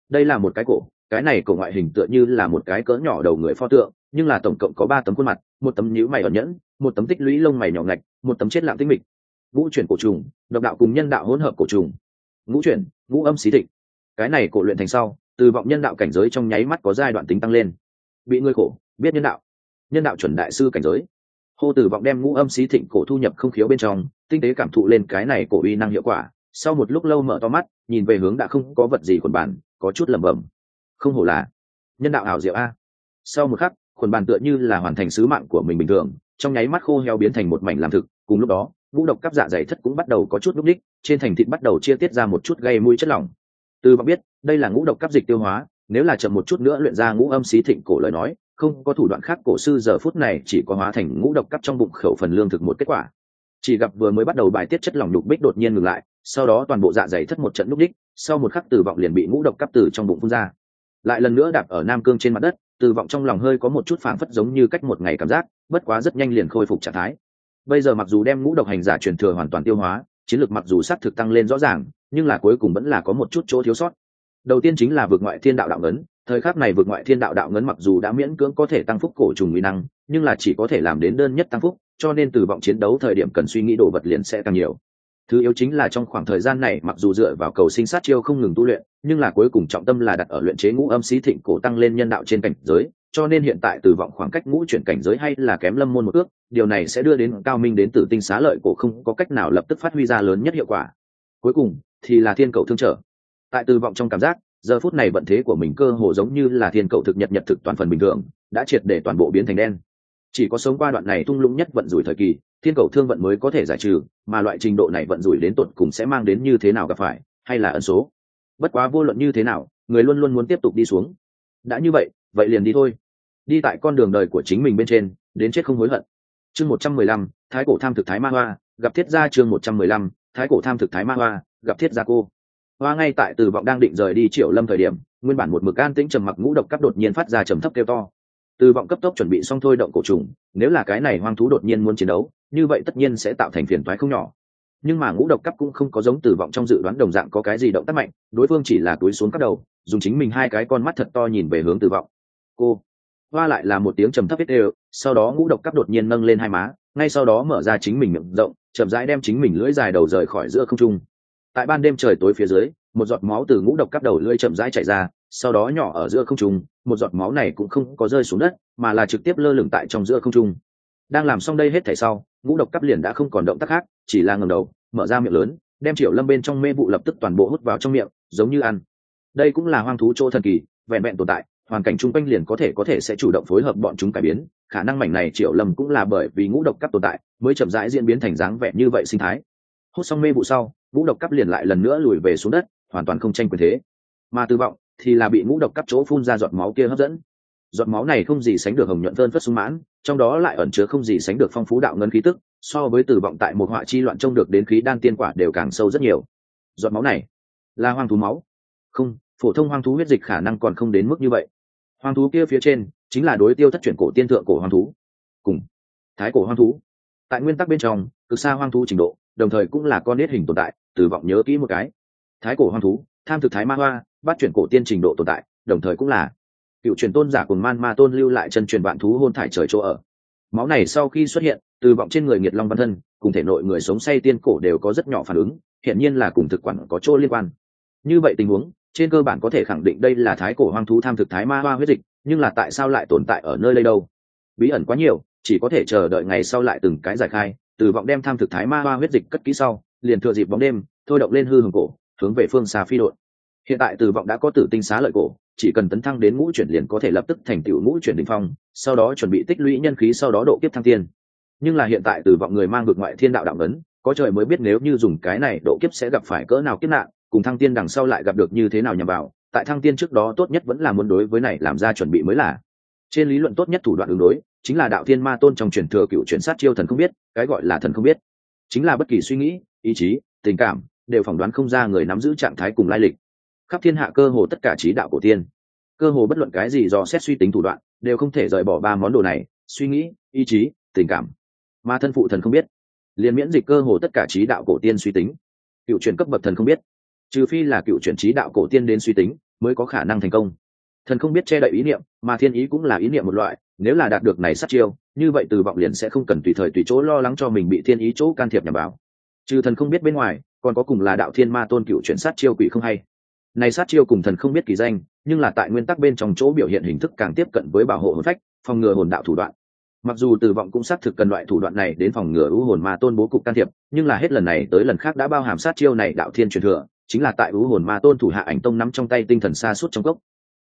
Đây là một cái cổ, cái này cổ ngoại hình tựa như là một cái cỡ nhỏ đầu người pho tượng, nhưng là tổng cộng có ba tấm khuôn mặt, một tấm nhíu mày ẩn nhẫn, một tấm tích lũy lông mày nhỏ ngạch, một tấm chết lạng tinh mịch. Ngũ chuyển cổ trùng, độc đạo cùng nhân đạo hỗn hợp cổ trùng. Ngũ chuyển, ngũ âm xí thịnh. Cái này cổ luyện thành sau, từ vọng nhân đạo cảnh giới trong nháy mắt có giai đoạn tính tăng lên bị ngươi khổ, biết nhân đạo. Nhân đạo chuẩn đại sư cảnh giới. Hô tử vọng đem ngũ âm xí thịnh cổ thu nhập không khiếu bên trong, tinh tế cảm thụ lên cái này cổ uy năng hiệu quả, sau một lúc lâu mở to mắt, nhìn về hướng đã không có vật gì quần bản có chút lẩm bẩm. Không hổ là nhân đạo ảo diệu a. Sau một khắc quần bàn tựa như là hoàn thành sứ mạng của mình bình thường, trong nháy mắt khô heo biến thành một mảnh làm thực, cùng lúc đó, ngũ độc cắp dạ dày thất cũng bắt đầu có chút núp đích trên thành thịt bắt đầu chia tiết ra một chút gây mũi chất lỏng. Từ bạn biết, đây là ngũ độc cắp dịch tiêu hóa nếu là chậm một chút nữa luyện ra ngũ âm xí thịnh cổ lời nói, không có thủ đoạn khác, cổ sư giờ phút này chỉ có hóa thành ngũ độc cắp trong bụng khẩu phần lương thực một kết quả. Chỉ gặp vừa mới bắt đầu bài tiết chất lỏng đục bích đột nhiên ngừng lại, sau đó toàn bộ dạ dày thất một trận núp đích, sau một khắc tử vọng liền bị ngũ độc cắp từ trong bụng phun ra. Lại lần nữa đạp ở nam cương trên mặt đất, tử vọng trong lòng hơi có một chút phảng phất giống như cách một ngày cảm giác, bất quá rất nhanh liền khôi phục trạng thái. Bây giờ mặc dù đem ngũ độc hành giả truyền thừa hoàn toàn tiêu hóa, chiến lược mặc dù s á t thực tăng lên rõ ràng, nhưng là cuối cùng vẫn là có một chút chỗ thiếu sót đầu tiên chính là vượt ngoại thiên đạo đạo ngấn, thời khắc này vượt ngoại thiên đạo đạo ngấn mặc dù đã miễn cưỡng có thể tăng phúc cổ trùng nguy năng, nhưng là chỉ có thể làm đến đơn nhất tăng phúc, cho nên từ vọng chiến đấu thời điểm cần suy nghĩ đồ vật liền sẽ càng nhiều. Thứ yếu chính là trong khoảng thời gian này, mặc dù dựa vào cầu sinh sát chiêu không ngừng tu luyện, nhưng là cuối cùng trọng tâm là đặt ở luyện chế ngũ âm xí thịnh cổ tăng lên nhân đạo trên cảnh giới, cho nên hiện tại từ vọng khoảng cách ngũ chuyển cảnh giới hay là kém lâm môn một ước, điều này sẽ đưa đến cao minh đến từ tinh xá lợi cổ không có cách nào lập tức phát huy ra lớn nhất hiệu quả. Cuối cùng thì là thiên cầu thương trở tại từ vọng trong cảm giác, giờ phút này vận thế của mình cơ hồ giống như là thiên cầu thực nhật nhật thực toàn phần bình thường, đã triệt để toàn bộ biến thành đen. Chỉ có sống qua đoạn này tung lũng nhất vận rủi thời kỳ, thiên cầu thương vận mới có thể giải trừ, mà loại trình độ này vận rủi đến tột cùng sẽ mang đến như thế nào gặp phải, hay là ẩn số? Bất quá vô luận như thế nào, người luôn luôn muốn tiếp tục đi xuống. Đã như vậy vậy liền đi thôi. Đi tại con đường đời của chính mình bên trên, đến chết không hối hận. Chương một trăm mười lăm, thái cổ tham thực thái ma hoa, gặp thiết gia chương một trăm mười lăm, thái cổ tham thực thái ma hoa, gặp thiết gia cô hoa ngay tại từ vọng đang định rời đi triệu lâm thời điểm, nguyên bản một mực an tĩnh trầm mặc ngũ độc cấp đột nhiên phát ra trầm thấp kêu to. Từ vọng cấp tốc chuẩn bị xong thôi động cổ trùng, nếu là cái này hoang thú đột nhiên muốn chiến đấu, như vậy tất nhiên sẽ tạo thành phiền toái không nhỏ. Nhưng mà ngũ độc cấp cũng không có giống từ vọng trong dự đoán đồng dạng có cái gì động tác mạnh, đối phương chỉ là túi xuống các đầu, dùng chính mình hai cái con mắt thật to nhìn về hướng từ vọng. Cô, hoa lại là một tiếng trầm thấp hết đều, sau đó ngũ độc cấp đột nhiên nâng lên hai má, ngay sau đó mở ra chính mình miệng rộng, chậm rãi đem chính mình lưỡi dài đầu rời khỏi giữa không trung tại ban đêm trời tối phía dưới, một giọt máu từ ngũ độc cắp đầu lưỡi chậm rãi chảy ra, sau đó nhỏ ở giữa không trung, một giọt máu này cũng không có rơi xuống đất, mà là trực tiếp lơ lửng tại trong giữa không trung. Đang làm xong đây hết thảy sau, ngũ độc cắp liền đã không còn động tác khác, chỉ là ngầm đầu, mở ra miệng lớn, đem triệu lâm bên trong mê vụ lập tức toàn bộ hút vào trong miệng, giống như ăn. Đây cũng là hoang thú chỗ thần kỳ, vẹn vẹn tồn tại, hoàn cảnh chung quanh liền có thể có thể sẽ chủ động phối hợp bọn chúng cải biến, khả năng mảnh này triệu lâm cũng là bởi vì ngũ độc cắp tồn tại, mới chậm rãi diễn biến thành dáng vẻ như vậy sinh thái. Hút xong mê vụ sau ngũ độc cấp liền lại lần nữa lùi về xuống đất, hoàn toàn không tranh quyền thế. Mà tư vọng thì là bị ngũ độc cấp chỗ phun ra giọt máu kia hấp dẫn. Giọt máu này không gì sánh được hồng nhuận vơn phất sung mãn, trong đó lại ẩn chứa không gì sánh được phong phú đạo ngân khí tức, so với tử vọng tại một họa chi loạn trông được đến khí đan tiên quả đều càng sâu rất nhiều. Giọt máu này là hoang thú máu. Không, phổ thông hoang thú huyết dịch khả năng còn không đến mức như vậy. Hoang thú kia phía trên chính là đối tiêu thất chuyển cổ tiên thượng cổ hoang thú. Cùng thái cổ hoang thú. Tại nguyên tắc bên trong, cực xa hoang thú trình độ đồng thời cũng là con nết hình tồn tại, từ vọng nhớ kỹ một cái. Thái cổ hoang thú, tham thực thái ma hoa, bắt chuyển cổ tiên trình độ tồn tại, đồng thời cũng là cựu truyền tôn giả cùng man ma tôn lưu lại chân truyền vạn thú hôn thải trời chỗ ở. Máu này sau khi xuất hiện, từ vọng trên người nghiệt long văn thân, cùng thể nội người sống say tiên cổ đều có rất nhỏ phản ứng hiện nhiên là cùng thực quản có chỗ liên quan. Như vậy tình huống, trên cơ bản có thể khẳng định đây là thái cổ hoang thú tham thực thái ma hoa huyết dịch, nhưng là tại sao lại tồn tại ở nơi đây đâu? Bí ẩn quá nhiều, chỉ có thể chờ đợi ngày sau lại từng cái giải khai từ vọng đem tham thực thái ma hoa huyết dịch cất kỹ sau, liền thừa dịp bóng đêm, thôi động lên hư hưởng cổ, hướng về phương xa phi đội. Hiện tại từ vọng đã có tử tinh xá lợi cổ, chỉ cần tấn thăng đến ngũ chuyển liền có thể lập tức thành tựu ngũ chuyển đ ỉ n h phong, sau đó chuẩn bị tích lũy nhân khí, sau đó độ kiếp thăng tiên nhưng là hiện tại từ vọng người mang vực ngoại thiên đạo đạo ấn, có trời mới biết nếu như dùng cái này độ kiếp sẽ gặp phải cỡ nào kiếp nạn, cùng thăng tiên đằng sau lại gặp được như thế nào nhằm vào, tại thăng tiên trước đó tốt nhất vẫn là muốn đối với này làm ra chuẩn bị mới là. Trên lý luận tốt nhất thủ đoạn ứng đối chính là đạo thiên ma tôn trong truyền thừa cựu chuyển sát chiêu thần không biết, cái gọi là thần không biết. Chính là bất kỳ suy nghĩ, ý chí, tình cảm, đều phỏng đoán không ra người nắm giữ trạng thái cùng lai lịch. Khắp thiên hạ cơ hồ tất cả trí đạo cổ tiên, cơ hồ bất luận cái gì do xét suy tính thủ đoạn, đều không thể rời bỏ ba món đồ này, suy nghĩ, ý chí, tình cảm. Mà thân phụ thần không biết, liền miễn dịch cơ hồ tất cả trí đạo cổ tiên suy tính. Cựu chuyển cấp bậc thần không biết, trừ phi là cựu chuyển trí đạo cổ tiên đến suy tính, mới có khả năng thành công. Thần không biết che đậy ý niệm, mà thiên ý cũng là ý niệm một loại nếu là đạt được này sát chiêu, như vậy từ vọng liền sẽ không cần tùy thời tùy chỗ lo lắng cho mình bị thiên ý chỗ can thiệp nhằm vào trừ thần không biết bên ngoài, còn có cùng là đạo thiên ma tôn cựu chuyển sát chiêu quỷ không hay. Này sát chiêu cùng thần không biết kỳ danh, nhưng là tại nguyên tắc bên trong chỗ biểu hiện hình thức càng tiếp cận với bảo hộ hồn phách, phòng ngừa hồn đạo thủ đoạn. Mặc dù từ vọng cũng xác thực cần loại thủ đoạn này đến phòng ngừa ưu hồn ma tôn bố cục can thiệp, nhưng là hết lần này tới lần khác đã bao hàm sát chiêu này đạo thiên truyền thừa, chính là tại ưu hồn ma tôn thủ hạ ảnh tông nắm trong tay tinh thần xa suốt trong gốc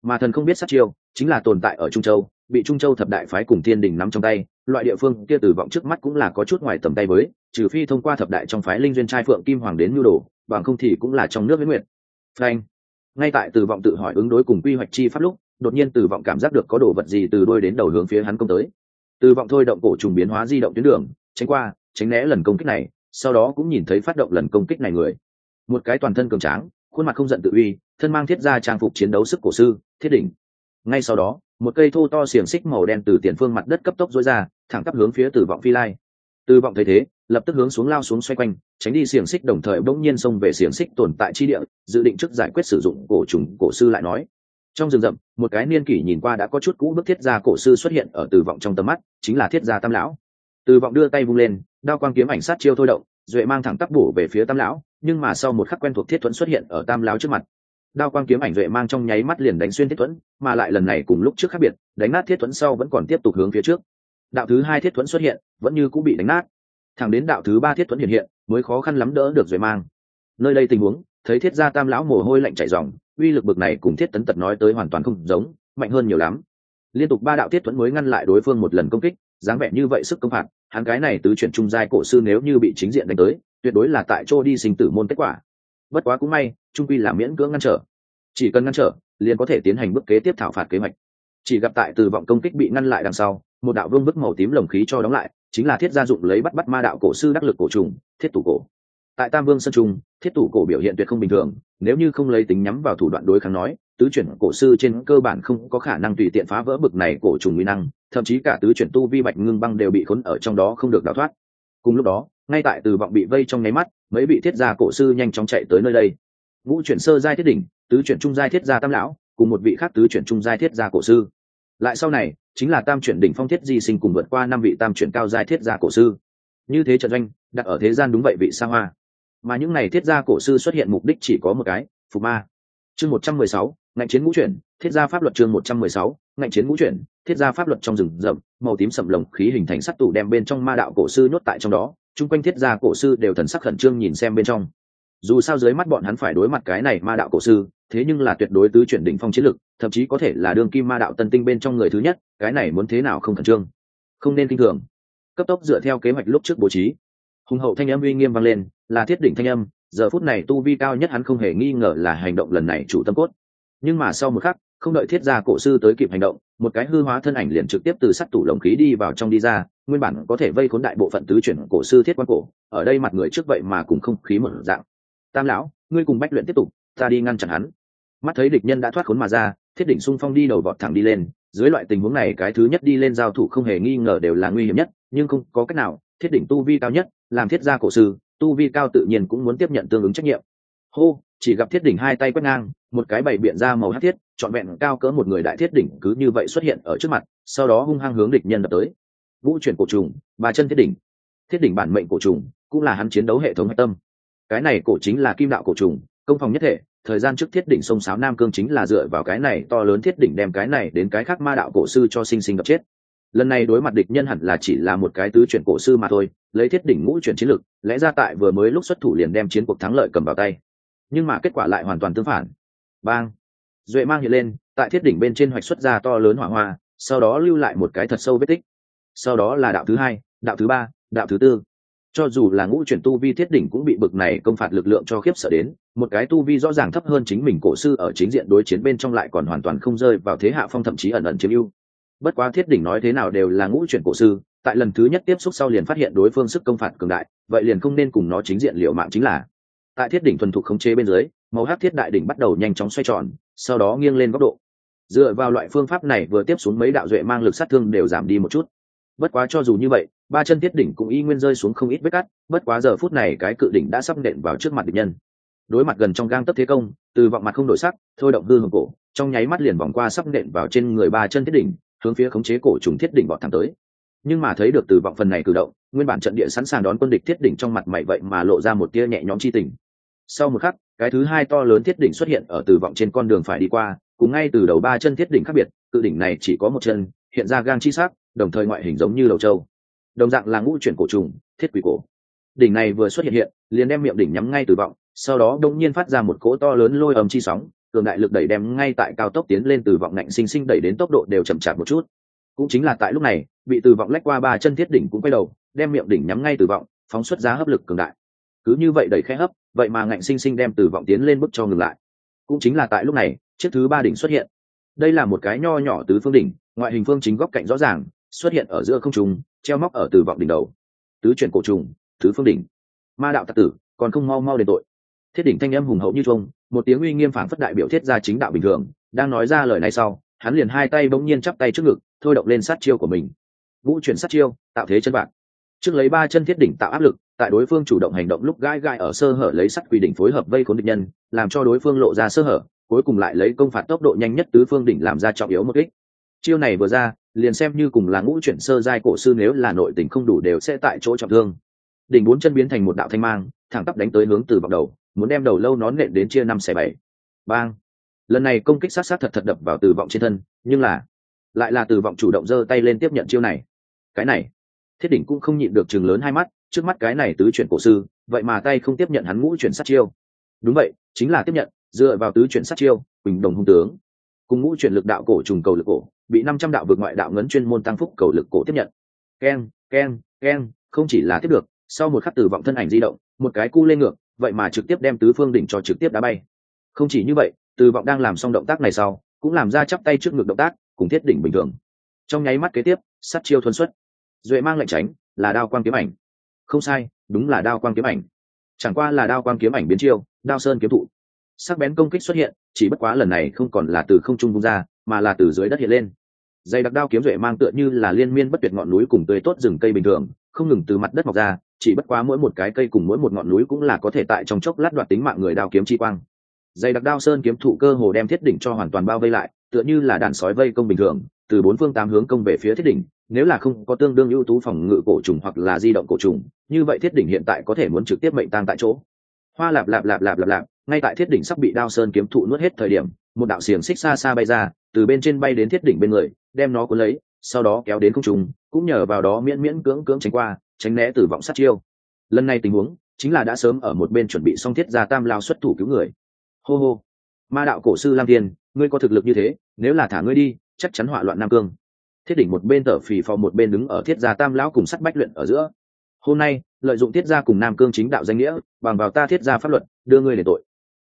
mà thần không biết sát chiêu, chính là tồn tại ở trung châu bị trung châu thập đại phái cùng thiên đình nắm trong tay, loại địa phương kia từ vọng trước mắt cũng là có chút ngoài tầm tay với, trừ phi thông qua thập đại trong phái linh duyên trai phượng kim hoàng đến nhu đồ, bằng không thì cũng là trong nước với nguyện frank ngay tại từ vọng tự hỏi ứng đối cùng quy hoạch chi pháp lúc, đột nhiên từ vọng cảm giác được có đồ vật gì từ đôi đến đầu hướng phía hắn công tới. Từ vọng thôi động cổ trùng biến hóa di động tuyến đường, tránh qua, tránh né lần công kích này, sau đó cũng nhìn thấy phát động lần công kích này người. Một cái toàn thân cường tráng, khuôn mặt không giận tự uy, thân mang thiết gia trang phục chiến đấu sức cổ sư, thiết đỉnh. Ngay sau đó một cây thô to xiềng xích màu đen từ tiền phương mặt đất cấp tốc dối ra, thẳng tắp hướng phía từ vọng phi lai. Từ vọng thấy thế, lập tức hướng xuống lao xuống xoay quanh, tránh đi xiềng xích đồng thời bỗng nhiên xông về xiềng xích tồn tại chi địa, dự định trước giải quyết sử dụng cổ trùng cổ sư lại nói. Trong rừng rậm, một cái niên kỷ nhìn qua đã có chút cũ bức thiết gia cổ sư xuất hiện ở từ vọng trong tầm mắt, chính là thiết gia tam lão. Từ vọng đưa tay vung lên, đao quang kiếm ảnh sát chiêu thôi động, duệ mang thẳng tắp bổ về phía tam lão, nhưng mà sau một khắc quen thuộc thiết thuẫn xuất hiện ở tam lão trước mặt đao quang kiếm ảnh duệ mang trong nháy mắt liền đánh xuyên thiết thuẫn, mà lại lần này cùng lúc trước khác biệt, đánh nát thiết thuẫn sau vẫn còn tiếp tục hướng phía trước. Đạo thứ hai thiết thuẫn xuất hiện, vẫn như cũng bị đánh nát. Thẳng đến đạo thứ ba thiết thuẫn hiện hiện, mới khó khăn lắm đỡ được duệ mang. Nơi đây tình huống, thấy thiết gia tam lão mồ hôi lạnh chảy dòng uy lực bực này cùng thiết tấn tật nói tới hoàn toàn không giống, mạnh hơn nhiều lắm. Liên tục ba đạo thiết thuẫn mới ngăn lại đối phương một lần công kích, dáng vẻ như vậy sức công phạt, hắn cái này tứ chuyển trung giai cổ sư nếu như bị chính diện đánh tới, tuyệt đối là tại chỗ đi sinh tử môn kết quả bất quá cũng may, trung quy là miễn cưỡng ngăn trở. Chỉ cần ngăn trở, liền có thể tiến hành bước kế tiếp thảo phạt kế hoạch. Chỉ gặp tại từ vọng công kích bị ngăn lại đằng sau, một đạo vương bức màu tím lồng khí cho đóng lại, chính là thiết gia dụng lấy bắt bắt ma đạo cổ sư đắc lực cổ trùng, thiết tủ cổ. Tại tam vương sân trung, thiết tủ cổ biểu hiện tuyệt không bình thường, nếu như không lấy tính nhắm vào thủ đoạn đối kháng nói, tứ chuyển cổ sư trên cơ bản không có khả năng tùy tiện phá vỡ bực này cổ trùng nguy năng, thậm chí cả tứ chuyển tu vi bạch ngưng băng đều bị khốn ở trong đó không được đào thoát. Cùng lúc đó, ngay tại từ vọng bị vây trong nháy mắt mấy vị thiết gia cổ sư nhanh chóng chạy tới nơi đây. Ngũ chuyển sơ giai thiết đỉnh, tứ chuyển trung giai thiết gia tam lão, cùng một vị khác tứ chuyển trung giai thiết gia cổ sư. Lại sau này, chính là tam chuyển đỉnh phong thiết di sinh cùng vượt qua năm vị tam chuyển cao giai thiết gia cổ sư. Như thế trận doanh, đặt ở thế gian đúng vậy vị sa hoa. Mà những này thiết gia cổ sư xuất hiện mục đích chỉ có một cái phục ma. Chương một trăm mười sáu, ngạnh chiến ngũ chuyển, thiết gia pháp luật chương một trăm mười sáu, ngạnh chiến ngũ chuyển, thiết gia pháp luật trong rừng rậm, màu tím sầm lồng khí hình thành sắt tủ đem bên trong ma đạo cổ sư nhốt tại trong đó chung quanh thiết gia cổ sư đều thần sắc khẩn trương nhìn xem bên trong. Dù sao dưới mắt bọn hắn phải đối mặt cái này ma đạo cổ sư, thế nhưng là tuyệt đối tứ chuyển đỉnh phong chiến lực, thậm chí có thể là đương kim ma đạo tân tinh bên trong người thứ nhất, cái này muốn thế nào không khẩn trương. Không nên kinh thường. Cấp tốc dựa theo kế hoạch lúc trước bố trí. Hùng hậu thanh âm uy nghiêm vang lên, là thiết đỉnh thanh âm, giờ phút này tu vi cao nhất hắn không hề nghi ngờ là hành động lần này chủ tâm cốt. Nhưng mà sau một khắc, không đợi thiết gia cổ sư tới kịp hành động một cái hư hóa thân ảnh liền trực tiếp từ sắt tủ lồng khí đi vào trong đi ra, nguyên bản có thể vây khốn đại bộ phận tứ chuyển cổ sư thiết quan cổ, ở đây mặt người trước vậy mà cùng không khí một dạng. Tam lão, ngươi cùng bách luyện tiếp tục, ta đi ngăn chặn hắn. Mắt thấy địch nhân đã thoát khốn mà ra, thiết định xung phong đi đầu vọt thẳng đi lên, dưới loại tình huống này cái thứ nhất đi lên giao thủ không hề nghi ngờ đều là nguy hiểm nhất, nhưng không có cách nào, thiết định tu vi cao nhất, làm thiết gia cổ sư, tu vi cao tự nhiên cũng muốn tiếp nhận tương ứng trách nhiệm. Hô, chỉ gặp thiết đỉnh hai tay quét ngang một cái bày biện ra màu hát thiết, trọn vẹn cao cỡ một người đại thiết đỉnh cứ như vậy xuất hiện ở trước mặt, sau đó hung hăng hướng địch nhân đập tới. Vũ chuyển cổ trùng và chân thiết đỉnh. Thiết đỉnh bản mệnh cổ trùng cũng là hắn chiến đấu hệ thống hạch tâm. Cái này cổ chính là kim đạo cổ trùng, công phòng nhất thể, thời gian trước thiết đỉnh sông sáo nam cương chính là dựa vào cái này to lớn thiết đỉnh đem cái này đến cái khác ma đạo cổ sư cho sinh sinh gặp chết. Lần này đối mặt địch nhân hẳn là chỉ là một cái tứ chuyển cổ sư mà thôi, lấy thiết đỉnh ngũ chuyển chiến lực, lẽ ra tại vừa mới lúc xuất thủ liền đem chiến cuộc thắng lợi cầm vào tay. Nhưng mà kết quả lại hoàn toàn tương phản bang. Duệ mang hiện lên, tại thiết đỉnh bên trên hoạch xuất ra to lớn hỏa hoa, sau đó lưu lại một cái thật sâu vết tích. Sau đó là đạo thứ hai, đạo thứ ba, đạo thứ tư. Cho dù là ngũ chuyển tu vi thiết đỉnh cũng bị bực này công phạt lực lượng cho khiếp sợ đến, một cái tu vi rõ ràng thấp hơn chính mình cổ sư ở chính diện đối chiến bên trong lại còn hoàn toàn không rơi vào thế hạ phong thậm chí ẩn ẩn chiếm ưu. Bất quá thiết đỉnh nói thế nào đều là ngũ chuyển cổ sư, tại lần thứ nhất tiếp xúc sau liền phát hiện đối phương sức công phạt cường đại, vậy liền không nên cùng nó chính diện liệu mạng chính là. Tại thiết đỉnh thuần thục khống chế bên dưới màu hắc thiết đại đỉnh bắt đầu nhanh chóng xoay tròn, sau đó nghiêng lên góc độ. Dựa vào loại phương pháp này vừa tiếp xuống mấy đạo duệ mang lực sát thương đều giảm đi một chút. Bất quá cho dù như vậy, ba chân thiết đỉnh cũng y nguyên rơi xuống không ít vết cắt, bất quá giờ phút này cái cự đỉnh đã sắp nện vào trước mặt địch nhân. Đối mặt gần trong gang tấc thế công, từ vọng mặt không đổi sắc, thôi động hư hồn cổ, trong nháy mắt liền vòng qua sắp nện vào trên người ba chân thiết đỉnh, hướng phía khống chế cổ trùng thiết đỉnh bọn thẳng tới. Nhưng mà thấy được từ vọng phần này cử động, nguyên bản trận địa sẵn sàng đón quân địch thiết đỉnh trong mặt mày vậy mà lộ ra một tia nhẹ nhõm chi tình. Sau một khắc cái thứ hai to lớn thiết đỉnh xuất hiện ở từ vọng trên con đường phải đi qua, cùng ngay từ đầu ba chân thiết đỉnh khác biệt, cự đỉnh này chỉ có một chân, hiện ra gang chi sắc, đồng thời ngoại hình giống như đầu trâu. Đồng dạng là ngũ chuyển cổ trùng, thiết quỷ cổ. Đỉnh này vừa xuất hiện hiện, liền đem miệng đỉnh nhắm ngay từ vọng, sau đó đông nhiên phát ra một cỗ to lớn lôi ầm chi sóng, cường đại lực đẩy đem ngay tại cao tốc tiến lên từ vọng ngạnh sinh sinh đẩy đến tốc độ đều chậm chạp một chút. Cũng chính là tại lúc này, bị từ vọng lách qua ba chân thiết đỉnh cũng quay đầu, đem miệng đỉnh nhắm ngay từ vọng, phóng xuất giá hấp lực cường đại cứ như vậy đẩy khẽ hấp, vậy mà ngạnh sinh sinh đem từ vọng tiến lên bước cho ngừng lại. Cũng chính là tại lúc này, chiếc thứ ba đỉnh xuất hiện. Đây là một cái nho nhỏ tứ phương đỉnh, ngoại hình phương chính góc cạnh rõ ràng, xuất hiện ở giữa không trùng treo móc ở từ vọng đỉnh đầu. Tứ chuyển cổ trùng, tứ phương đỉnh. Ma đạo tặc tử, còn không mau mau đền tội. Thiết đỉnh thanh âm hùng hậu như trung một tiếng uy nghiêm phản phất đại biểu thiết ra chính đạo bình thường, đang nói ra lời này sau, hắn liền hai tay bỗng nhiên chắp tay trước ngực, thôi động lên sát chiêu của mình. Vũ chuyển sát chiêu, tạo thế chân bạc. Trước lấy ba chân thiết đỉnh tạo áp lực tại đối phương chủ động hành động lúc gai gai ở sơ hở lấy sắt quy định phối hợp vây khốn địch nhân, làm cho đối phương lộ ra sơ hở, cuối cùng lại lấy công phạt tốc độ nhanh nhất tứ phương đỉnh làm ra trọng yếu một kích. Chiêu này vừa ra, liền xem như cùng là ngũ chuyển sơ giai cổ sư nếu là nội tình không đủ đều sẽ tại chỗ trọng thương. Đỉnh bốn chân biến thành một đạo thanh mang, thẳng tắp đánh tới hướng từ vọng đầu, muốn đem đầu lâu nón nện đến chia năm xẻ bảy. Bang! Lần này công kích sát sát thật thật đập vào từ vọng trên thân, nhưng là, lại là từ vọng chủ động giơ tay lên tiếp nhận chiêu này. Cái này, thiết đỉnh cũng không nhịn được chừng lớn hai mắt trước mắt cái này tứ chuyển cổ sư, vậy mà tay không tiếp nhận hắn ngũ chuyển sát chiêu. Đúng vậy, chính là tiếp nhận, dựa vào tứ chuyển sát chiêu bình đồng hung tướng. Cùng ngũ chuyển lực đạo cổ trùng cầu lực cổ, bị năm trăm đạo vượt ngoại đạo ngấn chuyên môn tăng phúc cầu lực cổ tiếp nhận. Keng keng keng không chỉ là tiếp được, sau một khắc từ vọng thân ảnh di động, một cái cu lên ngược, vậy mà trực tiếp đem tứ phương đỉnh cho trực tiếp đá bay. Không chỉ như vậy từ vọng đang làm xong động tác này sau, cũng làm ra chắp tay trước ngực động tác, cùng thiết đỉnh bình thường. Trong nháy mắt kế tiếp, sát chiêu thuần xuất. Duệ mang lệnh tránh, là đao quang kiếm ảnh không sai, đúng là đao quang kiếm ảnh. Chẳng qua là đao quang kiếm ảnh biến chiêu, đao sơn kiếm thụ. Sắc bén công kích xuất hiện, chỉ bất quá lần này không còn là từ không trung vung ra, mà là từ dưới đất hiện lên. Dây đặc đao kiếm duệ mang tựa như là liên miên bất tuyệt ngọn núi cùng tươi tốt rừng cây bình thường, không ngừng từ mặt đất mọc ra, chỉ bất quá mỗi một cái cây cùng mỗi một ngọn núi cũng là có thể tại trong chốc lát đoạt tính mạng người đao kiếm chi quang. Dây đặc đao sơn kiếm thụ cơ hồ đem thiết đỉnh cho hoàn toàn bao vây lại, tựa như là đàn sói vây công bình thường, từ bốn phương tám hướng công về phía thiết đỉnh nếu là không có tương đương ưu tú phòng ngự cổ trùng hoặc là di động cổ trùng, như vậy thiết đỉnh hiện tại có thể muốn trực tiếp mệnh tang tại chỗ. Hoa lạp lạp lạp lạp lạp lạp, ngay tại thiết đỉnh sắp bị đao sơn kiếm thụ nuốt hết thời điểm, một đạo xiềng xích xa xa bay ra, từ bên trên bay đến thiết đỉnh bên người, đem nó cuốn lấy, sau đó kéo đến không trùng cũng nhờ vào đó miễn miễn cưỡng cưỡng tránh qua, tránh né từ vọng sát chiêu. Lần này tình huống, chính là đã sớm ở một bên chuẩn bị xong thiết gia tam lao xuất thủ cứu người. Hô hô. Ma đạo cổ sư lam tiên ngươi có thực lực như thế, nếu là thả ngươi đi, chắc chắn hỏa loạn nam cương thiết đỉnh một bên thở phì phò, một bên đứng ở thiết gia tam lão cùng sắt bách luyện ở giữa. Hôm nay, lợi dụng thiết gia cùng nam cương chính đạo danh nghĩa, bằng vào ta thiết gia pháp luật, đưa ngươi để tội.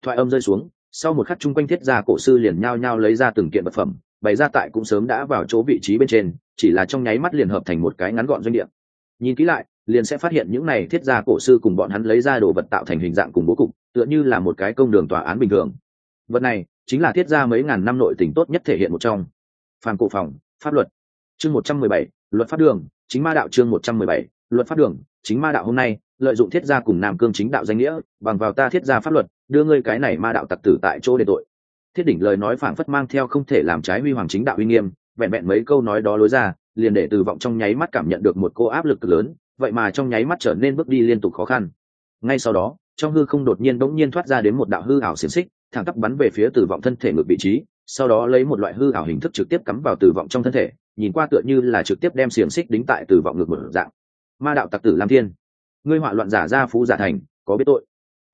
Thoại âm rơi xuống, sau một khắc chung quanh thiết gia cổ sư liền nhao nhao lấy ra từng kiện vật phẩm, bày ra tại cũng sớm đã vào chỗ vị trí bên trên, chỉ là trong nháy mắt liền hợp thành một cái ngắn gọn doanh địa. Nhìn kỹ lại, liền sẽ phát hiện những này thiết gia cổ sư cùng bọn hắn lấy ra đồ vật tạo thành hình dạng cùng bố cục, tựa như là một cái công đường tòa án bình thường. Vật này, chính là thiết gia mấy ngàn năm nội tình tốt nhất thể hiện một trong. Phàm cổ phòng, pháp luật chương một trăm mười bảy, luật pháp đường, chính ma đạo chương một trăm mười bảy, luật pháp đường, chính ma đạo hôm nay, lợi dụng thiết gia cùng nam cương chính đạo danh nghĩa, bằng vào ta thiết gia pháp luật, đưa ngươi cái này ma đạo tặc tử tại chỗ để tội. Thiết đỉnh lời nói phảng phất mang theo không thể làm trái huy hoàng chính đạo uy nghiêm, vẹn vẹn mấy câu nói đó lối ra, liền để từ vọng trong nháy mắt cảm nhận được một cô áp lực lớn, vậy mà trong nháy mắt trở nên bước đi liên tục khó khăn. Ngay sau đó, trong hư không đột nhiên bỗng nhiên thoát ra đến một đạo hư ảo xiềng xích, thẳng tắp bắn về phía từ vọng thân thể ngược vị trí, sau đó lấy một loại hư ảo hình thức trực tiếp cắm vào từ vọng trong thân thể nhìn qua tựa như là trực tiếp đem xiềng xích đính tại từ vọng ngược mở dạng. Ma đạo tặc tử lam thiên, ngươi họa loạn giả ra phú giả thành, có biết tội?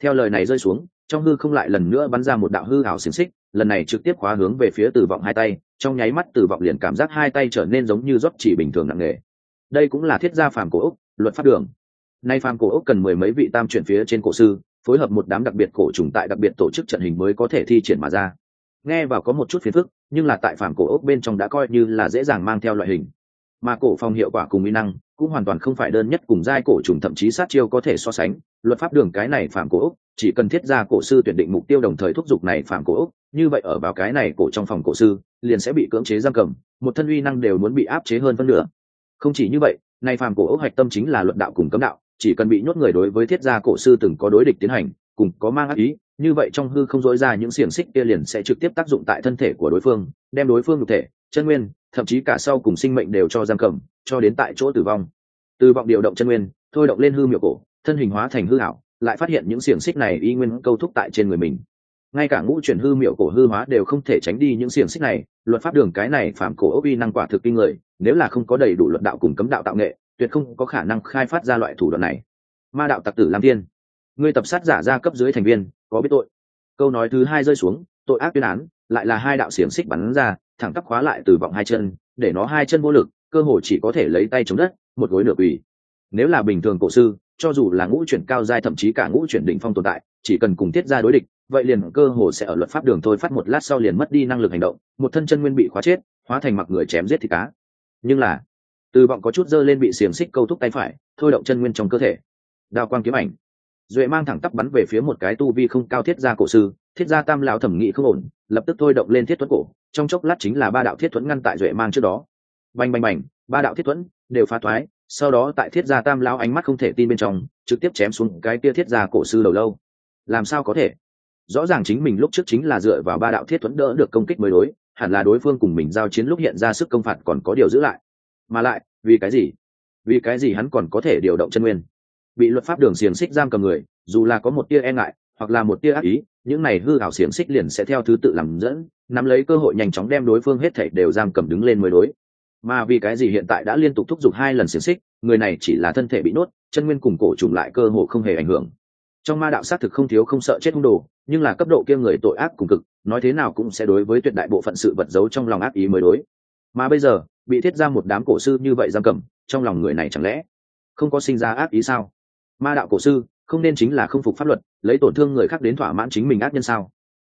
Theo lời này rơi xuống, trong hư không lại lần nữa bắn ra một đạo hư ảo xiềng xích, lần này trực tiếp khóa hướng về phía từ vọng hai tay, trong nháy mắt từ vọng liền cảm giác hai tay trở nên giống như rót chỉ bình thường nặng nề. Đây cũng là thiết gia phàm cổ ốc, luật pháp đường. Nay phàm cổ ốc cần mười mấy vị tam chuyển phía trên cổ sư, phối hợp một đám đặc biệt cổ trùng tại đặc biệt tổ chức trận hình mới có thể thi triển mà ra. Nghe vào có một chút phiền phức nhưng là tại phản cổ ốc bên trong đã coi như là dễ dàng mang theo loại hình. Mà cổ phong hiệu quả cùng mỹ năng cũng hoàn toàn không phải đơn nhất cùng giai cổ trùng thậm chí sát chiêu có thể so sánh. Luật pháp đường cái này phạm cổ ốc, chỉ cần thiết ra cổ sư tuyển định mục tiêu đồng thời thúc giục này phạm cổ ốc, như vậy ở vào cái này cổ trong phòng cổ sư, liền sẽ bị cưỡng chế giam cầm, một thân uy năng đều muốn bị áp chế hơn phân nửa. Không chỉ như vậy, này phạm cổ ốc hạch tâm chính là luận đạo cùng cấm đạo, chỉ cần bị nhốt người đối với thiết gia cổ sư từng có đối địch tiến hành, cùng có mang ác ý như vậy trong hư không dối ra những xiềng xích kia liền sẽ trực tiếp tác dụng tại thân thể của đối phương, đem đối phương nhục thể, chân nguyên, thậm chí cả sau cùng sinh mệnh đều cho giam cầm, cho đến tại chỗ tử vong. Từ vọng điều động chân nguyên, thôi động lên hư miệu cổ, thân hình hóa thành hư hảo lại phát hiện những xiềng xích này y nguyên câu thúc tại trên người mình. Ngay cả ngũ chuyển hư miệu cổ hư hóa đều không thể tránh đi những xiềng xích này, luật pháp đường cái này phạm cổ ốc y năng quả thực kinh người, nếu là không có đầy đủ luận đạo cùng cấm đạo tạo nghệ, tuyệt không có khả năng khai phát ra loại thủ đoạn này. Ma đạo tặc tử lam tiên ngươi tập sát giả ra cấp dưới thành viên có biết tội. Câu nói thứ hai rơi xuống, tội ác tuyên án, lại là hai đạo xiềng xích bắn ra, thẳng tắp khóa lại từ vọng hai chân, để nó hai chân vô lực, cơ hồ chỉ có thể lấy tay chống đất, một gối nửa quỳ. Nếu là bình thường cổ sư, cho dù là ngũ chuyển cao giai thậm chí cả ngũ chuyển đỉnh phong tồn tại, chỉ cần cùng tiết ra đối địch, vậy liền cơ hồ sẽ ở luật pháp đường thôi phát một lát sau liền mất đi năng lực hành động, một thân chân nguyên bị khóa chết, hóa thành mặc người chém giết thì cá. Nhưng là, từ vọng có chút dơ lên bị xiềng xích câu thúc tay phải, thôi động chân nguyên trong cơ thể. Đao quang kiếm ảnh duệ mang thẳng tắp bắn về phía một cái tu vi không cao thiết gia cổ sư, thiết gia tam lão thẩm nghị không ổn, lập tức thôi động lên thiết thuẫn cổ, trong chốc lát chính là ba đạo thiết thuẫn ngăn tại duệ mang trước đó. Bành bành bành, ba đạo thiết thuẫn đều phá thoái, sau đó tại thiết gia tam lão ánh mắt không thể tin bên trong, trực tiếp chém xuống cái kia thiết gia cổ sư đầu lâu. Làm sao có thể? Rõ ràng chính mình lúc trước chính là dựa vào ba đạo thiết thuẫn đỡ được công kích mới đối, hẳn là đối phương cùng mình giao chiến lúc hiện ra sức công phạt còn có điều giữ lại. Mà lại, vì cái gì? Vì cái gì hắn còn có thể điều động chân nguyên? Bị luật pháp đường xiềng xích giam cầm người, dù là có một tia e ngại, hoặc là một tia ác ý, những này hư hảo xiềng xích liền sẽ theo thứ tự làm dẫn, nắm lấy cơ hội nhanh chóng đem đối phương hết thảy đều giam cầm đứng lên mới đối. Mà vì cái gì hiện tại đã liên tục thúc giục hai lần xiềng xích, người này chỉ là thân thể bị nốt chân nguyên cùng cổ trùng lại cơ hồ không hề ảnh hưởng. Trong ma đạo xác thực không thiếu không sợ chết hung đồ, nhưng là cấp độ kia người tội ác cùng cực, nói thế nào cũng sẽ đối với tuyệt đại bộ phận sự vật giấu trong lòng ác ý mới đối. Mà bây giờ, bị thiết ra một đám cổ sư như vậy giam cầm, trong lòng người này chẳng lẽ không có sinh ra ác ý sao? Ma đạo cổ sư, không nên chính là không phục pháp luật, lấy tổn thương người khác đến thỏa mãn chính mình ác nhân sao?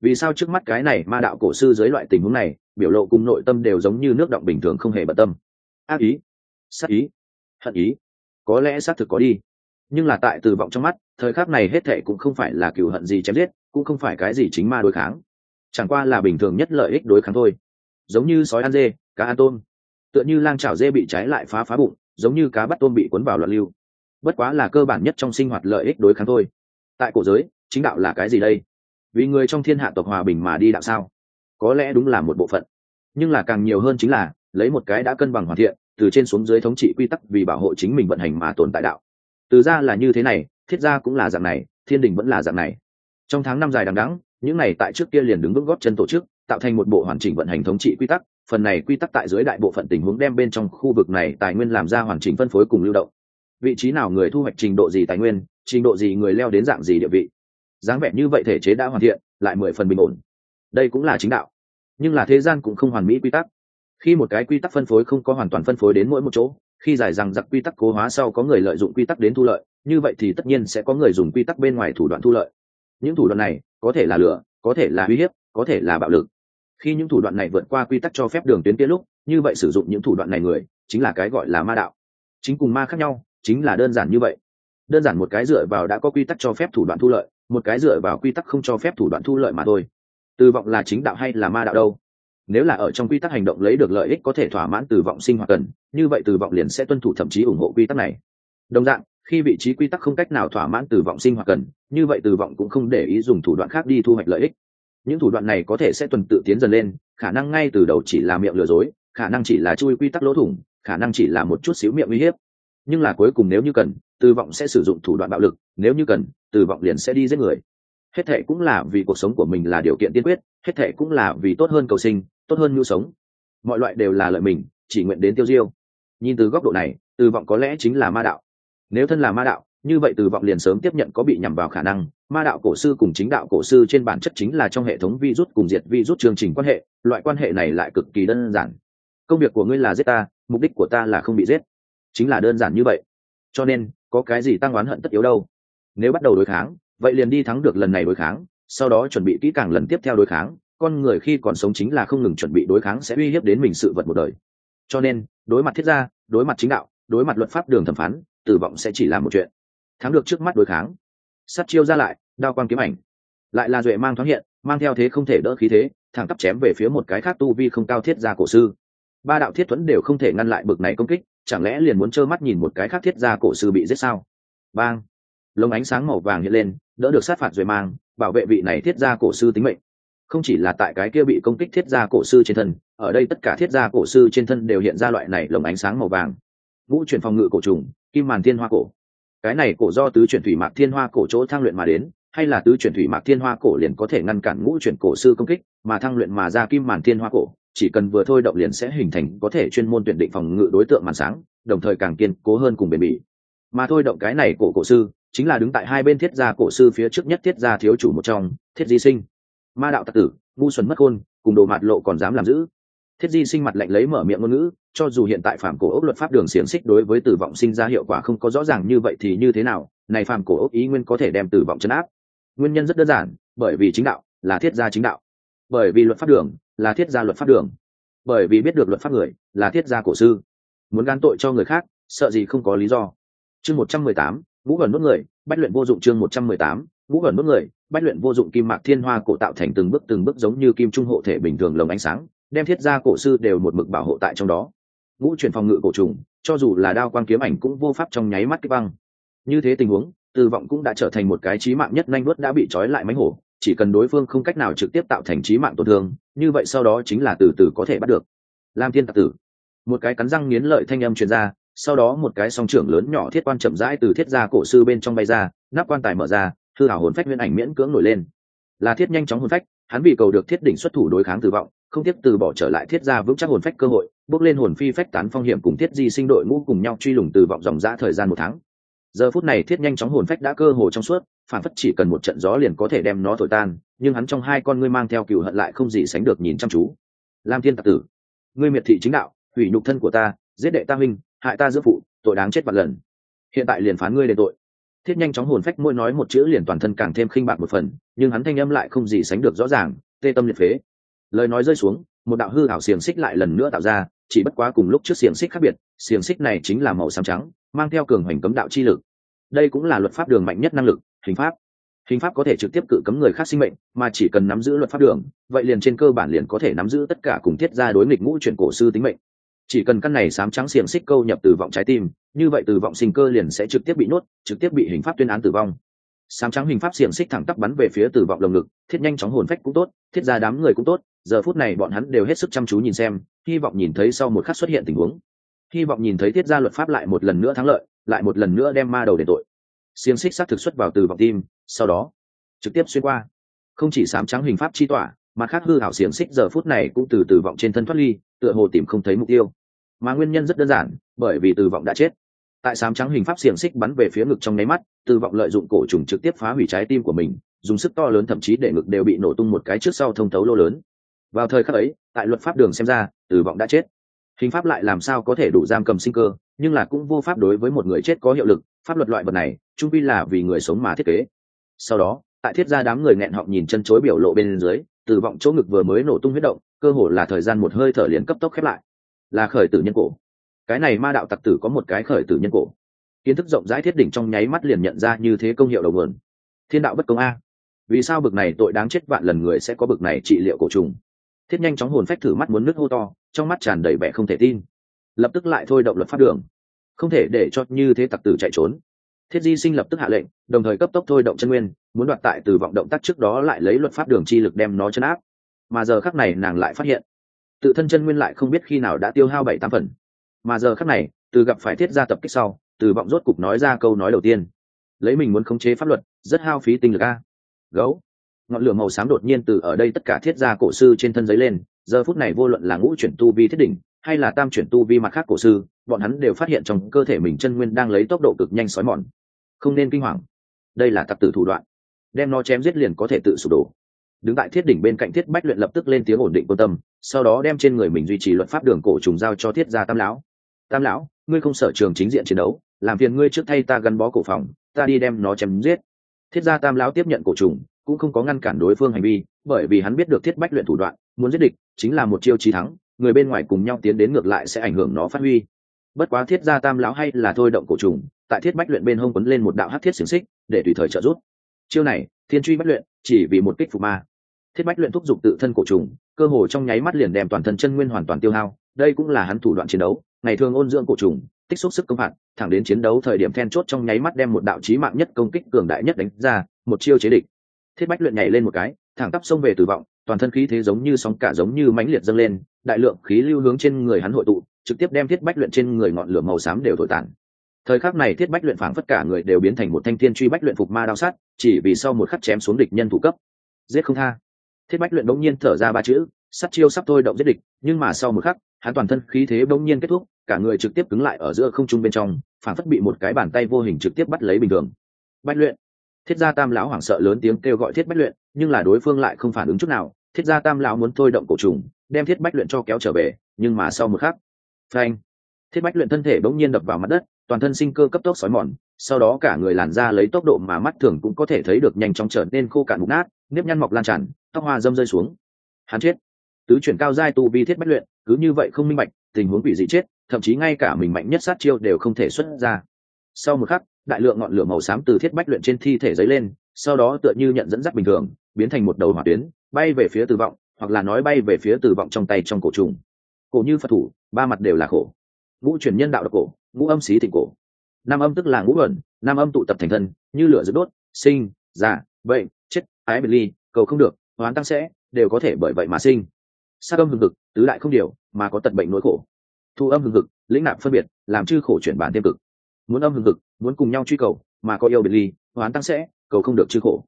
Vì sao trước mắt cái này ma đạo cổ sư dưới loại tình huống này, biểu lộ cùng nội tâm đều giống như nước động bình thường không hề bận tâm? Ác ý, sát ý, hận ý, có lẽ xác thực có đi. Nhưng là tại từ vọng trong mắt, thời khắc này hết thệ cũng không phải là cựu hận gì chém giết, cũng không phải cái gì chính ma đối kháng. Chẳng qua là bình thường nhất lợi ích đối kháng thôi. Giống như sói ăn dê, cá ăn tôm. Tựa như lang chảo dê bị cháy lại phá phá bụng, giống như cá bắt tôm bị cuốn vào loạn lưu bất quá là cơ bản nhất trong sinh hoạt lợi ích đối kháng thôi. Tại cổ giới chính đạo là cái gì đây? Vì người trong thiên hạ tộc hòa bình mà đi đạo sao? Có lẽ đúng là một bộ phận. Nhưng là càng nhiều hơn chính là lấy một cái đã cân bằng hoàn thiện từ trên xuống dưới thống trị quy tắc vì bảo hộ chính mình vận hành mà tồn tại đạo. Từ ra là như thế này thiết ra cũng là dạng này thiên đình vẫn là dạng này. Trong tháng năm dài đằng đẵng, những này tại trước kia liền đứng vững góp chân tổ chức tạo thành một bộ hoàn chỉnh vận hành thống trị quy tắc phần này quy tắc tại dưới đại bộ phận tình huống đem bên trong khu vực này tài nguyên làm ra hoàn chỉnh phân phối cùng lưu động vị trí nào người thu hoạch trình độ gì tài nguyên, trình độ gì người leo đến dạng gì địa vị. Dáng vẻ như vậy thể chế đã hoàn thiện, lại mười phần bình ổn. Đây cũng là chính đạo. Nhưng là thế gian cũng không hoàn mỹ quy tắc. Khi một cái quy tắc phân phối không có hoàn toàn phân phối đến mỗi một chỗ, khi giải rằng giặc quy tắc cố hóa sau có người lợi dụng quy tắc đến thu lợi, như vậy thì tất nhiên sẽ có người dùng quy tắc bên ngoài thủ đoạn thu lợi. Những thủ đoạn này có thể là lửa, có thể là uy hiếp, có thể là bạo lực. Khi những thủ đoạn này vượt qua quy tắc cho phép đường tuyến kia lúc, như vậy sử dụng những thủ đoạn này người, chính là cái gọi là ma đạo. Chính cùng ma khác nhau chính là đơn giản như vậy. Đơn giản một cái dựa vào đã có quy tắc cho phép thủ đoạn thu lợi, một cái dựa vào quy tắc không cho phép thủ đoạn thu lợi mà thôi. Từ vọng là chính đạo hay là ma đạo đâu? Nếu là ở trong quy tắc hành động lấy được lợi ích có thể thỏa mãn từ vọng sinh hoạt cần, như vậy từ vọng liền sẽ tuân thủ thậm chí ủng hộ quy tắc này. Đồng dạng, khi vị trí quy tắc không cách nào thỏa mãn từ vọng sinh hoạt cần, như vậy từ vọng cũng không để ý dùng thủ đoạn khác đi thu hoạch lợi ích. Những thủ đoạn này có thể sẽ tuần tự tiến dần lên, khả năng ngay từ đầu chỉ là miệng lừa dối, khả năng chỉ là chui quy tắc lỗ thủng, khả năng chỉ là một chút xíu miệng uy hiếp nhưng là cuối cùng nếu như cần từ vọng sẽ sử dụng thủ đoạn bạo lực, nếu như cần từ vọng liền sẽ đi giết người. Hết thệ cũng là vì cuộc sống của mình là điều kiện tiên quyết, hết thệ cũng là vì tốt hơn cầu sinh, tốt hơn nhu sống. Mọi loại đều là lợi mình, chỉ nguyện đến tiêu diêu. Nhìn từ góc độ này từ vọng có lẽ chính là ma đạo. Nếu thân là ma đạo, như vậy từ vọng liền sớm tiếp nhận có bị nhằm vào khả năng. Ma đạo cổ sư cùng chính đạo cổ sư trên bản chất chính là trong hệ thống virus cùng diệt virus chương trình quan hệ, loại quan hệ này lại cực kỳ đơn giản. Công việc của ngươi là giết ta, mục đích của ta là không bị giết chính là đơn giản như vậy. Cho nên, có cái gì tăng oán hận tất yếu đâu. Nếu bắt đầu đối kháng, vậy liền đi thắng được lần này đối kháng, sau đó chuẩn bị kỹ càng lần tiếp theo đối kháng, con người khi còn sống chính là không ngừng chuẩn bị đối kháng sẽ uy hiếp đến mình sự vật một đời. Cho nên, đối mặt thiết gia, đối mặt chính đạo, đối mặt luật pháp đường thẩm phán, tử vọng sẽ chỉ là một chuyện. Thắng được trước mắt đối kháng. Sắt chiêu ra lại, đao quang kiếm ảnh. Lại là duệ mang thoáng hiện, mang theo thế không thể đỡ khí thế, thẳng tắp chém về phía một cái khác tu vi không cao thiết gia cổ sư. Ba đạo thiết thuẫn đều không thể ngăn lại bực này công kích chẳng lẽ liền muốn trơ mắt nhìn một cái khác thiết gia cổ sư bị giết sao? Bang! Lồng ánh sáng màu vàng hiện lên, đỡ được sát phạt rồi mang, bảo vệ vị này thiết gia cổ sư tính mệnh. Không chỉ là tại cái kia bị công kích thiết gia cổ sư trên thân, ở đây tất cả thiết gia cổ sư trên thân đều hiện ra loại này lồng ánh sáng màu vàng. Ngũ chuyển phòng ngự cổ trùng, kim màn thiên hoa cổ. Cái này cổ do tứ chuyển thủy mạc thiên hoa cổ chỗ thăng luyện mà đến, hay là tứ chuyển thủy mạc thiên hoa cổ liền có thể ngăn cản ngũ chuyển cổ sư công kích, mà thăng luyện mà ra kim màn thiên hoa cổ chỉ cần vừa thôi động liền sẽ hình thành có thể chuyên môn tuyển định phòng ngự đối tượng màn sáng, đồng thời càng kiên cố hơn cùng bền bỉ. Mà thôi động cái này cổ cổ sư, chính là đứng tại hai bên thiết gia cổ sư phía trước nhất thiết gia thiếu chủ một trong, thiết di sinh. Ma đạo tặc tử, ngu xuẩn mất khôn, cùng đồ mạt lộ còn dám làm giữ thiết di sinh mặt lạnh lấy mở miệng ngôn ngữ, cho dù hiện tại phạm cổ ốc luật pháp đường xiềng xích đối với tử vọng sinh ra hiệu quả không có rõ ràng như vậy thì như thế nào, này phạm cổ ốc ý nguyên có thể đem tử vọng chấn áp. Nguyên nhân rất đơn giản, bởi vì chính đạo là thiết gia chính đạo. Bởi vì luật pháp đường là thiết gia luật pháp đường. Bởi vì biết được luật pháp người là thiết gia cổ sư. Muốn gan tội cho người khác, sợ gì không có lý do. Chương một trăm mười tám, vũ gần nốt người, bách luyện vô dụng chương một trăm mười tám, vũ gần nốt người, bách luyện vô dụng kim mạc thiên hoa cổ tạo thành từng bước từng bước giống như kim trung hộ thể bình thường lồng ánh sáng, đem thiết gia cổ sư đều một mực bảo hộ tại trong đó. Ngũ chuyển phòng ngự cổ trùng, cho dù là đao quan kiếm ảnh cũng vô pháp trong nháy mắt cái băng. Như thế tình huống, từ vọng cũng đã trở thành một cái trí mạng nhất nhanh vuốt đã bị trói lại mánh hổ chỉ cần đối phương không cách nào trực tiếp tạo thành trí mạng tổn thương, như vậy sau đó chính là từ từ có thể bắt được. Lam thiên tạc tử. Một cái cắn răng nghiến lợi thanh âm truyền ra, sau đó một cái song trưởng lớn nhỏ thiết quan chậm rãi từ thiết gia cổ sư bên trong bay ra, nắp quan tài mở ra thư hảo hồn phách nguyên ảnh miễn cưỡng nổi lên. Là thiết nhanh chóng hồn phách, hắn vì cầu được thiết đỉnh xuất thủ đối kháng tử vọng không tiếp từ bỏ trở lại thiết gia vững chắc hồn phách cơ hội, bước lên hồn phi phách tán phong hiểm cùng thiết di sinh đội ngũ cùng nhau truy lùng từ vọng dòng ra thời gian một tháng. Giờ phút này thiết nhanh chóng hồn phách đã cơ hồ trong suốt phản phất chỉ cần một trận gió liền có thể đem nó thổi tan, nhưng hắn trong hai con ngươi mang theo cựu hận lại không gì sánh được nhìn chăm chú. Lam thiên tạc tử, ngươi miệt thị chính đạo, hủy nhục thân của ta, giết đệ ta huynh, hại ta giữa phụ, tội đáng chết vạn lần. Hiện tại liền phán ngươi đền tội. Thiết nhanh chóng hồn phách mỗi nói một chữ liền toàn thân càng thêm khinh bạc một phần, nhưng hắn thanh âm lại không gì sánh được rõ ràng, tê tâm liệt phế. Lời nói rơi xuống, một đạo hư ảo xiềng xích lại lần nữa tạo ra, chỉ bất quá cùng lúc trước xiềng xích khác biệt, xiềng xích này chính là màu xám trắng, mang theo cường hoành cấm đạo chi lực. Đây cũng là luật pháp đường mạnh nhất năng lực hình pháp. Hình pháp có thể trực tiếp cự cấm người khác sinh mệnh, mà chỉ cần nắm giữ luật pháp đường, vậy liền trên cơ bản liền có thể nắm giữ tất cả cùng thiết ra đối nghịch ngũ chuyển cổ sư tính mệnh. Chỉ cần căn này sám trắng xiềng xích câu nhập từ vọng trái tim, như vậy từ vọng sinh cơ liền sẽ trực tiếp bị nuốt, trực tiếp bị hình pháp tuyên án tử vong. Sám trắng hình pháp xiềng xích thẳng tắp bắn về phía từ vọng lồng ngực, thiết nhanh chóng hồn phách cũng tốt, thiết ra đám người cũng tốt, giờ phút này bọn hắn đều hết sức chăm chú nhìn xem, hy vọng nhìn thấy sau một khắc xuất hiện tình huống. Hy vọng nhìn thấy thiết gia luật pháp lại một lần nữa thắng lợi, lại một lần nữa đem ma đầu để tội xiềng xích xác thực xuất vào từ vọng tim, sau đó, trực tiếp xuyên qua. Không chỉ sám trắng hình pháp chi tỏa, mà khác hư hảo xiềng xích giờ phút này cũng từ từ vọng trên thân thoát ly, tựa hồ tìm không thấy mục tiêu. Mà nguyên nhân rất đơn giản, bởi vì từ vọng đã chết. Tại sám trắng hình pháp xiềng xích bắn về phía ngực trong nháy mắt, từ vọng lợi dụng cổ trùng trực tiếp phá hủy trái tim của mình, dùng sức to lớn thậm chí để ngực đều bị nổ tung một cái trước sau thông thấu lô lớn. Vào thời khắc ấy, tại luật pháp đường xem ra, từ vọng đã chết. Hình pháp lại làm sao có thể đủ giam cầm sinh cơ, nhưng là cũng vô pháp đối với một người chết có hiệu lực pháp luật loại vật này trung vi là vì người sống mà thiết kế. Sau đó, tại thiết gia đám người nghẹn họng nhìn chân chối biểu lộ bên dưới từ vọng chỗ ngực vừa mới nổ tung huyết động, cơ hồ là thời gian một hơi thở liền cấp tốc khép lại. Là khởi tử nhân cổ. Cái này ma đạo tặc tử có một cái khởi tử nhân cổ. Kiến thức rộng rãi thiết đỉnh trong nháy mắt liền nhận ra như thế công hiệu đầu nguồn. Thiên đạo bất công a. Vì sao bực này tội đáng chết vạn lần người sẽ có bực này trị liệu cổ trùng? Thiết nhanh chóng hồn phách thử mắt muốn nước hô to, trong mắt tràn đầy vẻ không thể tin. Lập tức lại thôi động luật pháp đường không thể để cho như thế tặc tử chạy trốn. Thiết di sinh lập tức hạ lệnh, đồng thời cấp tốc thôi động chân nguyên, muốn đoạt tại từ vọng động tác trước đó lại lấy luật pháp đường chi lực đem nó chấn áp. Mà giờ khắc này nàng lại phát hiện, tự thân chân nguyên lại không biết khi nào đã tiêu hao bảy tám phần. Mà giờ khắc này, từ gặp phải thiết gia tập kích sau, từ vọng rốt cục nói ra câu nói đầu tiên. Lấy mình muốn khống chế pháp luật, rất hao phí tinh lực a. Gấu. Ngọn lửa màu xám đột nhiên từ ở đây tất cả thiết gia cổ sư trên thân giấy lên, giờ phút này vô luận là ngũ chuyển tu vi thiết đỉnh hay là tam chuyển tu vi mặt khác cổ sư, bọn hắn đều phát hiện trong cơ thể mình chân nguyên đang lấy tốc độ cực nhanh xói mòn. Không nên kinh hoàng. Đây là tặc tử thủ đoạn. Đem nó chém giết liền có thể tự sụp đổ. Đứng tại thiết đỉnh bên cạnh thiết bách luyện lập tức lên tiếng ổn định quan tâm, sau đó đem trên người mình duy trì luật pháp đường cổ trùng giao cho thiết gia tam lão. Tam lão, ngươi không sở trường chính diện chiến đấu, làm phiền ngươi trước thay ta gắn bó cổ phòng, ta đi đem nó chém giết. Thiết gia tam lão tiếp nhận cổ trùng, cũng không có ngăn cản đối phương hành vi, bởi vì hắn biết được thiết bách luyện thủ đoạn, muốn giết địch, chính là một chiêu trí thắng người bên ngoài cùng nhau tiến đến ngược lại sẽ ảnh hưởng nó phát huy. Bất quá thiết gia tam lão hay là thôi động cổ trùng, tại thiết bách luyện bên hông quấn lên một đạo hát thiết xiềng xích, để tùy thời trợ giúp. Chiêu này, thiên truy bách luyện, chỉ vì một kích phục ma. Thiết bách luyện thúc giục tự thân cổ trùng, cơ hồ trong nháy mắt liền đem toàn thân chân nguyên hoàn toàn tiêu hao, đây cũng là hắn thủ đoạn chiến đấu, ngày thường ôn dưỡng cổ trùng, tích xúc sức công phạt, thẳng đến chiến đấu thời điểm then chốt trong nháy mắt đem một đạo chí mạng nhất công kích cường đại nhất đánh ra, một chiêu chế địch. Thiết bách luyện nhảy lên một cái, thẳng tắp xông về tử vọng toàn thân khí thế giống như sóng cả giống như mãnh liệt dâng lên, đại lượng khí lưu hướng trên người hắn hội tụ, trực tiếp đem thiết bách luyện trên người ngọn lửa màu xám đều thổi tàn. Thời khắc này thiết bách luyện phảng phất cả người đều biến thành một thanh thiên truy bách luyện phục ma đao sát, chỉ vì sau một khắc chém xuống địch nhân thủ cấp. Giết không tha. Thiết bách luyện đống nhiên thở ra ba chữ sắt chiêu sắp thôi động giết địch, nhưng mà sau một khắc, hắn toàn thân khí thế bỗng nhiên kết thúc, cả người trực tiếp cứng lại ở giữa không trung bên trong, phảng phất bị một cái bàn tay vô hình trực tiếp bắt lấy bình thường. Bách luyện thiết gia tam lão hoảng sợ lớn tiếng kêu gọi thiết bách luyện, nhưng là đối phương lại không phản ứng chút nào. Thiết gia tam lão muốn thôi động cổ trùng, đem thiết bách luyện cho kéo trở về, nhưng mà sau một khắc, phanh! Thiết bách luyện thân thể bỗng nhiên đập vào mặt đất, toàn thân sinh cơ cấp tốc xói mòn, sau đó cả người làn ra lấy tốc độ mà mắt thường cũng có thể thấy được nhanh chóng trở nên khô cạn mục nát, nếp nhăn mọc lan tràn, tóc hoa dâm rơi xuống. Hắn chết. Tứ chuyển cao giai tu vi thiết bách luyện, cứ như vậy không minh bạch, tình huống bị dị chết, thậm chí ngay cả mình mạnh nhất sát chiêu đều không thể xuất ra. Sau một khắc đại lượng ngọn lửa màu xám từ thiết bách luyện trên thi thể dấy lên, sau đó tựa như nhận dẫn dắt bình thường, biến thành một đầu hỏa tuyến, bay về phía tử vọng, hoặc là nói bay về phía tử vọng trong tay trong cổ trùng. Cổ như phật thủ, ba mặt đều là khổ. Ngũ chuyển nhân đạo độc cổ, ngũ âm xí thịnh cổ. Nam âm tức là ngũ ẩn nam âm tụ tập thành thân, như lửa rực đốt, sinh già bệnh, chết, ái biệt ly, cầu không được, hoán tăng sẽ, đều có thể bởi vậy mà sinh. Sát âm hừng hực, tứ lại không điều, mà có tật bệnh nỗi khổ. Thu âm hừng hực, lĩnh nạp phân biệt, làm chư khổ chuyển bản tiêm cực. Muốn âm hừng hực muốn cùng nhau truy cầu, mà có yêu biệt ly, hoán tăng sẽ, cầu không được chư khổ.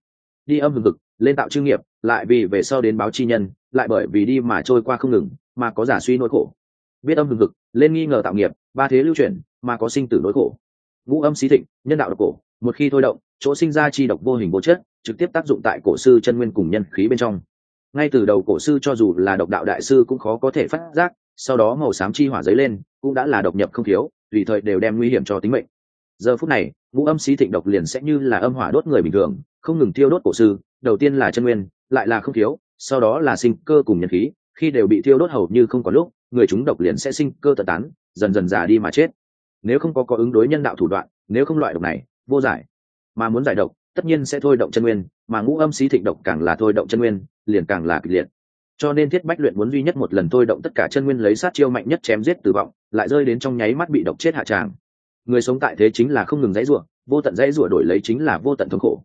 Đi âm hừng hực, lên tạo chư nghiệp, lại vì về sau đến báo chi nhân, lại bởi vì đi mà trôi qua không ngừng, mà có giả suy nỗi khổ. Biết âm hừng hực, lên nghi ngờ tạo nghiệp, ba thế lưu chuyển, mà có sinh tử nỗi khổ. Ngũ âm xí thịnh, nhân đạo độc cổ, một khi thôi động, chỗ sinh ra chi độc vô hình vô chất, trực tiếp tác dụng tại cổ sư chân nguyên cùng nhân khí bên trong. Ngay từ đầu cổ sư cho dù là độc đạo đại sư cũng khó có thể phát giác, sau đó màu xám chi hỏa dấy lên, cũng đã là độc nhập không thiếu, tùy thời đều đem nguy hiểm cho tính mệnh giờ phút này, ngũ âm xí thịnh độc liền sẽ như là âm hỏa đốt người bình thường, không ngừng thiêu đốt cổ sư, đầu tiên là chân nguyên, lại là không thiếu, sau đó là sinh cơ cùng nhân khí, khi đều bị thiêu đốt hầu như không có lúc, người chúng độc liền sẽ sinh cơ tật tán, dần dần già đi mà chết. Nếu không có có ứng đối nhân đạo thủ đoạn, nếu không loại độc này, vô giải. Mà muốn giải độc, tất nhiên sẽ thôi động chân nguyên, mà ngũ âm xí thịnh độc càng là thôi động chân nguyên, liền càng là kịch liệt. Cho nên thiết bách luyện muốn duy nhất một lần thôi động tất cả chân nguyên lấy sát chiêu mạnh nhất chém giết tử vọng lại rơi đến trong nháy mắt bị độc chết hạ tràng người sống tại thế chính là không ngừng dãy rủa, vô tận dãy rủa đổi lấy chính là vô tận thống khổ.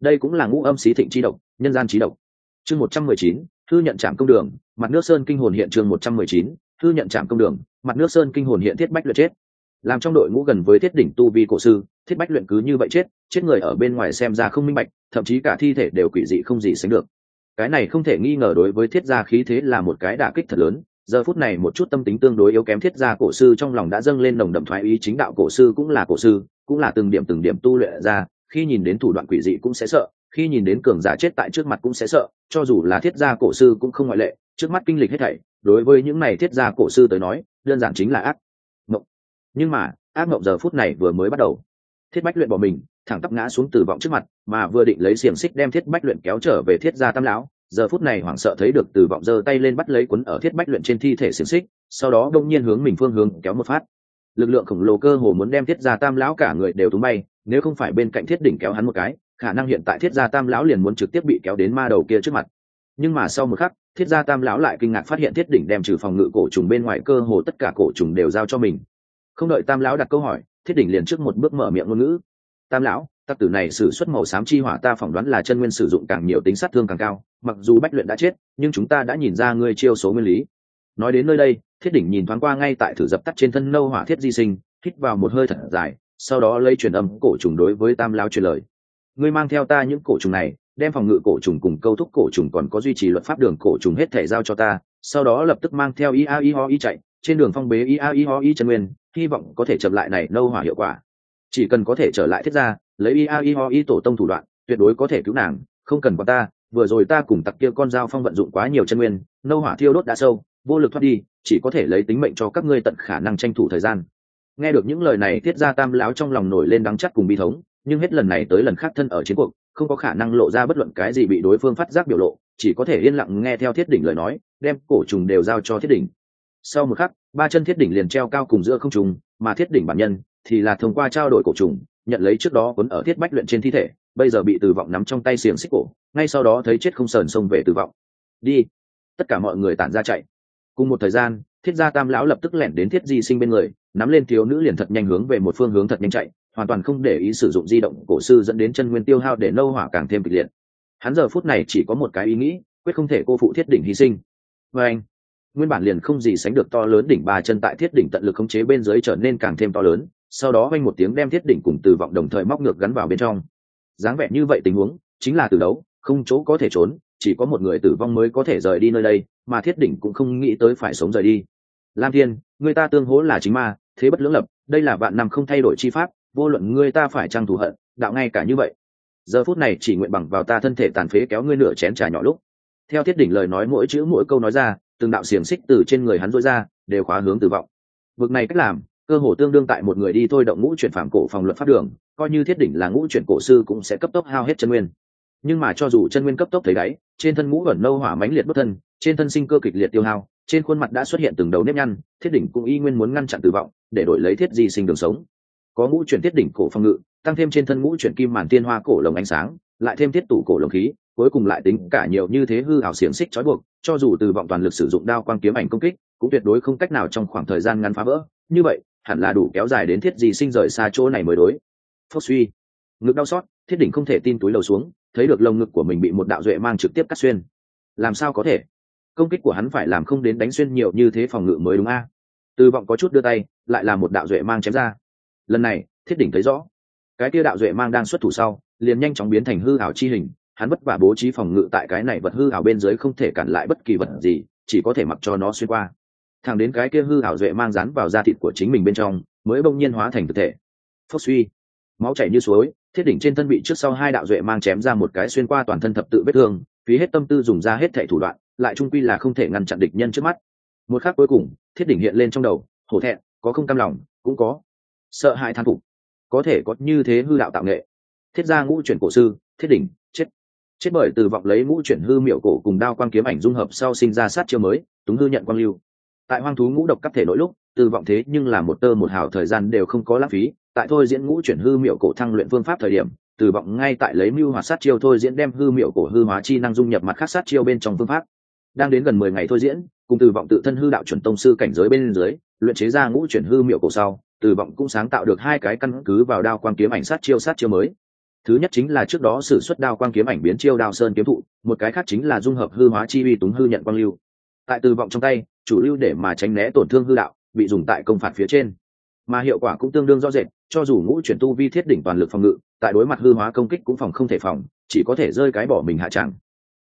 Đây cũng là ngũ âm xí thịnh chi độc, nhân gian trí độc. Chương một trăm mười chín, thư nhận trạm công đường, mặt nước sơn kinh hồn hiện chương một trăm mười chín, thư nhận trạm công đường, mặt nước sơn kinh hồn hiện thiết bách luyện chết. Làm trong đội ngũ gần với thiết đỉnh tu vi cổ sư, thiết bách luyện cứ như vậy chết chết người ở bên ngoài xem ra không minh bạch, thậm chí cả thi thể đều quỷ dị không gì sánh được. Cái này không thể nghi ngờ đối với thiết gia khí thế là một cái đả kích thật lớn giờ phút này một chút tâm tính tương đối yếu kém thiết gia cổ sư trong lòng đã dâng lên nồng đậm thoái ý, chính đạo cổ sư cũng là cổ sư, cũng là từng điểm từng điểm tu luyện ra, khi nhìn đến thủ đoạn quỷ dị cũng sẽ sợ, khi nhìn đến cường giả chết tại trước mặt cũng sẽ sợ, cho dù là thiết gia cổ sư cũng không ngoại lệ, trước mắt kinh lịch hết thảy, đối với những này thiết gia cổ sư tới nói, đơn giản chính là ác mộng. Nhưng mà, ác mộng giờ phút này vừa mới bắt đầu. Thiết bách luyện bỏ mình, thẳng tắp ngã xuống từ vọng trước mặt, mà vừa định lấy xiềng xích đem thiết bách luyện kéo trở về thiết gia tam lão giờ phút này hoảng sợ thấy được từ vọng giơ tay lên bắt lấy quấn ở thiết bách luyện trên thi thể xiềng xích, sau đó đông nhiên hướng mình phương hướng kéo một phát. Lực lượng khổng lồ cơ hồ muốn đem thiết gia tam lão cả người đều túng bay, nếu không phải bên cạnh thiết đỉnh kéo hắn một cái, khả năng hiện tại thiết gia tam lão liền muốn trực tiếp bị kéo đến ma đầu kia trước mặt. Nhưng mà sau một khắc, thiết gia tam lão lại kinh ngạc phát hiện thiết đỉnh đem trừ phòng ngự cổ trùng bên ngoài cơ hồ tất cả cổ trùng đều giao cho mình. Không đợi tam lão đặt câu hỏi, thiết đỉnh liền trước một bước mở miệng ngôn ngữ. Tam lão tác tử này sử xuất màu xám chi hỏa ta phỏng đoán là chân nguyên sử dụng càng nhiều tính sát thương càng cao, mặc dù bách luyện đã chết, nhưng chúng ta đã nhìn ra ngươi chiêu số nguyên lý. Nói đến nơi đây, thiết đỉnh nhìn thoáng qua ngay tại thử dập tắt trên thân nâu hỏa thiết di sinh, hít vào một hơi thật dài, sau đó lấy truyền âm cổ trùng đối với tam lao truyền lời. Ngươi mang theo ta những cổ trùng này, đem phòng ngự cổ trùng cùng câu thúc cổ trùng còn có duy trì luật pháp đường cổ trùng hết thể giao cho ta, sau đó lập tức mang theo ia ia ho i chạy, trên đường phong bế ia ia ho i chân nguyên, hy vọng có thể chậm lại này nâu hỏa hiệu quả. Chỉ cần có thể trở lại thiết ra lấy ia i ho i tổ tông thủ đoạn, tuyệt đối có thể cứu nàng, không cần có ta, vừa rồi ta cùng tặc kia con dao phong vận dụng quá nhiều chân nguyên, nâu hỏa thiêu đốt đã sâu, vô lực thoát đi, chỉ có thể lấy tính mệnh cho các ngươi tận khả năng tranh thủ thời gian. Nghe được những lời này, thiết ra tam lão trong lòng nổi lên đắng chắc cùng bi thống, nhưng hết lần này tới lần khác thân ở chiến cuộc, không có khả năng lộ ra bất luận cái gì bị đối phương phát giác biểu lộ, chỉ có thể yên lặng nghe theo thiết đỉnh lời nói, đem cổ trùng đều giao cho thiết đỉnh. Sau một khắc, ba chân thiết đỉnh liền treo cao cùng giữa không trùng mà thiết đỉnh bản nhân thì là thông qua trao đổi cổ trùng nhận lấy trước đó cuốn ở thiết bách luyện trên thi thể, bây giờ bị tử vọng nắm trong tay xiềng xích cổ, ngay sau đó thấy chết không sờn xông về tử vọng. Đi. Tất cả mọi người tản ra chạy. Cùng một thời gian, thiết gia tam lão lập tức lẻn đến thiết di sinh bên người, nắm lên thiếu nữ liền thật nhanh hướng về một phương hướng thật nhanh chạy, hoàn toàn không để ý sử dụng di động cổ sư dẫn đến chân nguyên tiêu hao để nâu hỏa càng thêm kịch liệt. Hắn giờ phút này chỉ có một cái ý nghĩ, quyết không thể cô phụ thiết đỉnh hy sinh. Và anh, nguyên bản liền không gì sánh được to lớn đỉnh ba chân tại thiết đỉnh tận lực khống chế bên dưới trở nên càng thêm to lớn sau đó vang một tiếng đem thiết đỉnh cùng từ vọng đồng thời móc ngược gắn vào bên trong. Dáng vẻ như vậy tình huống, chính là từ đấu, không chỗ có thể trốn, chỉ có một người tử vong mới có thể rời đi nơi đây, mà thiết đỉnh cũng không nghĩ tới phải sống rời đi. Lam thiên, người ta tương hỗ là chính ma, thế bất lưỡng lập, đây là bạn nằm không thay đổi chi pháp, vô luận ngươi ta phải trang thù hận, đạo ngay cả như vậy. Giờ phút này chỉ nguyện bằng vào ta thân thể tàn phế kéo ngươi nửa chén trà nhỏ lúc. Theo thiết đỉnh lời nói mỗi chữ mỗi câu nói ra, từng đạo xiềng xích từ trên người hắn rũ ra, đều khóa hướng tử vọng. Vực này cách làm cơ hồ tương đương tại một người đi thôi động ngũ chuyển phạm cổ phòng luật pháp đường, coi như thiết đỉnh là ngũ chuyển cổ sư cũng sẽ cấp tốc hao hết chân nguyên. Nhưng mà cho dù chân nguyên cấp tốc thấy đáy, trên thân ngũ ẩn nâu hỏa mãnh liệt bất thân, trên thân sinh cơ kịch liệt tiêu hao, trên khuôn mặt đã xuất hiện từng đầu nếp nhăn, thiết đỉnh cũng y nguyên muốn ngăn chặn tử vọng để đổi lấy thiết di sinh đường sống. Có ngũ chuyển thiết đỉnh cổ phòng ngự, tăng thêm trên thân ngũ chuyển kim màn tiên hoa cổ lồng ánh sáng, lại thêm thiết tủ cổ lồng khí, cuối cùng lại tính cả nhiều như thế hư ảo xiềng xích trói buộc, cho dù từ vọng toàn lực sử dụng đao quang kiếm ảnh công kích, cũng tuyệt đối không cách nào trong khoảng thời gian ngắn phá vỡ. Như vậy hẳn là đủ kéo dài đến thiết gì sinh rời xa chỗ này mới đối. Phốc suy. Ngực đau xót, thiết đỉnh không thể tin túi lầu xuống, thấy được lồng ngực của mình bị một đạo duệ mang trực tiếp cắt xuyên. Làm sao có thể? Công kích của hắn phải làm không đến đánh xuyên nhiều như thế phòng ngự mới đúng a? Từ vọng có chút đưa tay, lại là một đạo duệ mang chém ra. Lần này, thiết đỉnh thấy rõ. Cái kia đạo duệ mang đang xuất thủ sau, liền nhanh chóng biến thành hư ảo chi hình, hắn vất vả bố trí phòng ngự tại cái này vật hư ảo bên dưới không thể cản lại bất kỳ vật gì, chỉ có thể mặc cho nó xuyên qua thẳng đến cái kia hư ảo duệ mang rán vào da thịt của chính mình bên trong, mới bỗng nhiên hóa thành thực thể. Phốc suy. Máu chảy như suối, thiết đỉnh trên thân bị trước sau hai đạo duệ mang chém ra một cái xuyên qua toàn thân thập tự vết thương, phí hết tâm tư dùng ra hết thệ thủ đoạn, lại trung quy là không thể ngăn chặn địch nhân trước mắt. Một khắc cuối cùng, thiết đỉnh hiện lên trong đầu, hổ thẹn, có không cam lòng, cũng có. Sợ hãi than phục. Có thể có như thế hư đạo tạo nghệ. Thiết gia ngũ chuyển cổ sư, thiết đỉnh, chết. Chết bởi từ vọng lấy ngũ chuyển hư miệu cổ cùng đao quan kiếm ảnh dung hợp sau sinh ra sát chiêu mới, túng hư nhận quan lưu tại hoang thú ngũ độc cấp thể nội lúc từ vọng thế nhưng là một tơ một hào thời gian đều không có lãng phí, tại thôi diễn ngũ chuyển hư miệu cổ thăng luyện phương pháp thời điểm từ vọng ngay tại lấy mưu hoạt sát chiêu thôi diễn đem hư miệu cổ hư hóa chi năng dung nhập mặt khác sát chiêu bên trong phương pháp. Đang đến gần mười ngày thôi diễn, cùng từ vọng tự thân hư đạo chuẩn tông sư cảnh giới bên dưới, luyện chế ra ngũ chuyển hư miệu cổ sau từ vọng cũng sáng tạo được hai cái căn cứ vào đao quang kiếm ảnh sát chiêu sát chiêu mới. Thứ nhất chính là trước đó sử xuất đao quang kiếm ảnh biến chiêu đao sơn kiếm thụ, một cái khác chính là dung hợp hư hóa chi uy túng hư nhận quang lưu. Tại từ vọng trong tay chủ lưu để mà tránh né tổn thương hư đạo, bị dùng tại công phạt phía trên. Mà hiệu quả cũng tương đương rõ rệt, cho dù ngũ chuyển tu vi thiết đỉnh toàn lực phòng ngự, tại đối mặt hư hóa công kích cũng phòng không thể phòng, chỉ có thể rơi cái bỏ mình hạ chẳng.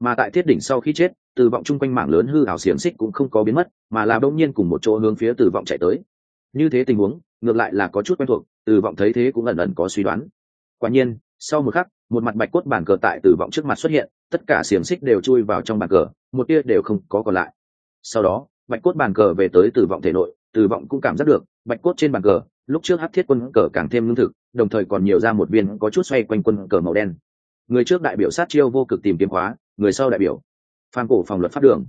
Mà tại thiết đỉnh sau khi chết, từ vọng chung quanh mảng lớn hư hảo xiềng xích cũng không có biến mất, mà là đông nhiên cùng một chỗ hướng phía từ vọng chạy tới. Như thế tình huống, ngược lại là có chút quen thuộc, từ vọng thấy thế cũng ẩn ẩn có suy đoán. Quả nhiên, sau một khắc, một mặt bạch cốt bàn cờ tại từ vọng trước mặt xuất hiện, tất cả xiềng xích đều chui vào trong bàn cờ, một tia đều không có còn lại. Sau đó bạch cốt bàn cờ về tới từ vọng thể nội từ vọng cũng cảm giác được, bạch cốt trên bàn cờ, lúc trước hát thiết quân cờ càng thêm lương thực, đồng thời còn nhiều ra một viên có chút xoay quanh quân cờ màu đen. Người trước đại biểu sát chiêu vô cực tìm kiếm khóa, người sau đại biểu. Phàm cổ phòng luật pháp đường.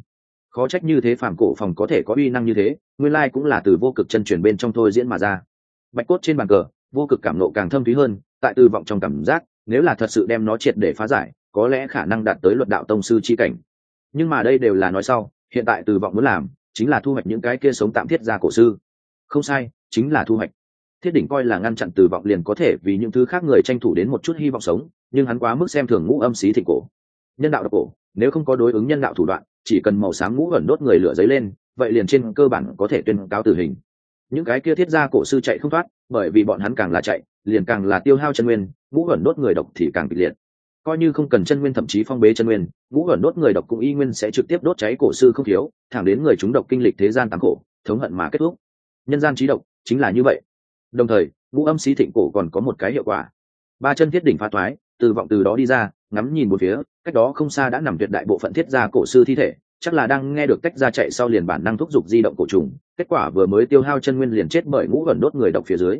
Khó trách như thế phàm cổ phòng có thể có uy năng như thế, nguyên lai cũng là từ vô cực chân truyền bên trong thôi diễn mà ra. Bạch cốt trên bàn cờ, vô cực cảm nộ càng thâm thúy hơn, tại từ vọng trong cảm giác, nếu là thật sự đem nó triệt để phá giải, có lẽ khả năng đạt tới luật đạo tông sư chi cảnh. Nhưng mà đây đều là nói sau, hiện tại từ vọng muốn làm chính là thu hoạch những cái kia sống tạm thiết ra cổ sư. Không sai, chính là thu hoạch. Thiết đỉnh coi là ngăn chặn từ vọng liền có thể vì những thứ khác người tranh thủ đến một chút hy vọng sống, nhưng hắn quá mức xem thường ngũ âm xí thịnh cổ. Nhân đạo độc cổ, nếu không có đối ứng nhân đạo thủ đoạn, chỉ cần màu sáng ngũ ẩn đốt người lửa giấy lên, vậy liền trên cơ bản có thể tuyên cáo tử hình. Những cái kia thiết ra cổ sư chạy không thoát, bởi vì bọn hắn càng là chạy, liền càng là tiêu hao chân nguyên, ngũ ẩn đốt người độc thì càng kịch liệt coi như không cần chân nguyên, thậm chí phong bế chân nguyên, ngũ ẩn đốt người độc cũng y nguyên sẽ trực tiếp đốt cháy cổ sư không thiếu, thẳng đến người chúng độc kinh lịch thế gian tăng khổ, thống hận mà kết thúc. Nhân gian trí độc chính là như vậy. Đồng thời, ngũ âm xí thịnh cổ còn có một cái hiệu quả. Ba chân thiết đỉnh phá thoái, từ vọng từ đó đi ra, ngắm nhìn một phía, cách đó không xa đã nằm tuyệt đại bộ phận thiết gia cổ sư thi thể, chắc là đang nghe được tách ra chạy sau liền bản năng thúc giục di động cổ trùng, kết quả vừa mới tiêu hao chân nguyên liền chết bởi ngũ ẩn đốt người độc phía dưới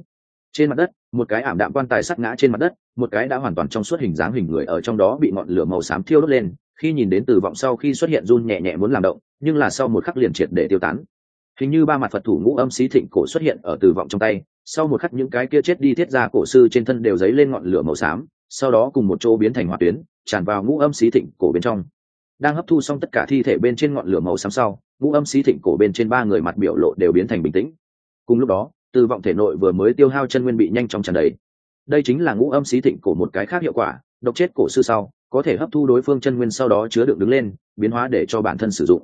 trên mặt đất, một cái ảm đạm quan tài sắt ngã trên mặt đất, một cái đã hoàn toàn trong suốt hình dáng hình người ở trong đó bị ngọn lửa màu xám thiêu đốt lên. Khi nhìn đến từ vọng sau khi xuất hiện run nhẹ nhẹ muốn làm động, nhưng là sau một khắc liền triệt để tiêu tán. Hình như ba mặt phật thủ ngũ âm xí thịnh cổ xuất hiện ở từ vọng trong tay. Sau một khắc những cái kia chết đi thiết ra cổ sư trên thân đều dấy lên ngọn lửa màu xám, sau đó cùng một chỗ biến thành hỏa tuyến, tràn vào ngũ âm xí thịnh cổ bên trong. Đang hấp thu xong tất cả thi thể bên trên ngọn lửa màu xám sau, ngũ âm xí thịnh cổ bên trên ba người mặt biểu lộ đều biến thành bình tĩnh. Cùng lúc đó từ vọng thể nội vừa mới tiêu hao chân nguyên bị nhanh chóng tràn đầy. Đây chính là ngũ âm xí thịnh cổ một cái khác hiệu quả, độc chết cổ sư sau, có thể hấp thu đối phương chân nguyên sau đó chứa đựng đứng lên, biến hóa để cho bản thân sử dụng.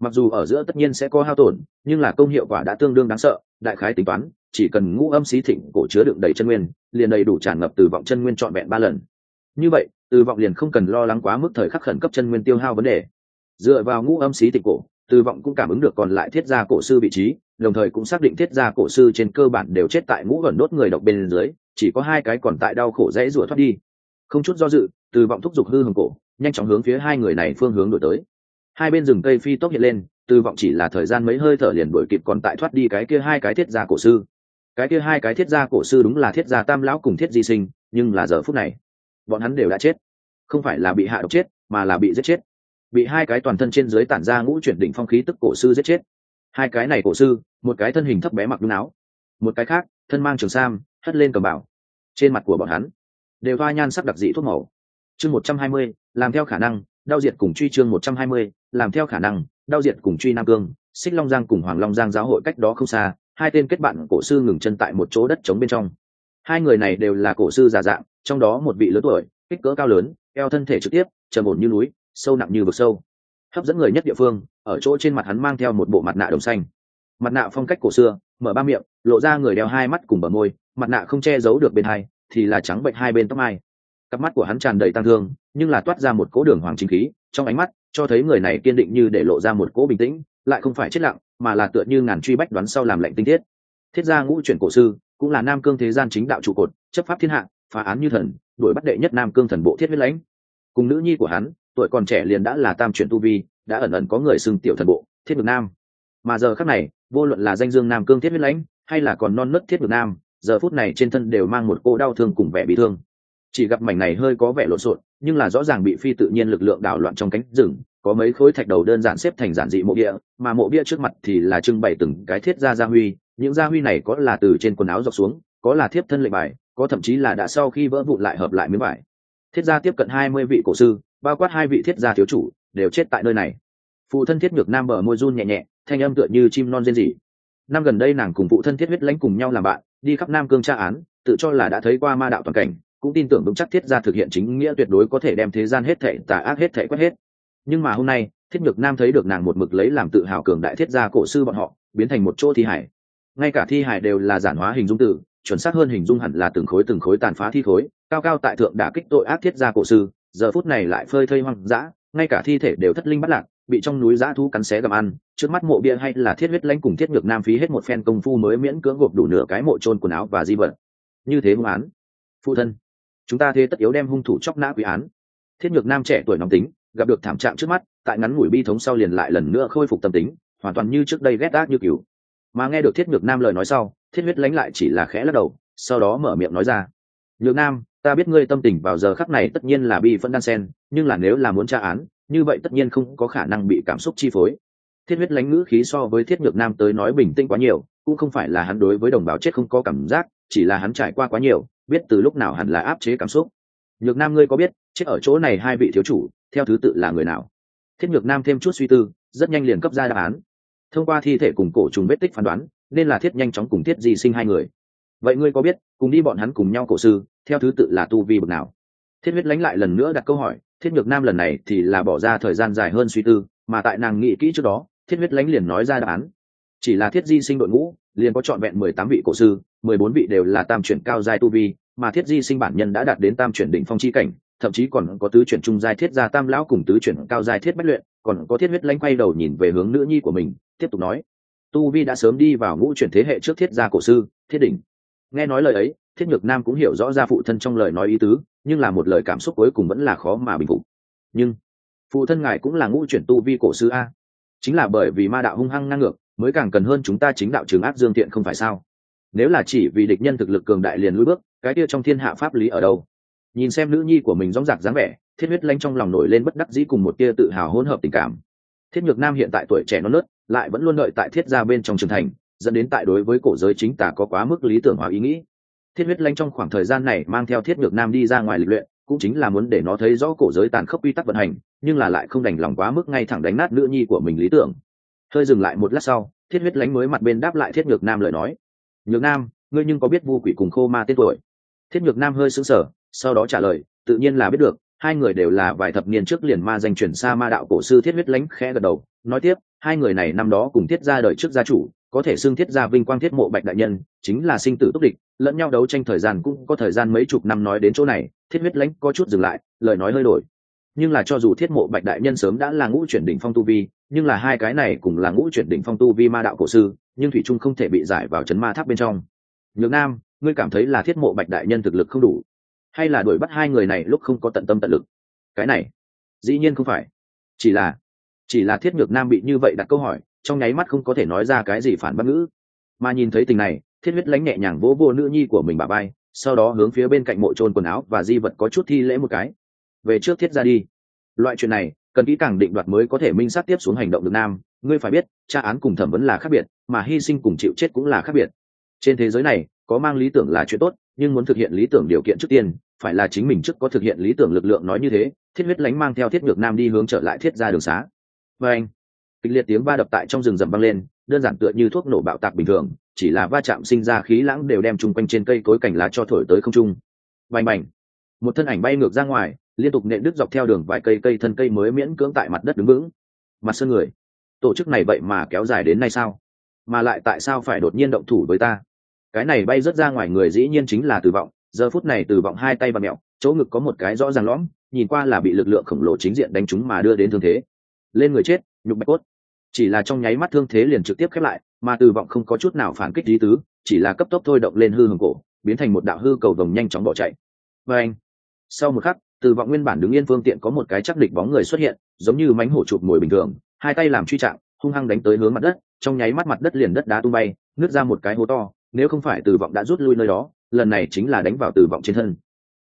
Mặc dù ở giữa tất nhiên sẽ có hao tổn, nhưng là công hiệu quả đã tương đương đáng sợ, đại khái tính toán, chỉ cần ngũ âm xí thịnh cổ chứa đựng đầy chân nguyên, liền đầy đủ tràn ngập từ vọng chân nguyên trọn vẹn ba lần. Như vậy, từ vọng liền không cần lo lắng quá mức thời khắc khẩn cấp chân nguyên tiêu hao vấn đề. Dựa vào ngũ âm xí thịnh cổ, từ vọng cũng cảm ứng được còn lại thiết gia cổ sư vị trí đồng thời cũng xác định thiết gia cổ sư trên cơ bản đều chết tại ngũ gần đốt người độc bên dưới, chỉ có hai cái còn tại đau khổ dễ rủa thoát đi. Không chút do dự, từ vọng thúc giục hư hồng cổ, nhanh chóng hướng phía hai người này phương hướng đổi tới. Hai bên rừng cây phi tốc hiện lên, từ vọng chỉ là thời gian mấy hơi thở liền đuổi kịp còn tại thoát đi cái kia hai cái thiết gia cổ sư. Cái kia hai cái thiết gia cổ sư đúng là thiết gia tam lão cùng thiết di sinh, nhưng là giờ phút này, bọn hắn đều đã chết. Không phải là bị hạ độc chết, mà là bị giết chết. Bị hai cái toàn thân trên dưới tản ra ngũ chuyển đỉnh phong khí tức cổ sư giết chết. Hai cái này cổ sư một cái thân hình thấp bé mặc đúng áo, một cái khác, thân mang trường sam, hất lên cầm bảo. Trên mặt của bọn hắn, đều va nhan sắc đặc dị thuốc màu. Chương một trăm hai mươi, làm theo khả năng đao diệt cùng truy chương một trăm hai mươi, làm theo khả năng đao diệt cùng truy nam cương, xích long giang cùng hoàng long giang giáo hội cách đó không xa, hai tên kết bạn cổ sư ngừng chân tại một chỗ đất trống bên trong. Hai người này đều là cổ sư già dạng, trong đó một vị lớn tuổi, kích cỡ cao lớn, eo thân thể trực tiếp, trầm ổn như núi, sâu nặng như vực sâu. Hấp dẫn người nhất địa phương, ở chỗ trên mặt hắn mang theo một bộ mặt nạ đồng xanh mặt nạ phong cách cổ xưa, mở ba miệng, lộ ra người đeo hai mắt cùng bờ môi, mặt nạ không che giấu được bên hai, thì là trắng bệnh hai bên tóc mai. Cặp mắt của hắn tràn đầy tăng thương, nhưng là toát ra một cỗ đường hoàng chính khí, trong ánh mắt, cho thấy người này kiên định như để lộ ra một cỗ bình tĩnh, lại không phải chết lặng, mà là tựa như ngàn truy bách đoán sau làm lệnh tinh thiết. Thiết gia ngũ chuyển cổ sư, cũng là nam cương thế gian chính đạo trụ cột, chấp pháp thiên hạ, phá án như thần, đuổi bắt đệ nhất nam cương thần bộ thiết huyết lãnh. Cùng nữ nhi của hắn, tuổi còn trẻ liền đã là tam chuyển tu vi, đã ẩn ẩn có người xưng tiểu thần bộ, thiết ngược nam. Mà giờ khác này vô luận là danh dương nam cương thiết huyết lãnh, hay là còn non nớt thiết ngược nam, giờ phút này trên thân đều mang một cô đau thương cùng vẻ bị thương. Chỉ gặp mảnh này hơi có vẻ lộn xộn, nhưng là rõ ràng bị phi tự nhiên lực lượng đảo loạn trong cánh rừng, có mấy khối thạch đầu đơn giản xếp thành giản dị mộ bia, mà mộ bia trước mặt thì là trưng bày từng cái thiết gia gia huy, những gia huy này có là từ trên quần áo dọc xuống, có là thiếp thân lệnh bài, có thậm chí là đã sau khi vỡ vụn lại hợp lại miếng vải. Thiết gia tiếp cận hai mươi vị cổ sư, bao quát hai vị thiết gia thiếu chủ, đều chết tại nơi này. Phụ thân thiết ngược nam bờ môi run nhẹ nhẹ thanh âm tựa như chim non rên rỉ. Năm gần đây nàng cùng phụ thân thiết huyết lãnh cùng nhau làm bạn, đi khắp nam cương tra án, tự cho là đã thấy qua ma đạo toàn cảnh, cũng tin tưởng vững chắc thiết gia thực hiện chính nghĩa tuyệt đối có thể đem thế gian hết thệ tà ác hết thệ quét hết. Nhưng mà hôm nay, thiết nhược nam thấy được nàng một mực lấy làm tự hào cường đại thiết gia cổ sư bọn họ, biến thành một chỗ thi hải ngay cả thi hải đều là giản hóa hình dung tử chuẩn xác hơn hình dung hẳn là từng khối từng khối tàn phá thi khối, cao cao tại thượng đã kích tội ác thiết gia cổ sư, giờ phút này lại phơi thây hoang dã, ngay cả thi thể đều thất linh bắt lạc bị trong núi giã thu cắn xé gặm ăn, trước mắt mộ bia hay là thiết huyết lãnh cùng thiết ngược nam phí hết một phen công phu mới miễn cưỡng gộp đủ nửa cái mộ trôn quần áo và di vật. Như thế hung án. Phụ thân, chúng ta thế tất yếu đem hung thủ chóc nã quý án. Thiết ngược nam trẻ tuổi nóng tính, gặp được thảm trạng trước mắt, tại ngắn ngủi bi thống sau liền lại lần nữa khôi phục tâm tính, hoàn toàn như trước đây ghét ác như cứu mà nghe được thiết ngược nam lời nói sau, thiết huyết lánh lại chỉ là khẽ lắc đầu, sau đó mở miệng nói ra. Nhược nam, ta biết ngươi tâm tình vào giờ khắc này tất nhiên là bi phân đan sen, nhưng là nếu là muốn tra án như vậy tất nhiên không có khả năng bị cảm xúc chi phối. Thiết huyết lánh ngữ khí so với thiết nhược nam tới nói bình tĩnh quá nhiều, cũng không phải là hắn đối với đồng bào chết không có cảm giác, chỉ là hắn trải qua quá nhiều, biết từ lúc nào hẳn là áp chế cảm xúc. Nhược nam ngươi có biết, chết ở chỗ này hai vị thiếu chủ, theo thứ tự là người nào? Thiết nhược nam thêm chút suy tư, rất nhanh liền cấp ra đáp án. Thông qua thi thể cùng cổ trùng vết tích phán đoán, nên là thiết nhanh chóng cùng thiết di sinh hai người. Vậy ngươi có biết, cùng đi bọn hắn cùng nhau cổ sư, theo thứ tự là tu vi bậc nào? Thiết huyết lánh lại lần nữa đặt câu hỏi thiết nhược nam lần này thì là bỏ ra thời gian dài hơn suy tư, mà tại nàng nghĩ kỹ trước đó, thiết huyết lánh liền nói ra đáp án. Chỉ là thiết di sinh đội ngũ, liền có trọn vẹn mười tám vị cổ sư, mười bốn vị đều là tam chuyển cao giai tu vi, mà thiết di sinh bản nhân đã đạt đến tam chuyển đỉnh phong chi cảnh, thậm chí còn có tứ chuyển trung giai thiết gia tam lão cùng tứ chuyển cao giai thiết bách luyện, còn có thiết huyết lanh quay đầu nhìn về hướng nữ nhi của mình, tiếp tục nói. Tu vi đã sớm đi vào ngũ chuyển thế hệ trước thiết gia cổ sư, thiết đỉnh. Nghe nói lời ấy, thiết nhược nam cũng hiểu rõ ra phụ thân trong lời nói ý tứ nhưng là một lời cảm xúc cuối cùng vẫn là khó mà bình phục. Nhưng, phụ thân ngài cũng là ngũ chuyển tu vi cổ sư a. Chính là bởi vì ma đạo hung hăng ngang ngược, mới càng cần hơn chúng ta chính đạo trường ác dương thiện không phải sao? Nếu là chỉ vì địch nhân thực lực cường đại liền lùi bước, cái kia trong thiên hạ pháp lý ở đâu? Nhìn xem nữ nhi của mình rõ rạc dáng vẻ, thiết huyết lanh trong lòng nổi lên bất đắc dĩ cùng một tia tự hào hỗn hợp tình cảm. Thiết nhược nam hiện tại tuổi trẻ non nớt, lại vẫn luôn đợi tại thiết gia bên trong trường thành, dẫn đến tại đối với cổ giới chính tả có quá mức lý tưởng hóa ý nghĩ thiết huyết lanh trong khoảng thời gian này mang theo thiết ngược nam đi ra ngoài lịch luyện, cũng chính là muốn để nó thấy rõ cổ giới tàn khốc quy tắc vận hành, nhưng là lại không đành lòng quá mức ngay thẳng đánh nát nữ nhi của mình lý tưởng. Hơi dừng lại một lát sau, thiết huyết lánh mới mặt bên đáp lại thiết ngược nam lời nói. Nhược nam, ngươi nhưng có biết vu quỷ cùng khô ma tên tuổi? Thiết nhược nam hơi sững sờ, sau đó trả lời, tự nhiên là biết được, hai người đều là vài thập niên trước liền ma danh chuyển xa ma đạo cổ sư thiết huyết lánh khẽ gật đầu, nói tiếp, hai người này năm đó cùng thiết ra đời trước gia chủ, có thể xưng thiết gia vinh quang thiết mộ bạch đại nhân, chính là sinh tử túc địch lẫn nhau đấu tranh thời gian cũng có thời gian mấy chục năm nói đến chỗ này, thiết huyết lãnh có chút dừng lại, lời nói hơi đổi. Nhưng là cho dù thiết mộ bạch đại nhân sớm đã là ngũ chuyển đỉnh phong tu vi, nhưng là hai cái này cùng là ngũ chuyển đỉnh phong tu vi ma đạo cổ sư, nhưng thủy trung không thể bị giải vào chấn ma tháp bên trong. Nhược nam, ngươi cảm thấy là thiết mộ bạch đại nhân thực lực không đủ, hay là đuổi bắt hai người này lúc không có tận tâm tận lực? Cái này, dĩ nhiên không phải. Chỉ là chỉ là thiết nhược nam bị như vậy đặt câu hỏi, trong nháy mắt không có thể nói ra cái gì phản bác ngữ. Mà nhìn thấy tình này thiết huyết lánh nhẹ nhàng vỗ vô nữ nhi của mình bà bay sau đó hướng phía bên cạnh mộ trôn quần áo và di vật có chút thi lễ một cái. Về trước thiết ra đi. Loại chuyện này, cần kỹ càng định đoạt mới có thể minh sát tiếp xuống hành động được nam. Ngươi phải biết, tra án cùng thẩm vấn là khác biệt, mà hy sinh cùng chịu chết cũng là khác biệt. Trên thế giới này, có mang lý tưởng là chuyện tốt, nhưng muốn thực hiện lý tưởng điều kiện trước tiên, phải là chính mình trước có thực hiện lý tưởng lực lượng nói như thế, thiết huyết lánh mang theo thiết ngược nam đi hướng trở lại thiết ra đường xá. Và anh kịch liệt tiếng va đập tại trong rừng rầm băng lên, đơn giản tựa như thuốc nổ bạo tạc bình thường, chỉ là va chạm sinh ra khí lãng đều đem chung quanh trên cây cối cảnh lá cho thổi tới không trung. Bành bành. Một thân ảnh bay ngược ra ngoài, liên tục nện đứt dọc theo đường vài cây cây thân cây mới miễn cưỡng tại mặt đất đứng vững. Mặt sơn người. Tổ chức này vậy mà kéo dài đến nay sao? Mà lại tại sao phải đột nhiên động thủ với ta? Cái này bay rớt ra ngoài người dĩ nhiên chính là tử vọng. Giờ phút này tử vọng hai tay và mẹo, chỗ ngực có một cái rõ ràng lõm, nhìn qua là bị lực lượng khổng lồ chính diện đánh chúng mà đưa đến thương thế. Lên người chết, nhục bạch cốt chỉ là trong nháy mắt thương thế liền trực tiếp khép lại, mà tử vọng không có chút nào phản kích lý tứ, chỉ là cấp tốc thôi động lên hư hồng cổ, biến thành một đạo hư cầu vồng nhanh chóng bỏ chạy. Và anh, sau một khắc từ vọng nguyên bản đứng yên phương tiện có một cái chắc địch bóng người xuất hiện, giống như mánh hổ chụp mồi bình thường, hai tay làm truy trạng, hung hăng đánh tới hướng mặt đất, trong nháy mắt mặt đất liền đất đá tung bay, nứt ra một cái hố to, nếu không phải từ vọng đã rút lui nơi đó, lần này chính là đánh vào từ vọng trên thân.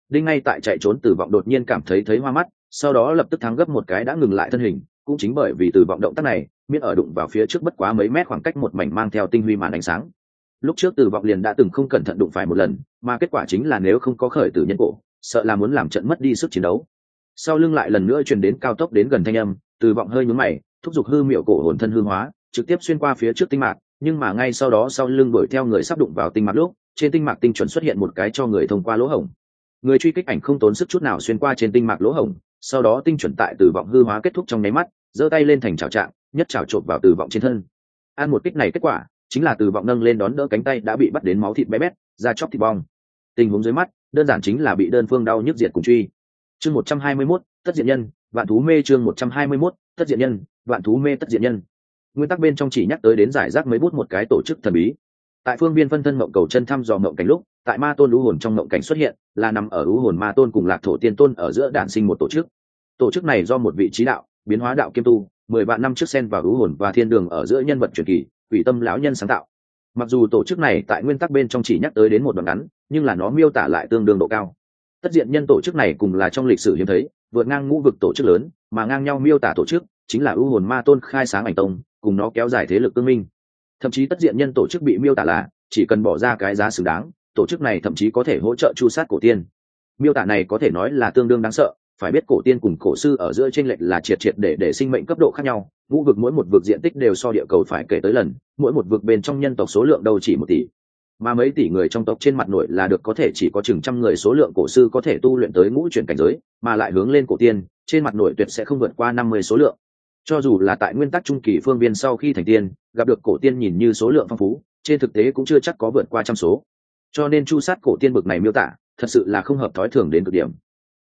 Đinh ngay tại chạy trốn từ vọng đột nhiên cảm thấy thấy hoa mắt, sau đó lập tức thắng gấp một cái đã ngừng lại thân hình cũng chính bởi vì từ vọng động tác này, miễn ở đụng vào phía trước bất quá mấy mét khoảng cách một mảnh mang theo tinh huy màn ánh sáng. Lúc trước từ vọng liền đã từng không cẩn thận đụng phải một lần, mà kết quả chính là nếu không có khởi tử nhân cổ, sợ là muốn làm trận mất đi sức chiến đấu. Sau lưng lại lần nữa truyền đến cao tốc đến gần thanh âm, từ vọng hơi nhún mày, thúc giục hư miệu cổ hồn thân hư hóa, trực tiếp xuyên qua phía trước tinh mạc, nhưng mà ngay sau đó sau lưng đuổi theo người sắp đụng vào tinh mạc lúc, trên tinh mạc tinh chuẩn xuất hiện một cái cho người thông qua lỗ hổng. Người truy kích ảnh không tốn sức chút nào xuyên qua trên tinh mạc lỗ hổng, sau đó tinh chuẩn tại từ vọng hư hóa kết thúc trong nháy mắt giơ tay lên thành trào trạng nhất trào trộm vào từ vọng trên thân. Ăn một kích này kết quả chính là từ vọng nâng lên đón đỡ cánh tay đã bị bắt đến máu thịt bé bét da chóc thịt bong. Tình huống dưới mắt đơn giản chính là bị đơn phương đau nhức diệt cùng truy. Chương một trăm hai mươi 121, tất diện nhân vạn thú mê chương một trăm hai mươi 121, tất diện nhân vạn thú mê tất diện nhân. Nguyên tắc bên trong chỉ nhắc tới đến giải rác mấy bút một cái tổ chức thần bí. Tại phương biên phân thân mộng cầu chân thăm dò mộng cảnh lúc tại ma tôn lũ hồn trong mộng cảnh xuất hiện là nằm ở lũ hồn ma tôn cùng lạc thổ tiên tôn ở giữa đản sinh một tổ chức. Tổ chức này do một vị trí đạo biến hóa đạo kiêm tu, mười vạn năm trước sen vào hữu hồn và thiên đường ở giữa nhân vật truyền kỳ, quỷ tâm lão nhân sáng tạo. Mặc dù tổ chức này tại nguyên tắc bên trong chỉ nhắc tới đến một đoạn ngắn, nhưng là nó miêu tả lại tương đương độ cao. Tất diện nhân tổ chức này cùng là trong lịch sử hiếm thấy, vượt ngang ngũ vực tổ chức lớn, mà ngang nhau miêu tả tổ chức chính là ưu hồn ma tôn khai sáng ảnh tông, cùng nó kéo dài thế lực tương minh. Thậm chí tất diện nhân tổ chức bị miêu tả là chỉ cần bỏ ra cái giá xứng đáng, tổ chức này thậm chí có thể hỗ trợ chu sát cổ tiên. Miêu tả này có thể nói là tương đương đáng sợ phải biết cổ tiên cùng cổ sư ở giữa trên lệch là triệt triệt để để sinh mệnh cấp độ khác nhau, ngũ vực mỗi một vực diện tích đều so địa cầu phải kể tới lần, mỗi một vực bên trong nhân tộc số lượng đâu chỉ một tỷ. Mà mấy tỷ người trong tộc trên mặt nội là được có thể chỉ có chừng trăm người số lượng cổ sư có thể tu luyện tới ngũ chuyển cảnh giới, mà lại hướng lên cổ tiên, trên mặt nội tuyệt sẽ không vượt qua năm mươi số lượng. Cho dù là tại nguyên tắc trung kỳ phương viên sau khi thành tiên, gặp được cổ tiên nhìn như số lượng phong phú, trên thực tế cũng chưa chắc có vượt qua trăm số. Cho nên chu sát cổ tiên bực này miêu tả, thật sự là không hợp thói thường đến cực điểm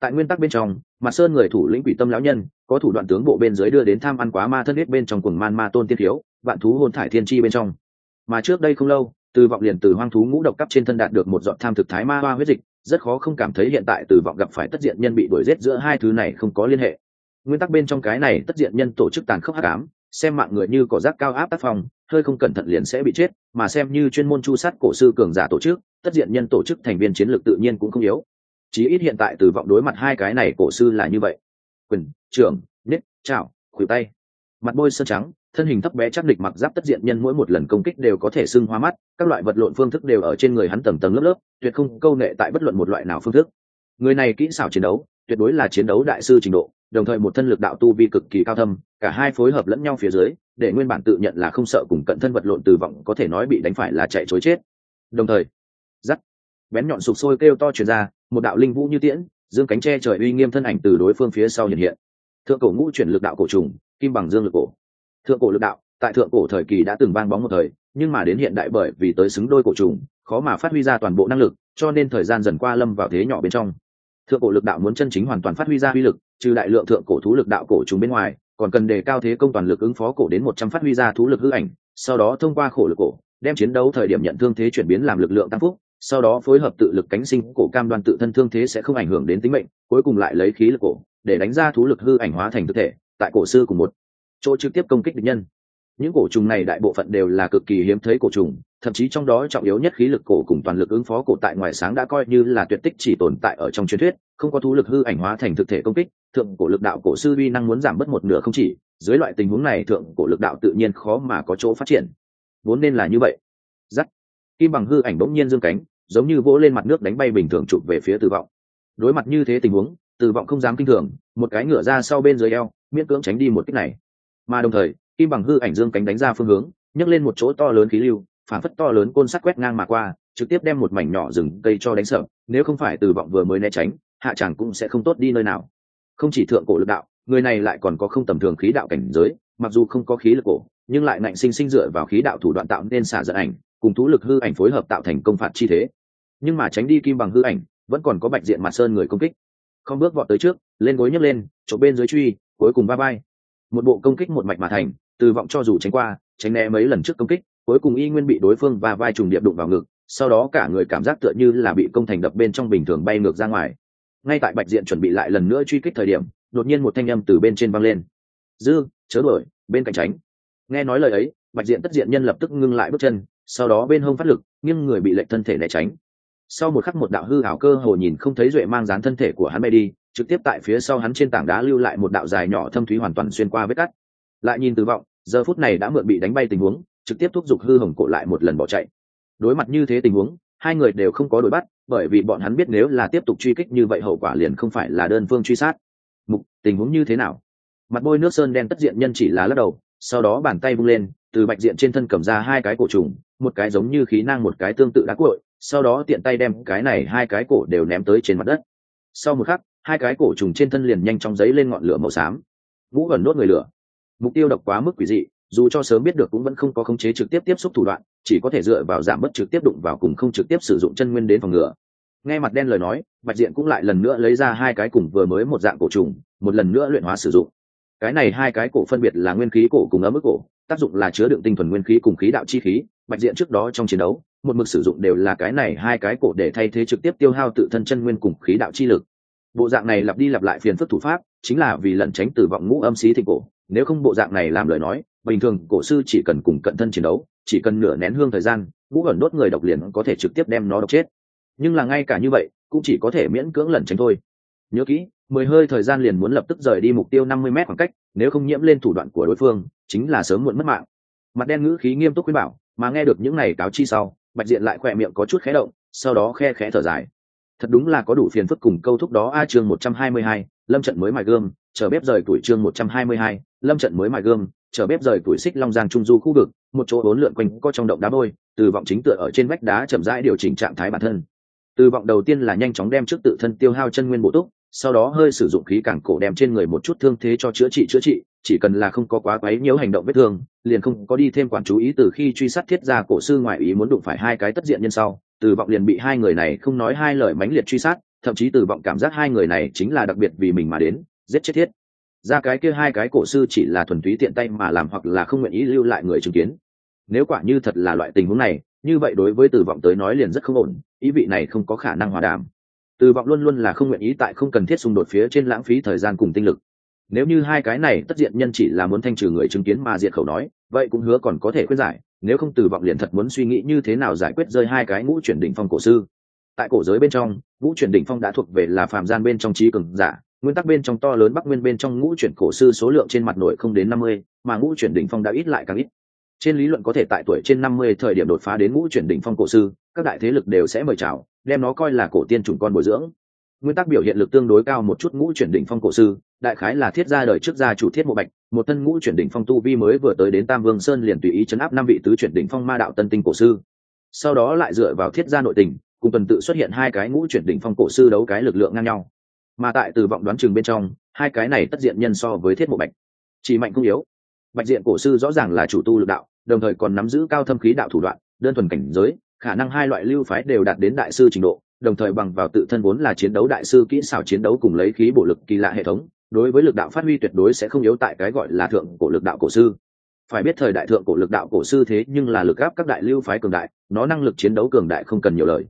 tại nguyên tắc bên trong mặt sơn người thủ lĩnh quỷ tâm lão nhân, có thủ đoạn tướng bộ bên dưới đưa đến tham ăn quá ma thân huyết bên trong cùng man ma tôn tiên thiếu, vạn thú hôn thải thiên chi bên trong. Mà trước đây không lâu, từ vọng liền từ hoang thú ngũ độc cấp trên thân đạt được một dọn tham thực thái ma hoa huyết dịch, rất khó không cảm thấy hiện tại từ vọng gặp phải tất diện nhân bị đuổi giết giữa hai thứ này không có liên hệ. Nguyên tắc bên trong cái này tất diện nhân tổ chức tàn khốc hắc ám, xem mạng người như cỏ rác cao áp tác phong, hơi không cẩn thận liền sẽ bị chết, mà xem như chuyên môn chu sát cổ sư cường giả tổ chức, tất diện nhân tổ chức thành viên chiến lược tự nhiên cũng không yếu chí ít hiện tại từ vọng đối mặt hai cái này cổ sư là như vậy. Quyền trưởng nết chảo khuỷu tay. Mặt bôi sơn trắng, thân hình thấp bé chắc địch mặc giáp tất diện nhân mỗi một lần công kích đều có thể sưng hoa mắt, các loại vật lộn phương thức đều ở trên người hắn tầng tầng lớp lớp, tuyệt không câu nệ tại bất luận một loại nào phương thức. Người này kỹ xảo chiến đấu, tuyệt đối là chiến đấu đại sư trình độ, đồng thời một thân lực đạo tu vi cực kỳ cao thâm, cả hai phối hợp lẫn nhau phía dưới, để nguyên bản tự nhận là không sợ cùng cận thân vật lộn từ vọng có thể nói bị đánh phải là chạy chối chết. Đồng thời, giắt bén nhọn sụp sôi kêu to truyền ra, một đạo linh vũ như tiễn, dương cánh tre trời uy nghiêm thân ảnh từ đối phương phía sau hiện hiện. Thượng cổ ngũ chuyển lực đạo cổ trùng, kim bằng dương lực cổ. Thượng cổ lực đạo, tại thượng cổ thời kỳ đã từng vang bóng một thời, nhưng mà đến hiện đại bởi vì tới xứng đôi cổ trùng, khó mà phát huy ra toàn bộ năng lực, cho nên thời gian dần qua lâm vào thế nhỏ bên trong. Thượng cổ lực đạo muốn chân chính hoàn toàn phát huy ra uy lực, trừ đại lượng thượng cổ thú lực đạo cổ trùng bên ngoài, còn cần đề cao thế công toàn lực ứng phó cổ đến một trăm phát huy ra thú lực hư ảnh, sau đó thông qua khổ lực cổ, đem chiến đấu thời điểm nhận thương thế chuyển biến làm lực lượng tăng phúc sau đó phối hợp tự lực cánh sinh cổ cam đoan tự thân thương thế sẽ không ảnh hưởng đến tính mệnh, cuối cùng lại lấy khí lực cổ để đánh ra thú lực hư ảnh hóa thành thực thể, tại cổ sư cùng một chỗ trực tiếp công kích địch nhân. Những cổ trùng này đại bộ phận đều là cực kỳ hiếm thấy cổ trùng, thậm chí trong đó trọng yếu nhất khí lực cổ cùng toàn lực ứng phó cổ tại ngoài sáng đã coi như là tuyệt tích chỉ tồn tại ở trong truyền thuyết, không có thú lực hư ảnh hóa thành thực thể công kích, thượng cổ lực đạo cổ sư vi năng muốn giảm bớt một nửa không chỉ, dưới loại tình huống này thượng cổ lực đạo tự nhiên khó mà có chỗ phát triển. Vốn nên là như vậy. Giắt. Kim bằng hư ảnh bỗng nhiên dương cánh giống như vỗ lên mặt nước đánh bay bình thường chụp về phía tử vọng. Đối mặt như thế tình huống tử vọng không dám kinh thường, một cái ngựa ra sau bên dưới eo, miễn cưỡng tránh đi một kích này. Mà đồng thời, kim bằng hư ảnh dương cánh đánh ra phương hướng, nhấc lên một chỗ to lớn khí lưu phản phất to lớn côn sắt quét ngang mà qua, trực tiếp đem một mảnh nhỏ rừng cây cho đánh sợ. Nếu không phải từ vọng vừa mới né tránh, hạ chẳng cũng sẽ không tốt đi nơi nào. Không chỉ thượng cổ lực đạo, người này lại còn có không tầm thường khí đạo cảnh giới, mặc dù không có khí lực cổ, nhưng lại nạnh sinh sinh dựa vào khí đạo thủ đoạn tạo nên xả giận ảnh, cùng thú lực hư ảnh phối hợp tạo thành công phạt chi thế nhưng mà tránh đi kim bằng hư ảnh, vẫn còn có bạch diện mặt sơn người công kích. Không bước vọt tới trước, lên gối nhấc lên chỗ bên dưới truy, cuối cùng ba bay một bộ công kích một mạch mà thành, từ vọng cho dù tránh qua, tránh né mấy lần trước công kích, cuối cùng y nguyên bị đối phương và vai trùng điệp đụng vào ngực, sau đó cả người cảm giác tựa như là bị công thành đập bên trong bình thường bay ngược ra ngoài. Ngay tại bạch diện chuẩn bị lại lần nữa truy kích thời điểm, đột nhiên một thanh âm từ bên trên văng lên. Dư, chớ đuổi, bên cạnh tránh. Nghe nói lời ấy, bạch diện tất diện nhân lập tức ngưng lại bước chân, sau đó bên hông phát lực nhưng người bị lệnh thân thể né tránh sau một khắc một đạo hư ảo cơ hồ nhìn không thấy duệ mang dán thân thể của hắn bay đi, trực tiếp tại phía sau hắn trên tảng đá lưu lại một đạo dài nhỏ thâm thúy hoàn toàn xuyên qua vết cắt. Lại nhìn từ vọng, giờ phút này đã mượn bị đánh bay tình huống, trực tiếp thúc giục hư hồng cổ lại một lần bỏ chạy. Đối mặt như thế tình huống, hai người đều không có đuổi bắt, bởi vì bọn hắn biết nếu là tiếp tục truy kích như vậy hậu quả liền không phải là đơn phương truy sát. Mục, tình huống như thế nào? Mặt bôi nước sơn đen tất diện nhân chỉ là lắc đầu, sau đó bàn tay vung lên, từ bạch diện trên thân cầm ra hai cái cổ trùng, một cái giống như khí năng một cái tương tự đá cội sau đó tiện tay đem cái này hai cái cổ đều ném tới trên mặt đất. Sau một khắc, hai cái cổ trùng trên thân liền nhanh chóng giấy lên ngọn lửa màu xám. Vũ ẩn đốt người lửa. Mục tiêu độc quá mức quỷ dị, dù cho sớm biết được cũng vẫn không có khống chế trực tiếp tiếp xúc thủ đoạn, chỉ có thể dựa vào giảm bớt trực tiếp đụng vào cùng không trực tiếp sử dụng chân nguyên đến phòng ngừa. Nghe mặt đen lời nói, bạch diện cũng lại lần nữa lấy ra hai cái cùng vừa mới một dạng cổ trùng, một lần nữa luyện hóa sử dụng. Cái này hai cái cổ phân biệt là nguyên khí cổ cùng ấm ức cổ, tác dụng là chứa đựng tinh thuần nguyên khí cùng khí đạo chi khí bạch diện trước đó trong chiến đấu, một mực sử dụng đều là cái này hai cái cổ để thay thế trực tiếp tiêu hao tự thân chân nguyên cùng khí đạo chi lực. Bộ dạng này lặp đi lặp lại phiền phức thủ pháp, chính là vì lẩn tránh từ vọng ngũ âm xí thịnh cổ. Nếu không bộ dạng này làm lời nói, bình thường cổ sư chỉ cần cùng cận thân chiến đấu, chỉ cần nửa nén hương thời gian, ngũ ẩn đốt người độc liền có thể trực tiếp đem nó độc chết. Nhưng là ngay cả như vậy, cũng chỉ có thể miễn cưỡng lẩn tránh thôi. Nhớ kỹ, mười hơi thời gian liền muốn lập tức rời đi mục tiêu năm mươi m khoảng cách, nếu không nhiễm lên thủ đoạn của đối phương, chính là sớm muộn mất mạng. Mặt đen ngữ khí nghiêm túc khuyên bảo mà nghe được những này cáo chi sau, bạch diện lại khỏe miệng có chút khé động, sau đó khe khẽ thở dài. Thật đúng là có đủ phiền phức cùng câu thúc đó a chương một trăm hai mươi hai, lâm trận mới mài gươm, chờ bếp rời tuổi chương một trăm hai mươi hai, lâm trận mới mài gươm, chờ bếp rời tuổi xích long giang trung du khu vực, một chỗ bốn lượn quanh có trong động đá bôi, từ vọng chính tựa ở trên vách đá chậm rãi điều chỉnh trạng thái bản thân. Từ vọng đầu tiên là nhanh chóng đem trước tự thân tiêu hao chân nguyên bổ túc sau đó hơi sử dụng khí cảng cổ đem trên người một chút thương thế cho chữa trị chữa trị, chỉ cần là không có quá quấy nhiễu hành động vết thương, liền không có đi thêm quản chú ý từ khi truy sát thiết ra cổ sư ngoại ý muốn đụng phải hai cái tất diện nhân sau, từ vọng liền bị hai người này không nói hai lời mãnh liệt truy sát, thậm chí từ vọng cảm giác hai người này chính là đặc biệt vì mình mà đến, giết chết thiết. Ra cái kia hai cái cổ sư chỉ là thuần túy tiện tay mà làm hoặc là không nguyện ý lưu lại người chứng kiến. Nếu quả như thật là loại tình huống này, như vậy đối với từ vọng tới nói liền rất không ổn, ý vị này không có khả năng hòa đàm từ vọng luôn luôn là không nguyện ý tại không cần thiết xung đột phía trên lãng phí thời gian cùng tinh lực. Nếu như hai cái này tất diện nhân chỉ là muốn thanh trừ người chứng kiến mà diệt khẩu nói, vậy cũng hứa còn có thể khuyết giải, nếu không từ vọng liền thật muốn suy nghĩ như thế nào giải quyết rơi hai cái ngũ chuyển đỉnh phong cổ sư. Tại cổ giới bên trong, ngũ chuyển đỉnh phong đã thuộc về là phàm gian bên trong trí cường giả, nguyên tắc bên trong to lớn bắc nguyên bên trong ngũ chuyển cổ sư số lượng trên mặt nội không đến năm mươi, mà ngũ chuyển đỉnh phong đã ít lại càng ít. Trên lý luận có thể tại tuổi trên năm mươi thời điểm đột phá đến ngũ chuyển đỉnh phong cổ sư, các đại thế lực đều sẽ mời chào đem nó coi là cổ tiên chủng con bồi dưỡng. Nguyên tắc biểu hiện lực tương đối cao một chút ngũ chuyển đỉnh phong cổ sư, đại khái là thiết gia đời trước gia chủ thiết mộ bạch, một tân ngũ chuyển đỉnh phong tu vi mới vừa tới đến tam vương sơn liền tùy ý chấn áp năm vị tứ chuyển đỉnh phong ma đạo tân tinh cổ sư. Sau đó lại dựa vào thiết gia nội tình, cùng tuần tự xuất hiện hai cái ngũ chuyển đỉnh phong cổ sư đấu cái lực lượng ngang nhau. Mà tại từ vọng đoán chừng bên trong, hai cái này tất diện nhân so với thiết mộ bạch, chỉ mạnh không yếu. Bạch diện cổ sư rõ ràng là chủ tu lực đạo, đồng thời còn nắm giữ cao thâm khí đạo thủ đoạn, đơn thuần cảnh giới khả năng hai loại lưu phái đều đạt đến đại sư trình độ, đồng thời bằng vào tự thân vốn là chiến đấu đại sư kỹ xảo chiến đấu cùng lấy khí bổ lực kỳ lạ hệ thống, đối với lực đạo phát huy tuyệt đối sẽ không yếu tại cái gọi là thượng cổ lực đạo cổ sư. Phải biết thời đại thượng cổ lực đạo cổ sư thế nhưng là lực áp các đại lưu phái cường đại, nó năng lực chiến đấu cường đại không cần nhiều lời.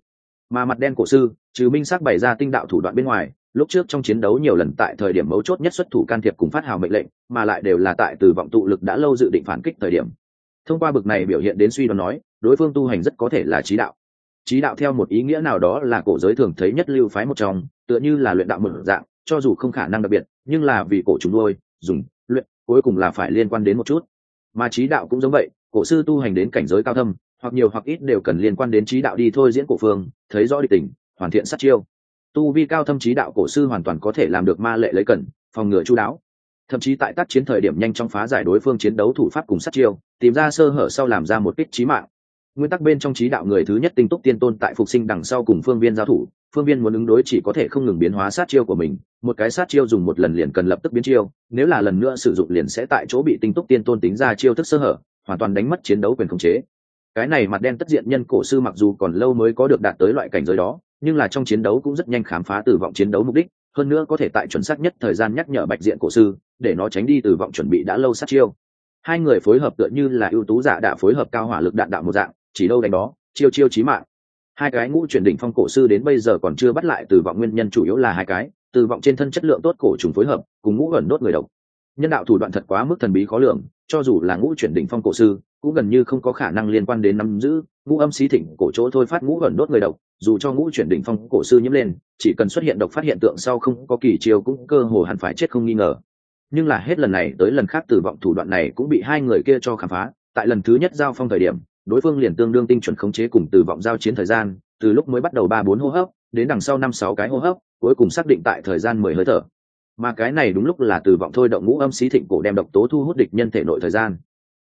Mà mặt đen cổ sư, trừ minh xác bày ra tinh đạo thủ đoạn bên ngoài, lúc trước trong chiến đấu nhiều lần tại thời điểm mấu chốt nhất xuất thủ can thiệp cùng phát hào mệnh lệnh, mà lại đều là tại từ vọng tụ lực đã lâu dự định phản kích thời điểm. Thông qua bực này biểu hiện đến suy đoán nói đối phương tu hành rất có thể là trí đạo. Trí đạo theo một ý nghĩa nào đó là cổ giới thường thấy nhất lưu phái một trong, tựa như là luyện đạo một dạng, cho dù không khả năng đặc biệt, nhưng là vì cổ chúng nuôi, dùng, luyện, cuối cùng là phải liên quan đến một chút. Mà trí đạo cũng giống vậy, cổ sư tu hành đến cảnh giới cao thâm, hoặc nhiều hoặc ít đều cần liên quan đến trí đạo đi thôi diễn cổ phương, thấy rõ địch tình, hoàn thiện sát chiêu. Tu vi cao thâm trí đạo cổ sư hoàn toàn có thể làm được ma lệ lấy cần, phòng ngừa chú đáo. Thậm chí tại tác chiến thời điểm nhanh chóng phá giải đối phương chiến đấu thủ pháp cùng sát chiêu, tìm ra sơ hở sau làm ra một kích trí mạng nguyên tắc bên trong trí đạo người thứ nhất tinh túc tiên tôn tại phục sinh đằng sau cùng phương viên giao thủ, phương viên muốn ứng đối chỉ có thể không ngừng biến hóa sát chiêu của mình, một cái sát chiêu dùng một lần liền cần lập tức biến chiêu, nếu là lần nữa sử dụng liền sẽ tại chỗ bị tinh túc tiên tôn tính ra chiêu thức sơ hở, hoàn toàn đánh mất chiến đấu quyền khống chế. Cái này mặt đen tất diện nhân cổ sư mặc dù còn lâu mới có được đạt tới loại cảnh giới đó, nhưng là trong chiến đấu cũng rất nhanh khám phá tử vọng chiến đấu mục đích, hơn nữa có thể tại chuẩn xác nhất thời gian nhắc nhở bạch diện cổ sư, để nó tránh đi tử vọng chuẩn bị đã lâu sát chiêu. Hai người phối hợp tựa như là ưu tú giả đã phối hợp cao hỏa lực đạn đạo một dạng chỉ đâu đánh đó, chiêu chiêu chí mạng. Hai cái ngũ chuyển đỉnh phong cổ sư đến bây giờ còn chưa bắt lại từ vọng nguyên nhân chủ yếu là hai cái, từ vọng trên thân chất lượng tốt cổ trùng phối hợp, cùng ngũ gần đốt người độc. Nhân đạo thủ đoạn thật quá mức thần bí khó lường, cho dù là ngũ chuyển đỉnh phong cổ sư, cũng gần như không có khả năng liên quan đến nắm giữ ngũ âm xí thỉnh cổ chỗ thôi phát ngũ gần đốt người độc, dù cho ngũ chuyển đỉnh phong cổ sư nhiễm lên, chỉ cần xuất hiện độc phát hiện tượng sau không có kỳ chiều cũng cơ hồ hẳn phải chết không nghi ngờ. Nhưng là hết lần này tới lần khác tử vọng thủ đoạn này cũng bị hai người kia cho khám phá, tại lần thứ nhất giao phong thời điểm đối phương liền tương đương tinh chuẩn khống chế cùng từ vọng giao chiến thời gian, từ lúc mới bắt đầu ba bốn hô hấp, đến đằng sau năm sáu cái hô hấp, cuối cùng xác định tại thời gian mười hơi thở. Mà cái này đúng lúc là từ vọng thôi động ngũ âm xí thịnh cổ đem độc tố thu hút địch nhân thể nội thời gian.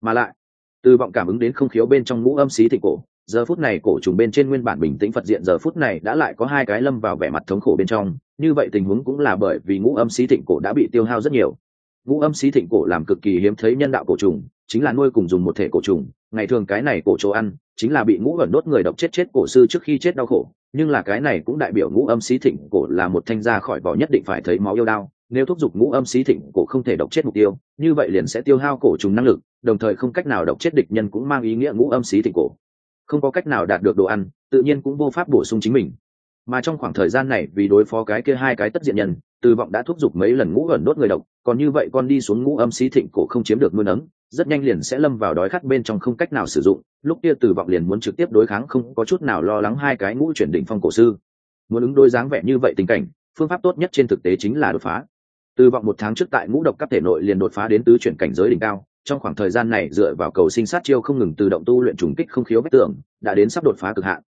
Mà lại, từ vọng cảm ứng đến không khiếu bên trong ngũ âm xí thịnh cổ, giờ phút này cổ trùng bên trên nguyên bản bình tĩnh phật diện giờ phút này đã lại có hai cái lâm vào vẻ mặt thống khổ bên trong, như vậy tình huống cũng là bởi vì ngũ âm xí thịnh cổ đã bị tiêu hao rất nhiều. Ngũ âm xí thịnh cổ làm cực kỳ hiếm thấy nhân đạo cổ trùng chính là nuôi cùng dùng một thể cổ trùng. Ngày thường cái này cổ chỗ ăn chính là bị ngũ ẩn đốt người độc chết chết cổ sư trước khi chết đau khổ. Nhưng là cái này cũng đại biểu ngũ âm xí thịnh cổ là một thanh gia khỏi vỏ nhất định phải thấy máu yêu đau. Nếu thúc giục ngũ âm xí thịnh cổ không thể độc chết mục tiêu, như vậy liền sẽ tiêu hao cổ trùng năng lực, đồng thời không cách nào độc chết địch nhân cũng mang ý nghĩa ngũ âm xí thịnh cổ. Không có cách nào đạt được đồ ăn, tự nhiên cũng vô pháp bổ sung chính mình. Mà trong khoảng thời gian này, vì đối phó cái kia hai cái tất diện nhân, từ vọng đã thúc giục mấy lần ngũ ẩn đốt người độc, còn như vậy con đi xuống ngũ âm xí thịnh cổ không chiếm được mưa nấng rất nhanh liền sẽ lâm vào đói khát bên trong không cách nào sử dụng, lúc kia từ vọng liền muốn trực tiếp đối kháng, không có chút nào lo lắng hai cái ngũ chuyển đỉnh phong cổ sư. Muốn ứng đối dáng vẻ như vậy tình cảnh, phương pháp tốt nhất trên thực tế chính là đột phá. Từ vọng một tháng trước tại ngũ độc cấp thể nội liền đột phá đến tứ chuyển cảnh giới đỉnh cao, trong khoảng thời gian này dựa vào cầu sinh sát chiêu không ngừng tự động tu luyện trùng kích không khiếu vết tưởng đã đến sắp đột phá cực hạn.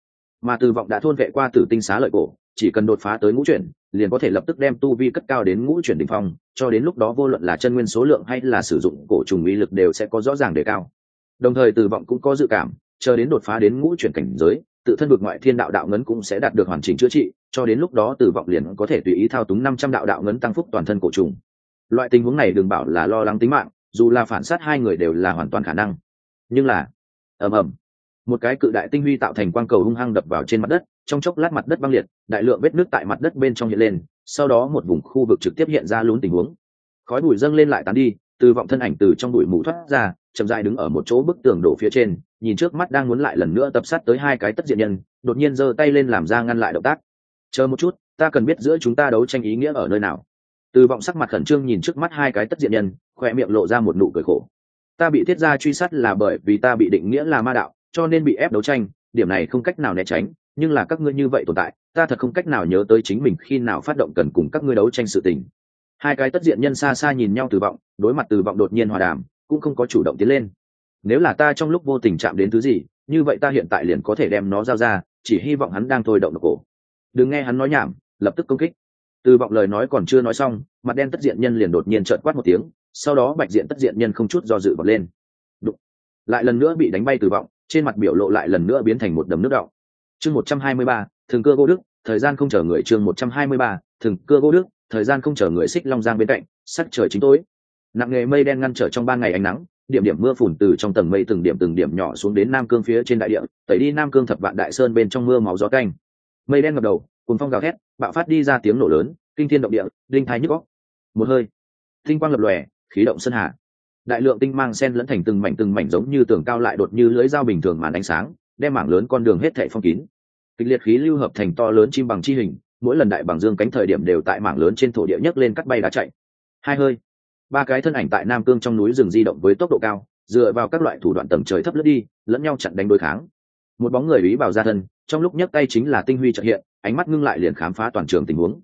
Mà từ vọng đã thôn vệ qua tử tinh xá lợi cổ chỉ cần đột phá tới ngũ chuyển, liền có thể lập tức đem tu vi cất cao đến ngũ chuyển đ ỉ n h phong, cho đến lúc đó vô luận là chân nguyên số lượng hay là sử dụng cổ trùng uy lực đều sẽ có rõ ràng đề cao. Đồng thời từ vọng cũng có dự cảm, chờ đến đột phá đến ngũ chuyển cảnh giới, tự thân vực ngoại thiên đạo đạo ngấn cũng sẽ đạt được hoàn chỉnh chữa trị, cho đến lúc đó từ vọng liền có thể tùy ý thao túng năm trăm đạo đạo ngấn tăng phúc toàn thân cổ trùng. Loại tình huống này đừng bảo là lo lắng tính mạng, dù là phản sát hai người đều là hoàn toàn khả năng. Nhưng là, ầm ầm, một cái cự đại tinh huy tạo thành quang cầu hung hăng đập vào trên mặt đất trong chốc lát mặt đất băng liệt, đại lượng vết nước tại mặt đất bên trong hiện lên, sau đó một vùng khu vực trực tiếp hiện ra lún tình huống. Khói bụi dâng lên lại tán đi, từ vọng thân ảnh từ trong bụi mù thoát ra, chậm rãi đứng ở một chỗ bức tường đổ phía trên, nhìn trước mắt đang muốn lại lần nữa tập sát tới hai cái tất diện nhân, đột nhiên giơ tay lên làm ra ngăn lại động tác. Chờ một chút, ta cần biết giữa chúng ta đấu tranh ý nghĩa ở nơi nào. Từ vọng sắc mặt khẩn trương nhìn trước mắt hai cái tất diện nhân khoe miệng lộ ra một nụ cười khổ. Ta bị thiết gia truy sát là bởi vì ta bị định nghĩa là ma đạo, cho nên bị ép đấu tranh, điểm này không cách nào né tránh nhưng là các ngươi như vậy tồn tại, ta thật không cách nào nhớ tới chính mình khi nào phát động cần cùng các ngươi đấu tranh sự tình. Hai cái tất diện nhân xa xa nhìn nhau từ vọng, đối mặt từ vọng đột nhiên hòa đàm, cũng không có chủ động tiến lên. Nếu là ta trong lúc vô tình chạm đến thứ gì, như vậy ta hiện tại liền có thể đem nó giao ra, chỉ hy vọng hắn đang thôi động cổ. Đừng nghe hắn nói nhảm, lập tức công kích. Từ vọng lời nói còn chưa nói xong, mặt đen tất diện nhân liền đột nhiên trợn quát một tiếng, sau đó bạch diện tất diện nhân không chút do dự vọt lên. Đụng. lại lần nữa bị đánh bay từ vọng, trên mặt biểu lộ lại lần nữa biến thành một đầm nước đọng chương một trăm hai mươi ba, thường cơ gỗ đức, thời gian không chờ người, chương một trăm hai mươi ba, thường cơ gỗ đức, thời gian không chờ người xích long giang bên cạnh, sắc trời chính tối. Nặng nghề mây đen ngăn trở trong ba ngày ánh nắng, điểm điểm mưa phùn từ trong tầng mây từng điểm từng điểm nhỏ xuống đến nam cương phía trên đại địa, tẩy đi nam cương thập vạn đại sơn bên trong mưa máu gió canh. Mây đen ngập đầu cùng phong gào thét, bạo phát đi ra tiếng nổ lớn, kinh thiên động địa linh thái nhức góc một hơi, tinh quang lập lòe, khí động sân hạ đại lượng tinh mang sen lẫn thành từng mảnh từng mảnh giống như tường cao lại đột như lưỡi dao bình thường màn ánh sáng, đem mảng lớn con đường hết thảy phong kín kịch liệt khí lưu hợp thành to lớn chim bằng chi hình, mỗi lần đại bằng dương cánh thời điểm đều tại mảng lớn trên thổ địa nhấc lên cắt bay đá chạy. Hai hơi, ba cái thân ảnh tại nam cương trong núi rừng di động với tốc độ cao, dựa vào các loại thủ đoạn tầng trời thấp lướt đi, lẫn nhau chặn đánh đối kháng. Một bóng người ý vào ra thân, trong lúc nhấc tay chính là tinh huy trợ hiện, ánh mắt ngưng lại liền khám phá toàn trường tình huống.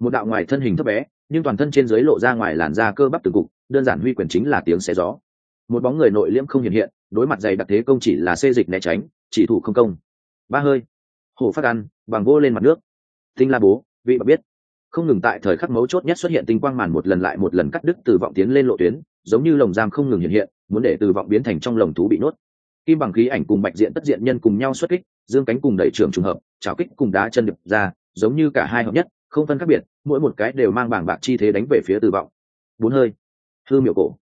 Một đạo ngoài thân hình thấp bé, nhưng toàn thân trên dưới lộ ra ngoài làn da cơ bắp từng cục, đơn giản huy quyền chính là tiếng xé gió. Một bóng người nội liễm không hiện hiện, đối mặt dày đặc thế công chỉ là xê dịch né tránh, chỉ thủ không công. Ba hơi hổ phát ăn bằng vô lên mặt nước. Tinh la bố, vị bậc biết. Không ngừng tại thời khắc mấu chốt nhất xuất hiện tinh quang màn một lần lại một lần cắt đứt từ vọng tiến lên lộ tuyến, giống như lồng giam không ngừng hiện hiện, muốn để từ vọng biến thành trong lồng thú bị nuốt kim bằng khí ảnh cùng bạch diện tất diện nhân cùng nhau xuất kích, dương cánh cùng đẩy trường trùng hợp, chảo kích cùng đá chân đập ra, giống như cả hai hợp nhất, không phân khác biệt, mỗi một cái đều mang bảng bạc chi thế đánh về phía từ vọng. Bốn hơi. Hư miệu cổ.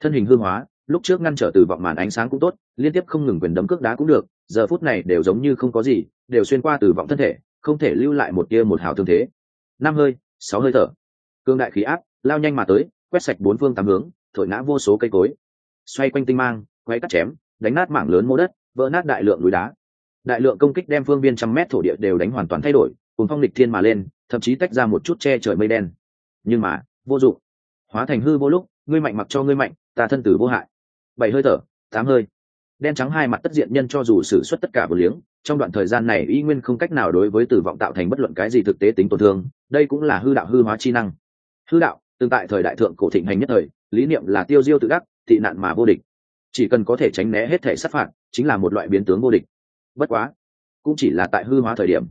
Thân hình hư hóa, lúc trước ngăn trở từ vọng màn ánh sáng cũng tốt, liên tiếp không ngừng quyền đấm cước đá cũng được giờ phút này đều giống như không có gì, đều xuyên qua từ vọng thân thể, không thể lưu lại một tia một hào thương thế. Năm hơi, sáu hơi thở. Cương đại khí áp, lao nhanh mà tới, quét sạch bốn phương tám hướng, thổi ngã vô số cây cối. Xoay quanh tinh mang, quay cắt chém, đánh nát mảng lớn mô đất, vỡ nát đại lượng núi đá. Đại lượng công kích đem phương viên trăm mét thổ địa đều đánh hoàn toàn thay đổi cùng phong lịch thiên mà lên, thậm chí tách ra một chút che trời mây đen. Nhưng mà, vô dụng. Hóa thành hư vô lúc, ngươi mạnh mặc cho ngươi mạnh, ta thân tử vô hại. Bảy hơi thở, tám hơi đen trắng hai mặt tất diện nhân cho dù xử suất tất cả vô liếng, trong đoạn thời gian này y nguyên không cách nào đối với tử vọng tạo thành bất luận cái gì thực tế tính tổn thương, đây cũng là hư đạo hư hóa chi năng. Hư đạo, tương tại thời đại thượng cổ thịnh hành nhất thời, lý niệm là tiêu diêu tự đắc thị nạn mà vô địch. Chỉ cần có thể tránh né hết thể sát phạt, chính là một loại biến tướng vô địch. Bất quá, cũng chỉ là tại hư hóa thời điểm.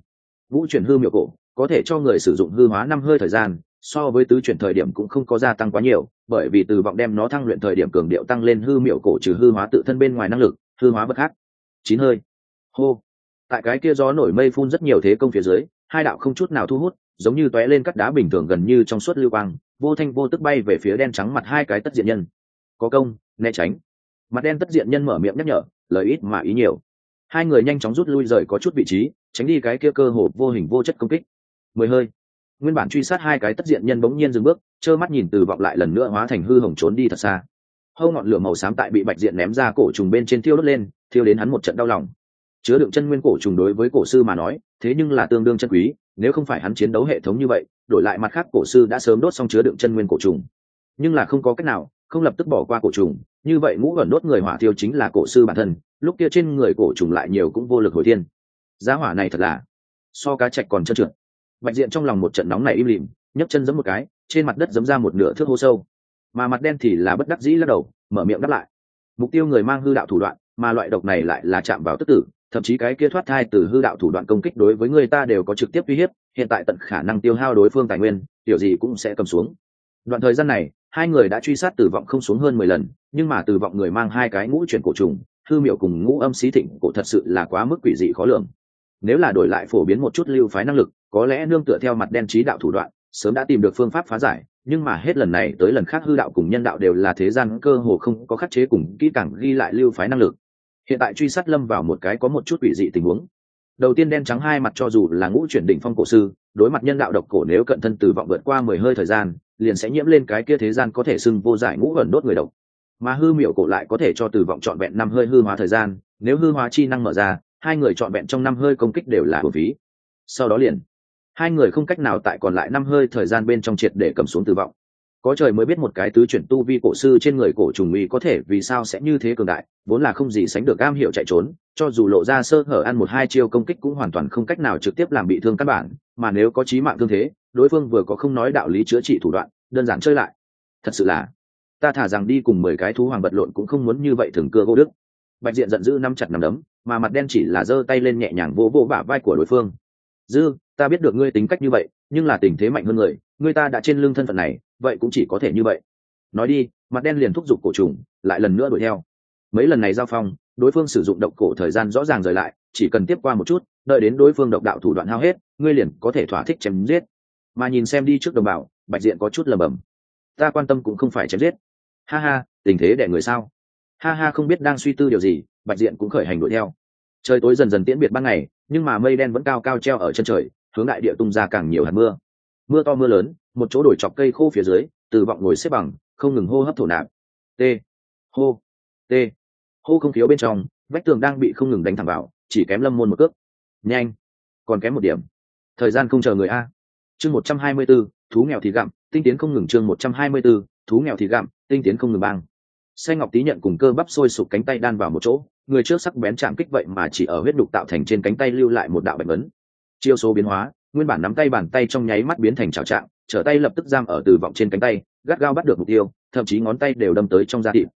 Vũ chuyển hư miệu cổ, có thể cho người sử dụng hư hóa năm hơi thời gian so với tứ chuyển thời điểm cũng không có gia tăng quá nhiều, bởi vì từ vọng đem nó thăng luyện thời điểm cường điệu tăng lên hư miệu cổ trừ hư hóa tự thân bên ngoài năng lực, hư hóa bất khác. Chín hơi. Hô. Tại cái kia gió nổi mây phun rất nhiều thế công phía dưới, hai đạo không chút nào thu hút, giống như tóe lên cắt đá bình thường gần như trong suốt lưu quang, vô thanh vô tức bay về phía đen trắng mặt hai cái tất diện nhân. Có công, né tránh. Mặt đen tất diện nhân mở miệng nhắc nhở, lời ít mà ý nhiều. Hai người nhanh chóng rút lui rời có chút vị trí, tránh đi cái kia cơ hồ vô hình vô chất công kích. Mười hơi nguyên bản truy sát hai cái tất diện nhân bỗng nhiên dừng bước, trơ mắt nhìn từ vọng lại lần nữa hóa thành hư hồng trốn đi thật xa. Hâu ngọn lửa màu xám tại bị bạch diện ném ra cổ trùng bên trên thiêu đốt lên, thiêu đến hắn một trận đau lòng. Chứa đựng chân nguyên cổ trùng đối với cổ sư mà nói, thế nhưng là tương đương chân quý, nếu không phải hắn chiến đấu hệ thống như vậy, đổi lại mặt khác cổ sư đã sớm đốt xong chứa đựng chân nguyên cổ trùng. Nhưng là không có cách nào, không lập tức bỏ qua cổ trùng, như vậy ngũ gần đốt người hỏa thiêu chính là cổ sư bản thân, lúc kia trên người cổ trùng lại nhiều cũng vô lực hồi thiên. Giá hỏa này thật là so cá chạch còn trơn trượt bạch diện trong lòng một trận nóng này im lìm, nhấc chân giấm một cái, trên mặt đất giấm ra một nửa thước hô sâu. Mà mặt đen thì là bất đắc dĩ lắc đầu, mở miệng đáp lại. Mục tiêu người mang hư đạo thủ đoạn, mà loại độc này lại là chạm vào tức tử, thậm chí cái kia thoát thai từ hư đạo thủ đoạn công kích đối với người ta đều có trực tiếp uy hiếp, hiện tại tận khả năng tiêu hao đối phương tài nguyên điều gì cũng sẽ cầm xuống. Đoạn thời gian này, hai người đã truy sát tử vọng không xuống hơn mười lần, nhưng mà tử vọng người mang hai cái ngũ chuyển cổ trùng, hư miệu cùng ngũ âm xí thịnh cổ thật sự là quá mức quỷ dị khó lường. Nếu là đổi lại phổ biến một chút lưu phái năng lực có lẽ nương tựa theo mặt đen trí đạo thủ đoạn, sớm đã tìm được phương pháp phá giải, nhưng mà hết lần này tới lần khác hư đạo cùng nhân đạo đều là thế gian cơ hồ không có khắc chế cùng kỹ càng ghi lại lưu phái năng lực. Hiện tại truy sát lâm vào một cái có một chút quỷ dị tình huống. Đầu tiên đen trắng hai mặt cho dù là ngũ chuyển đỉnh phong cổ sư, đối mặt nhân đạo độc cổ nếu cận thân từ vọng vượt qua mười hơi thời gian, liền sẽ nhiễm lên cái kia thế gian có thể sưng vô giải ngũ gần đốt người độc. Mà hư miểu cổ lại có thể cho từ vọng trọn vẹn năm hơi hư hóa thời gian, nếu hư hóa chi năng mở ra, hai người trọn vẹn trong năm hơi công kích đều là hồn phí. Sau đó liền hai người không cách nào tại còn lại năm hơi thời gian bên trong triệt để cầm xuống tử vọng có trời mới biết một cái tứ chuyển tu vi cổ sư trên người cổ trùng uy có thể vì sao sẽ như thế cường đại, vốn là không gì sánh được am hiểu chạy trốn, cho dù lộ ra sơ hở ăn một hai chiêu công kích cũng hoàn toàn không cách nào trực tiếp làm bị thương căn bản, mà nếu có trí mạng thương thế, đối phương vừa có không nói đạo lý chữa trị thủ đoạn, đơn giản chơi lại. Thật sự là, ta thả rằng đi cùng mười cái thú hoàng bật lộn cũng không muốn như vậy thường cưa gỗ đức. Bạch diện giận dữ nắm chặt nằm đấm, mà mặt đen chỉ là giơ tay lên nhẹ nhàng vỗ vỗ bả vai của đối phương dư, ta biết được ngươi tính cách như vậy, nhưng là tình thế mạnh hơn người, ngươi ta đã trên lưng thân phận này, vậy cũng chỉ có thể như vậy. Nói đi, mặt đen liền thúc giục cổ trùng, lại lần nữa đuổi theo. Mấy lần này giao phong, đối phương sử dụng độc cổ thời gian rõ ràng rời lại, chỉ cần tiếp qua một chút, đợi đến đối phương độc đạo thủ đoạn hao hết, ngươi liền có thể thỏa thích chém giết. Mà nhìn xem đi trước đồng bào, bạch diện có chút lầm bầm ta quan tâm cũng không phải chém giết. Ha ha, tình thế để người sao? Ha ha, không biết đang suy tư điều gì, bạch diện cũng khởi hành đuổi theo trời tối dần dần tiễn biệt ban ngày, nhưng mà mây đen vẫn cao cao treo ở chân trời, hướng đại địa tung ra càng nhiều hạt mưa. Mưa to mưa lớn, một chỗ đổi chọc cây khô phía dưới, từ vọng ngồi xếp bằng, không ngừng hô hấp thổ nạp. T, hô t. Hô không thiếu bên trong, vách tường đang bị không ngừng đánh thẳng vào, chỉ kém lâm môn một cước. Nhanh, còn kém một điểm. Thời gian không chờ người a. Chương một trăm hai mươi b ố thú nghèo thì gặm, tinh tiến không ngừng chương một trăm hai mươi b ố thú nghèo thì gặm, tinh tiến không ngừng bang xanh ngọc tí nhận cùng cơ bắp sôi sụp cánh tay đan vào một chỗ, người trước sắc bén chạm kích vậy mà chỉ ở huyết đục tạo thành trên cánh tay lưu lại một đạo bệnh ấn. Chiêu số biến hóa, nguyên bản nắm tay bàn tay trong nháy mắt biến thành trào trạng, trở tay lập tức giam ở từ vọng trên cánh tay, gắt gao bắt được mục tiêu, thậm chí ngón tay đều đâm tới trong da thịt.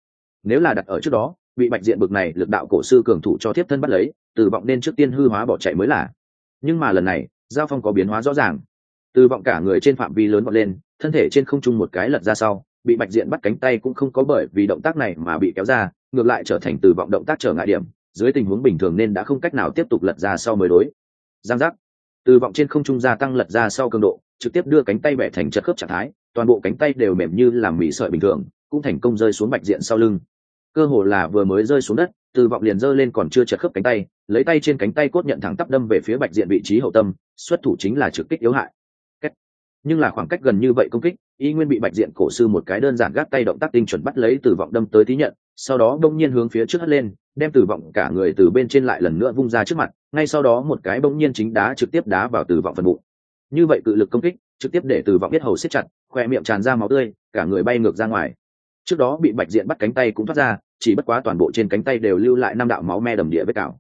Nếu là đặt ở trước đó, bị bạch diện bực này lực đạo cổ sư cường thủ cho tiếp thân bắt lấy từ vọng nên trước tiên hư hóa bỏ chạy mới là. Nhưng mà lần này, giao phong có biến hóa rõ ràng. Từ vọng cả người trên phạm vi lớn vọt lên, thân thể trên không trung một cái lật ra sau bị bạch diện bắt cánh tay cũng không có bởi vì động tác này mà bị kéo ra, ngược lại trở thành từ vọng động tác trở ngại điểm, dưới tình huống bình thường nên đã không cách nào tiếp tục lật ra sau mới đối. Giang giác. Từ vọng trên không trung gia tăng lật ra sau cường độ, trực tiếp đưa cánh tay bẻ thành chất khớp trạng thái, toàn bộ cánh tay đều mềm như làm mì sợi bình thường, cũng thành công rơi xuống bạch diện sau lưng. Cơ hồ là vừa mới rơi xuống đất, từ vọng liền giơ lên còn chưa chật khớp cánh tay, lấy tay trên cánh tay cốt nhận thẳng tắp đâm về phía bạch diện vị trí hậu tâm, xuất thủ chính là trực kích yếu hại. Nhưng là khoảng cách gần như vậy công kích y nguyên bị bạch diện cổ sư một cái đơn giản gác tay động tác tinh chuẩn bắt lấy từ vọng đâm tới tí nhận, sau đó đông nhiên hướng phía trước hất lên, đem từ vọng cả người từ bên trên lại lần nữa vung ra trước mặt, ngay sau đó một cái bỗng nhiên chính đá trực tiếp đá vào từ vọng phần bụng. Như vậy cự lực công kích, trực tiếp để từ vọng biết hầu siết chặt, khoe miệng tràn ra máu tươi, cả người bay ngược ra ngoài. Trước đó bị bạch diện bắt cánh tay cũng thoát ra, chỉ bất quá toàn bộ trên cánh tay đều lưu lại năm đạo máu me đầm địa vết cào.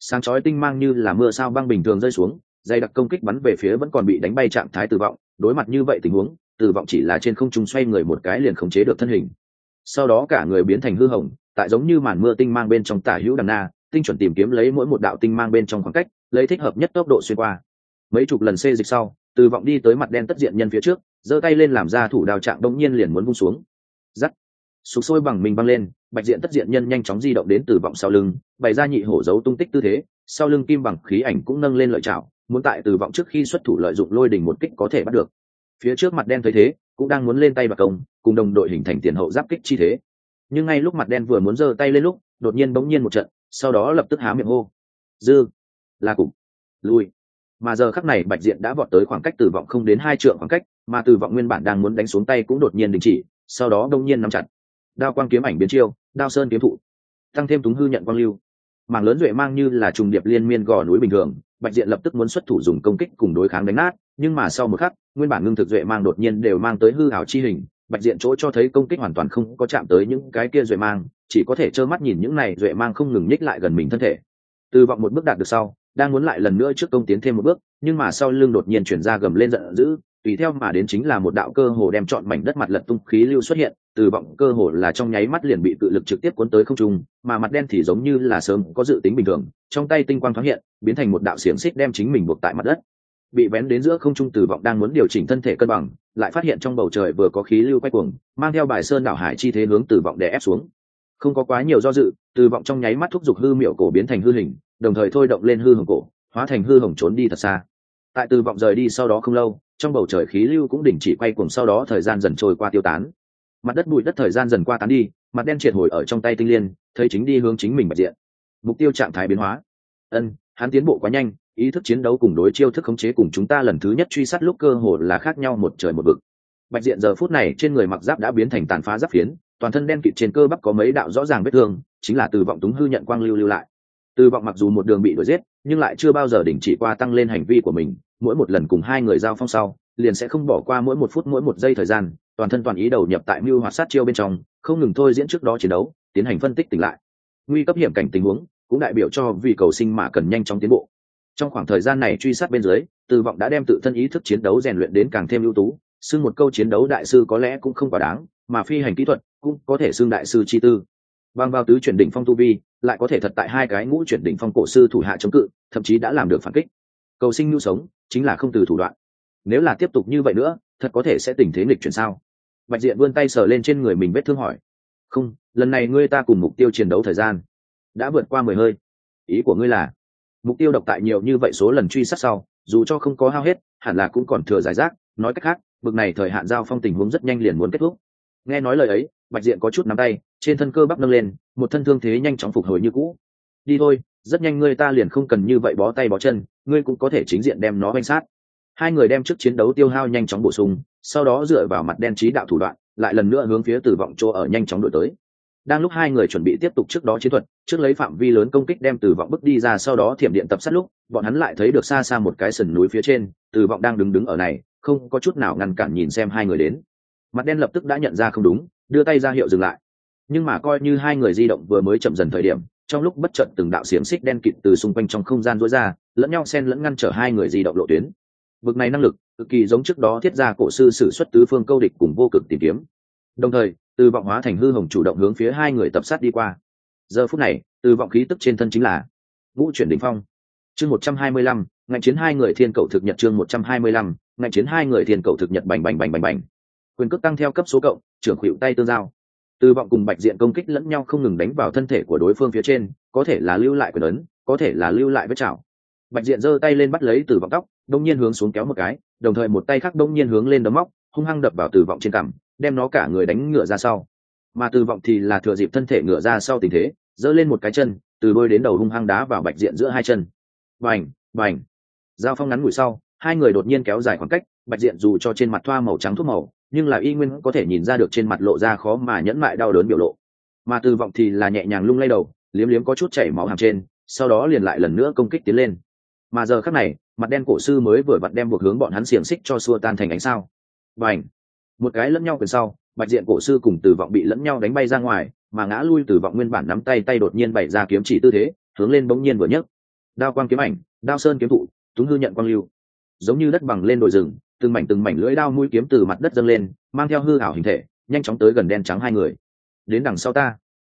Sáng chói tinh mang như là mưa sao băng bình thường rơi xuống dày đặc công kích bắn về phía vẫn còn bị đánh bay trạng thái tử vọng, đối mặt như vậy tình huống tử vọng chỉ là trên không trung xoay người một cái liền khống chế được thân hình. Sau đó cả người biến thành hư hỏng tại giống như màn mưa tinh mang bên trong tả hữu đằng na, tinh chuẩn tìm kiếm lấy mỗi một đạo tinh mang bên trong khoảng cách, lấy thích hợp nhất tốc độ xuyên qua. Mấy chục lần xê dịch sau từ vọng đi tới mặt đen tất diện nhân phía trước, giơ tay lên làm ra thủ đào trạng đông nhiên liền muốn vung xuống. Giắt! Sụp sôi bằng mình băng lên, bạch diện tất diện nhân nhanh chóng di động đến từ vọng sau lưng, bày ra nhị hổ dấu tung tích tư thế, sau lưng kim bằng khí ảnh cũng nâng lên lợi chảo, muốn tại từ vọng trước khi xuất thủ lợi dụng lôi đỉnh một kích có thể bắt được phía trước mặt đen thấy thế, cũng đang muốn lên tay và công, cùng đồng đội hình thành tiền hậu giáp kích chi thế. Nhưng ngay lúc mặt đen vừa muốn giơ tay lên lúc, đột nhiên bỗng nhiên một trận, sau đó lập tức há miệng hô. Dư, là cục, lui. Mà giờ khắc này bạch diện đã vọt tới khoảng cách từ vọng không đến hai trượng khoảng cách, mà từ vọng nguyên bản đang muốn đánh xuống tay cũng đột nhiên đình chỉ, sau đó đông nhiên nắm chặt. Đao quang kiếm ảnh biến chiêu, đao sơn kiếm thụ, tăng thêm túng hư nhận quang lưu. Mảng lớn duệ mang như là trùng điệp liên miên gò núi bình thường, bạch diện lập tức muốn xuất thủ dùng công kích cùng đối kháng đánh nát, nhưng mà sau một khắc nguyên bản ngưng thực duệ mang đột nhiên đều mang tới hư hảo chi hình, bạch diện chỗ cho thấy công kích hoàn toàn không có chạm tới những cái kia duệ mang, chỉ có thể trơ mắt nhìn những này duệ mang không ngừng nhích lại gần mình thân thể. Từ vọng một bước đạt được sau, đang muốn lại lần nữa trước công tiến thêm một bước, nhưng mà sau lưng đột nhiên chuyển ra gầm lên giận dữ, tùy theo mà đến chính là một đạo cơ hồ đem chọn mảnh đất mặt lật tung khí lưu xuất hiện, từ vọng cơ hồ là trong nháy mắt liền bị cự lực trực tiếp cuốn tới không trung, mà mặt đen thì giống như là sớm có dự tính bình thường, trong tay tinh quang thoáng hiện, biến thành một đạo xiềng xích đem chính mình buộc tại mặt đất bị vén đến giữa không trung từ vọng đang muốn điều chỉnh thân thể cân bằng, lại phát hiện trong bầu trời vừa có khí lưu quay cuồng, mang theo bài sơn đảo hải chi thế hướng từ vọng để ép xuống. Không có quá nhiều do dự từ vọng trong nháy mắt thúc giục hư miểu cổ biến thành hư hình, đồng thời thôi động lên hư hồng cổ, hóa thành hư hồng trốn đi thật xa. Tại từ vọng rời đi sau đó không lâu, trong bầu trời khí lưu cũng đình chỉ quay cuồng sau đó thời gian dần trôi qua tiêu tán. Mặt đất bụi đất thời gian dần qua tán đi, mặt đen triệt hồi ở trong tay tinh liên, thấy chính đi hướng chính mình bạch diện. Mục tiêu trạng thái biến hóa. Ân, hắn tiến bộ quá nhanh ý thức chiến đấu cùng đối chiêu thức khống chế cùng chúng ta lần thứ nhất truy sát lúc cơ hồ là khác nhau một trời một vực. Bạch diện giờ phút này trên người mặc giáp đã biến thành tàn phá giáp phiến, toàn thân đen kịt trên cơ bắp có mấy đạo rõ ràng vết thương, chính là từ vọng túng hư nhận quang lưu lưu lại. Từ vọng mặc dù một đường bị đuổi giết, nhưng lại chưa bao giờ đình chỉ qua tăng lên hành vi của mình, mỗi một lần cùng hai người giao phong sau, liền sẽ không bỏ qua mỗi một phút mỗi một giây thời gian, toàn thân toàn ý đầu nhập tại mưu hoạt sát chiêu bên trong, không ngừng thôi diễn trước đó chiến đấu, tiến hành phân tích tỉnh lại. Nguy cấp hiểm cảnh tình huống cũng đại biểu cho vì cầu sinh mà cần nhanh chóng tiến bộ trong khoảng thời gian này truy sát bên dưới, từ vọng đã đem tự thân ý thức chiến đấu rèn luyện đến càng thêm ưu tú, xưng một câu chiến đấu đại sư có lẽ cũng không quá đáng, mà phi hành kỹ thuật cũng có thể xưng đại sư chi tư. Bằng vào tứ chuyển đỉnh phong tu vi, lại có thể thật tại hai cái ngũ chuyển đỉnh phong cổ sư thủ hạ chống cự, thậm chí đã làm được phản kích. Cầu sinh nhu sống chính là không từ thủ đoạn. Nếu là tiếp tục như vậy nữa, thật có thể sẽ tình thế nghịch chuyển sao? Bạch diện vươn tay sờ lên trên người mình vết thương hỏi. Không, lần này ngươi ta cùng mục tiêu chiến đấu thời gian đã vượt qua mười hơi. Ý của ngươi là? Mục tiêu độc tại nhiều như vậy số lần truy sát sau, dù cho không có hao hết, hẳn là cũng còn thừa giải rác. Nói cách khác, bực này thời hạn giao phong tình huống rất nhanh liền muốn kết thúc. Nghe nói lời ấy, bạch diện có chút nắm tay, trên thân cơ bắp nâng lên, một thân thương thế nhanh chóng phục hồi như cũ. Đi thôi, rất nhanh ngươi ta liền không cần như vậy bó tay bó chân, ngươi cũng có thể chính diện đem nó banh sát. Hai người đem trước chiến đấu tiêu hao nhanh chóng bổ sung, sau đó dựa vào mặt đen trí đạo thủ đoạn, lại lần nữa hướng phía tử vọng chỗ ở nhanh chóng đổi tới đang lúc hai người chuẩn bị tiếp tục trước đó chiến thuật, trước lấy phạm vi lớn công kích đem từ vọng bước đi ra sau đó thiểm điện tập sát lúc, bọn hắn lại thấy được xa xa một cái sườn núi phía trên, từ vọng đang đứng đứng ở này, không có chút nào ngăn cản nhìn xem hai người đến. Mặt đen lập tức đã nhận ra không đúng, đưa tay ra hiệu dừng lại. Nhưng mà coi như hai người di động vừa mới chậm dần thời điểm, trong lúc bất trận từng đạo xiềng xích đen kịt từ xung quanh trong không gian rối ra, lẫn nhau xen lẫn ngăn trở hai người di động lộ tuyến. Vực này năng lực, cực kỳ giống trước đó thiết ra cổ sư sử xuất tứ phương câu địch cùng vô cực tìm kiếm. Đồng thời từ vọng hóa thành hư hồng chủ động hướng phía hai người tập sát đi qua. Giờ phút này, từ vọng khí tức trên thân chính là vũ chuyển đỉnh phong. Chương một trăm hai mươi lăm, ngạnh chiến hai người thiên cầu thực nhật chương một trăm hai mươi lăm, ngạnh chiến hai người thiên cầu thực nhật bành bành bành bành bành. Quyền cước tăng theo cấp số cộng, trưởng khuỵu tay tương giao. Từ vọng cùng bạch diện công kích lẫn nhau không ngừng đánh vào thân thể của đối phương phía trên, có thể là lưu lại quyền ấn, có thể là lưu lại vết chảo. Bạch diện giơ tay lên bắt lấy từ vọng tóc, đông nhiên hướng xuống kéo một cái, đồng thời một tay khác đông nhiên hướng lên đấm móc, hung hăng đập vào từ vọng trên cằm đem nó cả người đánh ngựa ra sau. Mà từ vọng thì là thừa dịp thân thể ngựa ra sau tình thế, giơ lên một cái chân, từ đôi đến đầu hung hăng đá vào bạch diện giữa hai chân. Bành bành. Giao phong ngắn ngủi sau, hai người đột nhiên kéo dài khoảng cách, bạch diện dù cho trên mặt thoa màu trắng thuốc màu, nhưng là y nguyên có thể nhìn ra được trên mặt lộ ra khó mà nhẫn mại đau đớn biểu lộ. Mà từ vọng thì là nhẹ nhàng lung lay đầu, liếm liếm có chút chảy máu hàm trên, sau đó liền lại lần nữa công kích tiến lên. Mà giờ khắc này, mặt đen cổ sư mới vừa vặn đem buộc hướng bọn hắn xiềng xích cho xua tan thành ánh sao. Và ảnh một cái lẫn nhau quyền sau, bạch diện cổ sư cùng từ vọng bị lẫn nhau đánh bay ra ngoài, mà ngã lui từ vọng nguyên bản nắm tay tay đột nhiên bày ra kiếm chỉ tư thế, hướng lên bỗng nhiên vừa nhấc. Đao quang kiếm ảnh, đao sơn kiếm thụ, túng hư nhận quang lưu. Giống như đất bằng lên đồi rừng, từng mảnh từng mảnh lưỡi đao mũi kiếm từ mặt đất dâng lên, mang theo hư ảo hình thể, nhanh chóng tới gần đen trắng hai người. Đến đằng sau ta.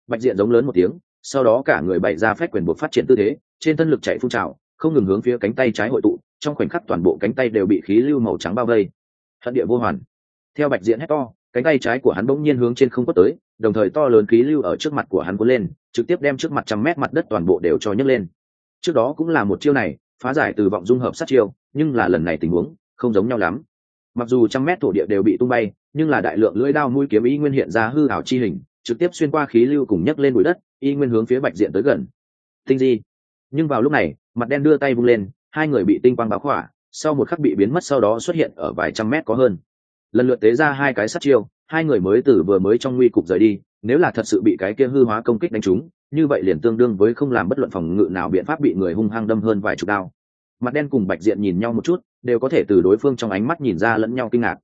Bạch diện giống lớn một tiếng, sau đó cả người bày ra phép quyền buộc phát triển tư thế, trên thân lực chạy phun trào, không ngừng hướng phía cánh tay trái hội tụ, trong khoảnh khắc toàn bộ cánh tay đều bị khí lưu màu trắng bao vây. Hận địa vô hoàn theo bạch diện hét to, cánh tay trái của hắn bỗng nhiên hướng trên không quất tới, đồng thời to lớn khí lưu ở trước mặt của hắn cuốn lên, trực tiếp đem trước mặt trăm mét mặt đất toàn bộ đều cho nhấc lên. Trước đó cũng là một chiêu này, phá giải từ vọng dung hợp sát chiêu, nhưng là lần này tình huống không giống nhau lắm. Mặc dù trăm mét thổ địa đều bị tung bay, nhưng là đại lượng lưỡi đao mũi kiếm y nguyên hiện ra hư ảo chi hình, trực tiếp xuyên qua khí lưu cùng nhấc lên bụi đất, y nguyên hướng phía bạch diện tới gần. Tinh di. Nhưng vào lúc này, mặt đen đưa tay vung lên, hai người bị tinh quang báo khỏa, sau một khắc bị biến mất sau đó xuất hiện ở vài trăm mét có hơn lần lượt tế ra hai cái sát chiêu, hai người mới từ vừa mới trong nguy cục rời đi, nếu là thật sự bị cái kia hư hóa công kích đánh trúng, như vậy liền tương đương với không làm bất luận phòng ngự nào biện pháp bị người hung hăng đâm hơn vài chục đao. Mặt đen cùng bạch diện nhìn nhau một chút, đều có thể từ đối phương trong ánh mắt nhìn ra lẫn nhau kinh ngạc.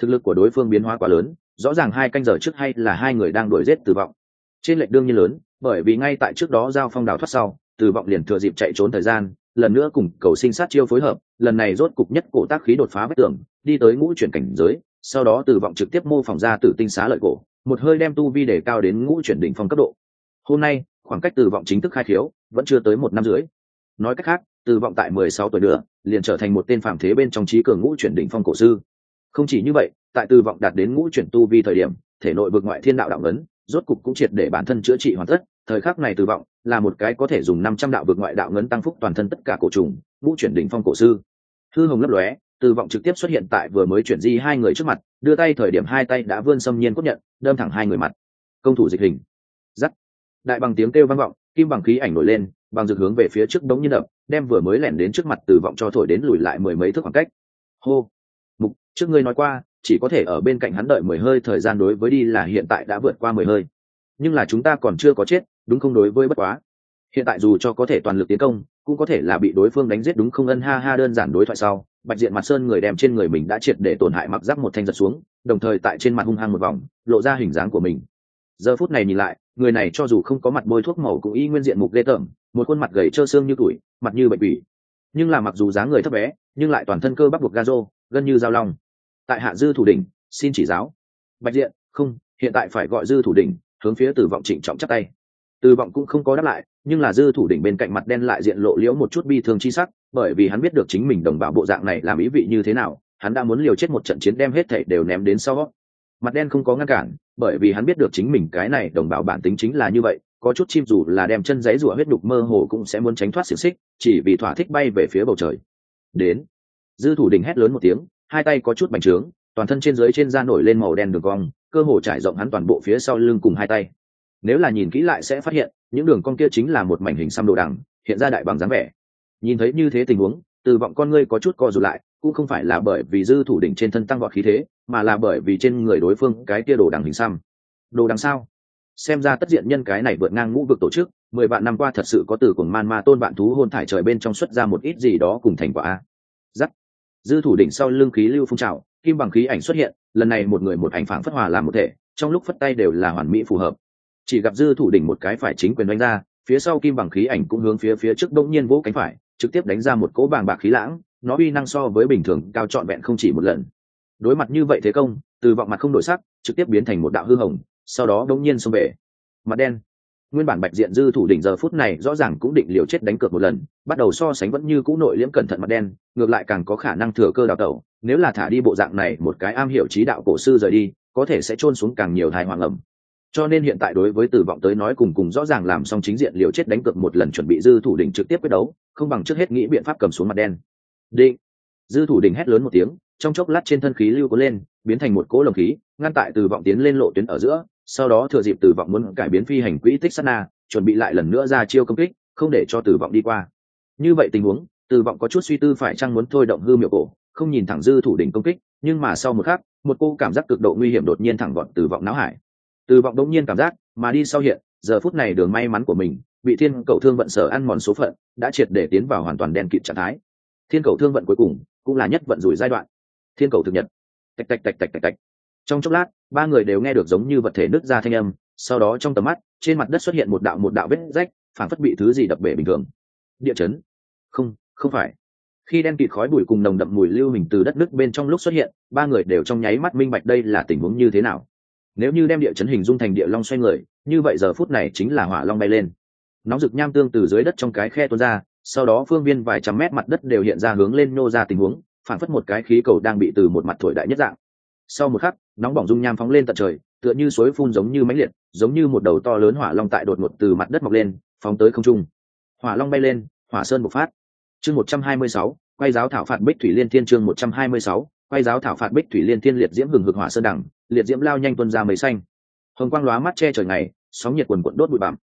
Thực lực của đối phương biến hóa quá lớn, rõ ràng hai canh giờ trước hay là hai người đang đuổi g i ế t tử vọng. Trên lệnh đương nhiên lớn, bởi vì ngay tại trước đó giao phong đào thoát sau tử vọng liền thừa dịp chạy trốn thời gian, lần nữa cùng cầu sinh sát chiêu phối hợp, lần này rốt cục nhất cổ tác khí đột phá vách tường đi tới ngũ chuyển cảnh giới sau đó từ vọng trực tiếp mô phỏng ra từ tinh xá lợi cổ, một hơi đem tu vi để cao đến ngũ chuyển đỉnh phong cấp độ. Hôm nay, khoảng cách từ vọng chính thức khai khiếu, vẫn chưa tới một năm rưỡi. Nói cách khác từ vọng tại mười sáu tuổi nữa, liền trở thành một tên phàm thế bên trong trí cường ngũ chuyển đỉnh phong cổ sư. Không chỉ như vậy, tại từ vọng đạt đến ngũ chuyển tu vi thời điểm, thể nội vực ngoại thiên đạo đạo ấn, rốt cục cũng triệt để bản thân chữa trị hoàn tất. Thời khắc này từ vọng là một cái có thể dùng năm trăm đạo vực ngoại đạo ngấn tăng phúc toàn thân tất cả cổ trùng, ngũ chuyển đỉnh phong cổ sư. Hư hồng lấp lóe từ vọng trực tiếp xuất hiện tại vừa mới chuyển di hai người trước mặt, đưa tay thời điểm hai tay đã vươn xâm nhiên cốt nhận, đâm thẳng hai người mặt. Công thủ dịch hình. Giắt đại bằng tiếng kêu vang vọng, kim bằng khí ảnh nổi lên, bằng dược hướng về phía trước đống như đập, đem vừa mới lẻn đến trước mặt từ vọng cho thổi đến lùi lại mười mấy thước khoảng cách. Hô. Mục, trước ngươi nói qua, chỉ có thể ở bên cạnh hắn đợi mười hơi thời gian đối với đi là hiện tại đã vượt qua mười hơi. Nhưng là chúng ta còn chưa có chết, đúng không đối với bất quá. Hiện tại dù cho có thể toàn lực tiến công cũng có thể là bị đối phương đánh giết đúng không ân ha ha đơn giản đối thoại sau, bạch diện mặt sơn người đem trên người mình đã triệt để tổn hại mặc giáp một thanh giật xuống, đồng thời tại trên mặt hung hăng một vòng, lộ ra hình dáng của mình. Giờ phút này nhìn lại, người này cho dù không có mặt bôi thuốc màu cũng y nguyên diện mục ghê tởm, một khuôn mặt gầy trơ xương như tuổi, mặt như bệnh bỉ nhưng là mặc dù dáng người thấp bé, nhưng lại toàn thân cơ bắp buộc ga rô, gần như dao long. Tại hạ dư thủ đỉnh, xin chỉ giáo. Bạch diện, không, hiện tại phải gọi dư thủ đỉnh, hướng phía từ vọng trịnh trọng chắc tay từ vọng cũng không có đáp lại, nhưng là dư thủ đỉnh bên cạnh mặt đen lại diện lộ liễu một chút bi thương chi sắc, bởi vì hắn biết được chính mình đồng bào bộ dạng này làm ý vị như thế nào, hắn đã muốn liều chết một trận chiến đem hết thảy đều ném đến sau. Mặt đen không có ngăn cản, bởi vì hắn biết được chính mình cái này đồng bào bản tính chính là như vậy, có chút chim dù là đem chân giấy rủa huyết đục mơ hồ cũng sẽ muốn tránh thoát xiềng xích, chỉ vì thỏa thích bay về phía bầu trời. Đến, dư thủ đỉnh hét lớn một tiếng, hai tay có chút bành trướng, toàn thân trên dưới trên da nổi lên màu đen đường cong, cơ hồ trải rộng hắn toàn bộ phía sau lưng cùng hai tay nếu là nhìn kỹ lại sẽ phát hiện, những đường con kia chính là một mảnh hình xăm đồ đằng, hiện ra đại bằng dáng vẻ. Nhìn thấy như thế tình huống, từ vọng con ngươi có chút co rụt lại, cũng không phải là bởi vì dư thủ đỉnh trên thân tăng vọt khí thế, mà là bởi vì trên người đối phương cái kia đồ đằng hình xăm. Đồ đằng sao? Xem ra tất diện nhân cái này vượt ngang ngũ vực tổ chức, mười vạn năm qua thật sự có từ cùng man ma tôn bạn thú hôn thải trời bên trong xuất ra một ít gì đó cùng thành quả giắt dư thủ đỉnh sau lưng khí lưu phun trào, kim bằng khí ảnh xuất hiện, lần này một người một ảnh phản phất hòa làm một thể, trong lúc phất tay đều là hoàn mỹ phù hợp chỉ gặp dư thủ đỉnh một cái phải chính quyền đánh ra, phía sau kim bằng khí ảnh cũng hướng phía phía trước đông nhiên vỗ cánh phải, trực tiếp đánh ra một cỗ bàng bạc khí lãng, nó uy năng so với bình thường cao trọn vẹn không chỉ một lần. Đối mặt như vậy thế công, từ vọng mặt không đổi sắc, trực tiếp biến thành một đạo hư hồng, sau đó đông nhiên xông về. Mặt đen. Nguyên bản bạch diện dư thủ đỉnh giờ phút này rõ ràng cũng định liều chết đánh cược một lần, bắt đầu so sánh vẫn như cũ nội liễm cẩn thận mặt đen, ngược lại càng có khả năng thừa cơ đào tẩu. Nếu là thả đi bộ dạng này một cái am hiểu trí đạo cổ sư rời đi, có thể sẽ trôn xuống càng nhiều thai hoàng ẩm cho nên hiện tại đối với tử vọng tới nói cùng cùng rõ ràng làm xong chính diện liều chết đánh cược một lần chuẩn bị dư thủ đỉnh trực tiếp quyết đấu, không bằng trước hết nghĩ biện pháp cầm xuống mặt đen. Định. Dư thủ đỉnh hét lớn một tiếng, trong chốc lát trên thân khí lưu có lên, biến thành một cỗ lồng khí, ngăn tại từ vọng tiến lên lộ tuyến ở giữa, sau đó thừa dịp từ vọng muốn cải biến phi hành quỹ tích sát na, chuẩn bị lại lần nữa ra chiêu công kích, không để cho từ vọng đi qua. Như vậy tình huống từ vọng có chút suy tư phải chăng muốn thôi động hư miệu cổ, không nhìn thẳng dư thủ đỉnh công kích, nhưng mà sau một khắc, một cô cảm giác cực độ nguy hiểm đột nhiên thẳng gọn từ vọng não hải từ vọng đống nhiên cảm giác, mà đi sau hiện, giờ phút này đường may mắn của mình, bị thiên cầu thương vận sở ăn mòn số phận, đã triệt để tiến vào hoàn toàn đen kịt trạng thái. Thiên cầu thương vận cuối cùng, cũng là nhất vận rủi giai đoạn. Thiên cầu thực nhật. Tạch tạch tạch tạch tạch tạch. Trong chốc lát, ba người đều nghe được giống như vật thể nứt ra thanh âm, sau đó trong tầm mắt, trên mặt đất xuất hiện một đạo một đạo vết rách phản phất bị thứ gì đập bể bình thường. Địa chấn. Không không phải. Khi đen kịt khói bụi cùng nồng đậm mùi lưu mình từ đất nước bên trong lúc xuất hiện, ba người đều trong nháy mắt minh bạch đây là tình huống như thế nào nếu như đem địa chấn hình dung thành địa long xoay người, như vậy giờ phút này chính là hỏa long bay lên. Nóng rực nham tương từ dưới đất trong cái khe tuôn ra, sau đó phương viên vài trăm mét mặt đất đều hiện ra hướng lên nô ra tình huống, phản phất một cái khí cầu đang bị từ một mặt thổi đại nhất dạng. Sau một khắc, nóng bỏng dung nham phóng lên tận trời, tựa như suối phun giống như mãnh liệt, giống như một đầu to lớn hỏa long tại đột ngột từ mặt đất mọc lên, phóng tới không trung. Hỏa long bay lên, hỏa sơn bộc phát. Chương một trăm hai mươi sáu, quay giáo thảo phạt bích thủy liên thiên chương một trăm hai mươi sáu quay giáo thảo phạt bích thủy liên thiên liệt diễm hừng hực hỏa sơn đẳng liệt diễm lao nhanh tuân ra mấy xanh. Hồng quang lóa mắt che trời ngày, sóng nhiệt quần quận đốt bụi bặm.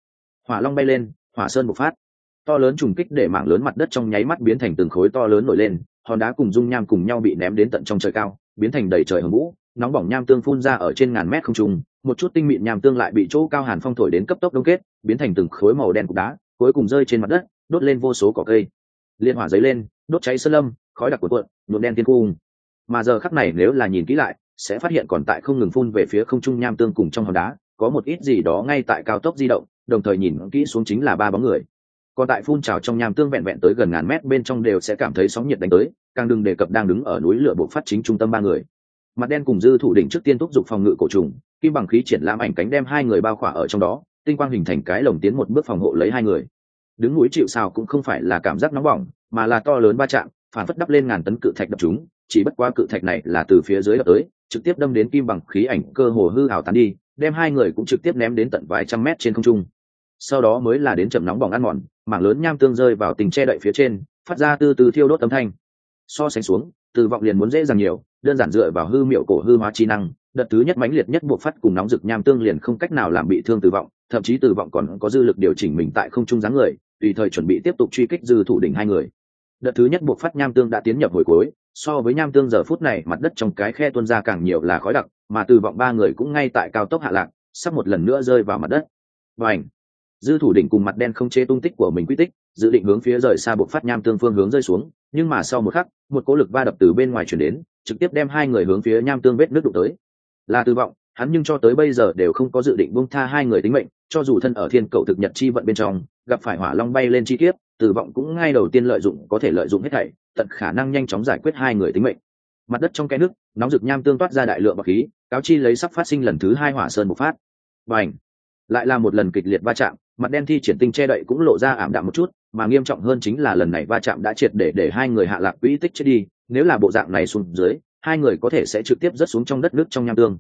Hỏa long bay lên, hỏa sơn bộc phát. To lớn trùng kích để mảng lớn mặt đất trong nháy mắt biến thành từng khối to lớn nổi lên, hòn đá cùng dung nham cùng nhau bị ném đến tận trong trời cao, biến thành đầy trời hầm vũ, nóng bỏng nham tương phun ra ở trên ngàn mét không trung, một chút tinh mịn nham tương lại bị chỗ cao hàn phong thổi đến cấp tốc đông kết, biến thành từng khối màu đen cục đá, cuối cùng rơi trên mặt đất, đốt lên vô số cỏ cây. Liên hỏa dấy lên, đốt cháy sơn lâm, khói đặc cuộn cuộn, nhuộm đen thiên cung mà giờ khắc này nếu là nhìn kỹ lại, sẽ phát hiện còn tại không ngừng phun về phía không trung nham tương cùng trong hòn đá, có một ít gì đó ngay tại cao tốc di động, đồng thời nhìn kỹ xuống chính là ba bóng người. Còn tại phun trào trong nham tương vẹn vẹn tới gần ngàn mét bên trong đều sẽ cảm thấy sóng nhiệt đánh tới, càng đừng đề cập đang đứng ở núi lửa bộ phát chính trung tâm ba người. Mặt đen cùng dư thủ đỉnh trước tiên thúc giục phòng ngự cổ trùng, kim bằng khí triển lãm ảnh cánh đem hai người bao khỏa ở trong đó, tinh quang hình thành cái lồng tiến một bước phòng hộ lấy hai người. Đứng núi chịu sao cũng không phải là cảm giác nóng bỏng, mà là to lớn ba chạm, phản phất đắp lên ngàn tấn cự thạch đập chúng chỉ bất quá cự thạch này là từ phía dưới đập tới, trực tiếp đâm đến kim bằng khí ảnh cơ hồ hư hào tán đi, đem hai người cũng trực tiếp ném đến tận vài trăm mét trên không trung. Sau đó mới là đến chậm nóng bỏng ăn mòn, mảng lớn nham tương rơi vào tình che đậy phía trên, phát ra từ từ thiêu đốt âm thanh. So sánh xuống từ vọng liền muốn dễ dàng nhiều, đơn giản dựa vào hư miệu cổ hư hóa chi năng, đợt thứ nhất mãnh liệt nhất buộc phát cùng nóng rực nham tương liền không cách nào làm bị thương từ vọng thậm chí từ vọng còn có dư lực điều chỉnh mình tại không trung dáng người, tùy thời chuẩn bị tiếp tục truy kích dư thủ đỉnh hai người đợt thứ nhất buộc phát nham tương đã tiến nhập hồi cuối, so với nham tương giờ phút này, mặt đất trong cái khe tuôn ra càng nhiều là khói đặc, mà từ vọng ba người cũng ngay tại cao tốc hạ lạc, sắp một lần nữa rơi vào mặt đất. Và ảnh dư thủ đỉnh cùng mặt đen không chế tung tích của mình quy tích, dự định hướng phía rời xa buộc phát nham tương phương hướng rơi xuống, nhưng mà sau một khắc, một cỗ lực va đập từ bên ngoài chuyển đến, trực tiếp đem hai người hướng phía nham tương vết nước đụng tới. Là từ vọng, hắn nhưng cho tới bây giờ đều không có dự định buông tha hai người tính mệnh cho dù thân ở thiên cầu thực nhật chi vận bên trong, gặp phải hỏa long bay lên chi tiết tử vọng cũng ngay đầu tiên lợi dụng, có thể lợi dụng hết thảy, tận khả năng nhanh chóng giải quyết hai người tính mệnh. Mặt đất trong cái nước, nóng rực nham tương toát ra đại lượng bọc khí, cáo chi lấy sắp phát sinh lần thứ hai hỏa sơn bộc phát. Và ảnh lại là một lần kịch liệt va chạm, mặt đen thi triển tinh che đậy cũng lộ ra ảm đạm một chút, mà nghiêm trọng hơn chính là lần này va chạm đã triệt để để hai người hạ lạc quỹ tích chết đi, nếu là bộ dạng này xuống dưới, hai người có thể sẽ trực tiếp rớt xuống trong đất nước trong nham tương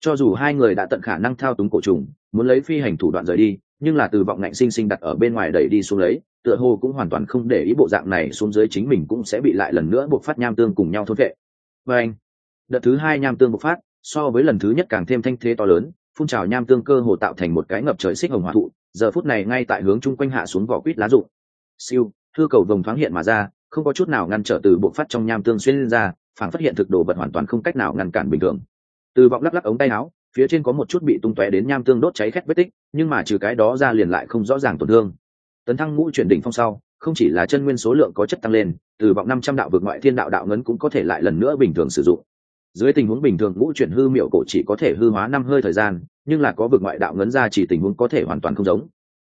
cho dù hai người đã tận khả năng thao túng cổ trùng, muốn lấy phi hành thủ đoạn rời đi, nhưng là từ vọng ngạnh sinh sinh đặt ở bên ngoài đẩy đi xuống lấy, tựa hồ cũng hoàn toàn không để ý bộ dạng này xuống dưới chính mình cũng sẽ bị lại lần nữa buộc phát nham tương cùng nhau thốt vệ. Và anh, đợt thứ hai nham tương bộc phát, so với lần thứ nhất càng thêm thanh thế to lớn, phun trào nham tương cơ hồ tạo thành một cái ngập trời xích hồng hỏa thụ, giờ phút này ngay tại hướng chung quanh hạ xuống vỏ quýt lá rụng. Siêu thư cầu vồng thoáng hiện mà ra, không có chút nào ngăn trở từ bộ phát trong nham tương xuyên lên ra phản phát hiện thực đồ vật hoàn toàn không cách nào ngăn cản bình thường từ vọng lắc lắc ống tay áo, phía trên có một chút bị tung tóe đến nham tương đốt cháy khét vết tích, nhưng mà trừ cái đó ra liền lại không rõ ràng tổn thương. Tấn thăng ngũ chuyển đỉnh phong sau, không chỉ là chân nguyên số lượng có chất tăng lên, từ vọng năm trăm đạo vượt ngoại thiên đạo đạo ngấn cũng có thể lại lần nữa bình thường sử dụng. Dưới tình huống bình thường ngũ chuyển hư miệu cổ chỉ có thể hư hóa năm hơi thời gian, nhưng là có vượt ngoại đạo ngấn ra chỉ tình huống có thể hoàn toàn không giống.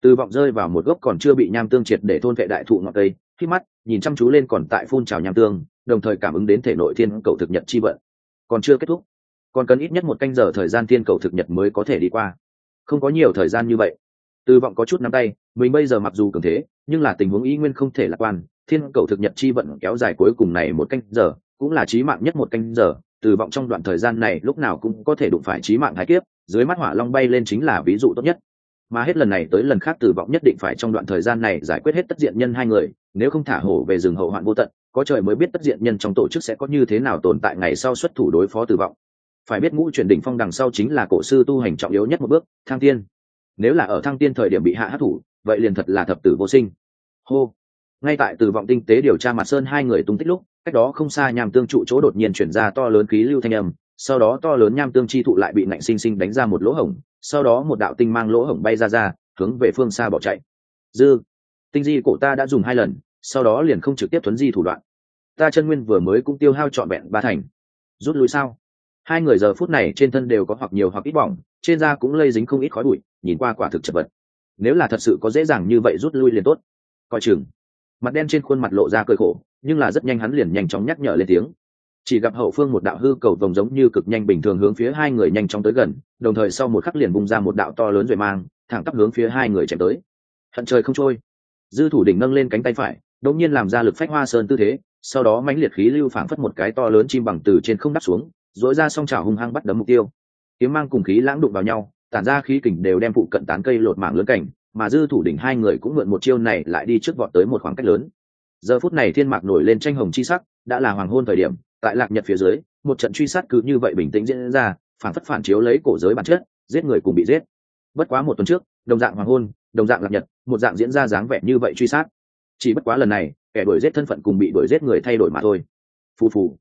Từ vọng rơi vào một gốc còn chưa bị nham tương triệt để thôn vệ đại thụ ngọn cây, khi mắt, nhìn chăm chú lên còn tại phun trào nham tương, đồng thời cảm ứng đến thể nội thiên cầu thực nhật chi vận. Còn chưa kết thúc còn cần ít nhất một canh giờ thời gian thiên cầu thực nhật mới có thể đi qua. Không có nhiều thời gian như vậy. Từ vọng có chút nắm tay, mình bây giờ mặc dù cường thế, nhưng là tình huống ý nguyên không thể lạc quan, thiên cầu thực nhật chi vận kéo dài cuối cùng này một canh giờ, cũng là trí mạng nhất một canh giờ, từ vọng trong đoạn thời gian này lúc nào cũng có thể đụng phải trí mạng thái kiếp, dưới mắt hỏa long bay lên chính là ví dụ tốt nhất. Mà hết lần này tới lần khác tử vọng nhất định phải trong đoạn thời gian này giải quyết hết tất diện nhân hai người, nếu không thả hổ về rừng hậu hoạn vô tận, có trời mới biết tất diện nhân trong tổ chức sẽ có như thế nào tồn tại ngày sau xuất thủ đối phó tử vọng phải biết ngũ chuyển đỉnh phong đằng sau chính là cổ sư tu hành trọng yếu nhất một bước, thăng tiên. Nếu là ở thăng tiên thời điểm bị hạ hát thủ, vậy liền thật là thập tử vô sinh. Hô. Ngay tại từ vọng tinh tế điều tra mặt sơn hai người tung tích lúc, cách đó không xa nham tương trụ chỗ đột nhiên chuyển ra to lớn khí lưu thanh âm, sau đó to lớn nham tương chi thụ lại bị nạnh sinh sinh đánh ra một lỗ hổng, sau đó một đạo tinh mang lỗ hổng bay ra ra, hướng về phương xa bỏ chạy. Dư. Tinh di cổ ta đã dùng hai lần, sau đó liền không trực tiếp thuấn di thủ đoạn. Ta chân nguyên vừa mới cũng tiêu hao trọn vẹn ba thành. Rút lui sao? Hai người giờ phút này trên thân đều có hoặc nhiều hoặc ít bỏng, trên da cũng lây dính không ít khói bụi, nhìn qua quả thực chật vật. Nếu là thật sự có dễ dàng như vậy rút lui liền tốt. Coi chừng. Mặt đen trên khuôn mặt lộ ra cơi khổ, nhưng là rất nhanh hắn liền nhanh chóng nhắc nhở lên tiếng. Chỉ gặp hậu phương một đạo hư cầu vồng giống như cực nhanh bình thường hướng phía hai người nhanh chóng tới gần, đồng thời sau một khắc liền bung ra một đạo to lớn rồi mang, thẳng tắp hướng phía hai người chém tới. Hận trời không trôi. Dư thủ đỉnh nâng lên cánh tay phải, đột nhiên làm ra lực phách hoa sơn tư thế, sau đó mãnh liệt khí lưu phảng phất một cái to lớn chim bằng từ trên không đắp xuống dỗi ra song trào hung hăng bắt đấm mục tiêu. Kiếm mang cùng khí lãng đụng vào nhau, tản ra khí kình đều đem phụ cận tán cây lột mảng lớn cảnh, mà dư thủ đỉnh hai người cũng mượn một chiêu này lại đi trước vọt tới một khoảng cách lớn. Giờ phút này thiên mạc nổi lên tranh hồng chi sắc, đã là hoàng hôn thời điểm, tại lạc nhật phía dưới, một trận truy sát cứ như vậy bình tĩnh diễn ra, phản phất phản chiếu lấy cổ giới bản chất, giết người cùng bị giết. Bất quá một tuần trước, đồng dạng hoàng hôn, đồng dạng lạc nhật, một dạng diễn ra dáng vẻ như vậy truy sát. Chỉ bất quá lần này, kẻ đuổi giết thân phận cùng bị đuổi giết người thay đổi mà thôi. Phù phù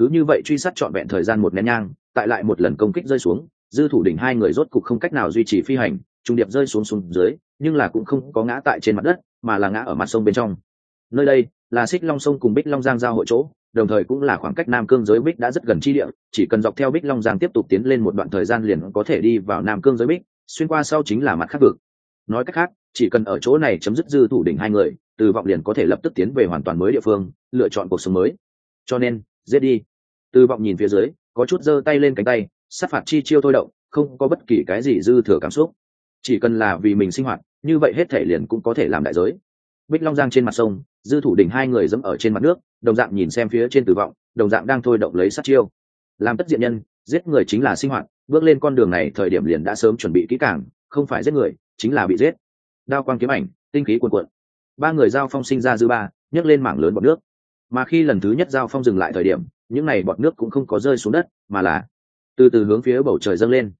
cứ như vậy truy sát trọn vẹn thời gian một nén nhang, tại lại một lần công kích rơi xuống, dư thủ đỉnh hai người rốt cục không cách nào duy trì phi hành, trung điệp rơi xuống xuống dưới, nhưng là cũng không có ngã tại trên mặt đất, mà là ngã ở mặt sông bên trong. Nơi đây là xích long sông cùng bích long giang giao hội chỗ, đồng thời cũng là khoảng cách nam cương giới bích đã rất gần chi địa, chỉ cần dọc theo bích long giang tiếp tục tiến lên một đoạn thời gian liền có thể đi vào nam cương giới bích, xuyên qua sau chính là mặt khác vực. Nói cách khác, chỉ cần ở chỗ này chấm dứt dư thủ đỉnh hai người, từ vọng liền có thể lập tức tiến về hoàn toàn mới địa phương, lựa chọn cuộc sống mới. Cho nên, giết đi từ vọng nhìn phía dưới, có chút giơ tay lên cánh tay, sát phạt chi chiêu thôi động, không có bất kỳ cái gì dư thừa cảm xúc. Chỉ cần là vì mình sinh hoạt, như vậy hết thể liền cũng có thể làm đại giới. Bích long giang trên mặt sông, dư thủ đỉnh hai người dẫm ở trên mặt nước, đồng dạng nhìn xem phía trên tử vọng, đồng dạng đang thôi động lấy sát chiêu. Làm tất diện nhân, giết người chính là sinh hoạt, bước lên con đường này thời điểm liền đã sớm chuẩn bị kỹ càng, không phải giết người, chính là bị giết. Đao quang kiếm ảnh, tinh khí cuồn cuộn. Ba người giao phong sinh ra dư ba, nhấc lên mảng lớn bọt nước. Mà khi lần thứ nhất giao phong dừng lại thời điểm những này bọt nước cũng không có rơi xuống đất, mà là từ từ hướng phía bầu trời dâng lên.